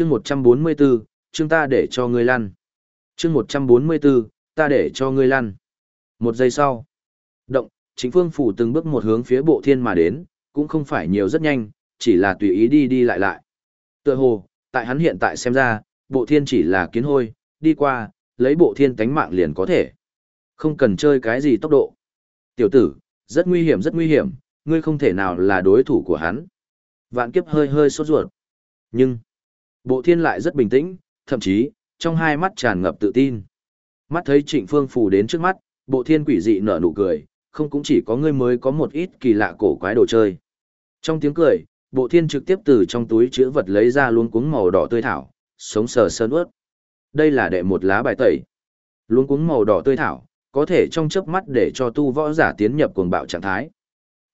chương 144, chương ta để cho ngươi lăn. chương 144, ta để cho ngươi lăn. Một giây sau. Động, chính phương phủ từng bước một hướng phía bộ thiên mà đến, cũng không phải nhiều rất nhanh, chỉ là tùy ý đi đi lại lại. Tựa hồ, tại hắn hiện tại xem ra, bộ thiên chỉ là kiến hôi, đi qua, lấy bộ thiên tánh mạng liền có thể. Không cần chơi cái gì tốc độ. Tiểu tử, rất nguy hiểm rất nguy hiểm, ngươi không thể nào là đối thủ của hắn. Vạn kiếp hơi hơi sốt ruột. Nhưng, bộ thiên lại rất bình tĩnh, thậm chí, trong hai mắt tràn ngập tự tin. Mắt thấy trịnh phương phù đến trước mắt, bộ thiên quỷ dị nở nụ cười, không cũng chỉ có ngươi mới có một ít kỳ lạ cổ quái đồ chơi. Trong tiếng cười, bộ thiên trực tiếp từ trong túi chữ vật lấy ra luôn cuống màu đỏ tươi thảo, sống sờ sơn ướt. Đây là đệ một lá bài tẩy. Luôn cuống màu đỏ tươi thảo, có thể trong chớp mắt để cho tu võ giả tiến nhập cuồng bạo trạng thái.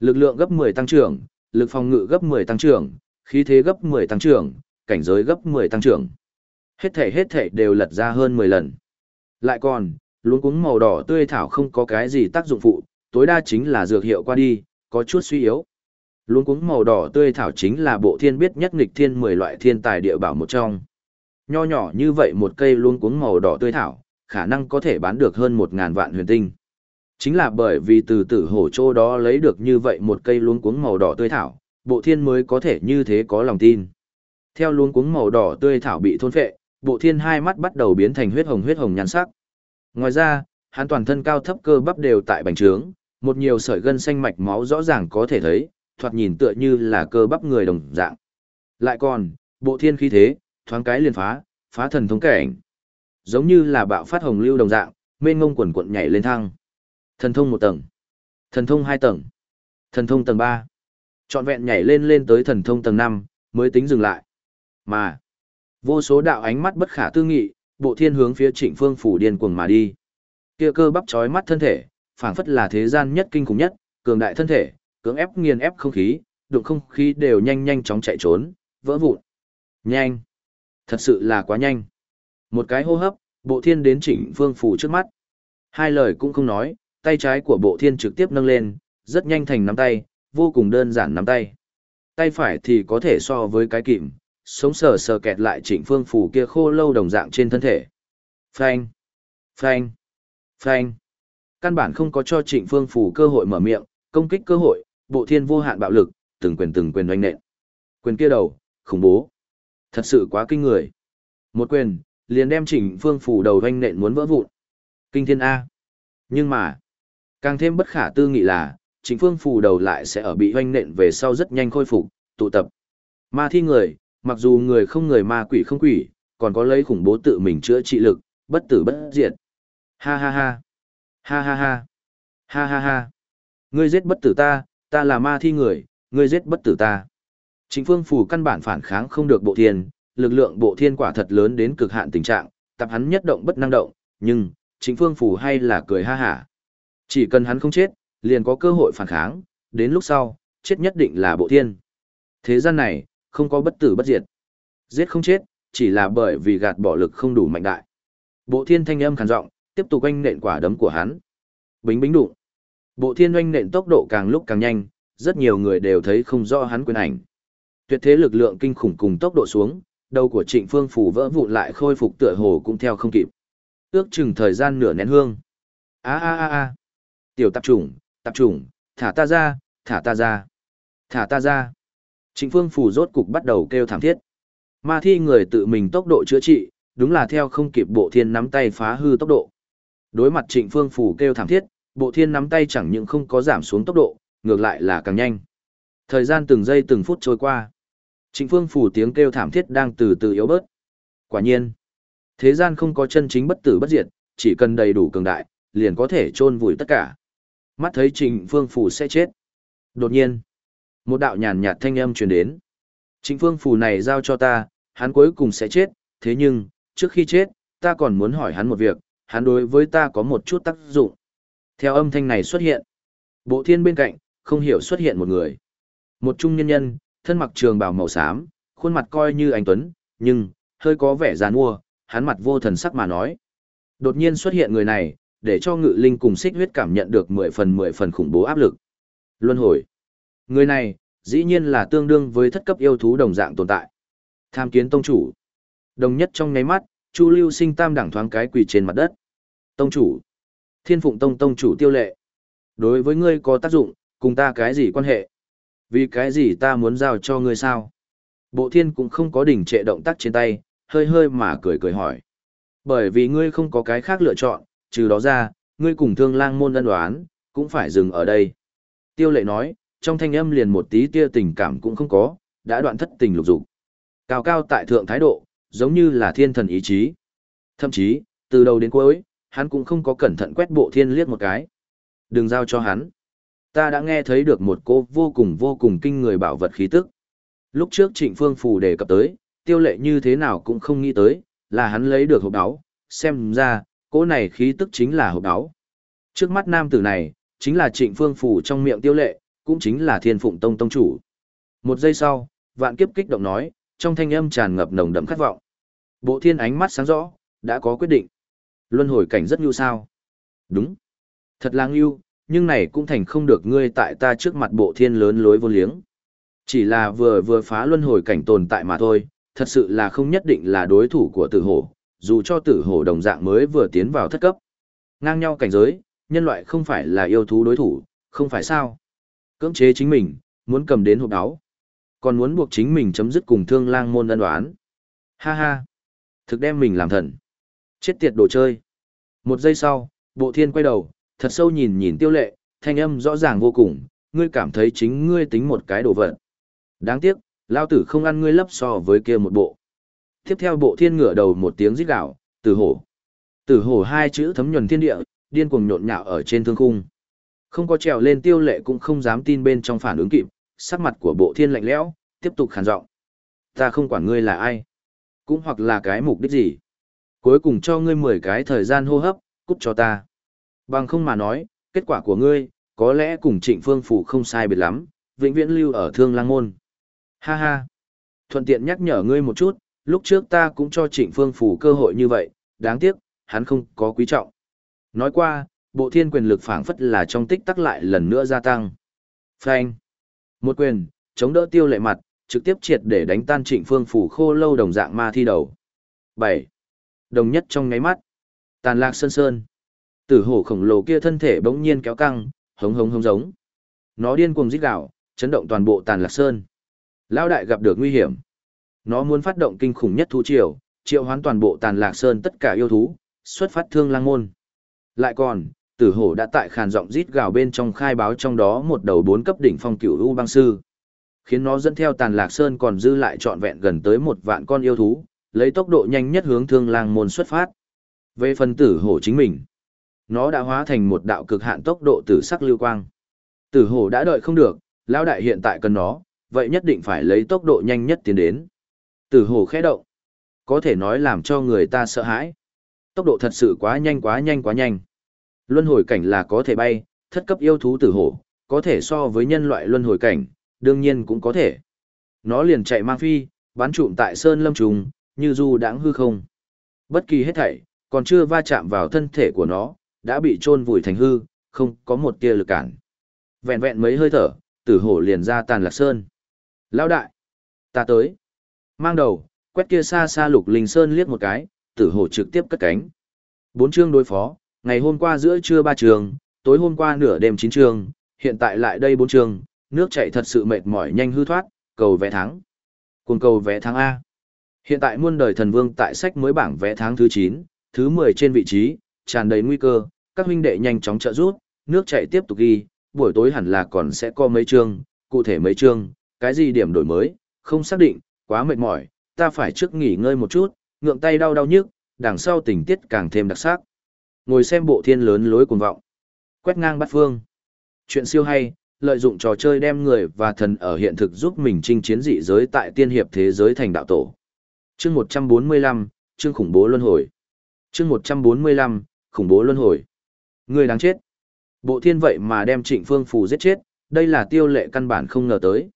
Lực lượng gấp 10 tăng trưởng, lực phòng ngự gấp 10 tăng trưởng, khí thế gấp 10 tăng trưởng, cảnh giới gấp 10 tăng trưởng. Hết thể hết thể đều lật ra hơn 10 lần. Lại còn, luống cuống màu đỏ tươi thảo không có cái gì tác dụng phụ, tối đa chính là dược hiệu qua đi, có chút suy yếu. Luống cuống màu đỏ tươi thảo chính là bộ thiên biết nhất nghịch thiên 10 loại thiên tài địa bảo một trong. Nho nhỏ như vậy một cây luống cuống màu đỏ tươi thảo, khả năng có thể bán được hơn 1.000 vạn huyền tinh. Chính là bởi vì từ tử hổ châu đó lấy được như vậy một cây luống cuống màu đỏ tươi thảo, bộ thiên mới có thể như thế có lòng tin. Theo luống cuống màu đỏ tươi thảo bị thôn phệ, bộ thiên hai mắt bắt đầu biến thành huyết hồng huyết hồng nhăn sắc. Ngoài ra, hắn toàn thân cao thấp cơ bắp đều tại bành trướng, một nhiều sợi gân xanh mạch máu rõ ràng có thể thấy, thoạt nhìn tựa như là cơ bắp người đồng dạng. Lại còn, bộ thiên khí thế, thoáng cái liền phá, phá thần thông cảnh. Giống như là bạo phát hồng lưu đồng dạng, mênh ngông quần quận nhảy lên thăng. Thần thông một tầng, thần thông hai tầng, thần thông tầng ba, trọn vẹn nhảy lên lên tới thần thông tầng năm, mới tính dừng lại. Mà, vô số đạo ánh mắt bất khả tư nghị, bộ thiên hướng phía trịnh phương phủ điên cuồng mà đi. Kia cơ bắp chói mắt thân thể, phảng phất là thế gian nhất kinh khủng nhất, cường đại thân thể, cưỡng ép nghiền ép không khí, đụng không khí đều nhanh nhanh chóng chạy trốn, vỡ vụn. Nhanh. Thật sự là quá nhanh. Một cái hô hấp, bộ thiên đến trịnh phương phủ trước mắt. Hai lời cũng không nói, tay trái của bộ thiên trực tiếp nâng lên, rất nhanh thành nắm tay, vô cùng đơn giản nắm tay. Tay phải thì có thể so với cái kìm, sống sờ sờ kẹt lại trịnh phương phủ kia khô lâu đồng dạng trên thân thể. Phanh, phanh, phanh. Căn bản không có cho trịnh phương phủ cơ hội mở miệng, công kích cơ hội, bộ thiên vô hạn bạo lực, từng quyền từng quyền oanh nện. Quyền kia đầu, khủng bố. Thật sự quá kinh người. Một quyền, liền đem trịnh phương phủ đầu oanh nện muốn vỡ vụn. Kinh thiên A. Nhưng mà, càng thêm bất khả tư nghị là, trịnh phương phủ đầu lại sẽ ở bị oanh nện về sau rất nhanh khôi phục, tụ tập. Ma thi người, mặc dù người không người ma quỷ không quỷ, còn có lấy khủng bố tự mình chữa trị lực, bất tử bất diệt. Ha ha ha. Ha ha ha. Ha ha ha. Ngươi giết bất tử ta, ta là ma thi người, ngươi giết bất tử ta. Chính phương phủ căn bản phản kháng không được bộ thiên, lực lượng bộ thiên quả thật lớn đến cực hạn tình trạng, tập hắn nhất động bất năng động, nhưng, chính phương phủ hay là cười ha hả. Chỉ cần hắn không chết, liền có cơ hội phản kháng, đến lúc sau, chết nhất định là bộ thiên. Thế gian này, không có bất tử bất diệt. Giết không chết, chỉ là bởi vì gạt bỏ lực không đủ mạnh đại. Bộ thiên thanh âm khàn giọng, tiếp tục oanh nện quả đấm của hắn. Bính bính đụng. Bộ thiên oanh nện tốc độ càng lúc càng nhanh, rất nhiều người đều thấy không rõ hắn quyền ảnh. Tuyệt thế lực lượng kinh khủng cùng tốc độ xuống, đầu của Trịnh Phương phủ vỡ vụn lại khôi phục tựa hồ cũng theo không kịp. Ước chừng thời gian nửa nén hương. A a a a. Tiểu tạp chủng, tạp chủng, thả ta ra, thả ta ra. Thả ta ra. Trịnh Phương phủ rốt cục bắt đầu kêu thảm thiết. Ma thi người tự mình tốc độ chữa trị, đúng là theo không kịp bộ thiên nắm tay phá hư tốc độ. Đối mặt Trịnh Phương phủ kêu thảm thiết, bộ thiên nắm tay chẳng những không có giảm xuống tốc độ, ngược lại là càng nhanh. Thời gian từng giây từng phút trôi qua. Trịnh Phương phủ tiếng kêu thảm thiết đang từ từ yếu bớt. Quả nhiên, thế gian không có chân chính bất tử bất diệt, chỉ cần đầy đủ cường đại, liền có thể chôn vùi tất cả. Mắt thấy Trịnh Phương phủ sẽ chết. Đột nhiên, một đạo nhàn nhạt thanh âm truyền đến. Trịnh Phương phù này giao cho ta, hắn cuối cùng sẽ chết, thế nhưng, trước khi chết, ta còn muốn hỏi hắn một việc, hắn đối với ta có một chút tác dụng. Theo âm thanh này xuất hiện, bộ thiên bên cạnh, không hiểu xuất hiện một người. Một trung nhân nhân, thân mặc trường bào màu xám, khuôn mặt coi như anh Tuấn, nhưng, hơi có vẻ giàn mua, hắn mặt vô thần sắc mà nói. Đột nhiên xuất hiện người này, để cho ngự linh cùng xích huyết cảm nhận được 10 phần 10 phần khủng bố áp lực. Luân hồi. Người này, dĩ nhiên là tương đương với thất cấp yêu thú đồng dạng tồn tại. Tham kiến tông chủ. Đồng nhất trong nháy mắt, Chu Lưu Sinh tam đẳng thoáng cái quỳ trên mặt đất. Tông chủ, Thiên Phụng Tông tông chủ Tiêu Lệ, đối với ngươi có tác dụng, cùng ta cái gì quan hệ? Vì cái gì ta muốn giao cho ngươi sao? Bộ Thiên cũng không có đỉnh trệ động tác trên tay, hơi hơi mà cười cười hỏi. Bởi vì ngươi không có cái khác lựa chọn, trừ đó ra, ngươi cùng Thương Lang môn ân đoán, cũng phải dừng ở đây. Tiêu Lệ nói, trong thanh âm liền một tí tia tình cảm cũng không có, đã đoạn thất tình lục dục. Cao cao tại thượng thái độ, giống như là thiên thần ý chí. Thậm chí, từ đầu đến cuối, hắn cũng không có cẩn thận quét bộ thiên liếc một cái. Đừng giao cho hắn. Ta đã nghe thấy được một cô vô cùng vô cùng kinh người bảo vật khí tức. Lúc trước trịnh phương phù đề cập tới, tiêu lệ như thế nào cũng không nghĩ tới, là hắn lấy được hộp đáo. Xem ra, cô này khí tức chính là hộp đáo. Trước mắt nam tử này, chính là trịnh phương phù trong miệng tiêu lệ, cũng chính là thiên phụng tông tông chủ. Một giây sau, vạn kiếp kích động nói, trong thanh âm tràn ngập nồng đậm khát vọng. Bộ thiên ánh mắt sáng rõ, đã có quyết định. Luân hồi cảnh rất nhu sao. Đúng. Thật là nhu, nhưng này cũng thành không được ngươi tại ta trước mặt bộ thiên lớn lối vô liếng. Chỉ là vừa vừa phá luân hồi cảnh tồn tại mà thôi, thật sự là không nhất định là đối thủ của tử hổ, dù cho tử hổ đồng dạng mới vừa tiến vào thất cấp. Ngang nhau cảnh giới, nhân loại không phải là yêu thú đối thủ, không phải sao. Cưỡng chế chính mình, muốn cầm đến hộp áo. Còn muốn buộc chính mình chấm dứt cùng thương lang môn ân đoán. Ha ha. Thực đem mình làm thần. Chết tiệt đồ chơi. Một giây sau, bộ thiên quay đầu, thật sâu nhìn nhìn tiêu lệ, thanh âm rõ ràng vô cùng, ngươi cảm thấy chính ngươi tính một cái đồ vật. Đáng tiếc, lao tử không ăn ngươi lấp so với kia một bộ. Tiếp theo bộ thiên ngửa đầu một tiếng rít gạo, tử hổ. Tử hổ hai chữ thấm nhuần thiên địa, điên cuồng nhộn nhạo ở trên thương khung. Không có trèo lên tiêu lệ cũng không dám tin bên trong phản ứng kịp, sắc mặt của bộ thiên lạnh lẽo, tiếp tục khàn giọng. Ta không quản ngươi là ai, cũng hoặc là cái mục đích gì. Cuối cùng cho ngươi 10 cái thời gian hô hấp, cút cho ta. Bằng không mà nói, kết quả của ngươi, có lẽ cùng trịnh phương phủ không sai biệt lắm, vĩnh viễn lưu ở thương lang môn. Ha ha. Thuận tiện nhắc nhở ngươi một chút, lúc trước ta cũng cho trịnh phương phủ cơ hội như vậy, đáng tiếc, hắn không có quý trọng. Nói qua, bộ thiên quyền lực phảng phất là trong tích tắc lại lần nữa gia tăng. Phanh. Một quyền, chống đỡ tiêu lệ mặt, trực tiếp triệt để đánh tan trịnh phương phủ khô lâu đồng dạng ma thi đầu. 7. Đồng nhất trong ngáy mắt. Tàn lạc sơn sơn. Tử hổ khổng lồ kia thân thể bỗng nhiên kéo căng, hống hống hống giống. Nó điên cuồng rít gào, chấn động toàn bộ tàn lạc sơn. Lão đại gặp được nguy hiểm. Nó muốn phát động kinh khủng nhất thú triều, triệu hoán toàn bộ tàn lạc sơn tất cả yêu thú, xuất phát thương lang môn. Lại còn, tử hổ đã tại khàn giọng rít gào bên trong khai báo trong đó một đầu bốn cấp đỉnh phong cửu u băng sư. Khiến nó dẫn theo tàn lạc sơn còn dư lại trọn vẹn gần tới một vạn con yêu thú, lấy tốc độ nhanh nhất hướng thương lang môn xuất phát. Về phần tử hổ chính mình, nó đã hóa thành một đạo cực hạn tốc độ tử sắc lưu quang. Tử hổ đã đợi không được, lão đại hiện tại cần nó, vậy nhất định phải lấy tốc độ nhanh nhất tiến đến. Tử hổ khẽ động, có thể nói làm cho người ta sợ hãi. Tốc độ thật sự quá nhanh quá nhanh quá nhanh. Luân hồi cảnh là có thể bay, thất cấp yêu thú tử hổ, có thể so với nhân loại luân hồi cảnh, đương nhiên cũng có thể. Nó liền chạy mang phi, bắn trụm tại sơn lâm trùng, như du đãng hư không. Bất kỳ hết thảy, còn chưa va chạm vào thân thể của nó, đã bị chôn vùi thành hư, không có một tia lực cản. Vẹn vẹn mấy hơi thở, tử hổ liền ra tàn lạc sơn. Lão đại, ta tới. Mang đầu, quét kia xa xa lục linh sơn liếc một cái, tử hổ trực tiếp cất cánh. Bốn chương đối phó, ngày hôm qua giữa trưa ba trường, tối hôm qua nửa đêm chín trường, hiện tại lại đây bốn trường, nước chảy thật sự mệt mỏi nhanh hư thoát, cầu vé thắng. Cuồng cầu vé thắng A. Hiện tại muôn đời thần vương tại sách mới bảng vé tháng thứ 9, thứ 10 trên vị trí, tràn đầy nguy cơ, các huynh đệ nhanh chóng trợ rút, nước chảy tiếp tục ghi, buổi tối hẳn là còn sẽ có mấy chương, cụ thể mấy chương, cái gì điểm đổi mới, không xác định, quá mệt mỏi, ta phải trước nghỉ ngơi một chút, ngượng tay đau đau nhức, đằng sau tình tiết càng thêm đặc sắc ngồi xem bộ thiên lớn lối cuồng vọng. Quét ngang bắt phương. Chuyện siêu hay, lợi dụng trò chơi đem người và thần ở hiện thực giúp mình chinh chiến dị giới tại tiên hiệp thế giới thành đạo tổ. Chương 145, chương khủng bố luân hồi. Chương 145, khủng bố luân hồi. Người đáng chết. Bộ thiên vậy mà đem trịnh phương phù giết chết, đây là tiêu lệ căn bản không ngờ tới.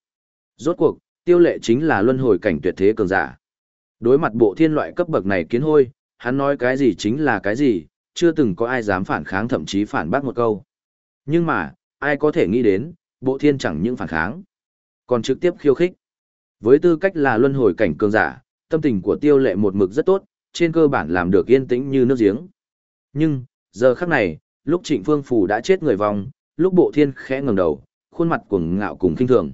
Rốt cuộc, tiêu lệ chính là luân hồi cảnh tuyệt thế cường giả. Đối mặt bộ thiên loại cấp bậc này kiến hôi, hắn nói cái gì chính là cái gì, chưa từng có ai dám phản kháng thậm chí phản bác một câu. Nhưng mà, ai có thể nghĩ đến, bộ thiên chẳng những phản kháng, còn trực tiếp khiêu khích. Với tư cách là luân hồi cảnh cường giả, tâm tình của tiêu lệ một mực rất tốt, trên cơ bản làm được yên tĩnh như nước giếng. Nhưng, giờ khắc này, lúc trịnh phương phủ đã chết người vong, lúc bộ thiên khẽ ngẩng đầu, khuôn mặt cuồng ngạo cùng kinh thường.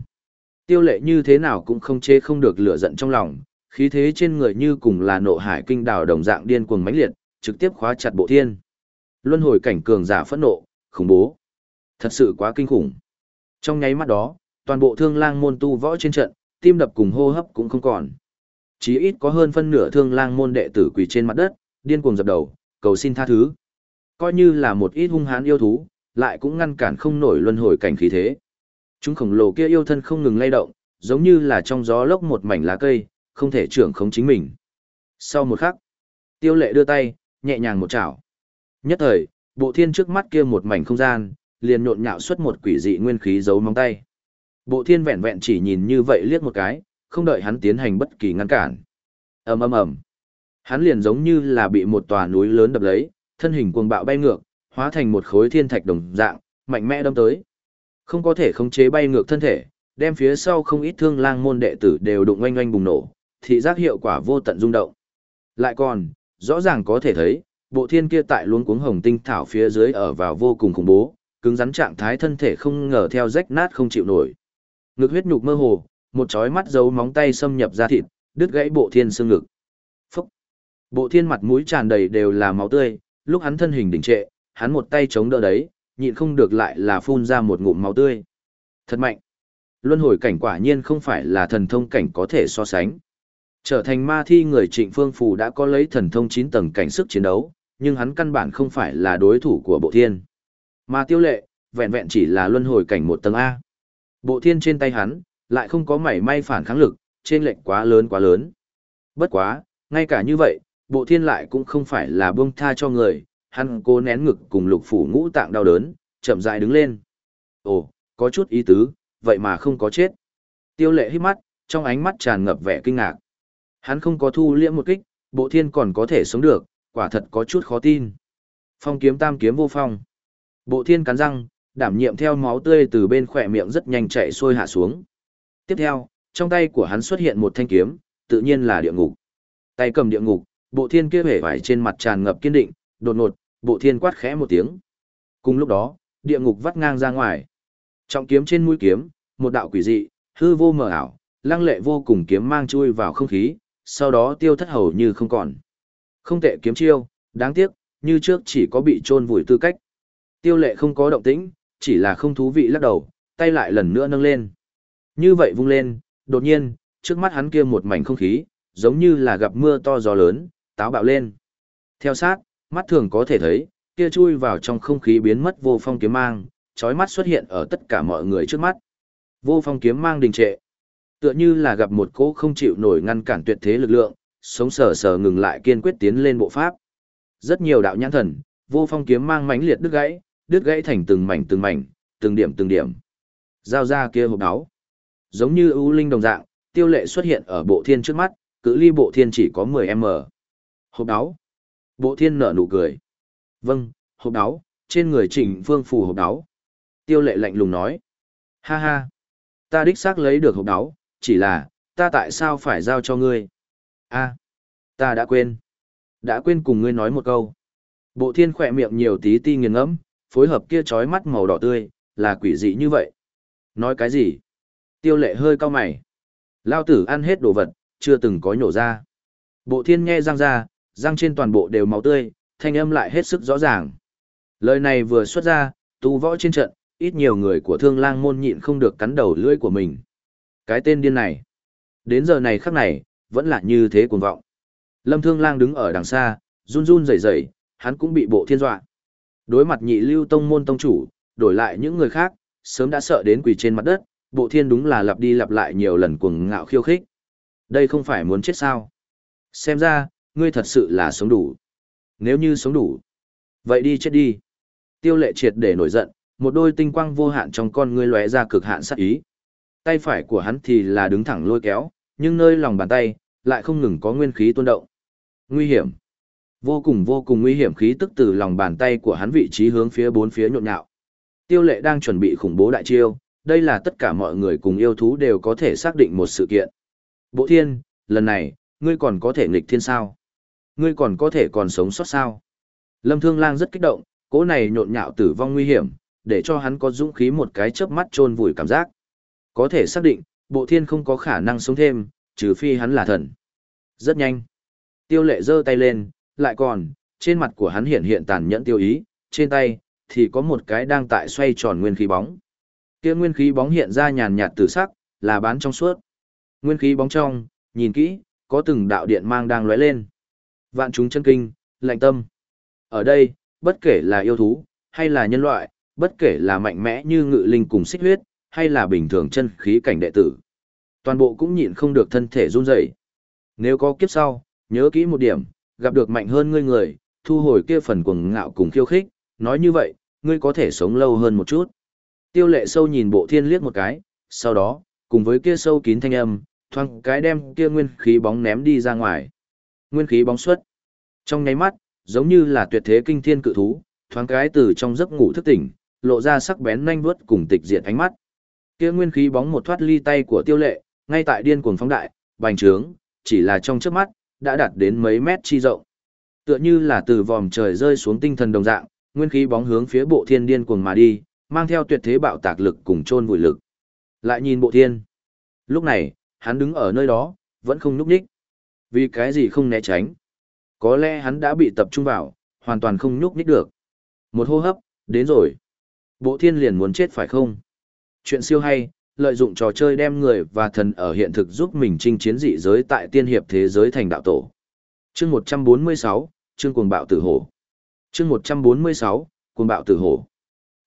Tiêu lệ như thế nào cũng không chế không được lửa giận trong lòng, khí thế trên người như cùng là nộ hải kinh đào đồng dạng điên cuồng mãnh liệt, trực tiếp khóa chặt bộ thiên. Luân hồi cảnh cường giả phẫn nộ, khủng bố. Thật sự quá kinh khủng. Trong nháy mắt đó, toàn bộ thương lang môn tu võ trên trận, tim đập cùng hô hấp cũng không còn. chỉ ít có hơn phân nửa thương lang môn đệ tử quỳ trên mặt đất, điên cuồng dập đầu, cầu xin tha thứ. Coi như là một ít hung hãn yêu thú, lại cũng ngăn cản không nổi luân hồi cảnh khí thế. Chúng khổng lồ kia yêu thân không ngừng lay động, giống như là trong gió lốc một mảnh lá cây, không thể trưởng khống chính mình. Sau một khắc, tiêu lệ đưa tay, nhẹ nhàng một chảo. Nhất thời, bộ thiên trước mắt kia một mảnh không gian, liền nhộn nhạo xuất một quỷ dị nguyên khí giấu móng tay. Bộ thiên vẹn vẹn chỉ nhìn như vậy liếc một cái, không đợi hắn tiến hành bất kỳ ngăn cản. ầm ầm ầm, hắn liền giống như là bị một tòa núi lớn đập lấy, thân hình cuồng bạo bay ngược, hóa thành một khối thiên thạch đồng dạng, mạnh mẽ đâm tới. Không có thể khống chế bay ngược thân thể, đem phía sau không ít thương lang môn đệ tử đều đụng oanh oanh bùng nổ, thị giác hiệu quả vô tận rung động. Lại còn, rõ ràng có thể thấy, bộ thiên kia tại luống cuống hồng tinh thảo phía dưới ở vào vô cùng khủng bố, cứng rắn trạng thái thân thể không ngờ theo rách nát không chịu nổi. Ngực huyết nhục mơ hồ, một chói mắt dấu móng tay xâm nhập ra thịt, đứt gãy bộ thiên xương ngực. Phúc! Bộ thiên mặt mũi tràn đầy đều là máu tươi, lúc hắn thân hình đỉnh trệ, hắn một tay chống đỡ đấy, nhịn không được lại là phun ra một ngụm máu tươi. Thật mạnh! Luân hồi cảnh quả nhiên không phải là thần thông cảnh có thể so sánh. Trở thành ma thi người trịnh phương phù đã có lấy thần thông 9 tầng cảnh sức chiến đấu, nhưng hắn căn bản không phải là đối thủ của bộ thiên. Mà tiêu lệ, vẹn vẹn chỉ là luân hồi cảnh một tầng A. Bộ thiên trên tay hắn, lại không có mảy may phản kháng lực, trên lệnh quá lớn quá lớn. Bất quá, ngay cả như vậy, bộ thiên lại cũng không phải là buông tha cho người, hắn cố nén ngực cùng lục phủ ngũ tạng đau đớn, chậm rãi đứng lên. Ồ, có chút ý tứ, vậy mà không có chết. Tiêu lệ hít mắt, trong ánh mắt tràn ngập vẻ kinh ngạc. Hắn không có thu liễm một kích, bộ thiên còn có thể sống được, quả thật có chút khó tin. Phong kiếm tam kiếm vô phong. Bộ thiên cắn răng, đảm nhiệm theo máu tươi từ bên khỏe miệng rất nhanh chạy xuôi hạ xuống. Tiếp theo, trong tay của hắn xuất hiện một thanh kiếm, tự nhiên là địa ngục. Tay cầm địa ngục, bộ thiên kia vẻ vải trên mặt tràn ngập kiên định, đột ngột, bộ thiên quát khẽ một tiếng. Cùng lúc đó, địa ngục vắt ngang ra ngoài. Trọng kiếm trên mũi kiếm, một đạo quỷ dị, hư vô mờ ảo, lăng lệ vô cùng kiếm mang chui vào không khí, sau đó tiêu thất hầu như không còn. Không tệ kiếm chiêu, đáng tiếc, như trước chỉ có bị chôn vùi tư cách. Tiêu lệ không có động tĩnh, chỉ là không thú vị lắc đầu, tay lại lần nữa nâng lên. Như vậy vung lên, đột nhiên, trước mắt hắn kia một mảnh không khí, giống như là gặp mưa to gió lớn, táo bạo lên. Theo sát, mắt thường có thể thấy, kia chui vào trong không khí biến mất vô phong kiếm mang, chói mắt xuất hiện ở tất cả mọi người trước mắt. Vô phong kiếm mang đình trệ. Tựa như là gặp một cỗ không chịu nổi ngăn cản tuyệt thế lực lượng, sống sờ sờ ngừng lại kiên quyết tiến lên bộ pháp. Rất nhiều đạo nhãn thần, vô phong kiếm mang mãnh liệt đứt gãy, đứt gãy thành từng mảnh từng mảnh, từng điểm từng điểm. Giao ra kia hộp áo. Giống như ưu linh đồng dạng, tiêu lệ xuất hiện ở bộ thiên trước mắt, cự ly bộ thiên chỉ có 10m. Hộp áo. Bộ thiên nở nụ cười. Vâng, hộp áo, trên người chỉnh phương phù hộp áo. Tiêu lệ lạnh lùng nói. Ha ha. Ta đích xác lấy được hộp áo, chỉ là, ta tại sao phải giao cho ngươi? a ta đã quên. Đã quên cùng ngươi nói một câu. Bộ thiên khỏe miệng nhiều tí ti nghiền ngẫm, phối hợp kia trói mắt màu đỏ tươi, là quỷ dị như vậy. Nói cái gì? Tiêu lệ hơi cao mày. Lao tử ăn hết đồ vật, chưa từng có nhổ ra. Bộ thiên nghe răng ra, răng trên toàn bộ đều máu tươi, thanh âm lại hết sức rõ ràng. Lời này vừa xuất ra, tu võ trên trận, ít nhiều người của thương lang môn nhịn không được cắn đầu lưỡi của mình. Cái tên điên này. Đến giờ này khắc này, vẫn là như thế cuồng vọng. Lâm thương lang đứng ở đằng xa, run run rẩy rẩy, hắn cũng bị bộ thiên dọa. Đối mặt nhị lưu tông môn tông chủ, đổi lại những người khác, sớm đã sợ đến quỳ trên mặt đất, bộ thiên đúng là lặp đi lặp lại nhiều lần cuồng ngạo khiêu khích. Đây không phải muốn chết sao. Xem ra, ngươi thật sự là sống đủ. Nếu như sống đủ, vậy đi chết đi. Tiêu lệ triệt để nổi giận, một đôi tinh quang vô hạn trong con ngươi lóe ra cực hạn sát ý. Tay phải của hắn thì là đứng thẳng lôi kéo, nhưng nơi lòng bàn tay lại không ngừng có nguyên khí tuôn động. Nguy hiểm. Vô cùng vô cùng nguy hiểm khí tức từ lòng bàn tay của hắn vị trí hướng phía bốn phía nhộn nhạo. Tiêu lệ đang chuẩn bị khủng bố đại chiêu, đây là tất cả mọi người cùng yêu thú đều có thể xác định một sự kiện. Bộ thiên, lần này, ngươi còn có thể nghịch thiên sao? Ngươi còn có thể còn sống sót sao? Lâm Thương Lang rất kích động, cỗ này nhộn nhạo tử vong nguy hiểm, để cho hắn có dũng khí một cái chớp mắt chôn vùi cảm giác. Có thể xác định, bộ thiên không có khả năng sống thêm, trừ phi hắn là thần. Rất nhanh. Tiêu lệ giơ tay lên, lại còn, trên mặt của hắn hiện hiện tàn nhẫn tiêu ý, trên tay, thì có một cái đang tại xoay tròn nguyên khí bóng. Kia nguyên khí bóng hiện ra nhàn nhạt tử sắc, là bán trong suốt. Nguyên khí bóng trong, nhìn kỹ, có từng đạo điện mang đang lóe lên. Vạn chúng chân kinh, lạnh tâm. Ở đây, bất kể là yêu thú, hay là nhân loại, bất kể là mạnh mẽ như ngự linh cùng xích huyết, hay là bình thường chân khí cảnh đệ tử. Toàn bộ cũng nhịn không được thân thể run rẩy. Nếu có kiếp sau, nhớ kỹ một điểm, gặp được mạnh hơn ngươi người, thu hồi kia phần cuồng ngạo cùng khiêu khích, nói như vậy, ngươi có thể sống lâu hơn một chút. Tiêu lệ sâu nhìn bộ thiên liếc một cái, sau đó, cùng với kia sâu kín thanh âm, thoang cái đem kia nguyên khí bóng ném đi ra ngoài. Nguyên khí bóng xuất. Trong nháy mắt, giống như là tuyệt thế kinh thiên cự thú, thoáng cái từ trong giấc ngủ thức tỉnh, lộ ra sắc bén nhanh vuốt cùng tịch diệt ánh mắt. Kia nguyên khí bóng một thoát ly tay của Tiêu Lệ, ngay tại điên cuồng phóng đại, bành trướng, chỉ là trong chớp mắt, đã đạt đến mấy mét chi rộng. Tựa như là từ vòm trời rơi xuống tinh thần đồng dạng, nguyên khí bóng hướng phía bộ thiên điên cuồng mà đi, mang theo tuyệt thế bạo tạc lực cùng chôn vùi lực. Lại nhìn bộ thiên. Lúc này, hắn đứng ở nơi đó, vẫn không nhúc nhích. Vì cái gì không né tránh? Có lẽ hắn đã bị tập trung vào, hoàn toàn không nhúc nhích được. Một hô hấp, đến rồi. Bộ thiên liền muốn chết phải không? Chuyện siêu hay, lợi dụng trò chơi đem người và thần ở hiện thực giúp mình chinh chiến dị giới tại tiên hiệp thế giới thành đạo tổ. Chương 146, chương cuồng bạo tử hổ. Chương 146, cuồng bạo tử hổ.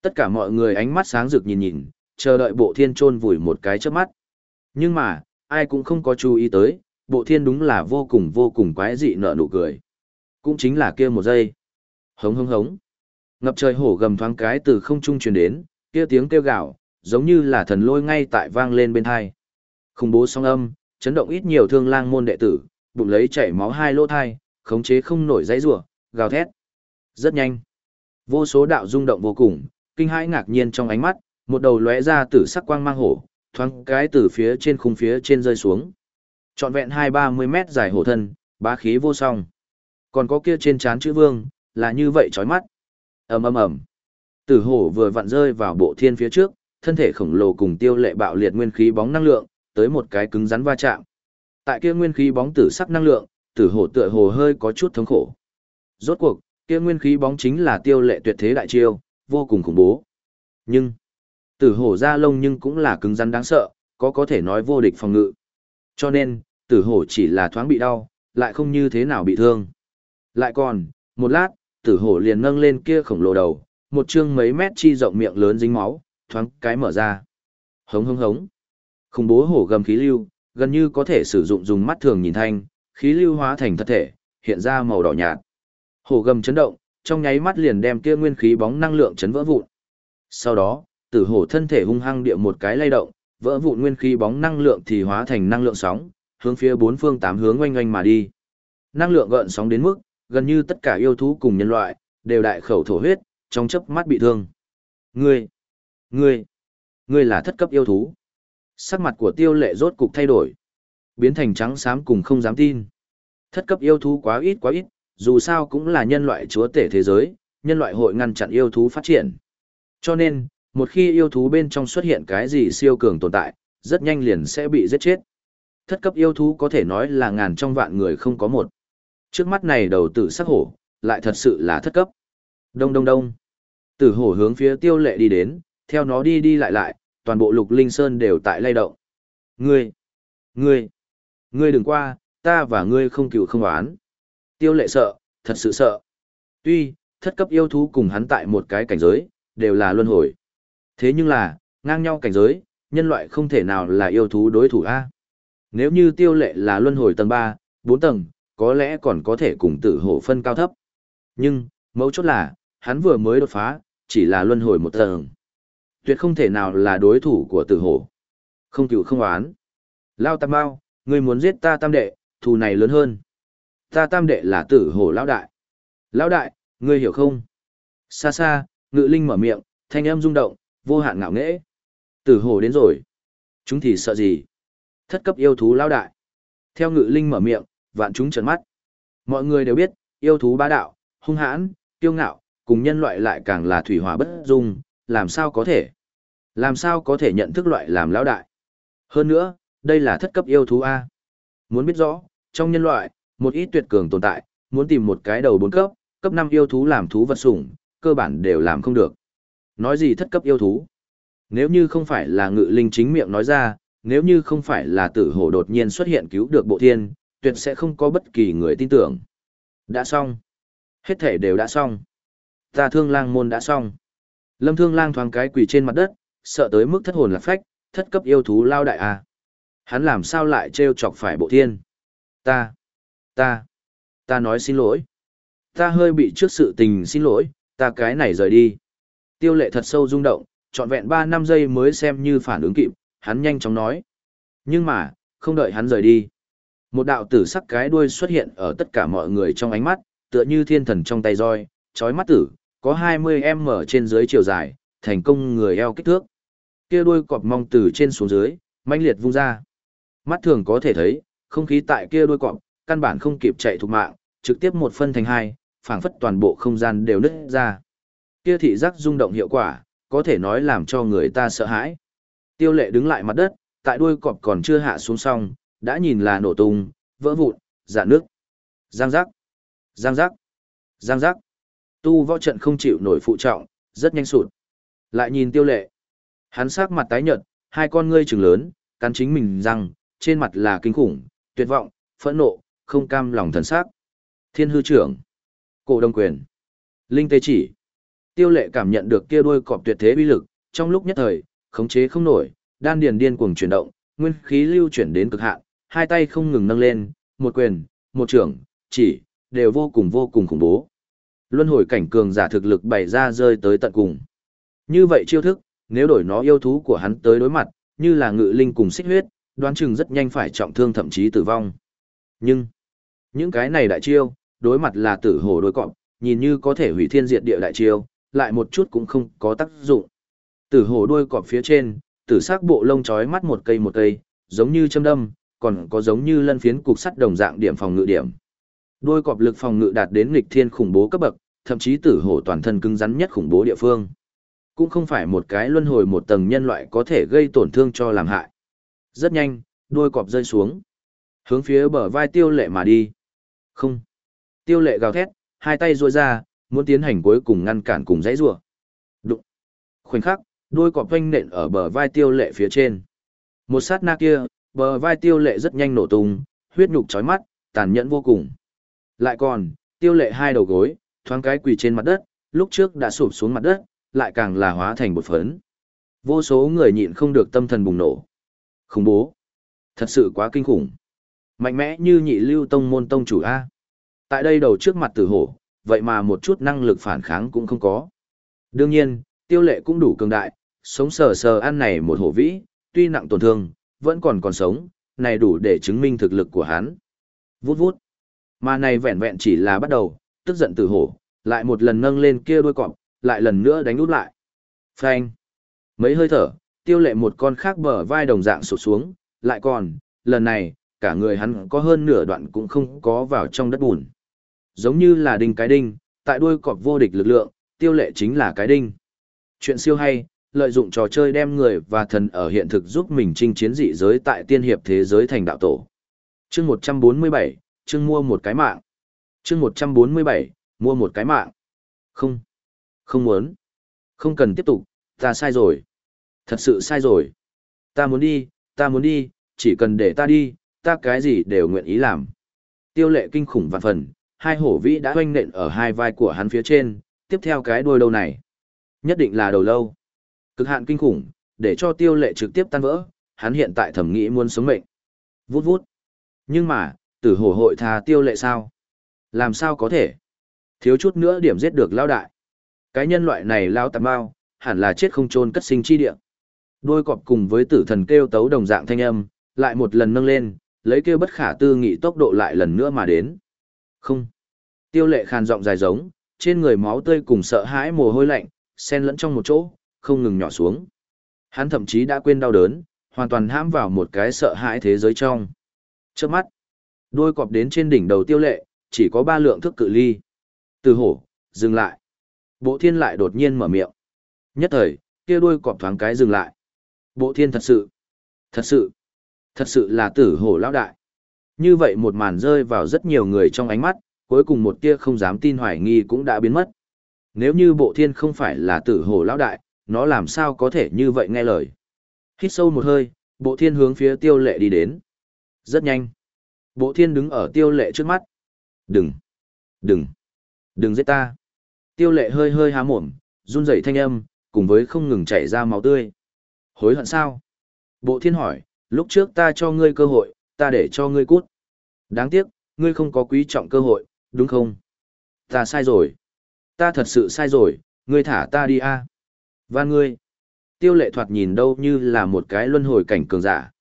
Tất cả mọi người ánh mắt sáng rực nhìn nhìn, chờ đợi bộ thiên chôn vùi một cái chớp mắt. Nhưng mà, ai cũng không có chú ý tới, bộ thiên đúng là vô cùng vô cùng quái dị nở nụ cười. Cũng chính là kia một giây. Hống hống hống. Ngập trời hổ gầm thoáng cái từ không trung truyền đến, kia tiếng kêu gào, giống như là thần lôi ngay tại vang lên bên hai. Khủng bố song âm, chấn động ít nhiều thương lang môn đệ tử, bụng lấy chảy máu hai lỗ thai, khống chế không nổi dãy rủa, gào thét. Rất nhanh. Vô số đạo rung động vô cùng, kinh hãi ngạc nhiên trong ánh mắt, một đầu lóe ra tử sắc quang mang hổ, thoáng cái từ phía trên khung phía trên rơi xuống. Trọn vẹn hai ba mươi mét dài hổ thân, bá khí vô song. Còn có kia trên trán chữ vương, là như vậy chói mắt. ầm ầm ầm. Tử hổ vừa vặn rơi vào bộ thiên phía trước, thân thể khổng lồ cùng tiêu lệ bạo liệt nguyên khí bóng năng lượng, tới một cái cứng rắn va chạm. Tại kia nguyên khí bóng tử sắc năng lượng, tử hổ tựa hồ hơi có chút thống khổ. Rốt cuộc, kia nguyên khí bóng chính là tiêu lệ tuyệt thế đại chiêu, vô cùng khủng bố. Nhưng, tử hổ da lông nhưng cũng là cứng rắn đáng sợ, có có thể nói vô địch phòng ngự. Cho nên, tử hổ chỉ là thoáng bị đau, lại không như thế nào bị thương. Lại còn, một lát, tử hổ liền nâng lên kia khổng lồ đầu, một chương mấy mét chi rộng miệng lớn dính máu, thoáng cái mở ra. Hống hống hống. Khủng bố hổ gầm khí lưu, gần như có thể sử dụng dùng mắt thường nhìn thanh, khí lưu hóa thành thật thể, hiện ra màu đỏ nhạt. Hổ gầm chấn động, trong nháy mắt liền đem kia nguyên khí bóng năng lượng chấn vỡ vụn. Sau đó, tử hổ thân thể hung hăng địa một cái lay động, vỡ vụn nguyên khí bóng năng lượng thì hóa thành năng lượng sóng, hướng phía bốn phương tám hướng oanh oanh mà đi. Năng lượng gợn sóng đến mức, gần như tất cả yêu thú cùng nhân loại, đều đại khẩu thổ huyết, trong chớp mắt bị thương. Ngươi, ngươi, ngươi là thất cấp yêu thú. Sắc mặt của tiêu lệ rốt cục thay đổi. Biến thành trắng xám cùng không dám tin. Thất cấp yêu thú quá ít quá ít, dù sao cũng là nhân loại chúa tể thế giới, nhân loại hội ngăn chặn yêu thú phát triển. Cho nên, một khi yêu thú bên trong xuất hiện cái gì siêu cường tồn tại, rất nhanh liền sẽ bị giết chết. Thất cấp yêu thú có thể nói là ngàn trong vạn người không có một. Trước mắt này đầu tử sắc hổ, lại thật sự là thất cấp. Đông đông đông. Tử hổ hướng phía tiêu lệ đi đến, theo nó đi đi lại lại, toàn bộ lục linh sơn đều tại lay động. Ngươi, ngươi, ngươi đừng qua, ta và ngươi không cựu không oán. Tiêu lệ sợ, thật sự sợ. Tuy, thất cấp yêu thú cùng hắn tại một cái cảnh giới, đều là luân hồi. Thế nhưng là, ngang nhau cảnh giới, nhân loại không thể nào là yêu thú đối thủ A. Nếu như tiêu lệ là luân hồi tầng 3, 4 tầng, có lẽ còn có thể cùng tử hổ phân cao thấp. Nhưng, mấu chốt là, hắn vừa mới đột phá, chỉ là luân hồi một tầng. Tuyệt không thể nào là đối thủ của tử hổ. Không cựu không oán. Lao tam bao, ngươi muốn giết ta tam đệ, thù này lớn hơn. Ta tam đệ là tử hổ lão đại. Lão đại, ngươi hiểu không? Xa xa, ngự linh mở miệng, thanh âm rung động, vô hạn ngạo nghễ. Tử hổ đến rồi. Chúng thì sợ gì? Thất cấp yêu thú lão đại. Theo ngự linh mở miệng, vạn chúng trợn mắt. Mọi người đều biết, yêu thú bá đạo, hung hãn, kiêu ngạo, cùng nhân loại lại càng là thủy hỏa bất dung, làm sao có thể? Làm sao có thể nhận thức loại làm lão đại? Hơn nữa, đây là thất cấp yêu thú A. Muốn biết rõ, trong nhân loại, một ít tuyệt cường tồn tại, muốn tìm một cái đầu bốn cấp, cấp 5 yêu thú làm thú vật sủng, cơ bản đều làm không được. Nói gì thất cấp yêu thú? Nếu như không phải là ngự linh chính miệng nói ra, nếu như không phải là tử hổ đột nhiên xuất hiện cứu được bộ thiên, tuyệt sẽ không có bất kỳ người tin tưởng. Đã xong. Hết thể đều đã xong. Ta thương lang môn đã xong. Lâm thương lang thoáng cái quỳ trên mặt đất, sợ tới mức thất hồn lạc phách, thất cấp yêu thú lao đại à. Hắn làm sao lại trêu chọc phải bộ thiên? Ta, ta, ta nói xin lỗi. Ta hơi bị trước sự tình xin lỗi, ta cái này rời đi. Tiêu lệ thật sâu rung động, trọn vẹn 3 năm giây mới xem như phản ứng kịp, hắn nhanh chóng nói. Nhưng mà, không đợi hắn rời đi. Một đạo tử sắc cái đuôi xuất hiện ở tất cả mọi người trong ánh mắt, tựa như thiên thần trong tay roi, chói mắt tử, có 20m trên dưới chiều dài, thành công người eo kích thước. Kia đuôi cọp mong từ trên xuống dưới, mãnh liệt vung ra. Mắt thường có thể thấy, không khí tại kia đuôi cọp, căn bản không kịp chạy thục mạng, trực tiếp một phân thành hai, phảng phất toàn bộ không gian đều nứt ra. Kia thị giác rung động hiệu quả, có thể nói làm cho người ta sợ hãi. Tiêu lệ đứng lại mặt đất, tại đuôi cọp còn chưa hạ xuống xong, đã nhìn là nổ tung, vỡ vụn, dạn nước. Giang giác, giang giác, giang giác. Tu võ trận không chịu nổi phụ trọng, rất nhanh sụt. Lại nhìn tiêu lệ. Hắn sắc mặt tái nhợt, hai con ngươi trừng lớn, cắn chính mình răng, trên mặt là kinh khủng, tuyệt vọng, phẫn nộ, không cam lòng thần sắc. Thiên hư trưởng, cổ đông quyền, linh tê chỉ. Tiêu lệ cảm nhận được kia đuôi cọp tuyệt thế uy lực, trong lúc nhất thời, khống chế không nổi, đan điền điên cuồng chuyển động, nguyên khí lưu chuyển đến cực hạn, hai tay không ngừng nâng lên, một quyền, một trưởng, chỉ, đều vô cùng vô cùng khủng bố. Luân hồi cảnh cường giả thực lực bày ra rơi tới tận cùng. Như vậy chiêu thức, nếu đổi nó yêu thú của hắn tới đối mặt, như là ngự linh cùng xích huyết, đoán chừng rất nhanh phải trọng thương thậm chí tử vong. Nhưng, những cái này đại chiêu, đối mặt là tử hổ đối cọp, nhìn như có thể hủy thiên diệt địa đại chiêu, lại một chút cũng không có tác dụng. Tử hổ đuôi cọp phía trên, tử sắc bộ lông chói mắt một cây một cây, giống như châm đâm, còn có giống như lân phiến cục sắt đồng dạng điểm phòng ngự điểm. Đuôi cọp lực phòng ngự đạt đến nghịch thiên khủng bố cấp bậc, thậm chí tử hổ toàn thân cứng rắn nhất khủng bố địa phương. Cũng không phải một cái luân hồi một tầng nhân loại có thể gây tổn thương cho làm hại. Rất nhanh, đuôi cọp rơi xuống. Hướng phía bờ vai tiêu lệ mà đi. Không. Tiêu lệ gào thét, hai tay ruôi ra, muốn tiến hành cuối cùng ngăn cản cùng dãy rủa. Đụng. Khoảnh khắc, đuôi cọp vanh nện ở bờ vai tiêu lệ phía trên. Một sát na kia, bờ vai tiêu lệ rất nhanh nổ tung, huyết nhục chói mắt, tàn nhẫn vô cùng. Lại còn, tiêu lệ hai đầu gối, thoáng cái quỳ trên mặt đất, lúc trước đã sụp xuống mặt đất, lại càng là hóa thành bột phấn. Vô số người nhịn không được tâm thần bùng nổ. Khủng bố. Thật sự quá kinh khủng. Mạnh mẽ như nhị lưu tông môn tông chủ A. Tại đây đầu trước mặt tử hổ, vậy mà một chút năng lực phản kháng cũng không có. Đương nhiên, tiêu lệ cũng đủ cường đại, sống sờ sờ ăn này một hổ vĩ, tuy nặng tổn thương, vẫn còn còn sống, này đủ để chứng minh thực lực của hắn. Vút vút. Mà này vẹn vẹn chỉ là bắt đầu, tức giận tử hổ, lại một lần nâng lên kia đuôi cọp, lại lần nữa đánh út lại. Phanh. Mấy hơi thở, tiêu lệ một con khác bờ vai đồng dạng sụt xuống, lại còn, lần này, cả người hắn có hơn nửa đoạn cũng không có vào trong đất bùn. Giống như là đinh cái đinh, tại đuôi cọp vô địch lực lượng, tiêu lệ chính là cái đinh. Chuyện siêu hay, lợi dụng trò chơi đem người và thần ở hiện thực giúp mình chinh chiến dị giới tại tiên hiệp thế giới thành đạo tổ. Chương 147, chương mua một cái mạng. Chương 147, mua một cái mạng. Không. Không muốn. Không cần tiếp tục, ta sai rồi. Thật sự sai rồi. Ta muốn đi, ta muốn đi, chỉ cần để ta đi, ta cái gì đều nguyện ý làm. Tiêu lệ kinh khủng vạn phần, hai hổ vĩ đã hoanh nện ở hai vai của hắn phía trên, tiếp theo cái đuôi lâu này. Nhất định là đầu lâu. Cực hạn kinh khủng, để cho tiêu lệ trực tiếp tan vỡ, hắn hiện tại thẩm nghĩ muốn sống mệnh. Vút vút. Nhưng mà, tử hổ hội tha tiêu lệ sao? Làm sao có thể? Thiếu chút nữa điểm giết được lao đại. Cái nhân loại này lao tạm bao, hẳn là chết không chôn cất sinh chi địa. Đôi cọp cùng với tử thần kêu tấu đồng dạng thanh âm, lại một lần nâng lên, lấy kêu bất khả tư nghị tốc độ lại lần nữa mà đến. Không. Tiêu lệ khàn giọng dài giống, trên người máu tươi cùng sợ hãi mồ hôi lạnh, xen lẫn trong một chỗ, không ngừng nhỏ xuống. Hắn thậm chí đã quên đau đớn, hoàn toàn hãm vào một cái sợ hãi thế giới trong. Trước mắt, Đôi cọp đến trên đỉnh đầu tiêu lệ, chỉ có ba lượng thức cự ly. Từ hổ, dừng lại. Bộ thiên lại đột nhiên mở miệng. Nhất thời, kia đuôi cọp thoáng cái dừng lại. Bộ thiên thật sự, thật sự, thật sự là tử hổ lão đại. Như vậy một màn rơi vào rất nhiều người trong ánh mắt, cuối cùng một tia không dám tin hoài nghi cũng đã biến mất. Nếu như bộ thiên không phải là tử hổ lão đại, nó làm sao có thể như vậy nghe lời. Hít sâu một hơi, bộ thiên hướng phía tiêu lệ đi đến. Rất nhanh. Bộ thiên đứng ở tiêu lệ trước mắt. Đừng, đừng, đừng giết ta. Tiêu lệ hơi hơi há mồm, run rẩy thanh âm, cùng với không ngừng chảy ra máu tươi. Hối hận sao? Bộ thiên hỏi, lúc trước ta cho ngươi cơ hội, ta để cho ngươi cút. Đáng tiếc, ngươi không có quý trọng cơ hội, đúng không? Ta sai rồi. Ta thật sự sai rồi, ngươi thả ta đi a. À? Ngươi. Tiêu lệ thoạt nhìn đâu như là một cái luân hồi cảnh cường giả.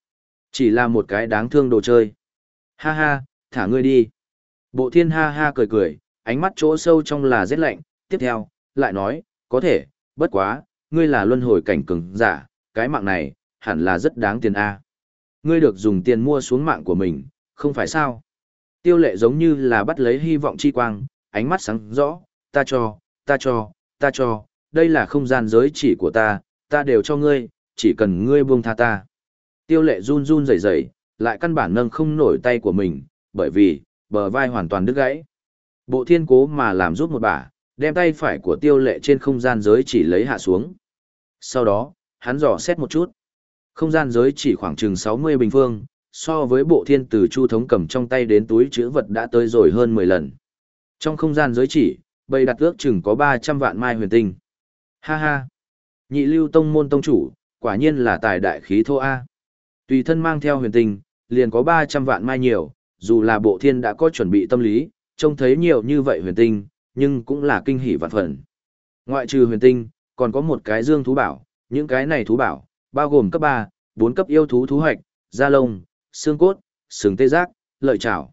Chỉ là một cái đáng thương đồ chơi. Ha ha, thả ngươi đi. Bộ thiên ha ha cười cười, ánh mắt chỗ sâu trong là rét lạnh, tiếp theo, lại nói, có thể, bất quá, ngươi là luân hồi cảnh cường giả, cái mạng này, hẳn là rất đáng tiền A. Ngươi được dùng tiền mua xuống mạng của mình, không phải sao? Tiêu lệ giống như là bắt lấy hy vọng chi quang, ánh mắt sáng rõ, ta cho, ta cho, ta cho, đây là không gian giới chỉ của ta, ta đều cho ngươi, chỉ cần ngươi buông tha ta. Tiêu lệ run run rẩy rẩy, lại căn bản nâng không nổi tay của mình, bởi vì, bờ vai hoàn toàn đứt gãy. Bộ thiên cố mà làm rút một bả, đem tay phải của tiêu lệ trên không gian giới chỉ lấy hạ xuống. Sau đó, hắn dò xét một chút. Không gian giới chỉ khoảng chừng 60 bình phương, so với bộ thiên tử chu thống cầm trong tay đến túi chữ vật đã tới rồi hơn 10 lần. Trong không gian giới chỉ, bầy đặt ước chừng có 300 vạn mai huyền tinh. Ha ha! Nhị lưu tông môn tông chủ, quả nhiên là tài đại khí thô A. Tùy thân mang theo huyền tinh, liền có 300 vạn mai nhiều, dù là bộ thiên đã có chuẩn bị tâm lý, trông thấy nhiều như vậy huyền tinh, nhưng cũng là kinh hỉ vạn phần. Ngoại trừ huyền tinh, còn có một cái dương thú bảo, những cái này thú bảo, bao gồm cấp 3, 4 cấp yêu thú thú hoạch, da lông, xương cốt, sừng tê giác, lợi chảo.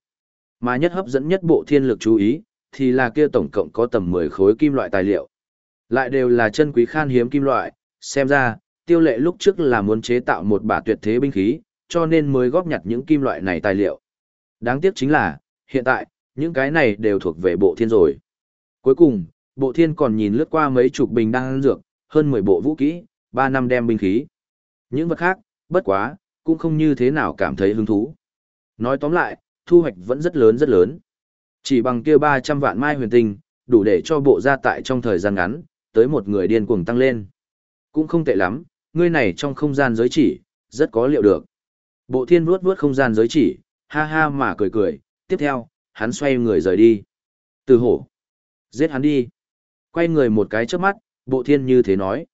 Mà nhất hấp dẫn nhất bộ thiên lực chú ý, thì là kia tổng cộng có tầm 10 khối kim loại tài liệu. Lại đều là chân quý khan hiếm kim loại, xem ra, tiêu lệ lúc trước là muốn chế tạo một bả tuyệt thế binh khí, cho nên mới góp nhặt những kim loại này tài liệu. Đáng tiếc chính là, hiện tại, những cái này đều thuộc về bộ thiên rồi. Cuối cùng, bộ thiên còn nhìn lướt qua mấy chục bình đan dược, hơn 10 bộ vũ kỹ, 3 năm đem binh khí. Những vật khác, bất quá, cũng không như thế nào cảm thấy hứng thú. Nói tóm lại, thu hoạch vẫn rất lớn rất lớn. Chỉ bằng kia 300 vạn mai huyền tinh, đủ để cho bộ gia tại trong thời gian ngắn, tới một người điên cuồng tăng lên. Cũng không tệ lắm, ngươi này trong không gian giới chỉ, rất có liệu được. Bộ thiên vuốt vuốt không gian giới chỉ, ha ha mà cười cười, tiếp theo, hắn xoay người rời đi. Từ hổ. Giết hắn đi. Quay người một cái trước mắt, bộ thiên như thế nói.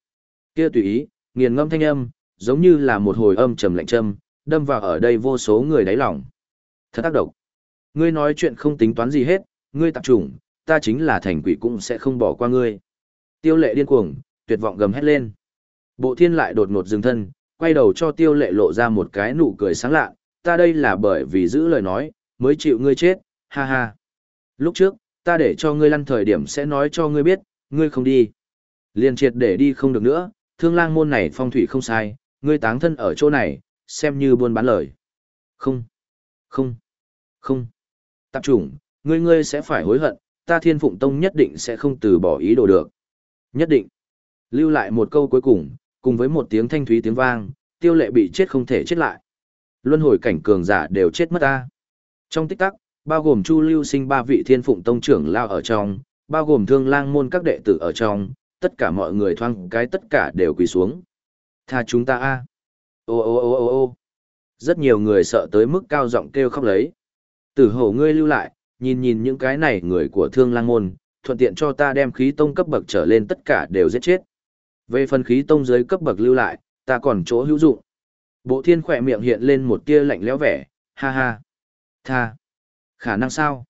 kia tùy ý, nghiền ngâm thanh âm, giống như là một hồi âm trầm lạnh châm, đâm vào ở đây vô số người đáy lòng. Thật tác độc, Ngươi nói chuyện không tính toán gì hết, ngươi tạp chủng, ta chính là thành quỷ cũng sẽ không bỏ qua ngươi. Tiêu lệ điên cuồng, tuyệt vọng gầm hét lên. Bộ thiên lại đột ngột dừng thân, quay đầu cho tiêu lệ lộ ra một cái nụ cười sáng lạ, ta đây là bởi vì giữ lời nói, mới chịu ngươi chết, ha ha. Lúc trước, ta để cho ngươi lăn thời điểm sẽ nói cho ngươi biết, ngươi không đi. liền triệt để đi không được nữa, thương lang môn này phong thủy không sai, ngươi táng thân ở chỗ này, xem như buôn bán lời. Không, không, không. Tạp chủng, ngươi ngươi sẽ phải hối hận, ta thiên phụng tông nhất định sẽ không từ bỏ ý đồ được. Nhất định. Lưu lại một câu cuối cùng, cùng với một tiếng thanh thúy tiếng vang, tiêu lệ bị chết không thể chết lại. Luân hồi cảnh cường giả đều chết mất ta. Trong tích tắc, bao gồm Chu Lưu Sinh ba vị Thiên Phụng tông trưởng lao ở trong, bao gồm Thương Lang môn các đệ tử ở trong, tất cả mọi người thoang cái tất cả đều quỳ xuống. Tha chúng ta a. Ô ô ô ô ô. Rất nhiều người sợ tới mức cao giọng kêu khóc lấy. Tử hổ ngươi lưu lại, nhìn nhìn những cái này người của Thương Lang môn, thuận tiện cho ta đem khí tông cấp bậc trở lên tất cả đều giết chết. Về phần khí tông dưới cấp bậc lưu lại, ta còn chỗ hữu dụng. Bộ thiên khỏe miệng hiện lên một tia lạnh lẽo vẻ, ha ha. Tha. Khả năng sao?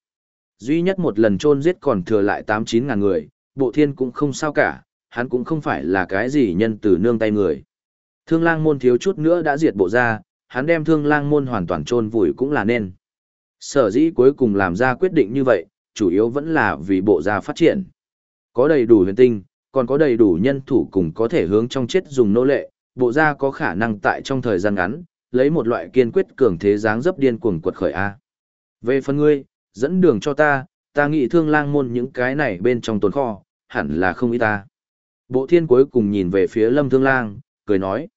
Duy nhất một lần chôn giết còn thừa lại 8-9 ngàn người, bộ thiên cũng không sao cả, hắn cũng không phải là cái gì nhân từ nương tay người. Thương lang môn thiếu chút nữa đã diệt bộ ra, hắn đem thương lang môn hoàn toàn chôn vùi cũng là nên. Sở dĩ cuối cùng làm ra quyết định như vậy, chủ yếu vẫn là vì bộ gia phát triển. Có đầy đủ huyền tinh, còn có đầy đủ nhân thủ cùng có thể hướng trong chết dùng nô lệ, bộ gia có khả năng tại trong thời gian ngắn, lấy một loại kiên quyết cường thế dáng dấp điên cuồng quật khởi A. Về phần ngươi, dẫn đường cho ta, ta nghĩ thương lang môn những cái này bên trong tồn kho, hẳn là không ý ta. Bộ thiên cuối cùng nhìn về phía lâm thương lang, cười nói.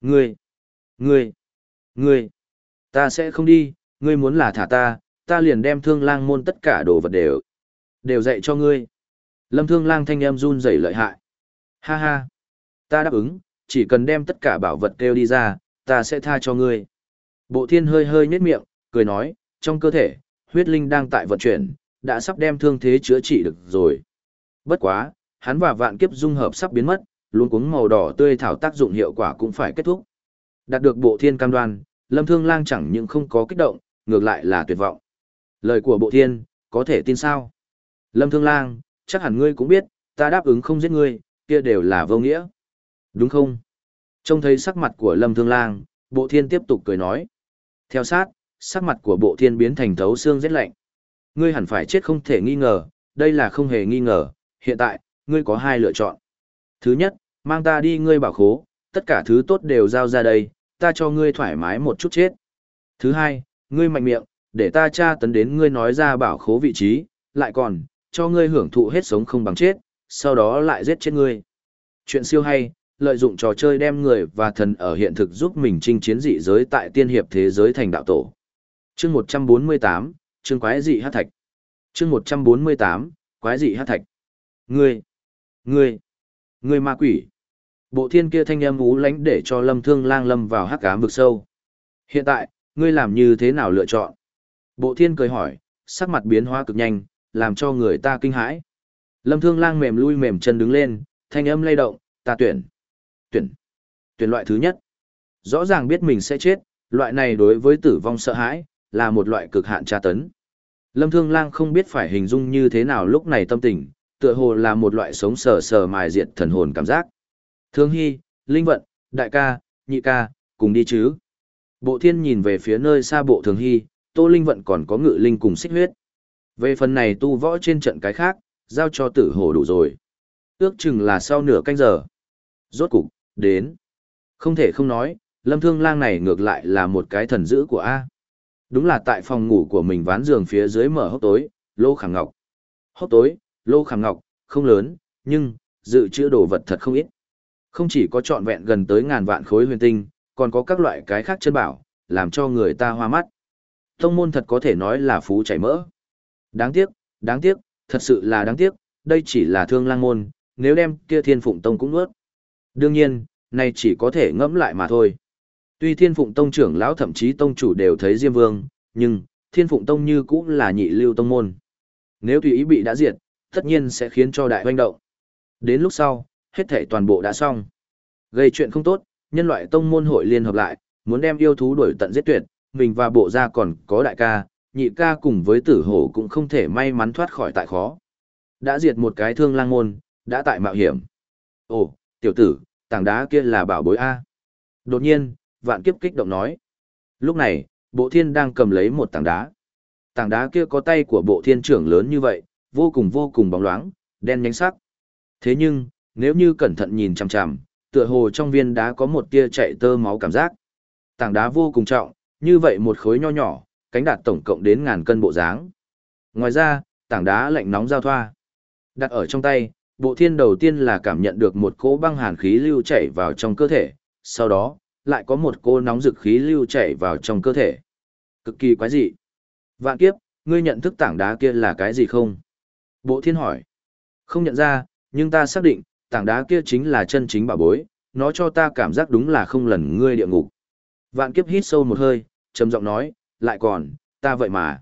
Ngươi, ngươi, ngươi, ta sẽ không đi, ngươi muốn là thả ta, ta liền đem thương lang môn tất cả đồ vật đều, đều dạy cho ngươi. Lâm thương lang thanh em run rẩy lợi hại. Ha ha, ta đáp ứng, chỉ cần đem tất cả bảo vật kêu đi ra, ta sẽ tha cho ngươi. Bộ thiên hơi hơi nhếch miệng, cười nói, trong cơ thể, huyết linh đang tại vận chuyển, đã sắp đem thương thế chữa trị được rồi. Bất quá, hắn và vạn kiếp dung hợp sắp biến mất, luôn cuống màu đỏ tươi thảo tác dụng hiệu quả cũng phải kết thúc. Đạt được bộ thiên cam đoan, lâm thương lang chẳng những không có kích động, ngược lại là tuyệt vọng. Lời của bộ thiên, có thể tin sao? Lâm thương lang, chắc hẳn ngươi cũng biết, ta đáp ứng không giết ngươi, kia đều là vô nghĩa. Đúng không? Trông thấy sắc mặt của lâm thương lang, bộ thiên tiếp tục cười nói. Theo sát, sắc mặt của bộ thiên biến thành thấu xương rét lạnh. Ngươi hẳn phải chết không thể nghi ngờ, đây là không hề nghi ngờ, hiện tại, ngươi có hai lựa chọn. Thứ nhất, mang ta đi ngươi bảo khố, tất cả thứ tốt đều giao ra đây, ta cho ngươi thoải mái một chút chết. Thứ hai, ngươi mạnh miệng, để ta tra tấn đến ngươi nói ra bảo khố vị trí, lại còn, cho ngươi hưởng thụ hết sống không bằng chết, sau đó lại giết chết ngươi. Chuyện siêu hay, lợi dụng trò chơi đem người và thần ở hiện thực giúp mình chinh chiến dị giới tại tiên hiệp thế giới thành đạo tổ. Chương 148, chương quái dị hát thạch. Chương 148, quái dị hát thạch. Ngươi, ngươi, ngươi ma quỷ. Bộ thiên kia thanh âm ú lánh để cho lâm thương lang lâm vào hắc ám vực sâu. Hiện tại, ngươi làm như thế nào lựa chọn? Bộ thiên cười hỏi, sắc mặt biến hóa cực nhanh, làm cho người ta kinh hãi. Lâm thương lang mềm lui mềm chân đứng lên, thanh âm lay động, ta tuyển. Tuyển. Tuyển loại thứ nhất. Rõ ràng biết mình sẽ chết, loại này đối với tử vong sợ hãi, là một loại cực hạn tra tấn. Lâm Thương Lang không biết phải hình dung như thế nào lúc này tâm tình, tựa hồ là một loại sống sờ sờ mài diệt thần hồn cảm giác. Thương Hy, Linh Vận, Đại ca, Nhị ca, cùng đi chứ. Bộ thiên nhìn về phía nơi xa bộ Thường Hy, Tô Linh Vận còn có ngự linh cùng xích huyết. Về phần này tu võ trên trận cái khác, giao cho tử hồ đủ rồi. Ước chừng là sau nửa canh giờ. Rốt cục, đến. Không thể không nói, lâm thương lang này ngược lại là một cái thần dữ của A. Đúng là tại phòng ngủ của mình ván giường phía dưới mở hốc tối, lô khảm ngọc. Hốc tối, lô khảm ngọc, không lớn, nhưng, dự trữ đồ vật thật không ít. Không chỉ có trọn vẹn gần tới ngàn vạn khối huyền tinh, còn có các loại cái khác chân bảo, làm cho người ta hoa mắt. Tông môn thật có thể nói là phú chảy mỡ. Đáng tiếc, đáng tiếc, thật sự là đáng tiếc, đây chỉ là thương lang môn, nếu đem kia thiên phụng tông cũng nuốt. Đương nhiên, này chỉ có thể ngẫm lại mà thôi. Tuy Thiên Phụng Tông trưởng lão thậm chí tông chủ đều thấy Diêm Vương, nhưng Thiên Phụng Tông như cũng là nhị lưu tông môn. Nếu tùy ý bị đã diệt, tất nhiên sẽ khiến cho đại hoành động. Đến lúc sau, hết thảy toàn bộ đã xong. Gây chuyện không tốt, nhân loại tông môn hội liên hợp lại, muốn đem yêu thú đuổi tận giết tuyệt, mình và bộ gia còn có đại ca, nhị ca cùng với tử hổ cũng không thể may mắn thoát khỏi tại khó. Đã diệt một cái thương lang môn, đã tại mạo hiểm. Ồ, tiểu tử, tảng đá kia là bảo bối A. Đột nhiên, vạn kiếp kích động nói. Lúc này, bộ thiên đang cầm lấy một tảng đá. Tảng đá kia có tay của bộ thiên trưởng lớn như vậy, vô cùng vô cùng bóng loáng, đen nhánh sắc. Thế nhưng, nếu như cẩn thận nhìn chằm chằm, tựa hồ trong viên đá có một tia chạy tơ máu cảm giác. Tảng đá vô cùng trọng, như vậy một khối nho nhỏ, cánh đạt tổng cộng đến ngàn cân bộ dáng. Ngoài ra, tảng đá lạnh nóng giao thoa. Đặt ở trong tay, bộ thiên đầu tiên là cảm nhận được một cỗ băng hàn khí lưu chảy vào trong cơ thể, sau đó, lại có một cô nóng dực khí lưu chảy vào trong cơ thể. Cực kỳ quái dị. Vạn kiếp, ngươi nhận thức tảng đá kia là cái gì không? Bộ thiên hỏi. Không nhận ra, nhưng ta xác định, tảng đá kia chính là chân chính bảo bối, nó cho ta cảm giác đúng là không lần ngươi địa ngục. Vạn kiếp hít sâu một hơi, trầm giọng nói, lại còn, ta vậy mà.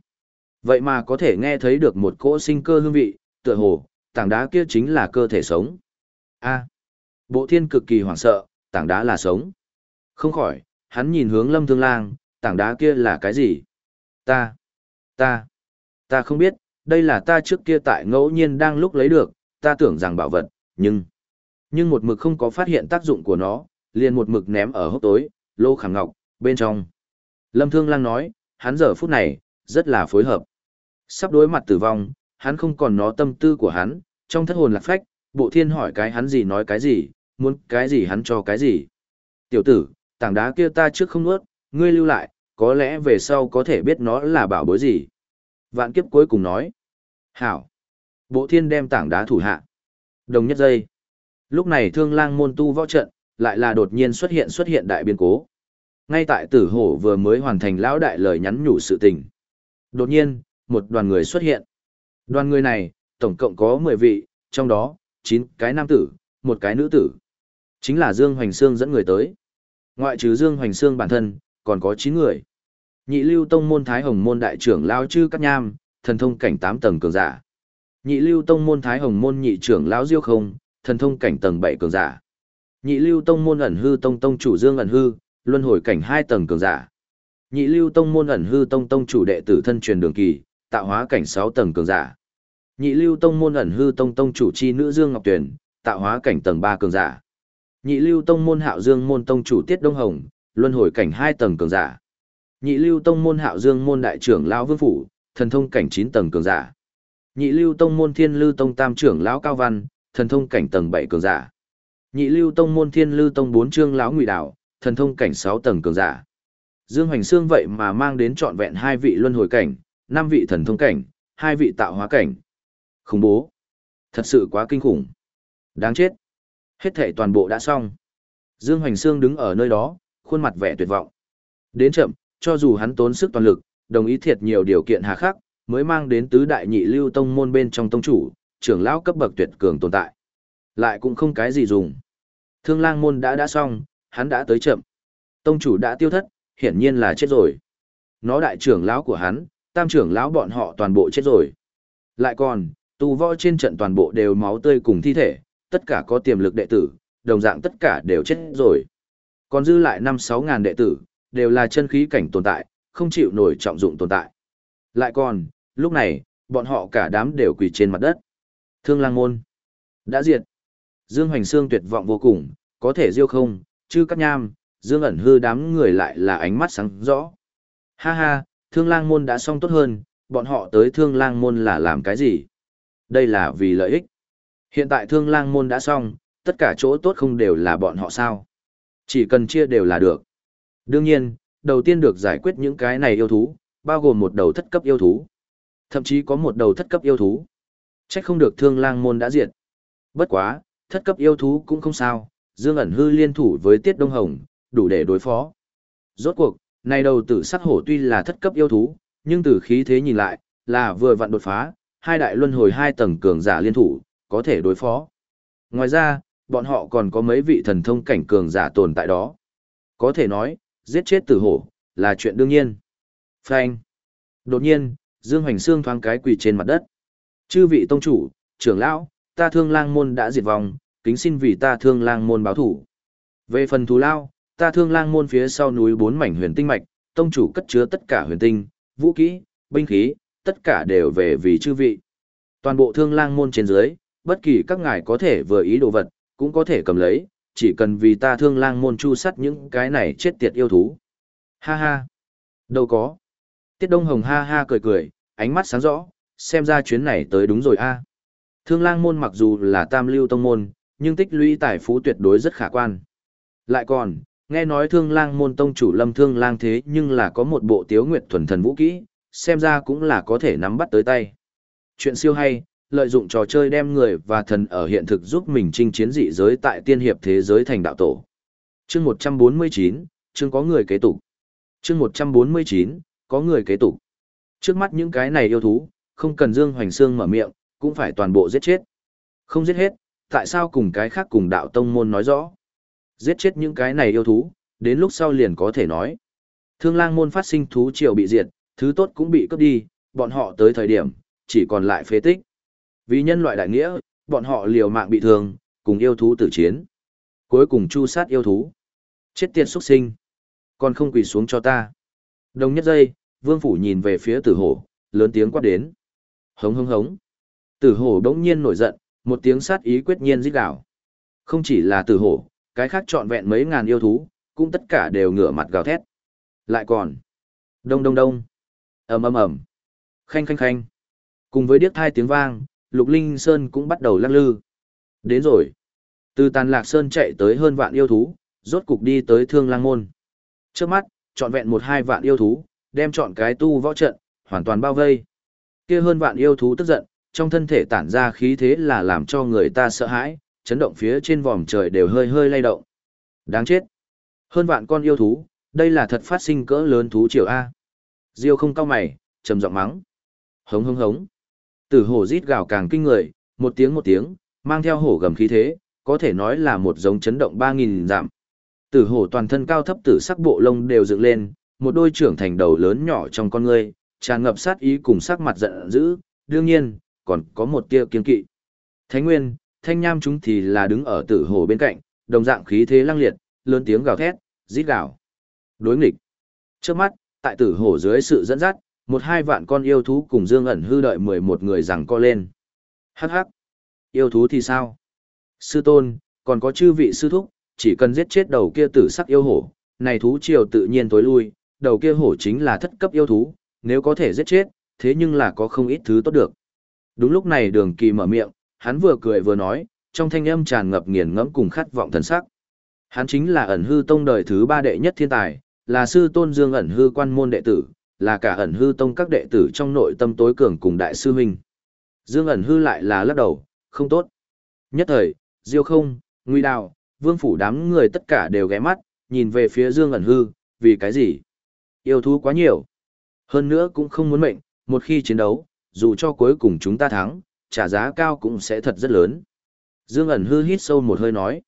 Vậy mà có thể nghe thấy được một cỗ sinh cơ hương vị, tựa hồ, tảng đá kia chính là cơ thể sống. A. Bộ thiên cực kỳ hoảng sợ, tảng đá là sống. Không khỏi, hắn nhìn hướng lâm thương lang, tảng đá kia là cái gì? Ta, ta, ta không biết, đây là ta trước kia tại ngẫu nhiên đang lúc lấy được, ta tưởng rằng bảo vật, nhưng, nhưng một mực không có phát hiện tác dụng của nó, liền một mực ném ở hốc tối, lô khảm ngọc, bên trong. Lâm Thương Lang nói, hắn giờ phút này, rất là phối hợp. Sắp đối mặt tử vong, hắn không còn nó tâm tư của hắn, trong thất hồn lạc phách, bộ thiên hỏi cái hắn gì nói cái gì, muốn cái gì hắn cho cái gì. Tiểu tử, tảng đá kia ta trước không nuốt, ngươi lưu lại, có lẽ về sau có thể biết nó là bảo bối gì. Vạn kiếp cuối cùng nói. Hảo. Bộ thiên đem tảng đá thủ hạ. Đồng nhất giây. Lúc này thương lang môn tu võ trận, lại là đột nhiên xuất hiện xuất hiện đại biến cố. Ngay tại tử hổ vừa mới hoàn thành lão đại lời nhắn nhủ sự tình. Đột nhiên, một đoàn người xuất hiện. Đoàn người này, tổng cộng có 10 vị, trong đó, 9 cái nam tử, một cái nữ tử. Chính là Dương Hoành Sương dẫn người tới. Ngoại trừ Dương Hoành Sương bản thân, còn có 9 người. Nhị lưu tông môn Thái Hồng môn đại trưởng Lão Trư Cát Nham, thần thông cảnh 8 tầng cường giả. Nhị lưu tông môn Thái Hồng môn nhị trưởng lão Diêu Không, thần thông cảnh tầng 7 cường giả. Nhị lưu tông môn ẩn hư tông tông chủ Dương ẩn hư, luân hồi cảnh 2 tầng cường giả. Nhị lưu tông môn ẩn hư tông tông chủ đệ tử thân truyền đường kỳ, tạo hóa cảnh 6 tầng cường giả. Nhị lưu tông môn ẩn hư tông tông chủ chi nữ Dương Ngọc Tuyền, tạo hóa cảnh tầng 3 cường giả. Nhị lưu tông môn Hạo Dương môn tông chủ Tiết Đông Hồng, luân hồi cảnh 2 tầng cường giả. Nhị lưu tông môn Hạo Dương môn đại trưởng lão Vương phủ, thần thông cảnh 9 tầng cường giả. Nhị lưu tông môn Thiên Lưu tông tam trưởng lão Cao Văn, thần thông cảnh tầng 7 cường giả. Nhị lưu tông môn Thiên Lưu tông 4 trương lão Ngụy Đạo, thần thông cảnh 6 tầng cường giả. Dương Hoành Xương vậy mà mang đến trọn vẹn hai vị luân hồi cảnh, năm vị thần thông cảnh, hai vị tạo hóa cảnh. Khủng bố. Thật sự quá kinh khủng. Đáng chết. Hết thể toàn bộ đã xong. Dương Hoành Sương đứng ở nơi đó, khuôn mặt vẻ tuyệt vọng. Đến chậm, cho dù hắn tốn sức toàn lực, đồng ý thiệt nhiều điều kiện hà khắc, mới mang đến tứ đại nhị lưu tông môn bên trong tông chủ, trưởng lão cấp bậc tuyệt cường tồn tại. Lại cũng không cái gì dùng. Thương lang môn đã đã xong, hắn đã tới chậm. Tông chủ đã tiêu thất, hiển nhiên là chết rồi. Nó đại trưởng lão của hắn, tam trưởng lão bọn họ toàn bộ chết rồi. Lại còn, tu võ trên trận toàn bộ đều máu tươi cùng thi thể, tất cả có tiềm lực đệ tử, đồng dạng tất cả đều chết rồi. Còn dư lại 5-6 ngàn đệ tử, đều là chân khí cảnh tồn tại, không chịu nổi trọng dụng tồn tại. Lại còn, lúc này, bọn họ cả đám đều quỳ trên mặt đất. Thương lang môn. Đã diệt. Dương Hoành Sương tuyệt vọng vô cùng, có thể diêu không, chứ cắt nham, Dương ẩn hư đám người lại là ánh mắt sáng rõ. Ha ha, thương lang môn đã xong tốt hơn, bọn họ tới thương lang môn là làm cái gì? Đây là vì lợi ích. Hiện tại thương lang môn đã xong, tất cả chỗ tốt không đều là bọn họ sao. Chỉ cần chia đều là được. Đương nhiên, đầu tiên được giải quyết những cái này yêu thú, bao gồm một đầu thất cấp yêu thú. Thậm chí có một đầu thất cấp yêu thú. Trách không được thương lang môn đã diệt. Bất quá, thất cấp yêu thú cũng không sao, Dương ẩn hư liên thủ với Tiết Đông Hồng, đủ để đối phó. Rốt cuộc, này đầu tử sắc hổ tuy là thất cấp yêu thú, nhưng từ khí thế nhìn lại, là vừa vặn đột phá, hai đại luân hồi hai tầng cường giả liên thủ, có thể đối phó. Ngoài ra, bọn họ còn có mấy vị thần thông cảnh cường giả tồn tại đó. Có thể nói, giết chết tử hổ, là chuyện đương nhiên. Phanh. Đột nhiên, Dương Hoành Sương thoáng cái quỳ trên mặt đất. Chư vị tông chủ, trưởng lão, ta thương lang môn đã diệt vong, kính xin vì ta thương lang môn báo thủ. Về phần thù lao, ta thương lang môn phía sau núi bốn mảnh huyền tinh mạch, tông chủ cất chứa tất cả huyền tinh, vũ kỹ, binh khí, tất cả đều về vì chư vị. Toàn bộ thương lang môn trên dưới, bất kỳ các ngài có thể vừa ý đồ vật, cũng có thể cầm lấy, chỉ cần vì ta thương lang môn chu sắt những cái này chết tiệt yêu thú. Ha ha. Đâu có. Tiết Đông Hồng ha ha cười cười, ánh mắt sáng rõ, xem ra chuyến này tới đúng rồi a. Thương lang môn mặc dù là tam lưu tông môn, nhưng tích lũy tài phú tuyệt đối rất khả quan. Lại còn, nghe nói thương lang môn tông chủ lâm thương lang thế nhưng là có một bộ tiếu nguyệt thuần thần vũ kỹ, xem ra cũng là có thể nắm bắt tới tay. Chuyện siêu hay, lợi dụng trò chơi đem người và thần ở hiện thực giúp mình chinh chiến dị giới tại tiên hiệp thế giới thành đạo tổ. Chương 149, chương có người kế tục. Chương 149, có người kế tục. Trước mắt những cái này yêu thú, không cần Dương Hoành xương mở miệng, cũng phải toàn bộ giết chết. Không giết hết, tại sao cùng cái khác cùng đạo tông môn nói rõ? Giết chết những cái này yêu thú, đến lúc sau liền có thể nói. Thương lang môn phát sinh thú triều bị diệt, thứ tốt cũng bị cướp đi, bọn họ tới thời điểm, chỉ còn lại phế tích. Vì nhân loại đại nghĩa, bọn họ liều mạng bị thương, cùng yêu thú tử chiến. Cuối cùng chu sát yêu thú. Chết tiệt xuất sinh. Còn không quỳ xuống cho ta. Đồng nhất giây, vương phủ nhìn về phía tử hổ, lớn tiếng quát đến. Hống hống hống. Tử hổ đống nhiên nổi giận, một tiếng sát ý quyết nhiên rít đảo. Không chỉ là tử hổ, cái khác trọn vẹn mấy ngàn yêu thú, cũng tất cả đều ngửa mặt gào thét. Lại còn. Đông đông đông. ầm ầm ầm. Khanh khanh khanh. Cùng với điếc thai tiếng vang, Lục Linh Sơn cũng bắt đầu lắc lư. Đến rồi. Từ Tàn Lạc Sơn chạy tới hơn vạn yêu thú, rốt cục đi tới Thương Lang Môn. Trước mắt, trọn vẹn một hai vạn yêu thú, đem chọn cái tu võ trận, hoàn toàn bao vây. Kia hơn vạn yêu thú tức giận, trong thân thể tản ra khí thế là làm cho người ta sợ hãi, chấn động phía trên vòm trời đều hơi hơi lay động. Đáng chết. Hơn vạn con yêu thú, đây là thật phát sinh cỡ lớn thú triều A. Diêu không cao mày, trầm giọng mắng. Hống hống hống. Tử hổ rít gào càng kinh người, một tiếng một tiếng, mang theo hổ gầm khí thế, có thể nói là một giống chấn động 3.000 giảm. Tử hổ toàn thân cao thấp tử sắc bộ lông đều dựng lên, một đôi trưởng thành đầu lớn nhỏ trong con ngươi, tràn ngập sát ý cùng sắc mặt giận dữ, đương nhiên, còn có một tia kiên kỵ. Thánh Nguyên, Thanh Nham chúng thì là đứng ở tử hổ bên cạnh, đồng dạng khí thế lăng liệt, lớn tiếng gào thét, rít gào. Đối nghịch. Trước mắt, tại tử hổ dưới sự dẫn dắt, một hai vạn con yêu thú cùng Dương ẩn hư đợi 11 người rằng co lên. Hắc hắc. Yêu thú thì sao? Sư tôn, còn có chư vị sư thúc, chỉ cần giết chết đầu kia tử sắc yêu hổ, này thú triều tự nhiên tối lui, đầu kia hổ chính là thất cấp yêu thú, nếu có thể giết chết, thế nhưng là có không ít thứ tốt được. Đúng lúc này đường kỳ mở miệng, hắn vừa cười vừa nói, trong thanh âm tràn ngập nghiền ngẫm cùng khát vọng thần sắc. Hắn chính là ẩn hư tông đời thứ ba đệ nhất thiên tài, là sư tôn dương ẩn hư quan môn đệ tử, là cả ẩn hư tông các đệ tử trong nội tâm tối cường cùng đại sư huynh. Dương ẩn hư lại là lắc đầu, không tốt. Nhất thời, Diêu không, Nguy Đào, Vương Phủ đám người tất cả đều ghé mắt, nhìn về phía Dương ẩn hư, vì cái gì? Yêu thú quá nhiều. Hơn nữa cũng không muốn mệnh, một khi chiến đấu, dù cho cuối cùng chúng ta thắng, trả giá cao cũng sẽ thật rất lớn. Dương ẩn hư hít sâu một hơi nói.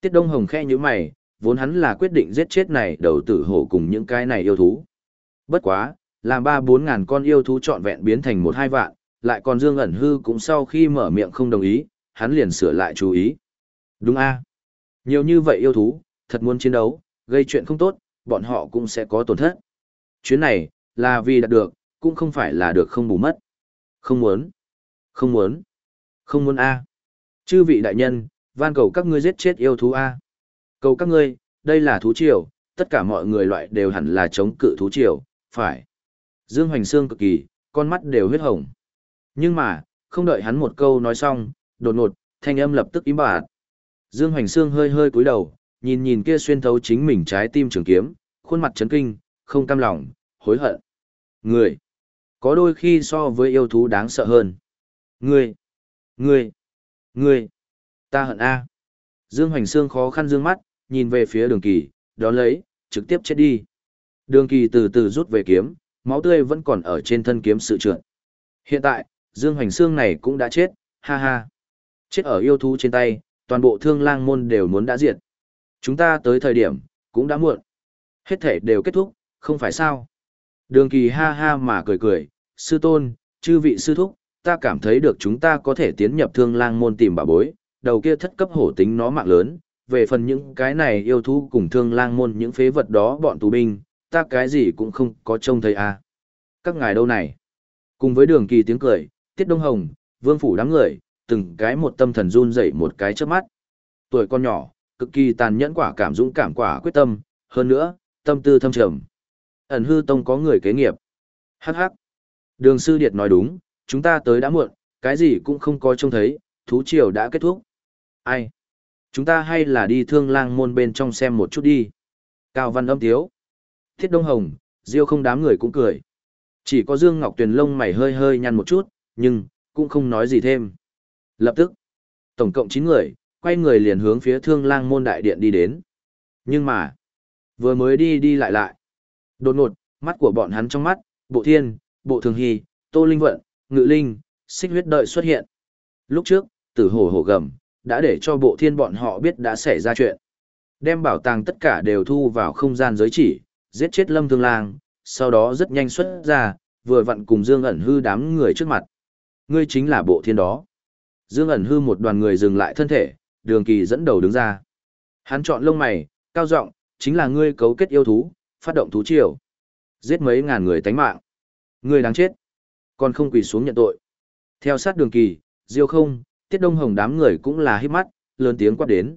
Tiết Đông Hồng khe như mày, vốn hắn là quyết định giết chết này đầu tử hổ cùng những cái này yêu thú. Bất quá, làm ba bốn ngàn con yêu thú trọn vẹn biến thành một hai vạn, lại còn Dương ẩn hư cũng sau khi mở miệng không đồng ý, hắn liền sửa lại chú ý. Đúng a Nhiều như vậy yêu thú, thật muốn chiến đấu, gây chuyện không tốt, bọn họ cũng sẽ có tổn thất. Chuyến này, là vì đạt được, cũng không phải là được không bù mất. Không muốn. Không muốn. Không muốn a Chư vị đại nhân, van cầu các ngươi giết chết yêu thú a Cầu các ngươi, đây là thú triều, tất cả mọi người loại đều hẳn là chống cự thú triều, phải. Dương Hoành Sương cực kỳ, con mắt đều huyết hồng. Nhưng mà, không đợi hắn một câu nói xong, đột ngột, thanh âm lập tức im bặt. Dương Hoành Sương hơi hơi cúi đầu, nhìn nhìn kia xuyên thấu chính mình trái tim trường kiếm, khuôn mặt chấn kinh, không cam lòng, hối hận. Người, có đôi khi so với yêu thú đáng sợ hơn. Người, người, người, ta hận A. Dương Hoành Sương khó khăn dương mắt, nhìn về phía đường kỳ, đón lấy, trực tiếp chết đi. Đường kỳ từ từ rút về kiếm, máu tươi vẫn còn ở trên thân kiếm sự trượt. Hiện tại, Dương Hoành Sương này cũng đã chết, ha ha. Chết ở yêu thú trên tay, toàn bộ thương lang môn đều muốn đã diệt. Chúng ta tới thời điểm, cũng đã muộn. Hết thể đều kết thúc, không phải sao. Đường kỳ ha ha mà cười cười, sư tôn, chư vị sư thúc, ta cảm thấy được chúng ta có thể tiến nhập thương lang môn tìm bà bối, đầu kia thất cấp hổ tính nó mạng lớn, về phần những cái này yêu thú cùng thương lang môn những phế vật đó bọn tù binh, ta cái gì cũng không có trông thấy à. Các ngài đâu này? Cùng với đường kỳ tiếng cười, tiết đông hồng, vương phủ đám người, từng cái một tâm thần run dậy một cái trước mắt. Tuổi con nhỏ, cực kỳ tàn nhẫn quả cảm dũng cảm quả quyết tâm, hơn nữa, tâm tư thâm trầm. Ẩn hư tông có người kế nghiệp. Hắc hắc. Đường sư điệt nói đúng, chúng ta tới đã muộn, cái gì cũng không có trông thấy, thú triều đã kết thúc. Ai? Chúng ta hay là đi thương lang môn bên trong xem một chút đi. Cao văn âm tiếu. Thiết Đông Hồng, Diêu không đám người cũng cười. Chỉ có Dương Ngọc Tuyền lông mày hơi hơi nhăn một chút, nhưng, cũng không nói gì thêm. Lập tức, tổng cộng 9 người, quay người liền hướng phía thương lang môn đại điện đi đến. Nhưng mà, vừa mới đi đi lại lại. Đột ngột, mắt của bọn hắn trong mắt, bộ thiên, bộ thường hy, tô linh vận, ngự linh, xích huyết đợi xuất hiện. Lúc trước, tử hổ hổ gầm, đã để cho bộ thiên bọn họ biết đã xảy ra chuyện. Đem bảo tàng tất cả đều thu vào không gian giới chỉ, giết chết lâm thương lang, sau đó rất nhanh xuất ra, vừa vặn cùng Dương ẩn hư đám người trước mặt. Ngươi chính là bộ thiên đó. Dương ẩn hư một đoàn người dừng lại thân thể, đường kỳ dẫn đầu đứng ra. Hắn chọn lông mày, cao giọng chính là ngươi cấu kết yêu thú, phát động thú triều. Giết mấy ngàn người tánh mạng. Ngươi đáng chết. Còn không quỳ xuống nhận tội. Theo sát đường kỳ, diêu không, tiết đông hồng đám người cũng là hít mắt, lớn tiếng quát đến.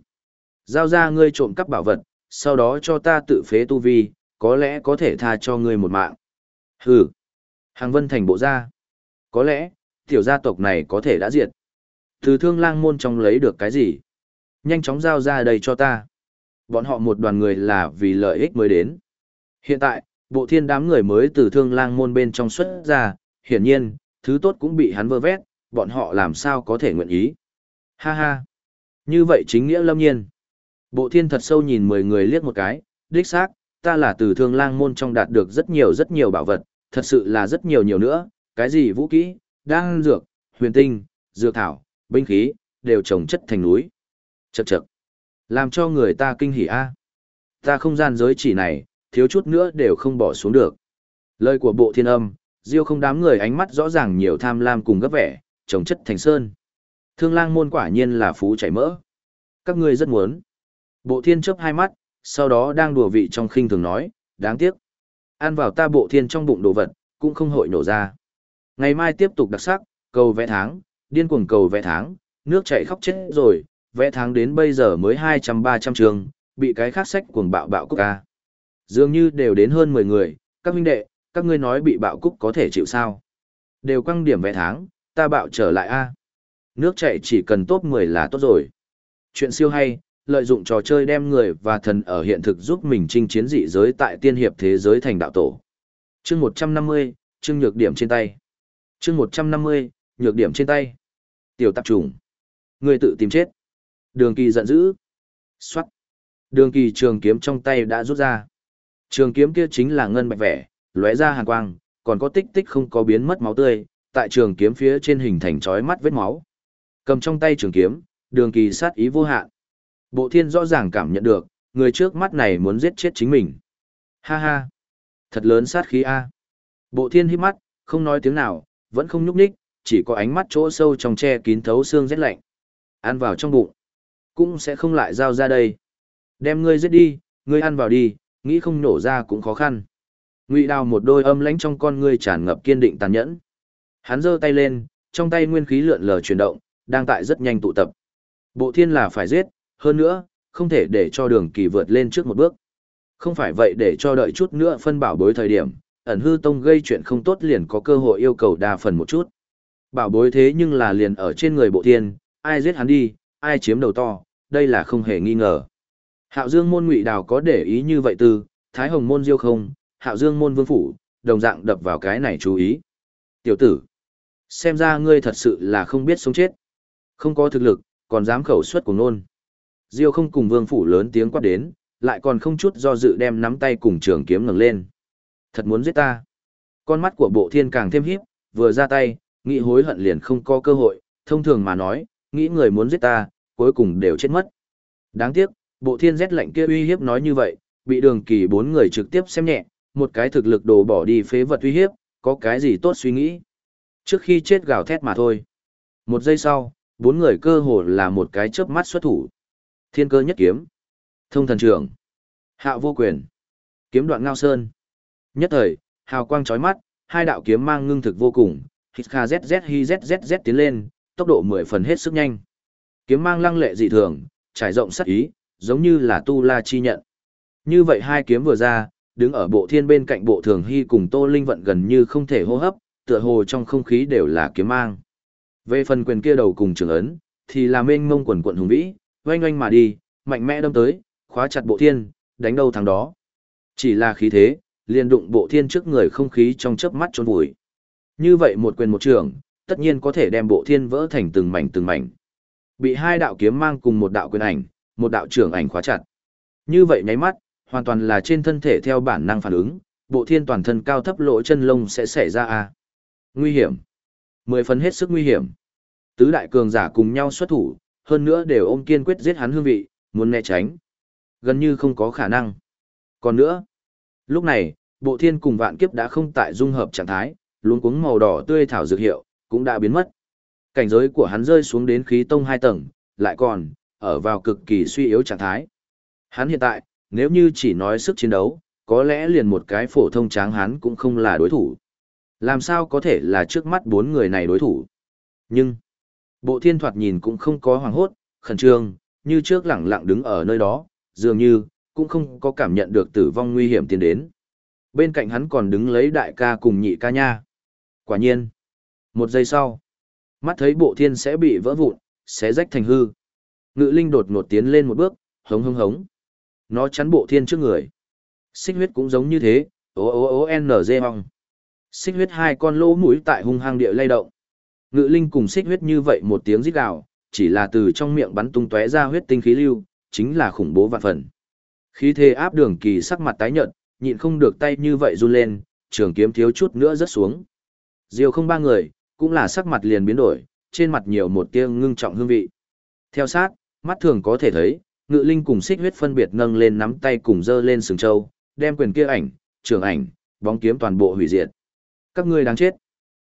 Giao ra ngươi trộm cắp bảo vật, sau đó cho ta tự phế tu vi, có lẽ có thể tha cho ngươi một mạng. Hừ. Hàng vân thành bộ ra Có lẽ, tiểu gia tộc này có thể đã diệt. Từ thương lang môn trong lấy được cái gì? Nhanh chóng giao ra đây cho ta. Bọn họ một đoàn người là vì lợi ích mới đến. Hiện tại, bộ thiên đám người mới từ thương lang môn bên trong xuất ra, hiển nhiên, thứ tốt cũng bị hắn vơ vét, bọn họ làm sao có thể nguyện ý. Ha ha. Như vậy chính nghĩa lâm nhiên. Bộ thiên thật sâu nhìn 10 người liếc một cái, đích xác, ta là từ thương lang môn trong đạt được rất nhiều rất nhiều bảo vật, thật sự là rất nhiều nhiều nữa, cái gì vũ kỹ, đan dược, huyền tinh, dược thảo, binh khí, đều trồng chất thành núi. Chậc chậc. Làm cho người ta kinh hỉ a. Ta không gian giới chỉ này, thiếu chút nữa đều không bỏ xuống được. Lời của bộ thiên âm, diêu không đám người ánh mắt rõ ràng nhiều tham lam cùng gấp vẻ, trồng chất thành sơn. Thương lang môn quả nhiên là phú chảy mỡ. Các ngươi rất muốn. Bộ thiên chớp hai mắt, sau đó đang đùa vị trong khinh thường nói, đáng tiếc. Ăn vào ta bộ thiên trong bụng đồ vật, cũng không hội nổ ra. Ngày mai tiếp tục đặc sắc, cầu vẽ tháng, điên cuồng cầu vẽ tháng, nước chảy khóc chết rồi, vẽ tháng đến bây giờ mới 200-300 trường, bị cái khác sách cuồng bạo bạo cúc ca. Dường như đều đến hơn 10 người, các huynh đệ, các ngươi nói bị bạo cúc có thể chịu sao. Đều căng điểm vẽ tháng, ta bạo trở lại a Nước chảy chỉ cần top 10 là tốt rồi. Chuyện siêu hay, lợi dụng trò chơi đem người và thần ở hiện thực giúp mình chinh chiến dị giới tại tiên hiệp thế giới thành đạo tổ. Chương 150, chương nhược điểm trên tay. Chương 150, nhược điểm trên tay. Tiểu tạp trùng. Người tự tìm chết. Đường kỳ giận dữ. Xoát. Đường kỳ trường kiếm trong tay đã rút ra. Trường kiếm kia chính là ngân bạch vẻ, lóe ra hàn quang, còn có tích tích không có biến mất máu tươi, tại trường kiếm phía trên hình thành chói mắt vết máu. Cầm trong tay trường kiếm, đường kỳ sát ý vô hạn. Bộ thiên rõ ràng cảm nhận được, người trước mắt này muốn giết chết chính mình. Ha ha! Thật lớn sát khí A. Bộ thiên hít mắt, không nói tiếng nào, vẫn không nhúc nhích, chỉ có ánh mắt chỗ sâu trong che kín thấu xương rét lạnh. Ăn vào trong bụng, cũng sẽ không lại giao ra đây. Đem ngươi giết đi, ngươi ăn vào đi, nghĩ không nổ ra cũng khó khăn. Ngụy Đào một đôi âm lãnh trong con ngươi tràn ngập kiên định tàn nhẫn. Hắn giơ tay lên, trong tay nguyên khí lượn lờ chuyển động, đang tại rất nhanh tụ tập. Bộ thiên là phải giết, hơn nữa, không thể để cho đường kỳ vượt lên trước một bước. Không phải vậy để cho đợi chút nữa phân bảo bối thời điểm, ẩn hư tông gây chuyện không tốt liền có cơ hội yêu cầu đa phần một chút. Bảo bối thế nhưng là liền ở trên người bộ thiên, ai giết hắn đi, ai chiếm đầu to, đây là không hề nghi ngờ. Hạo Dương môn ngụy đào có để ý như vậy từ, Thái Hồng môn diêu không, Hạo Dương môn vương phủ, đồng dạng đập vào cái này chú ý. Tiểu tử, xem ra ngươi thật sự là không biết sống chết. Không có thực lực, còn dám khẩu suất của nôn. Diêu không cùng vương phủ lớn tiếng quát đến, lại còn không chút do dự đem nắm tay cùng trường kiếm ngẩng lên. Thật muốn giết ta. Con mắt của bộ thiên càng thêm híp, vừa ra tay, nghĩ hối hận liền không có cơ hội, thông thường mà nói, nghĩ người muốn giết ta, cuối cùng đều chết mất. Đáng tiếc, bộ thiên rét lạnh kia uy hiếp nói như vậy, bị đường kỳ bốn người trực tiếp xem nhẹ, một cái thực lực đồ bỏ đi phế vật uy hiếp, có cái gì tốt suy nghĩ. Trước khi chết gào thét mà thôi. Một giây sau, bốn người cơ hồ là một cái chớp mắt xuất thủ. Thiên cơ nhất kiếm. Thông thần trưởng. Hạo vô quyền. Kiếm đoạn ngao sơn. Nhất thời, hào quang chói mắt, hai đạo kiếm mang ngưng thực vô cùng, hít kha zz hi zzz tiến lên, tốc độ mười phần hết sức nhanh. Kiếm mang lăng lệ dị thường, trải rộng sắc ý, giống như là tu la chi nhận. Như vậy hai kiếm vừa ra, đứng ở bộ thiên bên cạnh bộ thường hy cùng tô linh vận gần như không thể hô hấp, tựa hồ trong không khí đều là kiếm mang. Về phần quyền kia đầu cùng trường ấn, thì là mênh mông quần quận hùng vĩ, oanh oanh mà đi, mạnh mẽ đâm tới, khóa chặt bộ thiên, đánh đâu thằng đó. Chỉ là khí thế, liền đụng bộ thiên trước người không khí trong chớp mắt trốn vùi. Như vậy một quyền một trường, tất nhiên có thể đem bộ thiên vỡ thành từng mảnh từng mảnh. Bị hai đạo kiếm mang cùng một đạo quyền ảnh, một đạo trưởng ảnh khóa chặt. Như vậy nháy mắt, hoàn toàn là trên thân thể theo bản năng phản ứng, bộ thiên toàn thân cao thấp lỗ chân lông sẽ xảy ra a. Nguy hiểm. Mười phần hết sức nguy hiểm. Tứ đại cường giả cùng nhau xuất thủ, hơn nữa đều ôm kiên quyết giết hắn hương vị, muốn né tránh. Gần như không có khả năng. Còn nữa, lúc này, bộ thiên cùng vạn kiếp đã không tại dung hợp trạng thái, luống cuống màu đỏ tươi thảo dược hiệu, cũng đã biến mất. Cảnh giới của hắn rơi xuống đến khí tông hai tầng, lại còn, ở vào cực kỳ suy yếu trạng thái. Hắn hiện tại, nếu như chỉ nói sức chiến đấu, có lẽ liền một cái phổ thông tráng hắn cũng không là đối thủ. Làm sao có thể là trước mắt bốn người này đối thủ? Nhưng, bộ thiên thoạt nhìn cũng không có hoàng hốt, khẩn trương, như trước lẳng lặng đứng ở nơi đó, dường như, cũng không có cảm nhận được tử vong nguy hiểm tiến đến. Bên cạnh hắn còn đứng lấy đại ca cùng nhị ca nha. Quả nhiên, một giây sau, mắt thấy bộ thiên sẽ bị vỡ vụn, sẽ rách thành hư. Ngự linh đột ngột tiến lên một bước, hống hống hống. Nó chắn bộ thiên trước người. Xích huyết cũng giống như thế, ố ố ố n dê hong. Xích huyết hai con lỗ mũi tại hung hăng địa lay động. Ngự linh cùng xích huyết như vậy một tiếng rít gào, chỉ là từ trong miệng bắn tung tóe ra huyết tinh khí lưu, chính là khủng bố vạn phần. Khí thế áp đường kỳ sắc mặt tái nhợt, nhịn không được tay như vậy run lên, trường kiếm thiếu chút nữa rớt xuống. Diêu không ba người, cũng là sắc mặt liền biến đổi, trên mặt nhiều một tia ngưng trọng hương vị. Theo sát, mắt thường có thể thấy, ngự linh cùng xích huyết phân biệt nâng lên nắm tay cùng dơ lên sừng châu, đem quyền kia ảnh, trường ảnh, bóng kiếm toàn bộ hủy diệt. Các ngươi đáng chết.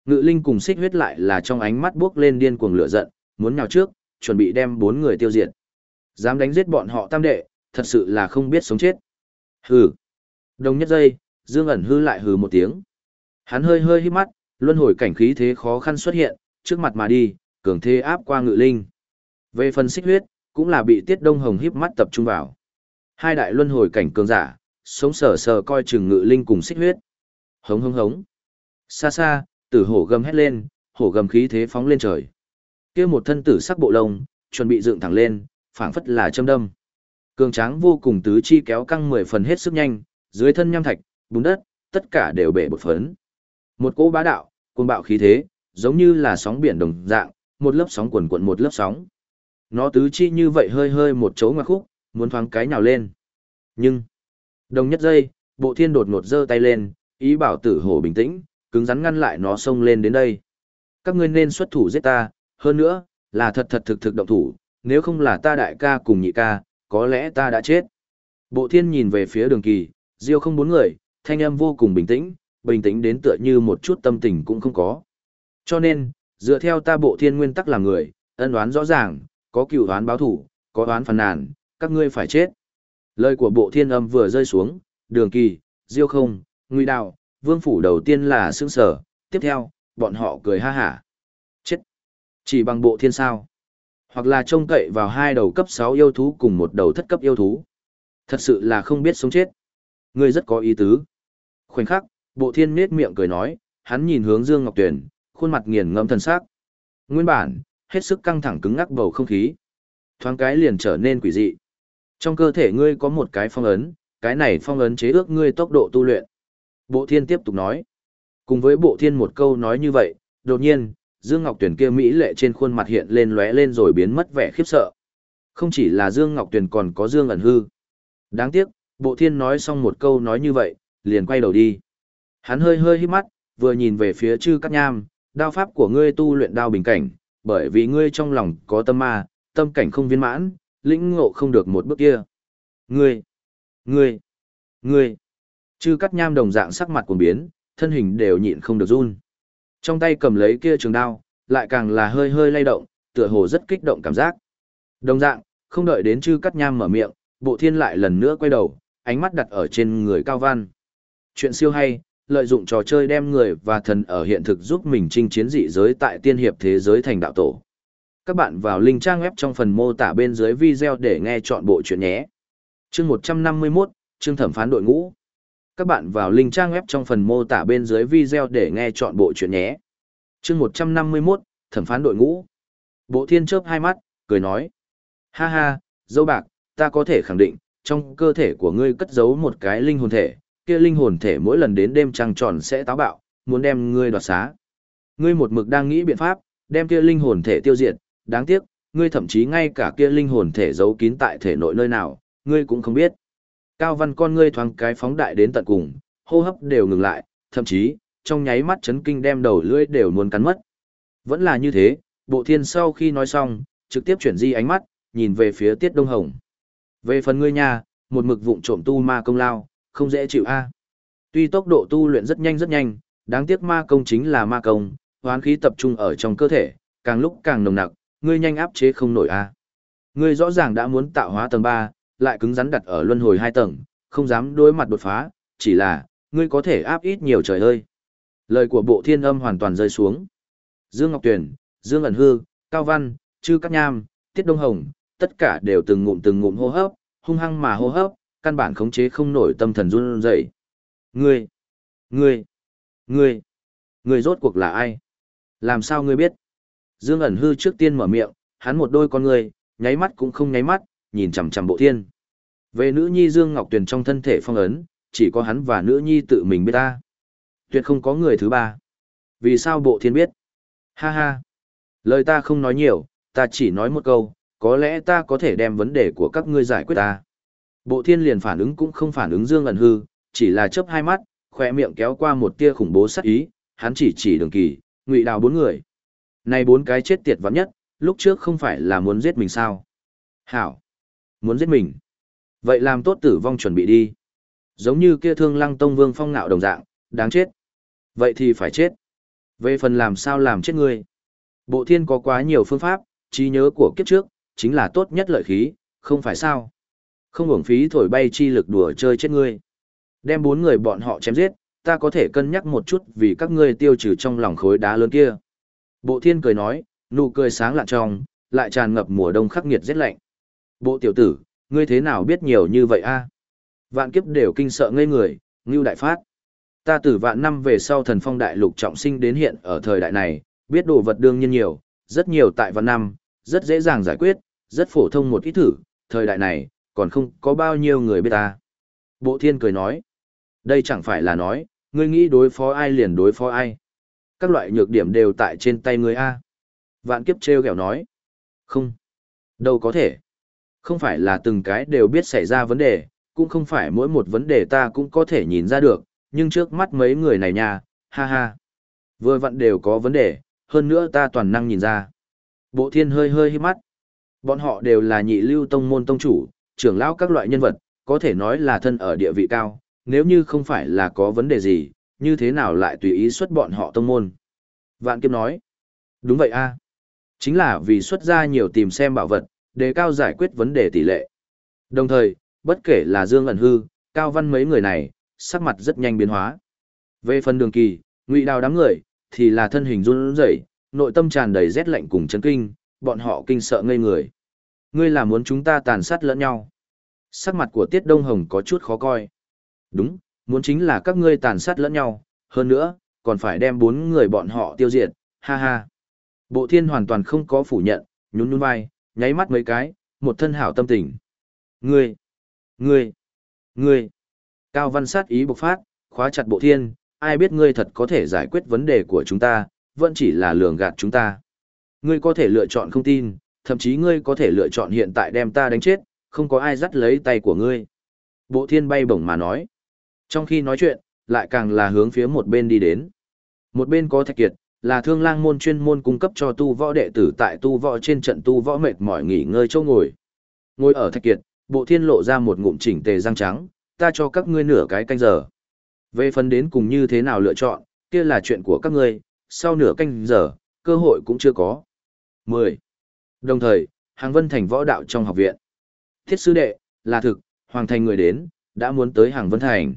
Ngự linh cùng xích huyết lại là trong ánh mắt bước lên điên cuồng lửa giận, muốn nhào trước, chuẩn bị đem bốn người tiêu diệt. Dám đánh giết bọn họ tam đệ, thật sự là không biết sống chết. Hừ. Đồng nhất giây, Dương ẩn hư lại hừ một tiếng. Hắn hơi hơi hít mắt, luân hồi cảnh khí thế khó khăn xuất hiện, trước mặt mà đi, cường thế áp qua ngự linh. Về phần xích huyết, cũng là bị Tiết Đông Hồng híp mắt tập trung vào. Hai đại luân hồi cảnh cường giả, sống sờ sờ coi chừng ngự linh cùng xích huyết. Hống hống hống. Xa xa, tử hổ gầm hét lên, hổ gầm khí thế phóng lên trời. kia một thân tử sắc bộ lông, chuẩn bị dựng thẳng lên, phảng phất là châm đâm. Cường tráng vô cùng tứ chi kéo căng mười phần hết sức nhanh, dưới thân nham thạch, bùn đất, tất cả đều bể bột phấn. Một cỗ bá đạo, cuồng bạo khí thế, giống như là sóng biển đồng dạng, một lớp sóng quần cuộn một lớp sóng. Nó tứ chi như vậy hơi hơi một chỗ ngoặc khúc, muốn thoáng cái nào lên. Nhưng, đồng nhất giây, bộ thiên đột ngột giơ tay lên, ý bảo tử hổ bình tĩnh, cứng rắn ngăn lại nó xông lên đến đây. Các ngươi nên xuất thủ giết ta, hơn nữa, là thật thật thực thực động thủ, nếu không là ta đại ca cùng nhị ca, có lẽ ta đã chết. Bộ thiên nhìn về phía đường kỳ, diêu không bốn người, thanh âm vô cùng bình tĩnh, bình tĩnh đến tựa như một chút tâm tình cũng không có. Cho nên, dựa theo ta bộ thiên nguyên tắc làm người, ân đoán rõ ràng, có cựu đoán báo thủ, có đoán phàn nàn, các ngươi phải chết. Lời của bộ thiên âm vừa rơi xuống, đường kỳ, diêu không, nguy đạo, vương phủ đầu tiên là xương sở, tiếp theo, bọn họ cười ha hả. Chết! Chỉ bằng bộ thiên sao? Hoặc là trông cậy vào hai đầu cấp 6 yêu thú cùng một đầu thất cấp yêu thú. Thật sự là không biết sống chết. Ngươi rất có ý tứ. Khoảnh khắc, bộ thiên nết miệng cười nói, hắn nhìn hướng Dương Ngọc Tuyền, khuôn mặt nghiền ngẫm thần sắc. Nguyên bản, hết sức căng thẳng cứng ngắc bầu không khí. Thoáng cái liền trở nên quỷ dị. Trong cơ thể ngươi có một cái phong ấn, cái này phong ấn chế ước ngươi tốc độ tu luyện. Bộ thiên tiếp tục nói. Cùng với bộ thiên một câu nói như vậy, đột nhiên, Dương Ngọc Tuyền kia mỹ lệ trên khuôn mặt hiện lên lóe lên rồi biến mất vẻ khiếp sợ. Không chỉ là Dương Ngọc Tuyền còn có Dương ẩn hư. Đáng tiếc, bộ thiên nói xong một câu nói như vậy, liền quay đầu đi. Hắn hơi hơi hít mắt, vừa nhìn về phía chư cắt nham, đao pháp của ngươi tu luyện đao bình cảnh, bởi vì ngươi trong lòng có tâm ma, tâm cảnh không viên mãn, lĩnh ngộ không được một bước kia. Ngươi, ngươi, ngươi. Chư cắt nham đồng dạng sắc mặt cuồng biến, thân hình đều nhịn không được run. Trong tay cầm lấy kia trường đao, lại càng là hơi hơi lay động, tựa hồ rất kích động cảm giác. Đồng dạng, không đợi đến chư cắt nham mở miệng, bộ thiên lại lần nữa quay đầu, ánh mắt đặt ở trên người cao văn. Chuyện siêu hay, lợi dụng trò chơi đem người và thần ở hiện thực giúp mình chinh chiến dị giới tại tiên hiệp thế giới thành đạo tổ. Các bạn vào link trang web trong phần mô tả bên dưới video để nghe chọn bộ chuyện nhé. Chương 151, chương thẩm phán đội ngũ. Các bạn vào link trang web trong phần mô tả bên dưới video để nghe chọn bộ chuyện nhé. Chương 151, thẩm phán đội ngũ. Bộ thiên chớp hai mắt, cười nói. Ha ha, dâu bạc, ta có thể khẳng định, trong cơ thể của ngươi cất giấu một cái linh hồn thể, kia linh hồn thể mỗi lần đến đêm trăng tròn sẽ táo bạo, muốn đem ngươi đoạt xá. Ngươi một mực đang nghĩ biện pháp, đem kia linh hồn thể tiêu diệt, đáng tiếc, ngươi thậm chí ngay cả kia linh hồn thể giấu kín tại thể nội nơi nào, ngươi cũng không biết. Cao văn con ngươi thoáng cái phóng đại đến tận cùng, hô hấp đều ngừng lại, thậm chí, trong nháy mắt chấn kinh đem đầu lưỡi đều muốn cắn mất. Vẫn là như thế, bộ thiên sau khi nói xong, trực tiếp chuyển di ánh mắt, nhìn về phía tiết đông hồng. Về phần ngươi nhà, một mực vụng trộm tu ma công lao, không dễ chịu a. Tuy tốc độ tu luyện rất nhanh rất nhanh, đáng tiếc ma công chính là ma công, hoán khí tập trung ở trong cơ thể, càng lúc càng nồng nặc, ngươi nhanh áp chế không nổi a. Ngươi rõ ràng đã muốn tạo hóa tầng 3, lại cứng rắn đặt ở luân hồi hai tầng, không dám đối mặt đột phá, chỉ là, ngươi có thể áp ít nhiều trời ơi. Lời của bộ thiên âm hoàn toàn rơi xuống. Dương Ngọc Tuyền, Dương ẩn hư, Cao Văn, Trư Cát Nham, Tiết Đông Hồng, tất cả đều từng ngụm từng ngụm hô hấp, hung hăng mà hô hấp, căn bản khống chế không nổi tâm thần run rẩy. Ngươi, ngươi, ngươi, ngươi rốt cuộc là ai? Làm sao ngươi biết? Dương ẩn hư trước tiên mở miệng, hắn một đôi con ngươi, nháy mắt cũng không nháy mắt, nhìn chằm chằm bộ thiên. Về nữ nhi Dương Ngọc Tuyền trong thân thể phong ấn, chỉ có hắn và nữ nhi tự mình biết ta. Tuyệt không có người thứ ba. Vì sao bộ thiên biết? Ha ha. Lời ta không nói nhiều, ta chỉ nói một câu, có lẽ ta có thể đem vấn đề của các ngươi giải quyết ta. Bộ thiên liền phản ứng cũng không phản ứng dương ẩn hư, chỉ là chớp hai mắt, khỏe miệng kéo qua một tia khủng bố sắc ý, hắn chỉ chỉ đường kỳ, ngụy đào bốn người. Này bốn cái chết tiệt vắn nhất, lúc trước không phải là muốn giết mình sao? Hảo! Muốn giết mình. Vậy làm tốt tử vong chuẩn bị đi. Giống như kia thương lăng tông vương phong ngạo đồng dạng, đáng chết. Vậy thì phải chết. Về phần làm sao làm chết ngươi. Bộ thiên có quá nhiều phương pháp, trí nhớ của kiếp trước, chính là tốt nhất lợi khí, không phải sao. Không hưởng phí thổi bay chi lực đùa chơi chết ngươi. Đem bốn người bọn họ chém giết, ta có thể cân nhắc một chút vì các ngươi tiêu trừ trong lòng khối đá lớn kia. Bộ thiên cười nói, nụ cười sáng lạ trong, lại tràn ngập mùa đông khắc nghiệt rét lạnh. Bộ tiểu tử, ngươi thế nào biết nhiều như vậy a? Vạn kiếp đều kinh sợ ngây người, ngưu đại phát. Ta từ vạn năm về sau thần phong đại lục trọng sinh đến hiện ở thời đại này, biết đồ vật đương nhiên nhiều, rất nhiều tại vạn năm, rất dễ dàng giải quyết, rất phổ thông một ít thử, thời đại này, còn không có bao nhiêu người biết ta. Bộ thiên cười nói, đây chẳng phải là nói, ngươi nghĩ đối phó ai liền đối phó ai. Các loại nhược điểm đều tại trên tay ngươi A. Vạn kiếp treo kẹo nói, không, đâu có thể. Không phải là từng cái đều biết xảy ra vấn đề, cũng không phải mỗi một vấn đề ta cũng có thể nhìn ra được, nhưng trước mắt mấy người này nha, ha ha. Vừa vặn đều có vấn đề, hơn nữa ta toàn năng nhìn ra. Bộ thiên hơi hơi hít mắt. Bọn họ đều là nhị lưu tông môn tông chủ, trưởng lão các loại nhân vật, có thể nói là thân ở địa vị cao, nếu như không phải là có vấn đề gì, như thế nào lại tùy ý xuất bọn họ tông môn. Vạn Kiếp nói, đúng vậy a Chính là vì xuất ra nhiều tìm xem bảo vật, đề cao giải quyết vấn đề tỷ lệ. Đồng thời, bất kể là Dương ẩn hư, Cao Văn mấy người này, sắc mặt rất nhanh biến hóa. Về phần đường kỳ, ngụy đào đám người, thì là thân hình run rẩy, nội tâm tràn đầy rét lạnh cùng chấn kinh, bọn họ kinh sợ ngây người. Ngươi là muốn chúng ta tàn sát lẫn nhau. Sắc mặt của Tiết Đông Hồng có chút khó coi. Đúng, muốn chính là các ngươi tàn sát lẫn nhau, hơn nữa, còn phải đem bốn người bọn họ tiêu diệt, ha ha. Bộ thiên hoàn toàn không có phủ nhận, nhún nhún vai, nháy mắt mấy cái, một thân hảo tâm tình. Ngươi, ngươi, ngươi. Cao văn sát ý bộc phát, khóa chặt bộ thiên, ai biết ngươi thật có thể giải quyết vấn đề của chúng ta, vẫn chỉ là lường gạt chúng ta. Ngươi có thể lựa chọn không tin, thậm chí ngươi có thể lựa chọn hiện tại đem ta đánh chết, không có ai dắt lấy tay của ngươi. Bộ thiên bay bổng mà nói. Trong khi nói chuyện, lại càng là hướng phía một bên đi đến. Một bên có thạch kiệt, là thương lang môn chuyên môn cung cấp cho tu võ đệ tử tại tu võ trên trận tu võ mệt mỏi nghỉ ngơi chỗ ngồi. Ngồi ở thạch kiệt, bộ thiên lộ ra một ngụm chỉnh tề răng trắng, ta cho các ngươi nửa cái canh giờ. Về phần đến cùng như thế nào lựa chọn, kia là chuyện của các ngươi, sau nửa canh giờ, cơ hội cũng chưa có. 10. Đồng thời, Hàng Vân Thành võ đạo trong học viện. Thiết sư đệ, là thực, Hoàng Thành người đến, đã muốn tới Hàng Vân Thành.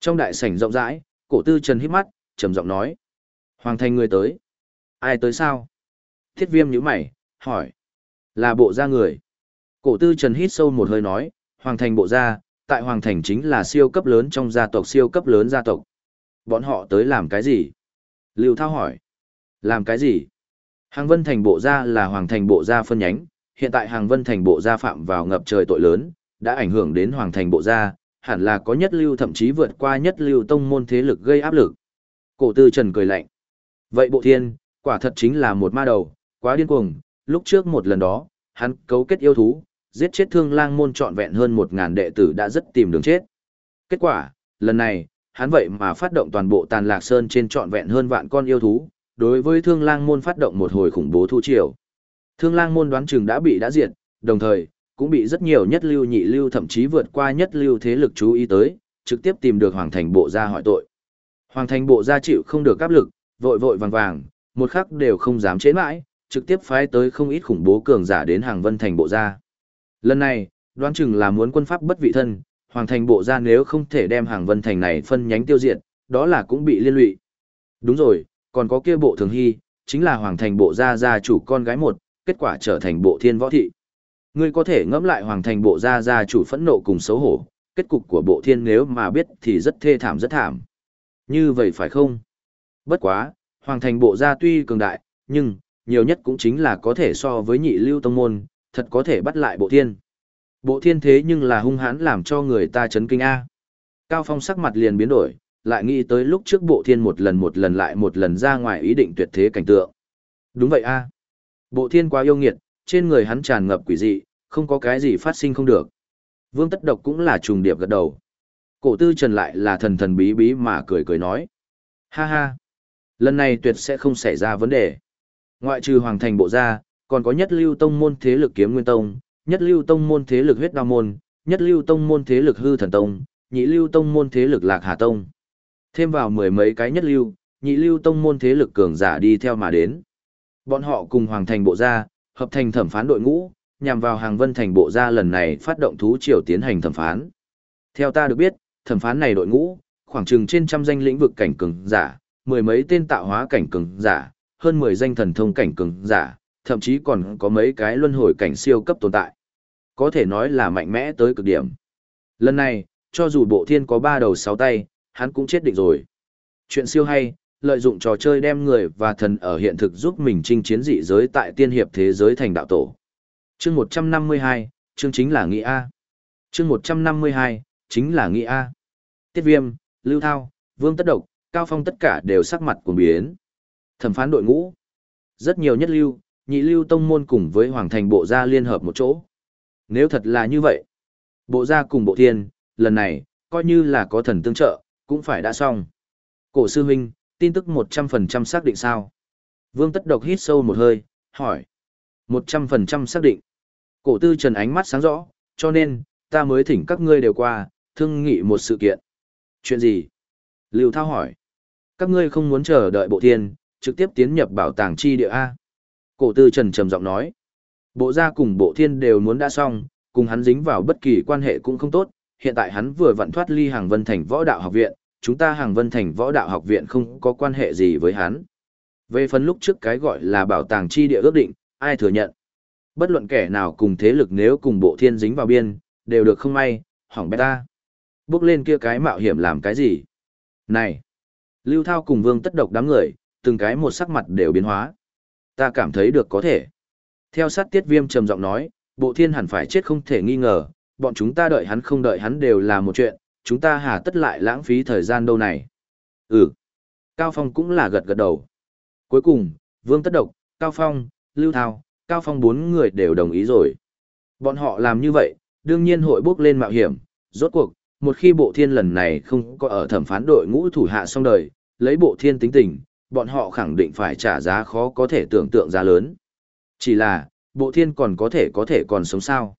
Trong đại sảnh rộng rãi, cổ tư trần hít mắt, trầm giọng nói. Hoàng Thành người tới. Ai tới sao? Thiết viêm nhíu mày, hỏi. Là bộ gia người. Cổ tư trần hít sâu một hơi nói, Hoàng Thành bộ gia, tại Hoàng Thành chính là siêu cấp lớn trong gia tộc siêu cấp lớn gia tộc. Bọn họ tới làm cái gì? Lưu Thao hỏi. Làm cái gì? Hàng Vân Thành bộ gia là Hoàng Thành bộ gia phân nhánh, hiện tại Hàng Vân Thành bộ gia phạm vào ngập trời tội lớn, đã ảnh hưởng đến Hoàng Thành bộ gia, hẳn là có nhất lưu thậm chí vượt qua nhất lưu tông môn thế lực gây áp lực. Cổ tư trần cười lạnh. Vậy bộ thiên, quả thật chính là một ma đầu, quá điên cuồng, lúc trước một lần đó, hắn cấu kết yêu thú, giết chết thương lang môn trọn vẹn hơn một ngàn đệ tử đã rất tìm đường chết. Kết quả, lần này, hắn vậy mà phát động toàn bộ tàn lạc sơn trên trọn vẹn hơn vạn con yêu thú, đối với thương lang môn phát động một hồi khủng bố thu triều. Thương lang môn đoán chừng đã bị đã diệt, đồng thời, cũng bị rất nhiều nhất lưu nhị lưu thậm chí vượt qua nhất lưu thế lực chú ý tới, trực tiếp tìm được Hoàng Thành Bộ gia hỏi tội. Hoàng Thành Bộ gia chịu không được áp lực, vội vội vàng vàng, một khắc đều không dám chế mãi, trực tiếp phái tới không ít khủng bố cường giả đến Hàng Vân Thành Bộ gia. Lần này, đoán chừng là muốn quân pháp bất vị thân, Hoàng Thành Bộ gia nếu không thể đem Hàng Vân Thành này phân nhánh tiêu diệt, đó là cũng bị liên lụy. Đúng rồi, còn có kia bộ thường hy, chính là Hoàng Thành Bộ gia gia chủ con gái một, kết quả trở thành bộ thiên võ thị. Ngươi có thể ngẫm lại hoàng thành bộ gia gia chủ phẫn nộ cùng xấu hổ, kết cục của bộ thiên nếu mà biết thì rất thê thảm rất thảm. Như vậy phải không? Bất quá, hoàng thành bộ gia tuy cường đại, nhưng, nhiều nhất cũng chính là có thể so với nhị lưu tông môn, thật có thể bắt lại bộ thiên. Bộ thiên thế nhưng là hung hãn làm cho người ta chấn kinh A. Cao Phong sắc mặt liền biến đổi, lại nghĩ tới lúc trước bộ thiên một lần một lần lại một lần ra ngoài ý định tuyệt thế cảnh tượng. Đúng vậy a Bộ thiên quá yêu nghiệt, trên người hắn tràn ngập quỷ dị, không có cái gì phát sinh không được. Vương Tất Độc cũng là trùng điệp gật đầu. Cổ tư trần lại là thần thần bí bí mà cười cười nói. Ha ha, lần này tuyệt sẽ không xảy ra vấn đề. Ngoại trừ hoàng thành bộ gia, còn có nhất lưu tông môn thế lực kiếm nguyên tông, nhất lưu tông môn thế lực huyết đao môn, nhất lưu tông môn thế lực hư thần tông, nhị lưu tông môn thế lực lạc hà tông. Thêm vào mười mấy cái nhất lưu, nhị lưu tông môn thế lực cường giả đi theo mà đến. Bọn họ cùng hoàng thành bộ gia, hợp thành thẩm phán đội ngũ, nhằm vào hàng vân thành bộ gia lần này phát động thú triều tiến hành thẩm phán. Theo ta được biết, thẩm phán này đội ngũ, khoảng chừng trên trăm danh lĩnh vực cảnh cường giả, mười mấy tên tạo hóa cảnh cường giả, hơn mười danh thần thông cảnh cường giả, thậm chí còn có mấy cái luân hồi cảnh siêu cấp tồn tại. Có thể nói là mạnh mẽ tới cực điểm. Lần này, cho dù bộ thiên có ba đầu sáu tay, hắn cũng chết định rồi. Chuyện siêu hay, lợi dụng trò chơi đem người và thần ở hiện thực giúp mình chinh chiến dị giới tại tiên hiệp thế giới thành đạo tổ. Chương 152, chương chính là nghĩa A. Chương 152, chính là nghĩa A. Tiết Viêm, Lưu Thao, Vương Tất Độc, Cao Phong tất cả đều sắc mặt cuồng biến. Thẩm phán đội ngũ. Rất nhiều nhất lưu, nhị lưu tông môn cùng với Hoàng Thành bộ gia liên hợp một chỗ. Nếu thật là như vậy, bộ gia cùng bộ thiên, lần này, coi như là có thần tương trợ, cũng phải đã xong. Cổ sư huynh, tin tức 100% xác định sao? Vương Tất Độc hít sâu một hơi, hỏi. 100% xác định. Cổ tư trần ánh mắt sáng rõ, cho nên, ta mới thỉnh các ngươi đều qua, thương nghị một sự kiện. Chuyện gì? Lưu Thao hỏi. Các ngươi không muốn chờ đợi bộ thiên, trực tiếp tiến nhập bảo tàng chi địa A. Cổ tư trần trầm giọng nói. Bộ gia cùng bộ thiên đều muốn đã xong, cùng hắn dính vào bất kỳ quan hệ cũng không tốt, hiện tại hắn vừa vặn thoát ly hàng vân thành võ đạo học viện, chúng ta hàng vân thành võ đạo học viện không có quan hệ gì với hắn. Về phần lúc trước cái gọi là bảo tàng chi địa ước định, ai thừa nhận. Bất luận kẻ nào cùng thế lực nếu cùng bộ thiên dính vào biên, đều được không may, hỏng beta. Bước lên kia cái mạo hiểm làm cái gì? Này! Lưu Thao cùng Vương Tất Độc đám người, từng cái một sắc mặt đều biến hóa. Ta cảm thấy được có thể. Theo sát tiết viêm trầm giọng nói, bộ thiên hẳn phải chết không thể nghi ngờ, bọn chúng ta đợi hắn không đợi hắn đều là một chuyện, chúng ta hà tất lại lãng phí thời gian đâu này. Ừ. Cao Phong cũng là gật gật đầu. Cuối cùng, Vương Tất Độc, Cao Phong, Lưu Thao, Cao Phong bốn người đều đồng ý rồi. Bọn họ làm như vậy, đương nhiên hội bước lên mạo hiểm, rốt cuộc, một khi bộ thiên lần này không có ở thẩm phán đội ngũ thủ hạ xong đời, lấy bộ thiên tính tình, bọn họ khẳng định phải trả giá khó có thể tưởng tượng giá lớn. Chỉ là, bộ thiên còn có thể có thể còn sống sao.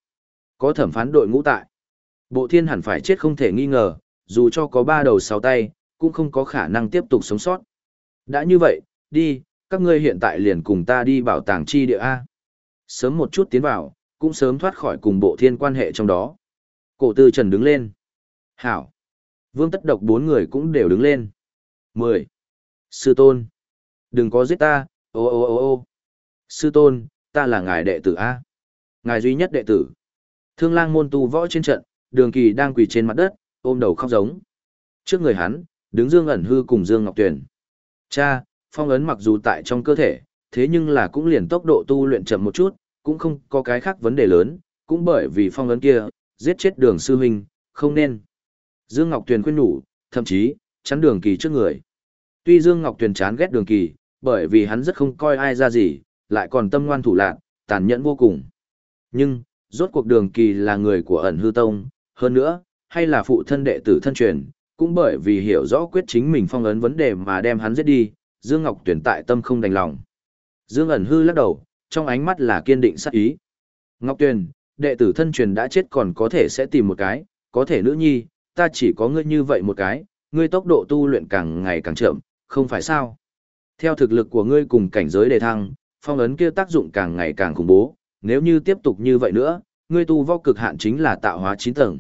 Có thẩm phán đội ngũ tại. Bộ thiên hẳn phải chết không thể nghi ngờ, dù cho có ba đầu sáu tay, cũng không có khả năng tiếp tục sống sót. Đã như vậy, đi, các ngươi hiện tại liền cùng ta đi bảo tàng chi địa A. Sớm một chút tiến vào, cũng sớm thoát khỏi cùng bộ thiên quan hệ trong đó. Cổ tư trần đứng lên. Hảo. Vương tất độc bốn người cũng đều đứng lên. Mười. Sư tôn. Đừng có giết ta, ô ô ô ô. Sư tôn, ta là ngài đệ tử A. Ngài duy nhất đệ tử. Thương lang môn tu võ trên trận, đường kỳ đang quỳ trên mặt đất, ôm đầu khóc giống. Trước người hắn, đứng Dương ẩn hư cùng Dương Ngọc Tuyền. Cha, phong ấn mặc dù tại trong cơ thể, thế nhưng là cũng liền tốc độ tu luyện chậm một chút, cũng không có cái khác vấn đề lớn, cũng bởi vì phong ấn kia, giết chết đường sư huynh, không nên. Dương Ngọc Tuyền khuyên nhủ, thậm chí, chắn đường kỳ trước người. Tuy Dương Ngọc Tuyền chán ghét đường kỳ, bởi vì hắn rất không coi ai ra gì, lại còn tâm ngoan thủ lạc, tàn nhẫn vô cùng. Nhưng, rốt cuộc đường kỳ là người của ẩn hư tông, hơn nữa, hay là phụ thân đệ tử thân truyền, cũng bởi vì hiểu rõ quyết chính mình phong ấn vấn đề mà đem hắn giết đi, Dương Ngọc Tuyền tại tâm không đành lòng. Dương ẩn hư lắc đầu, trong ánh mắt là kiên định sát ý. Ngọc Tuyền, đệ tử thân truyền đã chết còn có thể sẽ tìm một cái, có thể nữ nhi, ta chỉ có ngươi như vậy một cái, ngươi tốc độ tu luyện càng ngày càng chậm, không phải sao? Theo thực lực của ngươi cùng cảnh giới đề thăng, phong ấn kia tác dụng càng ngày càng khủng bố, nếu như tiếp tục như vậy nữa, ngươi tu võ cực hạn chính là tạo hóa 9 tầng.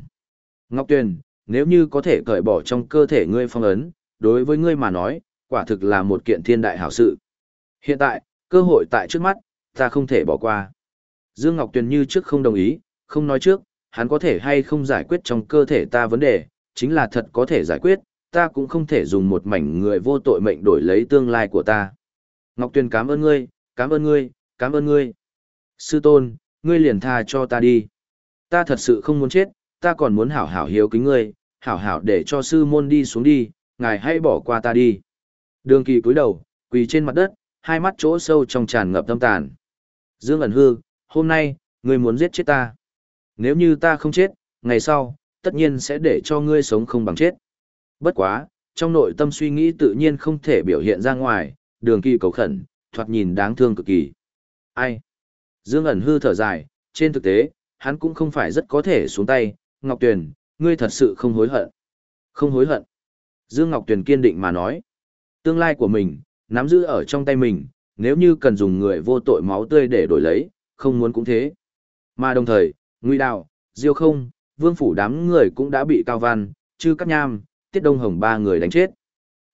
Ngọc Tuyền, nếu như có thể cởi bỏ trong cơ thể ngươi phong ấn, đối với ngươi mà nói, quả thực là một kiện thiên đại hảo sự. Hiện tại, cơ hội tại trước mắt, ta không thể bỏ qua. Dương Ngọc Tuyền như trước không đồng ý, không nói trước, hắn có thể hay không giải quyết trong cơ thể ta vấn đề, chính là thật có thể giải quyết, ta cũng không thể dùng một mảnh người vô tội mệnh đổi lấy tương lai của ta. Ngọc Tuyền cảm ơn ngươi, cảm ơn ngươi, cảm ơn ngươi. Sư tôn, ngươi liền tha cho ta đi. Ta thật sự không muốn chết, ta còn muốn hảo hảo hiếu kính ngươi, hảo hảo để cho sư môn đi xuống đi, ngài hãy bỏ qua ta đi. Đường kỳ cúi đầu, quỳ trên mặt đất, hai mắt chỗ sâu trong tràn ngập tâm tàn. Dương ẩn hư, hôm nay, ngươi muốn giết chết ta. Nếu như ta không chết, ngày sau, tất nhiên sẽ để cho ngươi sống không bằng chết. Bất quá, trong nội tâm suy nghĩ tự nhiên không thể biểu hiện ra ngoài, đường kỳ cầu khẩn, thoạt nhìn đáng thương cực kỳ. Ai? Dương ẩn hư thở dài, trên thực tế, hắn cũng không phải rất có thể xuống tay, Ngọc Tuyền, ngươi thật sự không hối hận. Không hối hận. Dương Ngọc Tuyền kiên định mà nói. Tương lai của mình, nắm giữ ở trong tay mình, nếu như cần dùng người vô tội máu tươi để đổi lấy, không muốn cũng thế. Mà đồng thời, Nguy Đào, Diêu Không, Vương Phủ đám người cũng đã bị Cao Văn, Chư Cát Nham, Tiết Đông Hồng ba người đánh chết.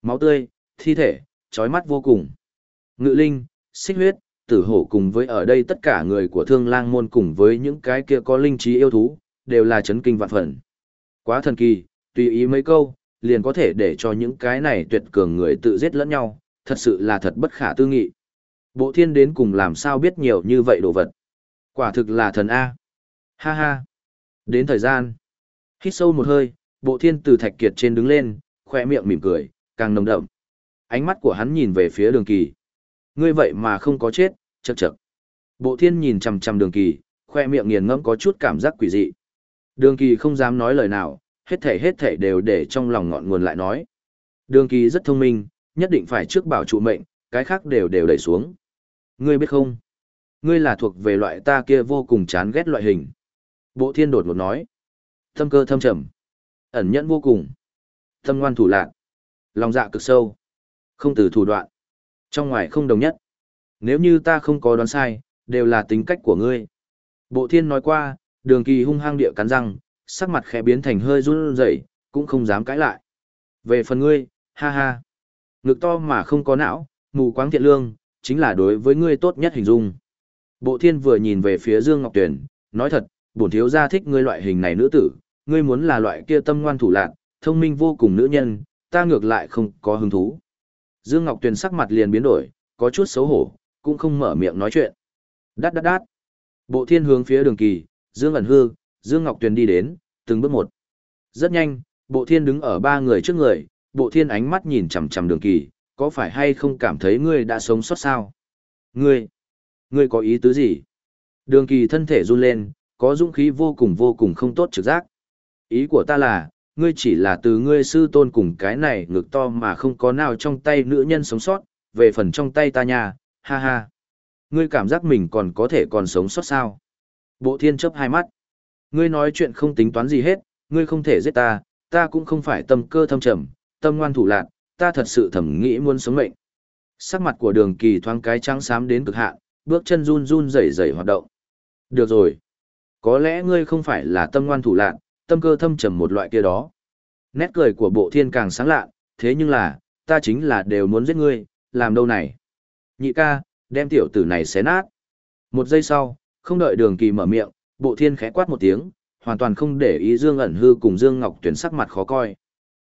Máu tươi, thi thể, chói mắt vô cùng. Ngự Linh, Xích Huyết, Tử Hổ cùng với ở đây tất cả người của Thương Lang Môn cùng với những cái kia có linh trí yêu thú, đều là chấn kinh vạn phần. Quá thần kỳ, tùy ý mấy câu, liền có thể để cho những cái này tuyệt cường người tự giết lẫn nhau, thật sự là thật bất khả tư nghị. Bộ thiên đến cùng làm sao biết nhiều như vậy đồ vật. Quả thực là thần A. Ha ha. Đến thời gian. Hít sâu một hơi, bộ thiên từ thạch kiệt trên đứng lên, khoe miệng mỉm cười, càng nồng đậm. Ánh mắt của hắn nhìn về phía đường kỳ. Ngươi vậy mà không có chết, chật chật. Bộ thiên nhìn chằm chằm đường kỳ, khoe miệng nghiền ngẫm có chút cảm giác quỷ dị. Đường kỳ không dám nói lời nào, hết thể hết thể đều để trong lòng ngọn nguồn lại nói. Đường kỳ rất thông minh, nhất định phải trước bảo trụ mệnh, cái khác đều đều đẩy xuống. Ngươi biết không? Ngươi là thuộc về loại ta kia vô cùng chán ghét loại hình. Bộ thiên đột ngột nói. Thâm cơ thâm trầm. Ẩn nhẫn vô cùng. Thâm ngoan thủ lạc. Lòng dạ cực sâu. Không từ thủ đoạn. Trong ngoài không đồng nhất. Nếu như ta không có đoán sai, đều là tính cách của ngươi. Bộ thiên nói qua, đường kỳ hung hăng địa cắn răng, sắc mặt khẽ biến thành hơi run rẩy, cũng không dám cãi lại. Về phần ngươi, ha ha. Ngực to mà không có não, mù quáng thiện lương, chính là đối với ngươi tốt nhất hình dung. Bộ thiên vừa nhìn về phía Dương Ngọc Tuyền, nói thật, bổn thiếu gia thích ngươi loại hình này nữ tử, ngươi muốn là loại kia tâm ngoan thủ lạc, thông minh vô cùng nữ nhân, ta ngược lại không có hứng thú. Dương Ngọc Tuyền sắc mặt liền biến đổi, có chút xấu hổ, cũng không mở miệng nói chuyện. Đát đát đát. Bộ thiên hướng phía đường kỳ, Dương ẩn hư, Dương Ngọc Tuyền đi đến, từng bước một. Rất nhanh, bộ thiên đứng ở ba người trước người, bộ thiên ánh mắt nhìn chằm chằm đường kỳ, có phải hay không cảm thấy ngươi đã sống sót sao? Ngươi, ngươi có ý tứ gì? Đường kỳ thân thể run lên, có dũng khí vô cùng vô cùng không tốt trực giác. Ý của ta là, ngươi chỉ là từ ngươi sư tôn cùng cái này ngực to mà không có nào trong tay nữ nhân sống sót, về phần trong tay ta nhà ha ha. Ngươi cảm giác mình còn có thể còn sống sót sao? Bộ thiên chấp hai mắt. Ngươi nói chuyện không tính toán gì hết, ngươi không thể giết ta, ta cũng không phải tâm cơ thâm trầm, tâm ngoan thủ lạc, ta thật sự thầm nghĩ muốn sống mệnh. Sắc mặt của đường kỳ thoáng cái trắng xám đến cực hạn, bước chân run run rẩy rẩy hoạt động. Được rồi. Có lẽ ngươi không phải là tâm ngoan thủ lạn, tâm cơ thâm trầm một loại kia đó. Nét cười của bộ thiên càng sáng lạ, thế nhưng là, ta chính là đều muốn giết ngươi, làm đâu này. Nhị ca, đem tiểu tử này xé nát. Một giây sau, không đợi đường kỳ mở miệng, bộ thiên khẽ quát một tiếng, hoàn toàn không để ý Dương ẩn hư cùng Dương Ngọc Tuyển sắc mặt khó coi.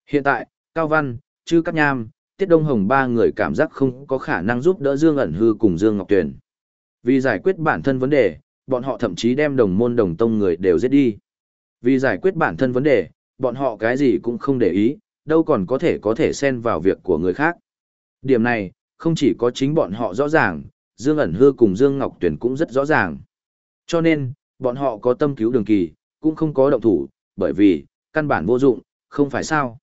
Hiện tại, Cao Văn, Chư Cát Nham, Tiết Đông Hồng ba người cảm giác không có khả năng giúp đỡ Dương ẩn hư cùng Dương Ngọc Tuyển. Vì giải quyết bản thân vấn đề, bọn họ thậm chí đem đồng môn đồng tông người đều giết đi. Vì giải quyết bản thân vấn đề, bọn họ cái gì cũng không để ý, đâu còn có thể có thể xen vào việc của người khác. Điểm này, không chỉ có chính bọn họ rõ ràng, Dương ẩn hư cùng Dương Ngọc Tuyển cũng rất rõ ràng. Cho nên, bọn họ có tâm cứu đường kỳ, cũng không có động thủ, bởi vì, căn bản vô dụng, không phải sao.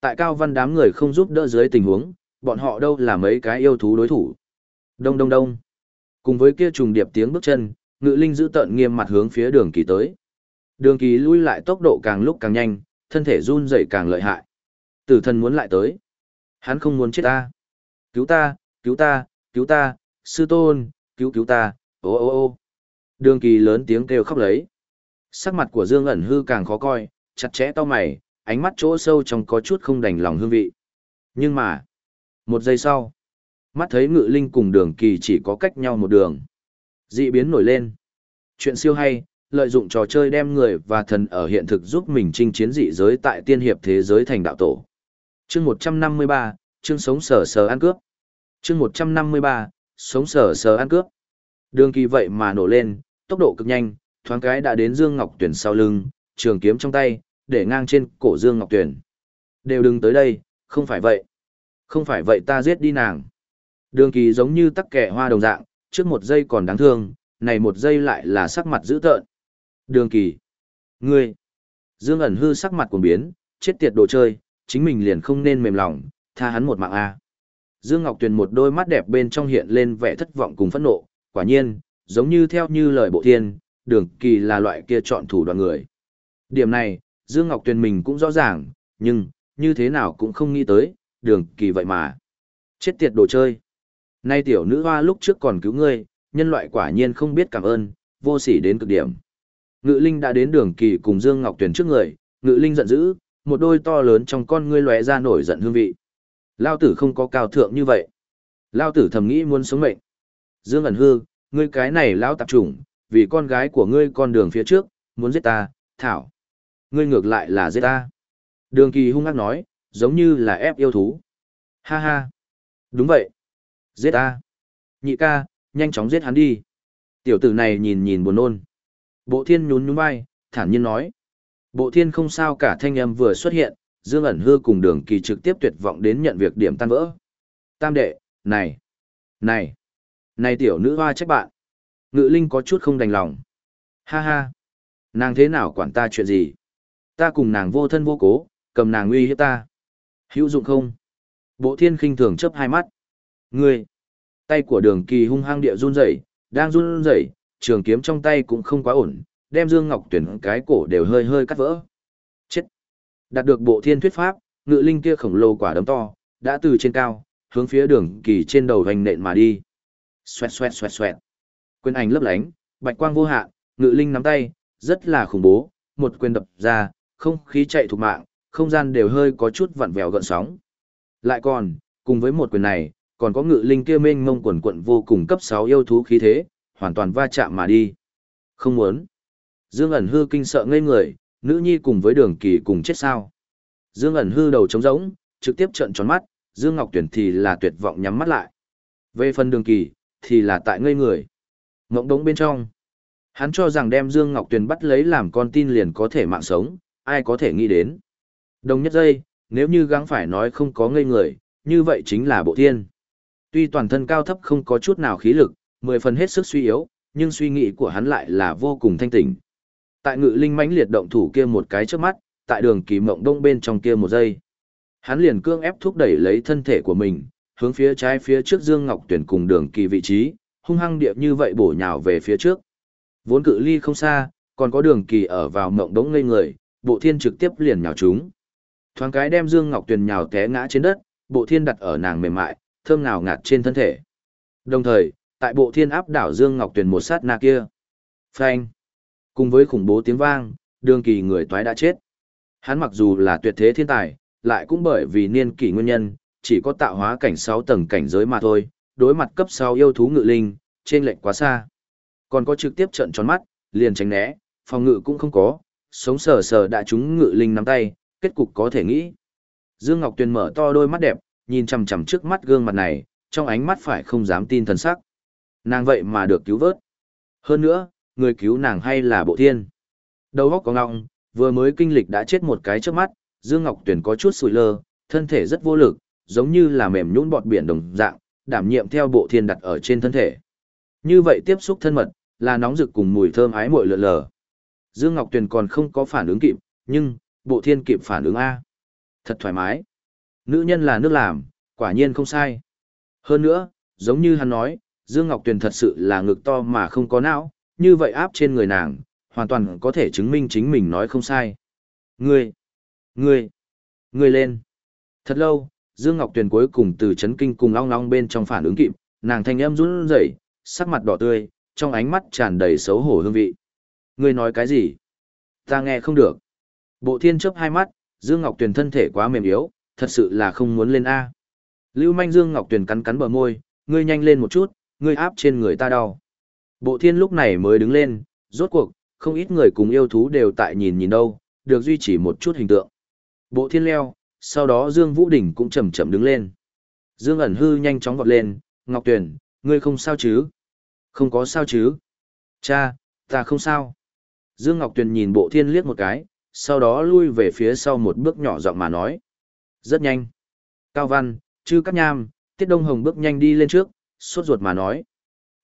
Tại cao văn đám người không giúp đỡ dưới tình huống, bọn họ đâu là mấy cái yêu thú đối thủ. Đông đông đông. Cùng với kia trùng điệp tiếng bước chân, ngự linh giữ tận nghiêm mặt hướng phía đường kỳ tới. Đường kỳ lui lại tốc độ càng lúc càng nhanh, thân thể run dậy càng lợi hại. Tử thần muốn lại tới. Hắn không muốn chết ta. Cứu ta, cứu ta, cứu ta, sư tôn, cứu cứu ta, ô ô ô. Đường kỳ lớn tiếng kêu khóc lấy. Sắc mặt của Dương ẩn hư càng khó coi, chặt chẽ to mày, ánh mắt chỗ sâu trong có chút không đành lòng hương vị. Nhưng mà, một giây sau, mắt thấy ngự linh cùng đường kỳ chỉ có cách nhau một đường. Dị biến nổi lên. Chuyện siêu hay, lợi dụng trò chơi đem người và thần ở hiện thực giúp mình chinh chiến dị giới tại tiên hiệp thế giới thành đạo tổ. Chương 153, chương sống sờ sờ ăn cướp. Chương 153, sống sờ sờ ăn cướp. Đường kỳ vậy mà nổ lên, tốc độ cực nhanh, thoáng cái đã đến Dương Ngọc Tuyển sau lưng, trường kiếm trong tay, để ngang trên cổ Dương Ngọc Tuyển. Đều đừng tới đây, không phải vậy. Không phải vậy ta giết đi nàng. Đường kỳ giống như tắc kẻ hoa đồng dạng, trước một giây còn đáng thương, này một giây lại là sắc mặt dữ tợn. Đường kỳ. Ngươi. Dương ẩn hư sắc mặt cuồng biến, chết tiệt đồ chơi, chính mình liền không nên mềm lòng, tha hắn một mạng a. Dương Ngọc Tuyền một đôi mắt đẹp bên trong hiện lên vẻ thất vọng cùng phẫn nộ, quả nhiên, giống như theo như lời bộ thiên, đường kỳ là loại kia chọn thủ đoàn người. Điểm này, Dương Ngọc Tuyền mình cũng rõ ràng, nhưng, như thế nào cũng không nghĩ tới, đường kỳ vậy mà. Chết tiệt đồ chơi. Nay tiểu nữ hoa lúc trước còn cứu ngươi, nhân loại quả nhiên không biết cảm ơn, vô sỉ đến cực điểm. Ngự Linh đã đến đường kỳ cùng Dương Ngọc Tuyền trước người, Ngự Linh giận dữ, một đôi to lớn trong con ngươi lóe ra nổi giận hương vị. Lao tử không có cao thượng như vậy. Lao tử thầm nghĩ muốn sống mệnh. Dương ẩn hư, ngươi cái này lão tạp chủng, vì con gái của ngươi con đường phía trước, muốn giết ta, thảo. Ngươi ngược lại là giết ta. Đường kỳ hung ác nói, giống như là ép yêu thú. Ha ha. Đúng vậy. Giết ta. Nhị ca, nhanh chóng giết hắn đi. Tiểu tử này nhìn nhìn buồn nôn. Bộ thiên nhún nhún vai, thản nhiên nói. Bộ thiên không sao cả thanh âm vừa xuất hiện, Dương ẩn hư cùng đường kỳ trực tiếp tuyệt vọng đến nhận việc điểm tan vỡ. Tam đệ, này, này, này tiểu nữ hoa trách bạn. Ngự linh có chút không đành lòng. Ha ha, nàng thế nào quản ta chuyện gì? Ta cùng nàng vô thân vô cố, cầm nàng uy hiếp ta. Hữu dụng không? Bộ thiên khinh thường chớp hai mắt. Ngươi, tay của đường kỳ hung hăng địa run rẩy, đang run rẩy, trường kiếm trong tay cũng không quá ổn, đem Dương Ngọc Tuyển cái cổ đều hơi hơi cắt vỡ. Chết! Đạt được bộ thiên thuyết pháp, ngự linh kia khổng lồ quả đấm to, đã từ trên cao, hướng phía đường kỳ trên đầu hoành nện mà đi. Xoẹt xoẹt xoẹt xoẹt. Quyền ảnh lấp lánh, bạch quang vô hạn, ngự linh nắm tay, rất là khủng bố, một quyền đập ra, không khí chạy thục mạng, không gian đều hơi có chút vặn vẹo gợn sóng. Lại còn, cùng với một quyền này, còn có ngự linh kia mênh mông quần quận vô cùng cấp 6 yêu thú khí thế, hoàn toàn va chạm mà đi. Không muốn. Dương ẩn hư kinh sợ ngây người, nữ nhi cùng với đường kỳ cùng chết sao. Dương ẩn hư đầu trống rỗng, trực tiếp trợn tròn mắt, Dương Ngọc Tuyển thì là tuyệt vọng nhắm mắt lại. Về phần đường kỳ, thì là tại ngây người. Ngộng đống bên trong. Hắn cho rằng đem Dương Ngọc Tuyền bắt lấy làm con tin liền có thể mạng sống, ai có thể nghĩ đến. Đồng nhất giây, nếu như gắng phải nói không có ngây người, như vậy chính là bộ thiên. Tuy toàn thân cao thấp không có chút nào khí lực, mười phần hết sức suy yếu, nhưng suy nghĩ của hắn lại là vô cùng thanh tỉnh. Tại ngự linh mãnh liệt động thủ kia một cái trước mắt, tại đường kỳ mộng đông bên trong kia một giây. Hắn liền cương ép thúc đẩy lấy thân thể của mình, hướng phía trái phía trước Dương Ngọc Tuyển cùng đường kỳ vị trí, hung hăng điệp như vậy bổ nhào về phía trước. Vốn cự ly không xa, còn có đường kỳ ở vào mộng đống ngây người, bộ thiên trực tiếp liền nhào chúng. Thoáng cái đem Dương Ngọc Tuyền nhào té ngã trên đất, bộ thiên đặt ở nàng mềm mại, thơm ngào ngạt trên thân thể. Đồng thời, tại bộ thiên áp đảo Dương Ngọc Tuyền một sát na kia. Phanh. Cùng với khủng bố tiếng vang, đường kỳ người toái đã chết. Hắn mặc dù là tuyệt thế thiên tài, lại cũng bởi vì niên kỷ nguyên nhân, chỉ có tạo hóa cảnh 6 tầng cảnh giới mà thôi, đối mặt cấp 6 yêu thú ngự linh, trên lệnh quá xa. Còn có trực tiếp trận tròn mắt, liền tránh né, phòng ngự cũng không có, sống sờ sờ đã trúng ngự linh nắm tay, kết cục có thể nghĩ. Dương Ngọc Tuyền mở to đôi mắt đẹp, nhìn chằm chằm trước mắt gương mặt này, trong ánh mắt phải không dám tin thần sắc. Nàng vậy mà được cứu vớt. Hơn nữa, người cứu nàng hay là bộ thiên. Đầu óc có ngọng, vừa mới kinh lịch đã chết một cái trước mắt, Dương Ngọc Tuyền có chút sùi lơ, thân thể rất vô lực, giống như là mềm nhũn bọt biển đồng dạng, đảm nhiệm theo bộ thiên đặt ở trên thân thể. Như vậy tiếp xúc thân mật, là nóng rực cùng mùi thơm ái muội lượn lờ. Dương Ngọc Tuyền còn không có phản ứng kịp, nhưng, bộ thiên kịp phản ứng A. Thật thoải mái. Nữ nhân là nước làm, quả nhiên không sai. Hơn nữa, giống như hắn nói, Dương Ngọc Tuyền thật sự là ngực to mà không có não, như vậy áp trên người nàng, hoàn toàn có thể chứng minh chính mình nói không sai. Ngươi, ngươi, ngươi lên. Thật lâu, Dương Ngọc Tuyền cuối cùng từ chấn kinh cùng long long bên trong phản ứng kịp, nàng thanh âm run rẩy, sắc mặt đỏ tươi, trong ánh mắt tràn đầy xấu hổ hương vị. Ngươi nói cái gì? Ta nghe không được. Bộ thiên chớp hai mắt, Dương Ngọc Tuyền thân thể quá mềm yếu, thật sự là không muốn lên A. Lưu manh Dương Ngọc Tuyền cắn cắn bờ môi, ngươi nhanh lên một chút, ngươi áp trên người ta đau. Bộ thiên lúc này mới đứng lên, rốt cuộc, không ít người cùng yêu thú đều tại nhìn nhìn đâu, được duy trì một chút hình tượng. Bộ thiên leo, sau đó Dương Vũ Đình cũng chậm chậm đứng lên. Dương ẩn hư nhanh chóng vọt lên, Ngọc Tuyền, ngươi không sao chứ? Không có sao chứ? Cha, ta không sao. Dương Ngọc Tuyền nhìn bộ thiên liếc một cái, sau đó lui về phía sau một bước nhỏ giọng mà nói. Rất nhanh. Cao Văn, chư Cát Nham, Tiết Đông Hồng bước nhanh đi lên trước, sốt ruột mà nói.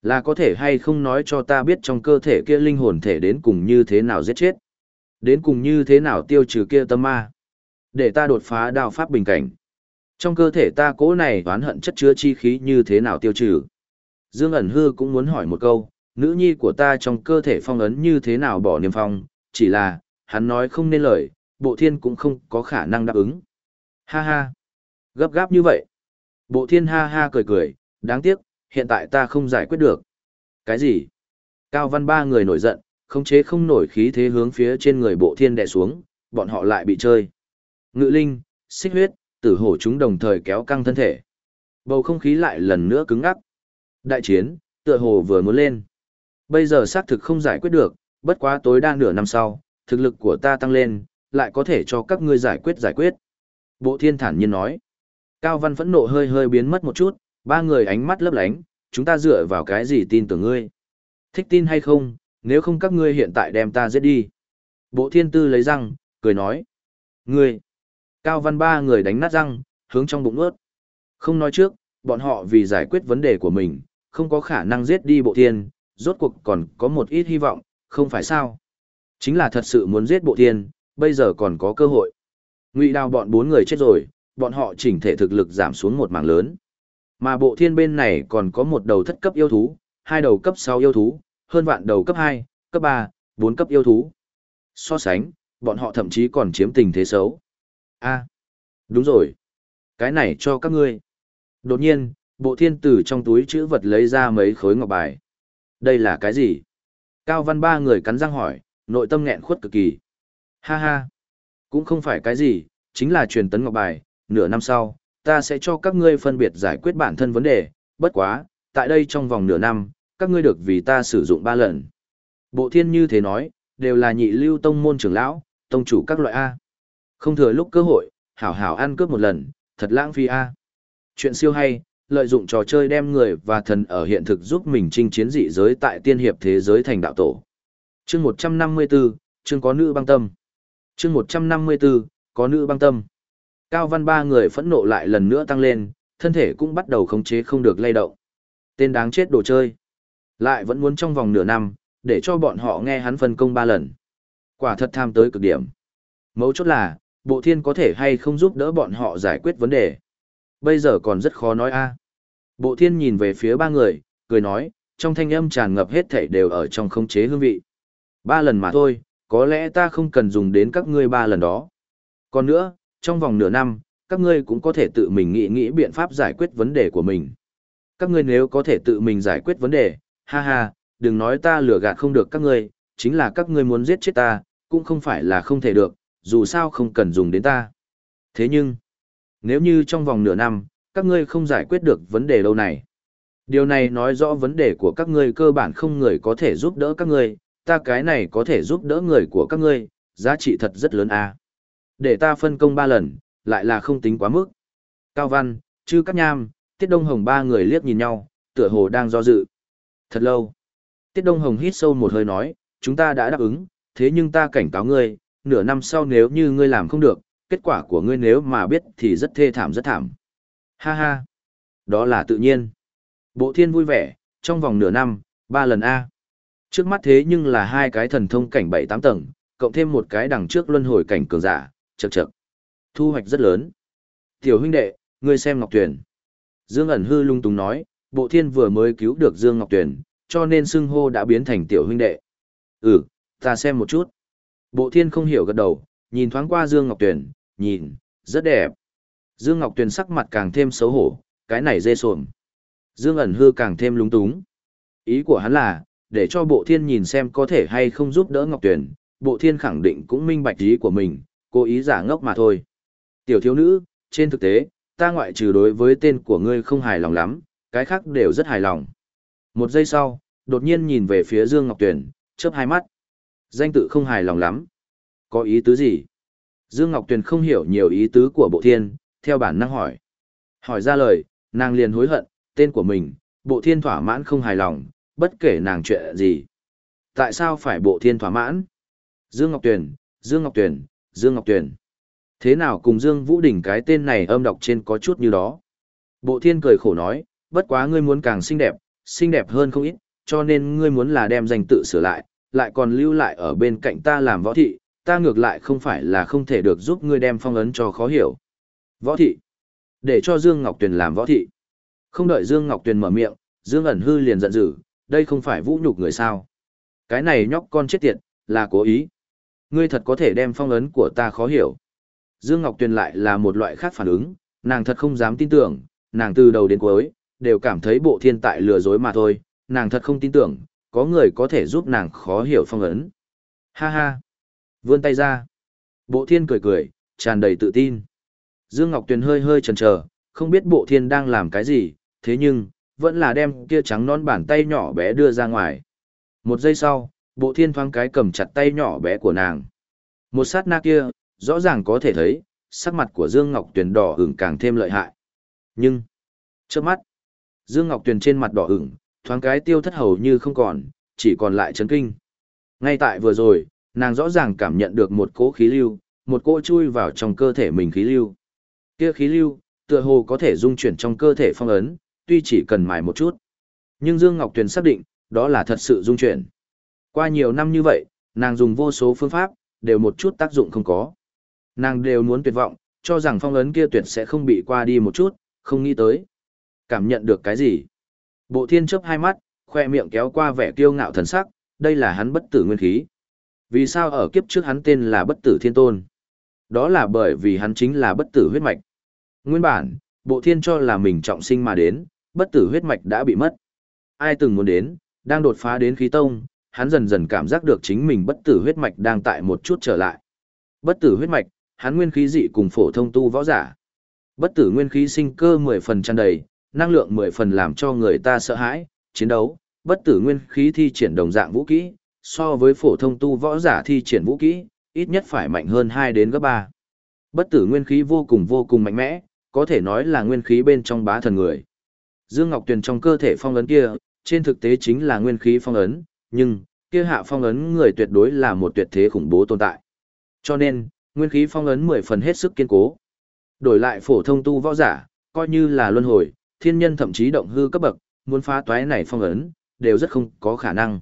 Là có thể hay không nói cho ta biết trong cơ thể kia linh hồn thể đến cùng như thế nào giết chết. Đến cùng như thế nào tiêu trừ kia tâm ma. Để ta đột phá đao pháp bình cảnh. Trong cơ thể ta cố này oán hận chất chứa chi khí như thế nào tiêu trừ. Dương ẩn hư cũng muốn hỏi một câu, nữ nhi của ta trong cơ thể phong ấn như thế nào bỏ niềm phong, chỉ là, hắn nói không nên lời, bộ thiên cũng không có khả năng đáp ứng. Ha ha, gấp gáp như vậy. Bộ thiên ha ha cười cười, đáng tiếc, hiện tại ta không giải quyết được. Cái gì? Cao văn ba người nổi giận, không chế không nổi khí thế hướng phía trên người bộ thiên đè xuống, bọn họ lại bị chơi. Ngự linh, xích huyết, tử hổ chúng đồng thời kéo căng thân thể. Bầu không khí lại lần nữa cứng ngắc. Đại chiến, tựa hồ vừa muốn lên. Bây giờ xác thực không giải quyết được, bất quá tối đa nửa năm sau, thực lực của ta tăng lên, lại có thể cho các ngươi giải quyết giải quyết. Bộ thiên thản nhiên nói. Cao văn phẫn nộ hơi hơi biến mất một chút, ba người ánh mắt lấp lánh, chúng ta dựa vào cái gì tin tưởng ngươi. Thích tin hay không, nếu không các ngươi hiện tại đem ta giết đi. Bộ thiên tư lấy răng, cười nói. Ngươi. Cao văn ba người đánh nát răng, hướng trong bụng ướt. Không nói trước, bọn họ vì giải quyết vấn đề của mình, không có khả năng giết đi bộ thiên, rốt cuộc còn có một ít hy vọng, không phải sao. Chính là thật sự muốn giết bộ thiên, bây giờ còn có cơ hội. Ngụy đào bọn bốn người chết rồi, bọn họ chỉnh thể thực lực giảm xuống một mảng lớn. Mà bộ thiên bên này còn có một đầu thất cấp yêu thú, hai đầu cấp 6 yêu thú, hơn vạn đầu cấp 2, cấp 3, 4 cấp yêu thú. So sánh, bọn họ thậm chí còn chiếm tình thế xấu. a đúng rồi. Cái này cho các ngươi. Đột nhiên, bộ thiên tử trong túi chữ vật lấy ra mấy khối ngọc bài. Đây là cái gì? Cao văn ba người cắn răng hỏi, nội tâm nghẹn khuất cực kỳ. Ha ha. Cũng không phải cái gì, chính là truyền tấn ngọc bài, nửa năm sau, ta sẽ cho các ngươi phân biệt giải quyết bản thân vấn đề, bất quá, tại đây trong vòng nửa năm, các ngươi được vì ta sử dụng ba lần. Bộ thiên như thế nói, đều là nhị lưu tông môn trưởng lão, tông chủ các loại A. Không thừa lúc cơ hội, hảo hảo ăn cướp một lần, thật lãng phí A. Chuyện siêu hay, lợi dụng trò chơi đem người và thần ở hiện thực giúp mình chinh chiến dị giới tại tiên hiệp thế giới thành đạo tổ. Chương 154, chương có nữ băng tâm. Chương 154, có nữ băng tâm. Cao văn ba người phẫn nộ lại lần nữa tăng lên, thân thể cũng bắt đầu khống chế không được lay động. Tên đáng chết đồ chơi. Lại vẫn muốn trong vòng nửa năm, để cho bọn họ nghe hắn phân công ba lần. Quả thật tham tới cực điểm. Mấu chốt là, bộ thiên có thể hay không giúp đỡ bọn họ giải quyết vấn đề. Bây giờ còn rất khó nói a. Bộ thiên nhìn về phía ba người, cười nói, trong thanh âm tràn ngập hết thảy đều ở trong khống chế hương vị. Ba lần mà thôi, có lẽ ta không cần dùng đến các ngươi ba lần đó. Còn nữa, trong vòng nửa năm, các ngươi cũng có thể tự mình nghĩ nghĩ biện pháp giải quyết vấn đề của mình. Các ngươi nếu có thể tự mình giải quyết vấn đề, ha ha, đừng nói ta lừa gạt không được các ngươi, chính là các ngươi muốn giết chết ta, cũng không phải là không thể được, dù sao không cần dùng đến ta. Thế nhưng, nếu như trong vòng nửa năm, các ngươi không giải quyết được vấn đề lâu này, điều này nói rõ vấn đề của các ngươi cơ bản không người có thể giúp đỡ các ngươi, ta cái này có thể giúp đỡ người của các ngươi, giá trị thật rất lớn a. Để ta phân công ba lần, lại là không tính quá mức. Cao Văn, Trư Cát Nham, Tiết Đông Hồng ba người liếc nhìn nhau, tựa hồ đang do dự. Thật lâu. Tiết Đông Hồng hít sâu một hơi nói, chúng ta đã đáp ứng, thế nhưng ta cảnh cáo ngươi, nửa năm sau nếu như ngươi làm không được, kết quả của ngươi nếu mà biết thì rất thê thảm rất thảm. Ha ha. Đó là tự nhiên. Bộ thiên vui vẻ, trong vòng nửa năm, ba lần A. Trước mắt thế nhưng là hai cái thần thông cảnh bảy tám tầng, cộng thêm một cái đằng trước luân hồi cảnh cường giả, chậc chậc. Thu hoạch rất lớn. Tiểu huynh đệ, ngươi xem Ngọc Tuyền. Dương ẩn hư lung tung nói, bộ thiên vừa mới cứu được Dương Ngọc Tuyền, cho nên xưng hô đã biến thành tiểu huynh đệ. Ừ, ta xem một chút. Bộ thiên không hiểu gật đầu, nhìn thoáng qua Dương Ngọc Tuyền, nhìn, rất đẹp. Dương Ngọc Tuyền sắc mặt càng thêm xấu hổ, cái này dê sồm. Dương ẩn hư càng thêm lung túng. Ý của hắn là, để cho bộ thiên nhìn xem có thể hay không giúp đỡ Ngọc Tuyền, bộ thiên khẳng định cũng minh bạch ý của mình, cố ý giả ngốc mà thôi. Tiểu thiếu nữ, trên thực tế, ta ngoại trừ đối với tên của ngươi không hài lòng lắm, cái khác đều rất hài lòng. Một giây sau, đột nhiên nhìn về phía Dương Ngọc Tuyền, chớp hai mắt. Danh tự không hài lòng lắm. Có ý tứ gì? Dương Ngọc Tuyền không hiểu nhiều ý tứ của bộ thiên, theo bản năng hỏi. Hỏi ra lời, nàng liền hối hận, tên của mình, bộ thiên thỏa mãn không hài lòng, bất kể nàng chuyện gì. Tại sao phải bộ thiên thỏa mãn? Dương Ngọc Tuyền, Dương Ngọc Tuyền, Dương Ngọc Tuyền. Thế nào cùng Dương Vũ Đình cái tên này âm đọc trên có chút như đó. Bộ thiên cười khổ nói, bất quá ngươi muốn càng xinh đẹp, xinh đẹp hơn không ít, cho nên ngươi muốn là đem danh tự sửa lại, lại còn lưu lại ở bên cạnh ta làm võ thị, ta ngược lại không phải là không thể được giúp ngươi đem phong ấn cho khó hiểu. Võ thị. Để cho Dương Ngọc Tuyền làm võ thị. Không đợi Dương Ngọc Tuyền mở miệng, Dương ẩn hư liền giận dữ, đây không phải vũ nhục người sao. Cái này nhóc con chết tiệt, là cố ý. Ngươi thật có thể đem phong ấn của ta khó hiểu. Dương Ngọc Tuyền lại là một loại khác phản ứng, nàng thật không dám tin tưởng, nàng từ đầu đến cuối, đều cảm thấy bộ thiên tại lừa dối mà thôi, nàng thật không tin tưởng, có người có thể giúp nàng khó hiểu phong ấn. Ha ha! Vươn tay ra. Bộ thiên cười cười, tràn đầy tự tin. Dương Ngọc Tuyền hơi hơi chần chờ, không biết bộ thiên đang làm cái gì, thế nhưng, vẫn là đem kia trắng non bàn tay nhỏ bé đưa ra ngoài. Một giây sau, bộ thiên thoáng cái cầm chặt tay nhỏ bé của nàng. Một sát na kia, rõ ràng có thể thấy, sắc mặt của Dương Ngọc Tuyền đỏ ửng càng thêm lợi hại. Nhưng, trước mắt, Dương Ngọc Tuyền trên mặt đỏ ửng, thoáng cái tiêu thất hầu như không còn, chỉ còn lại chấn kinh. Ngay tại vừa rồi, nàng rõ ràng cảm nhận được một cỗ khí lưu, một cỗ chui vào trong cơ thể mình khí lưu. Kia khí lưu, tựa hồ có thể dung chuyển trong cơ thể phong ấn, tuy chỉ cần mài một chút. Nhưng Dương Ngọc Tuyền xác định, đó là thật sự dung chuyển. Qua nhiều năm như vậy, nàng dùng vô số phương pháp, đều một chút tác dụng không có. Nàng đều muốn tuyệt vọng, cho rằng phong ấn kia tuyệt sẽ không bị qua đi một chút, không nghĩ tới. Cảm nhận được cái gì? Bộ thiên chấp hai mắt, khoe miệng kéo qua vẻ kiêu ngạo thần sắc, đây là hắn bất tử nguyên khí. Vì sao ở kiếp trước hắn tên là bất tử thiên tôn? Đó là bởi vì hắn chính là bất tử huyết mạch. Nguyên bản, bộ thiên cho là mình trọng sinh mà đến, bất tử huyết mạch đã bị mất. Ai từng muốn đến, đang đột phá đến khí tông, hắn dần dần cảm giác được chính mình bất tử huyết mạch đang tại một chút trở lại. Bất tử huyết mạch, hắn nguyên khí dị cùng phổ thông tu võ giả. Bất tử nguyên khí sinh cơ 10 phần tràn đầy, năng lượng 10 phần làm cho người ta sợ hãi, chiến đấu, bất tử nguyên khí thi triển đồng dạng vũ kỹ, so với phổ thông tu võ giả thi triển vũ kỹ, ít nhất phải mạnh hơn 2 đến gấp 3. Bất tử nguyên khí vô cùng vô cùng mạnh mẽ, có thể nói là nguyên khí bên trong bá thần người. Dương Ngọc Tuyền trong cơ thể phong ấn kia, trên thực tế chính là nguyên khí phong ấn, nhưng, kia hạ phong ấn người tuyệt đối là một tuyệt thế khủng bố tồn tại. Cho nên, nguyên khí phong ấn 10 phần hết sức kiên cố. Đổi lại phổ thông tu võ giả, coi như là luân hồi, thiên nhân thậm chí động hư cấp bậc, muốn phá toái này phong ấn, đều rất không có khả năng.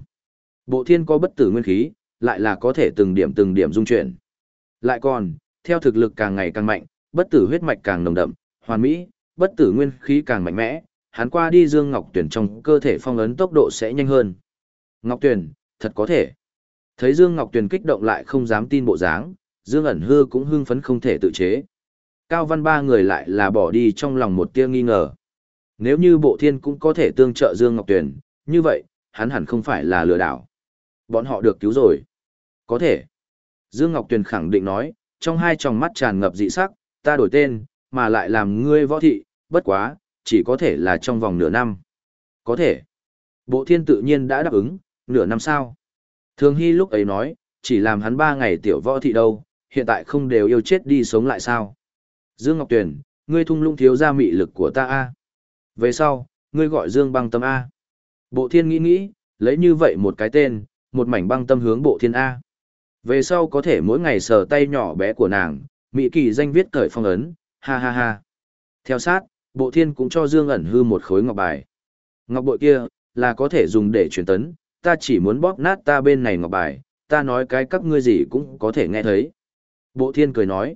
Bộ thiên có bất tử nguyên khí, lại là có thể từng điểm từng điểm dung chuyển. Lại còn, theo thực lực càng ngày càng mạnh, bất tử huyết mạch càng nồng đậm, hoàn mỹ, bất tử nguyên khí càng mạnh mẽ, hắn qua đi Dương Ngọc Tuyển trong cơ thể phong ấn tốc độ sẽ nhanh hơn. Ngọc Tuyển, thật có thể. Thấy Dương Ngọc Tuyển kích động lại không dám tin bộ dáng, Dương ẩn hư cũng hưng phấn không thể tự chế. Cao văn ba người lại là bỏ đi trong lòng một tia nghi ngờ. Nếu như bộ thiên cũng có thể tương trợ Dương Ngọc Tuyển, như vậy, hắn hẳn không phải là lừa đảo. Bọn họ được cứu rồi. Có thể. Dương Ngọc Tuyền khẳng định nói, trong hai tròng mắt tràn ngập dị sắc, ta đổi tên, mà lại làm ngươi võ thị, bất quá, chỉ có thể là trong vòng nửa năm. Có thể. Bộ thiên tự nhiên đã đáp ứng, nửa năm sao. Thường Hy lúc ấy nói, chỉ làm hắn ba ngày tiểu võ thị đâu, hiện tại không đều yêu chết đi sống lại sao. Dương Ngọc Tuyền, ngươi thung lũng thiếu ra mị lực của ta a Về sau, ngươi gọi Dương băng tâm A. Bộ thiên nghĩ nghĩ, lấy như vậy một cái tên, một mảnh băng tâm hướng bộ thiên A. Về sau có thể mỗi ngày sờ tay nhỏ bé của nàng, Mỹ kỳ danh viết cởi phong ấn, ha ha ha. Theo sát, bộ thiên cũng cho Dương ẩn hư một khối ngọc bài. Ngọc bội kia, là có thể dùng để truyền tấn, ta chỉ muốn bóp nát ta bên này ngọc bài, ta nói cái các ngươi gì cũng có thể nghe thấy. Bộ thiên cười nói.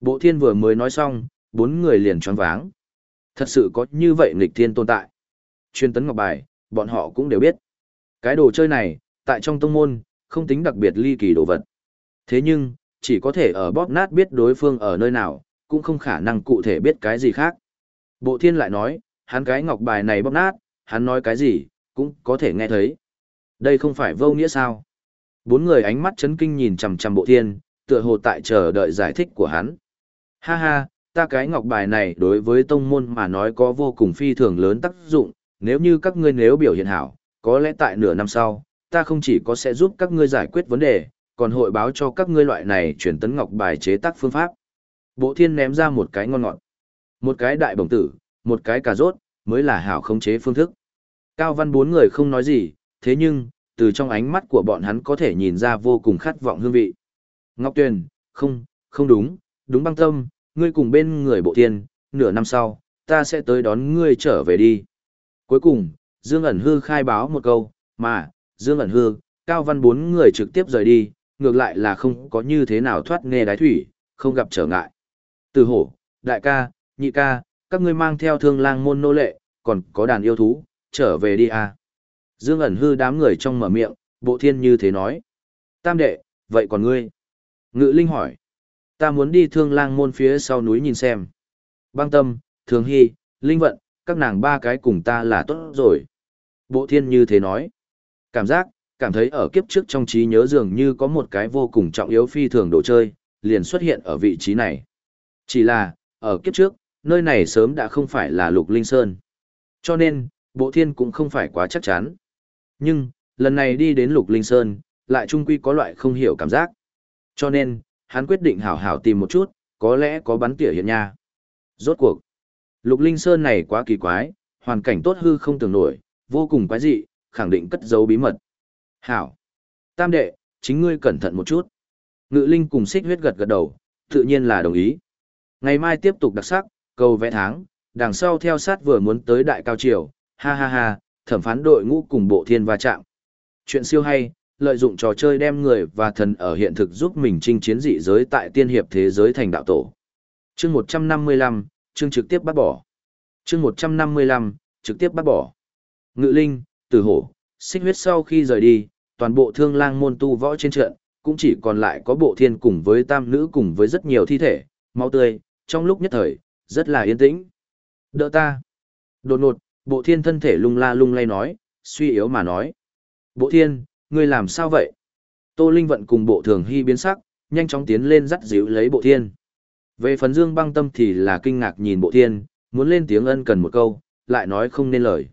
Bộ thiên vừa mới nói xong, bốn người liền choáng váng. Thật sự có như vậy nghịch thiên tồn tại. Truyền tấn ngọc bài, bọn họ cũng đều biết. Cái đồ chơi này, tại trong tông môn, không tính đặc biệt ly kỳ đồ vật. Thế nhưng, chỉ có thể ở bóp nát biết đối phương ở nơi nào, cũng không khả năng cụ thể biết cái gì khác. Bộ thiên lại nói, hắn cái ngọc bài này bóp nát, hắn nói cái gì, cũng có thể nghe thấy. Đây không phải vô nghĩa sao? Bốn người ánh mắt chấn kinh nhìn chằm chằm bộ thiên, tựa hồ tại chờ đợi giải thích của hắn. Ha ha, ta cái ngọc bài này đối với tông môn mà nói có vô cùng phi thường lớn tác dụng, nếu như các ngươi nếu biểu hiện hảo, có lẽ tại nửa năm sau, ta không chỉ có sẽ giúp các ngươi giải quyết vấn đề, còn hội báo cho các ngươi loại này chuyển tấn ngọc bài chế tác phương pháp. Bộ thiên ném ra một cái ngon ngọt, một cái đại bổng tử, một cái cà rốt, mới là hảo khống chế phương thức. Cao văn bốn người không nói gì, thế nhưng, từ trong ánh mắt của bọn hắn có thể nhìn ra vô cùng khát vọng hương vị. Ngọc Tuyền, không, không đúng, đúng băng tâm, ngươi cùng bên người bộ tiên, nửa năm sau, ta sẽ tới đón ngươi trở về đi. Cuối cùng, Dương ẩn hư khai báo một câu, mà, Dương ẩn hư, Cao Văn bốn người trực tiếp rời đi, ngược lại là không có như thế nào thoát nghe đái thủy, không gặp trở ngại. Từ hổ, đại ca, nhị ca, các ngươi mang theo thương lang môn nô lệ, còn có đàn yêu thú, trở về đi à. Dương ẩn hư đám người trong mở miệng, bộ thiên như thế nói. Tam đệ, vậy còn ngươi? Ngự linh hỏi. Ta muốn đi thương lang môn phía sau núi nhìn xem. Băng tâm, thường hy, linh vận, các nàng ba cái cùng ta là tốt rồi. Bộ thiên như thế nói. Cảm giác, cảm thấy ở kiếp trước trong trí nhớ dường như có một cái vô cùng trọng yếu phi thường đồ chơi, liền xuất hiện ở vị trí này. Chỉ là, ở kiếp trước, nơi này sớm đã không phải là lục linh sơn. Cho nên, bộ thiên cũng không phải quá chắc chắn. Nhưng, lần này đi đến lục linh sơn, lại trung quy có loại không hiểu cảm giác. Cho nên, hắn quyết định hảo hảo tìm một chút, có lẽ có bắn tỉa hiện nha. Rốt cuộc, lục linh sơn này quá kỳ quái, hoàn cảnh tốt hư không tưởng nổi, vô cùng quái dị, khẳng định cất giấu bí mật. Hảo. Tam đệ, chính ngươi cẩn thận một chút. Ngự linh cùng xích huyết gật gật đầu, tự nhiên là đồng ý. Ngày mai tiếp tục đặc sắc, cầu vẽ tháng, đằng sau theo sát vừa muốn tới đại cao triều, ha ha ha, thẩm phán đội ngũ cùng bộ thiên va chạm. Chuyện siêu hay, lợi dụng trò chơi đem người và thần ở hiện thực giúp mình chinh chiến dị giới tại tiên hiệp thế giới thành đạo tổ. Chương 155, chương trực tiếp bắt bỏ. Chương 155, trực tiếp bắt bỏ. Ngự linh, tử hổ, xích huyết sau khi rời đi, toàn bộ thương lang môn tu võ trên trận, cũng chỉ còn lại có bộ thiên cùng với tam nữ cùng với rất nhiều thi thể, máu tươi, trong lúc nhất thời, rất là yên tĩnh. Đỡ ta. Đột ngột, bộ thiên thân thể lung la lung lay nói, suy yếu mà nói. Bộ thiên, ngươi làm sao vậy? Tô Linh vận cùng bộ thường hy biến sắc, nhanh chóng tiến lên dắt dịu lấy bộ thiên. Về phần dương băng tâm thì là kinh ngạc nhìn bộ thiên, muốn lên tiếng ân cần một câu, lại nói không nên lời.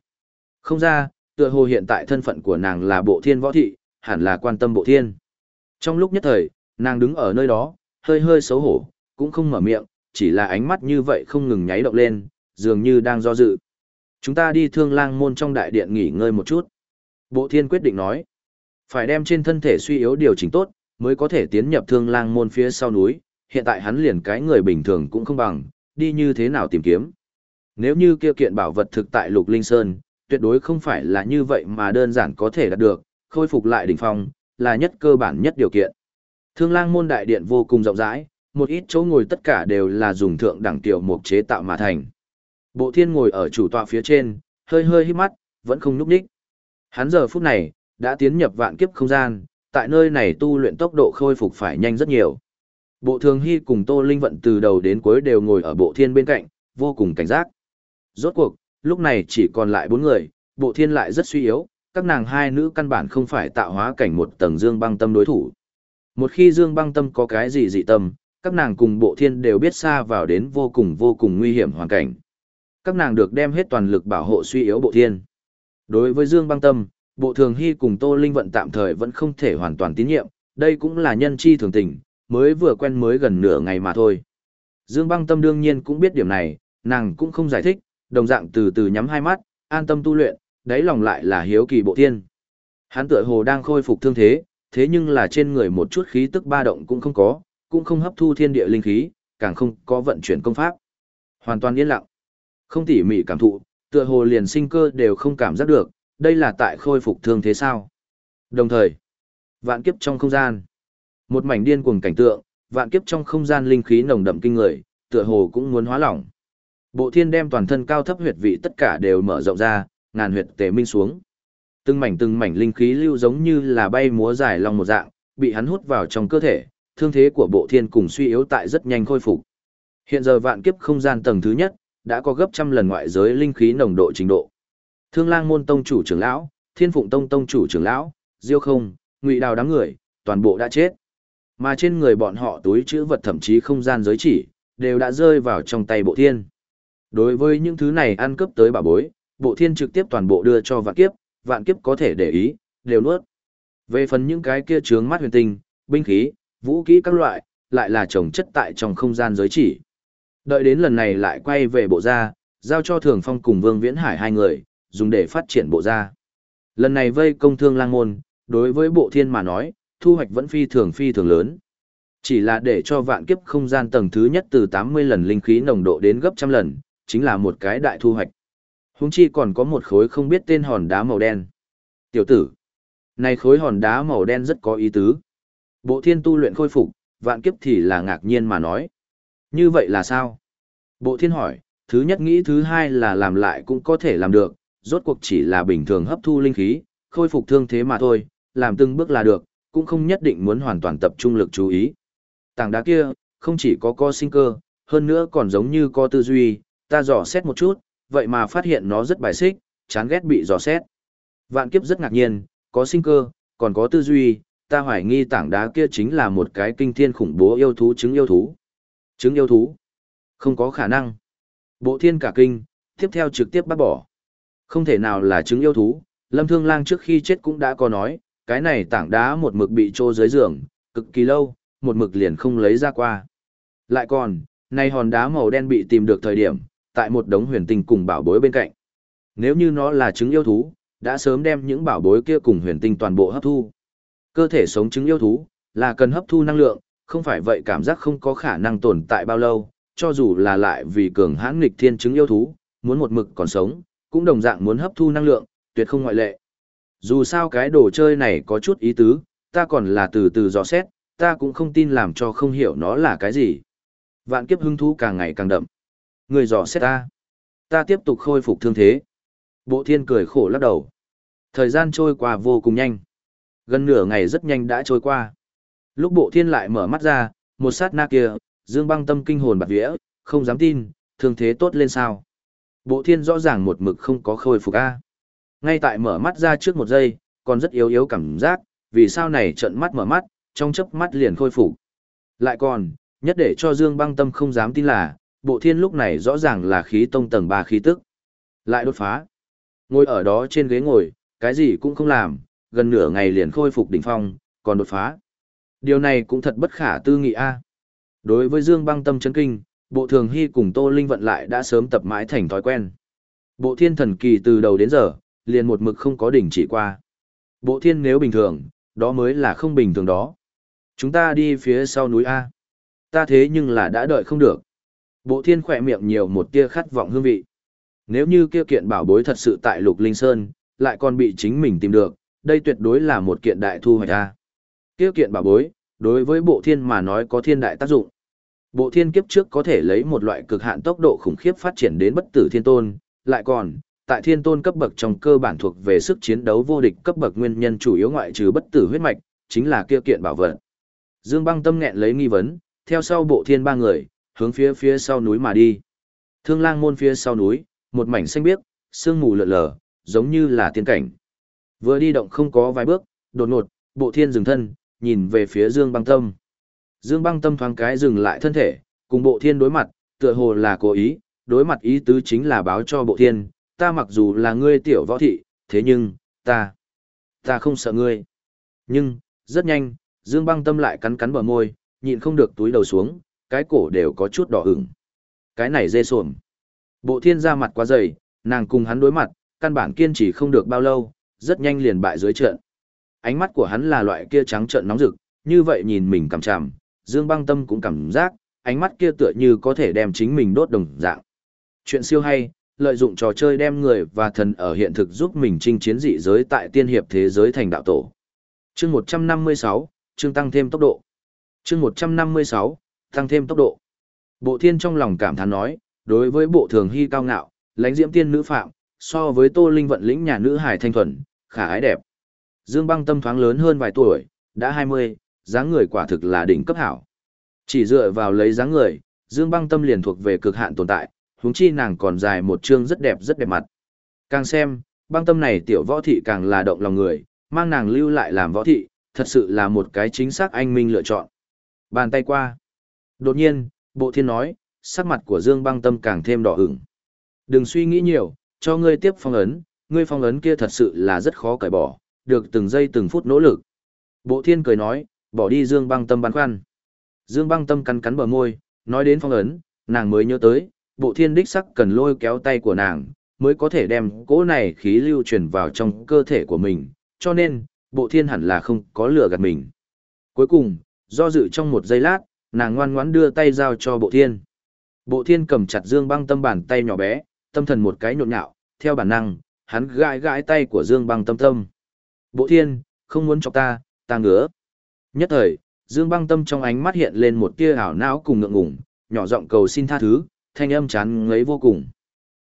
Không ra, tựa hồ hiện tại thân phận của nàng là bộ thiên võ thị, hẳn là quan tâm bộ thiên. Trong lúc nhất thời, nàng đứng ở nơi đó, hơi hơi xấu hổ, cũng không mở miệng, chỉ là ánh mắt như vậy không ngừng nháy động lên, dường như đang do dự. Chúng ta đi thương lang môn trong đại điện nghỉ ngơi một chút. Bộ thiên quyết định nói, phải đem trên thân thể suy yếu điều chỉnh tốt, mới có thể tiến nhập thương lang môn phía sau núi, hiện tại hắn liền cái người bình thường cũng không bằng, đi như thế nào tìm kiếm. Nếu như kia kiện bảo vật thực tại Lục Linh Sơn, tuyệt đối không phải là như vậy mà đơn giản có thể đạt được, khôi phục lại đỉnh phong, là nhất cơ bản nhất điều kiện. Thương lang môn đại điện vô cùng rộng rãi, một ít chỗ ngồi tất cả đều là dùng thượng đẳng tiểu mục chế tạo mà thành. Bộ thiên ngồi ở chủ tọa phía trên, hơi hơi hít mắt, vẫn không núp đích. Hắn giờ phút này, đã tiến nhập vạn kiếp không gian, tại nơi này tu luyện tốc độ khôi phục phải nhanh rất nhiều. Bộ thường hy cùng Tô Linh Vận từ đầu đến cuối đều ngồi ở bộ thiên bên cạnh, vô cùng cảnh giác. Rốt cuộc, lúc này chỉ còn lại bốn người, bộ thiên lại rất suy yếu, các nàng hai nữ căn bản không phải tạo hóa cảnh một tầng dương băng tâm đối thủ. Một khi dương băng tâm có cái gì dị tâm, các nàng cùng bộ thiên đều biết xa vào đến vô cùng vô cùng nguy hiểm hoàn cảnh. Các nàng được đem hết toàn lực bảo hộ suy yếu bộ thiên. Đối với dương băng tâm, bộ thường hy cùng tô linh vận tạm thời vẫn không thể hoàn toàn tín nhiệm, đây cũng là nhân chi thường tình, mới vừa quen mới gần nửa ngày mà thôi. Dương băng tâm đương nhiên cũng biết điểm này, nàng cũng không giải thích, đồng dạng từ từ nhắm hai mắt, an tâm tu luyện, đáy lòng lại là hiếu kỳ bộ thiên Hắn tựa hồ đang khôi phục thương thế, thế nhưng là trên người một chút khí tức ba động cũng không có, cũng không hấp thu thiên địa linh khí, càng không có vận chuyển công pháp. Hoàn toàn yên lặng. Không tỉ mỉ cảm thụ, tựa hồ liền sinh cơ đều không cảm giác được, đây là tại khôi phục thương thế sao. Đồng thời, vạn kiếp trong không gian. Một mảnh điên cuồng cảnh tượng, vạn kiếp trong không gian linh khí nồng đậm kinh người, tựa hồ cũng muốn hóa lỏng. Bộ thiên đem toàn thân cao thấp huyệt vị tất cả đều mở rộng ra, ngàn huyệt tề minh xuống. Từng mảnh từng mảnh linh khí lưu giống như là bay múa dài long một dạng, bị hắn hút vào trong cơ thể, thương thế của bộ thiên cùng suy yếu tại rất nhanh khôi phục. Hiện giờ vạn kiếp không gian tầng thứ nhất, đã có gấp trăm lần ngoại giới linh khí nồng độ trình độ. Thương lang môn tông chủ trưởng lão, thiên phụng tông tông chủ trưởng lão, diêu không, ngụy đào đám người, toàn bộ đã chết. Mà trên người bọn họ túi chữ vật thậm chí không gian giới chỉ, đều đã rơi vào trong tay bộ thiên. Đối với những thứ này ăn cướp tới bà bối, bộ thiên trực tiếp toàn bộ đưa cho vạn kiếp, vạn kiếp có thể để ý, đều nuốt. Về phần những cái kia trướng mắt huyền tinh, binh khí, vũ kỹ các loại, lại là trồng chất tại trong không gian giới chỉ. Đợi đến lần này lại quay về bộ gia, giao cho Thường Phong cùng Vương Viễn Hải hai người, dùng để phát triển bộ gia. Lần này vây công thương lang môn, đối với bộ thiên mà nói, thu hoạch vẫn phi thường phi thường lớn. Chỉ là để cho vạn kiếp không gian tầng thứ nhất từ 80 lần linh khí nồng độ đến gấp trăm lần, chính là một cái đại thu hoạch. Húng chi còn có một khối không biết tên hòn đá màu đen. Tiểu tử, này khối hòn đá màu đen rất có ý tứ. Bộ thiên tu luyện khôi phục, vạn kiếp thì là ngạc nhiên mà nói. Như vậy là sao? Bộ thiên hỏi, thứ nhất nghĩ thứ hai là làm lại cũng có thể làm được, rốt cuộc chỉ là bình thường hấp thu linh khí, khôi phục thương thế mà thôi, làm từng bước là được, cũng không nhất định muốn hoàn toàn tập trung lực chú ý. Tảng đá kia, không chỉ có co sinh cơ, hơn nữa còn giống như co tư duy, ta dò xét một chút, vậy mà phát hiện nó rất bài xích, chán ghét bị dò xét. Vạn kiếp rất ngạc nhiên, có sinh cơ, còn có tư duy, ta hoài nghi tảng đá kia chính là một cái kinh thiên khủng bố yêu thú chứng yêu thú. Chứng yêu thú? Không có khả năng. Bộ thiên cả kinh, tiếp theo trực tiếp bắt bỏ. Không thể nào là chứng yêu thú, Lâm Thương Lang trước khi chết cũng đã có nói, cái này tảng đá một mực bị trô dưới giường, cực kỳ lâu, một mực liền không lấy ra qua. Lại còn, nay hòn đá màu đen bị tìm được thời điểm, tại một đống huyền tinh cùng bảo bối bên cạnh. Nếu như nó là trứng yêu thú, đã sớm đem những bảo bối kia cùng huyền tinh toàn bộ hấp thu. Cơ thể sống chứng yêu thú, là cần hấp thu năng lượng, không phải vậy cảm giác không có khả năng tồn tại bao lâu, cho dù là lại vì cường hãn nghịch thiên chứng yêu thú, muốn một mực còn sống, cũng đồng dạng muốn hấp thu năng lượng, tuyệt không ngoại lệ. Dù sao cái đồ chơi này có chút ý tứ, ta còn là từ từ dò xét, ta cũng không tin làm cho không hiểu nó là cái gì. Vạn kiếp hưng thú càng ngày càng đậm. Người dò xét ta. Ta tiếp tục khôi phục thương thế. Bộ thiên cười khổ lắc đầu. Thời gian trôi qua vô cùng nhanh. Gần nửa ngày rất nhanh đã trôi qua. Lúc bộ thiên lại mở mắt ra, một sát na kia, dương băng tâm kinh hồn bạc vía, không dám tin, thương thế tốt lên sao. Bộ thiên rõ ràng một mực không có khôi phục A. Ngay tại mở mắt ra trước một giây, còn rất yếu yếu cảm giác, vì sao này trận mắt mở mắt, trong chớp mắt liền khôi phục. Lại còn, nhất để cho Dương băng tâm không dám tin là, bộ thiên lúc này rõ ràng là khí tông tầng 3 khí tức. Lại đột phá. Ngồi ở đó trên ghế ngồi, cái gì cũng không làm, gần nửa ngày liền khôi phục đỉnh phong, còn đột phá. Điều này cũng thật bất khả tư nghị a. Đối với Dương băng tâm chấn kinh, bộ thường hy cùng Tô Linh vận lại đã sớm tập mãi thành thói quen. Bộ thiên thần kỳ từ đầu đến giờ, liền một mực không có đỉnh chỉ qua. Bộ thiên nếu bình thường, đó mới là không bình thường đó. Chúng ta đi phía sau núi A. Ta thế nhưng là đã đợi không được. Bộ thiên khỏe miệng nhiều một tia khát vọng hương vị. Nếu như kia kiện bảo bối thật sự tại lục linh sơn, lại còn bị chính mình tìm được, đây tuyệt đối là một kiện đại thu hoạch A. Kia kiện bảo bối, đối với bộ thiên mà nói có thiên đại tác dụng. Bộ thiên kiếp trước có thể lấy một loại cực hạn tốc độ khủng khiếp phát triển đến bất tử thiên tôn, lại còn, tại thiên tôn cấp bậc trong cơ bản thuộc về sức chiến đấu vô địch cấp bậc nguyên nhân chủ yếu ngoại trừ bất tử huyết mạch, chính là kia kiện bảo vật. Dương băng tâm nghẹn lấy nghi vấn, theo sau bộ thiên ba người, hướng phía phía sau núi mà đi. Thương lang môn phía sau núi, một mảnh xanh biếc, sương mù lượn lờ, giống như là tiên cảnh. Vừa đi động không có vài bước, đột ngột, bộ thiên dừng thân, nhìn về phía Dương băng tâm. Dương băng tâm thoáng cái dừng lại thân thể, cùng bộ thiên đối mặt, tựa hồ là cố ý, đối mặt ý tứ chính là báo cho bộ thiên, ta mặc dù là ngươi tiểu võ thị, thế nhưng, ta, ta không sợ ngươi. Nhưng, rất nhanh, Dương băng tâm lại cắn cắn bờ môi, nhịn không được túi đầu xuống, cái cổ đều có chút đỏ ửng. Cái này dê sồm. Bộ thiên ra mặt quá dày, nàng cùng hắn đối mặt, căn bản kiên trì không được bao lâu, rất nhanh liền bại dưới trận. Ánh mắt của hắn là loại kia trắng trợn nóng rực, như vậy nhìn mình cảm chằm, Dương băng tâm cũng cảm giác, ánh mắt kia tựa như có thể đem chính mình đốt đồng dạng. Chuyện siêu hay, lợi dụng trò chơi đem người và thần ở hiện thực giúp mình chinh chiến dị giới tại tiên hiệp thế giới thành đạo tổ. Chương 156, chương tăng thêm tốc độ. Chương 156, tăng thêm tốc độ. Bộ thiên trong lòng cảm thán nói, đối với bộ thường hy cao ngạo, lãnh diễm tiên nữ phạm, so với tô linh vận lĩnh nhà nữ hải thanh thuần, khả ái đẹp. Dương băng tâm thoáng lớn hơn vài tuổi, đã 20, dáng người quả thực là đỉnh cấp hảo. Chỉ dựa vào lấy dáng người, Dương băng tâm liền thuộc về cực hạn tồn tại, huống chi nàng còn dài một chương rất đẹp rất đẹp mặt. Càng xem, băng tâm này tiểu võ thị càng là động lòng người, mang nàng lưu lại làm võ thị, thật sự là một cái chính xác anh minh lựa chọn. Bàn tay qua. Đột nhiên, bộ thiên nói, sắc mặt của Dương băng tâm càng thêm đỏ ửng. Đừng suy nghĩ nhiều, cho ngươi tiếp phong ấn, ngươi phong ấn kia thật sự là rất khó cởi bỏ, được từng giây từng phút nỗ lực. Bộ thiên cười nói, bỏ đi Dương băng tâm băn khoăn. Dương băng tâm cắn cắn bờ môi, nói đến phong ấn, nàng mới nhớ tới, bộ thiên đích sắc cần lôi kéo tay của nàng, mới có thể đem cỗ này khí lưu truyền vào trong cơ thể của mình, cho nên, bộ thiên hẳn là không có lửa gạt mình. Cuối cùng, Do dự trong một giây lát, nàng ngoan ngoãn đưa tay giao cho bộ thiên. Bộ thiên cầm chặt Dương băng tâm bàn tay nhỏ bé, tâm thần một cái nhộn nhạo, theo bản năng, hắn gãi gãi tay của Dương băng tâm tâm. Bộ thiên, không muốn chọc ta, ta ngứa. Nhất thời, Dương băng tâm trong ánh mắt hiện lên một tia ảo não cùng ngượng ngùng, nhỏ giọng cầu xin tha thứ, thanh âm chán ngấy vô cùng.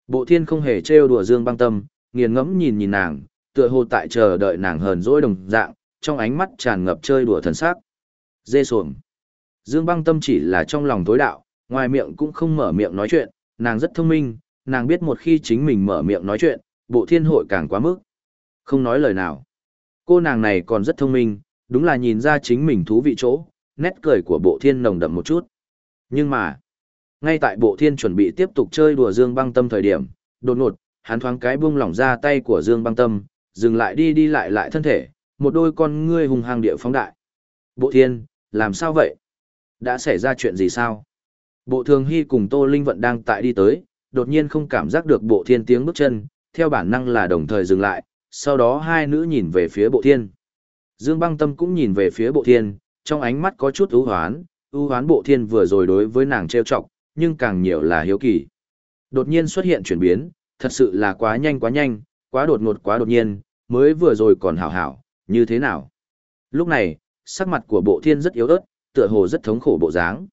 Bộ thiên không hề trêu đùa Dương băng tâm, nghiền ngẫm nhìn nhìn nàng, tựa hồ tại chờ đợi nàng hờn dỗi đồng dạng, trong ánh mắt tràn ngập chơi đùa thần sắc. Dê xuồng. Dương băng tâm chỉ là trong lòng tối đạo, ngoài miệng cũng không mở miệng nói chuyện, nàng rất thông minh, nàng biết một khi chính mình mở miệng nói chuyện, bộ thiên hội càng quá mức. Không nói lời nào. Cô nàng này còn rất thông minh, đúng là nhìn ra chính mình thú vị chỗ, nét cười của bộ thiên nồng đậm một chút. Nhưng mà, ngay tại bộ thiên chuẩn bị tiếp tục chơi đùa Dương băng tâm thời điểm, đột ngột, hắn thoáng cái buông lỏng ra tay của Dương băng tâm, dừng lại đi đi lại lại thân thể, một đôi con ngươi hùng hàng địa phóng đại. Bộ thiên, làm sao vậy? Đã xảy ra chuyện gì sao? Bộ thường hy cùng Tô Linh Vận đang tại đi tới, đột nhiên không cảm giác được bộ thiên tiếng bước chân, theo bản năng là đồng thời dừng lại, sau đó hai nữ nhìn về phía bộ thiên. Dương băng tâm cũng nhìn về phía bộ thiên, trong ánh mắt có chút ưu hoán, ưu hoán bộ thiên vừa rồi đối với nàng trêu chọc, nhưng càng nhiều là hiếu kỳ. Đột nhiên xuất hiện chuyển biến, thật sự là quá nhanh quá nhanh, quá đột ngột quá đột nhiên, mới vừa rồi còn hảo hảo, như thế nào? Lúc này, sắc mặt của bộ thiên rất yếu ớt, tựa hồ rất thống khổ bộ dáng.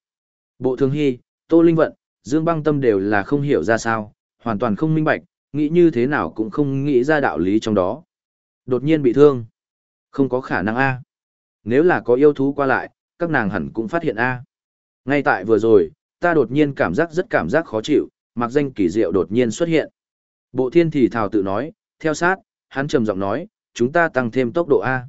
Bộ thường hy, Tô Linh Vận, Dương Băng Tâm đều là không hiểu ra sao, hoàn toàn không minh bạch, nghĩ như thế nào cũng không nghĩ ra đạo lý trong đó. Đột nhiên bị thương. Không có khả năng A. Nếu là có yêu thú qua lại, các nàng hẳn cũng phát hiện A. Ngay tại vừa rồi, ta đột nhiên cảm giác rất cảm giác khó chịu, mặc danh kỳ diệu đột nhiên xuất hiện. Bộ thiên thì thào tự nói, theo sát, hắn trầm giọng nói, chúng ta tăng thêm tốc độ A.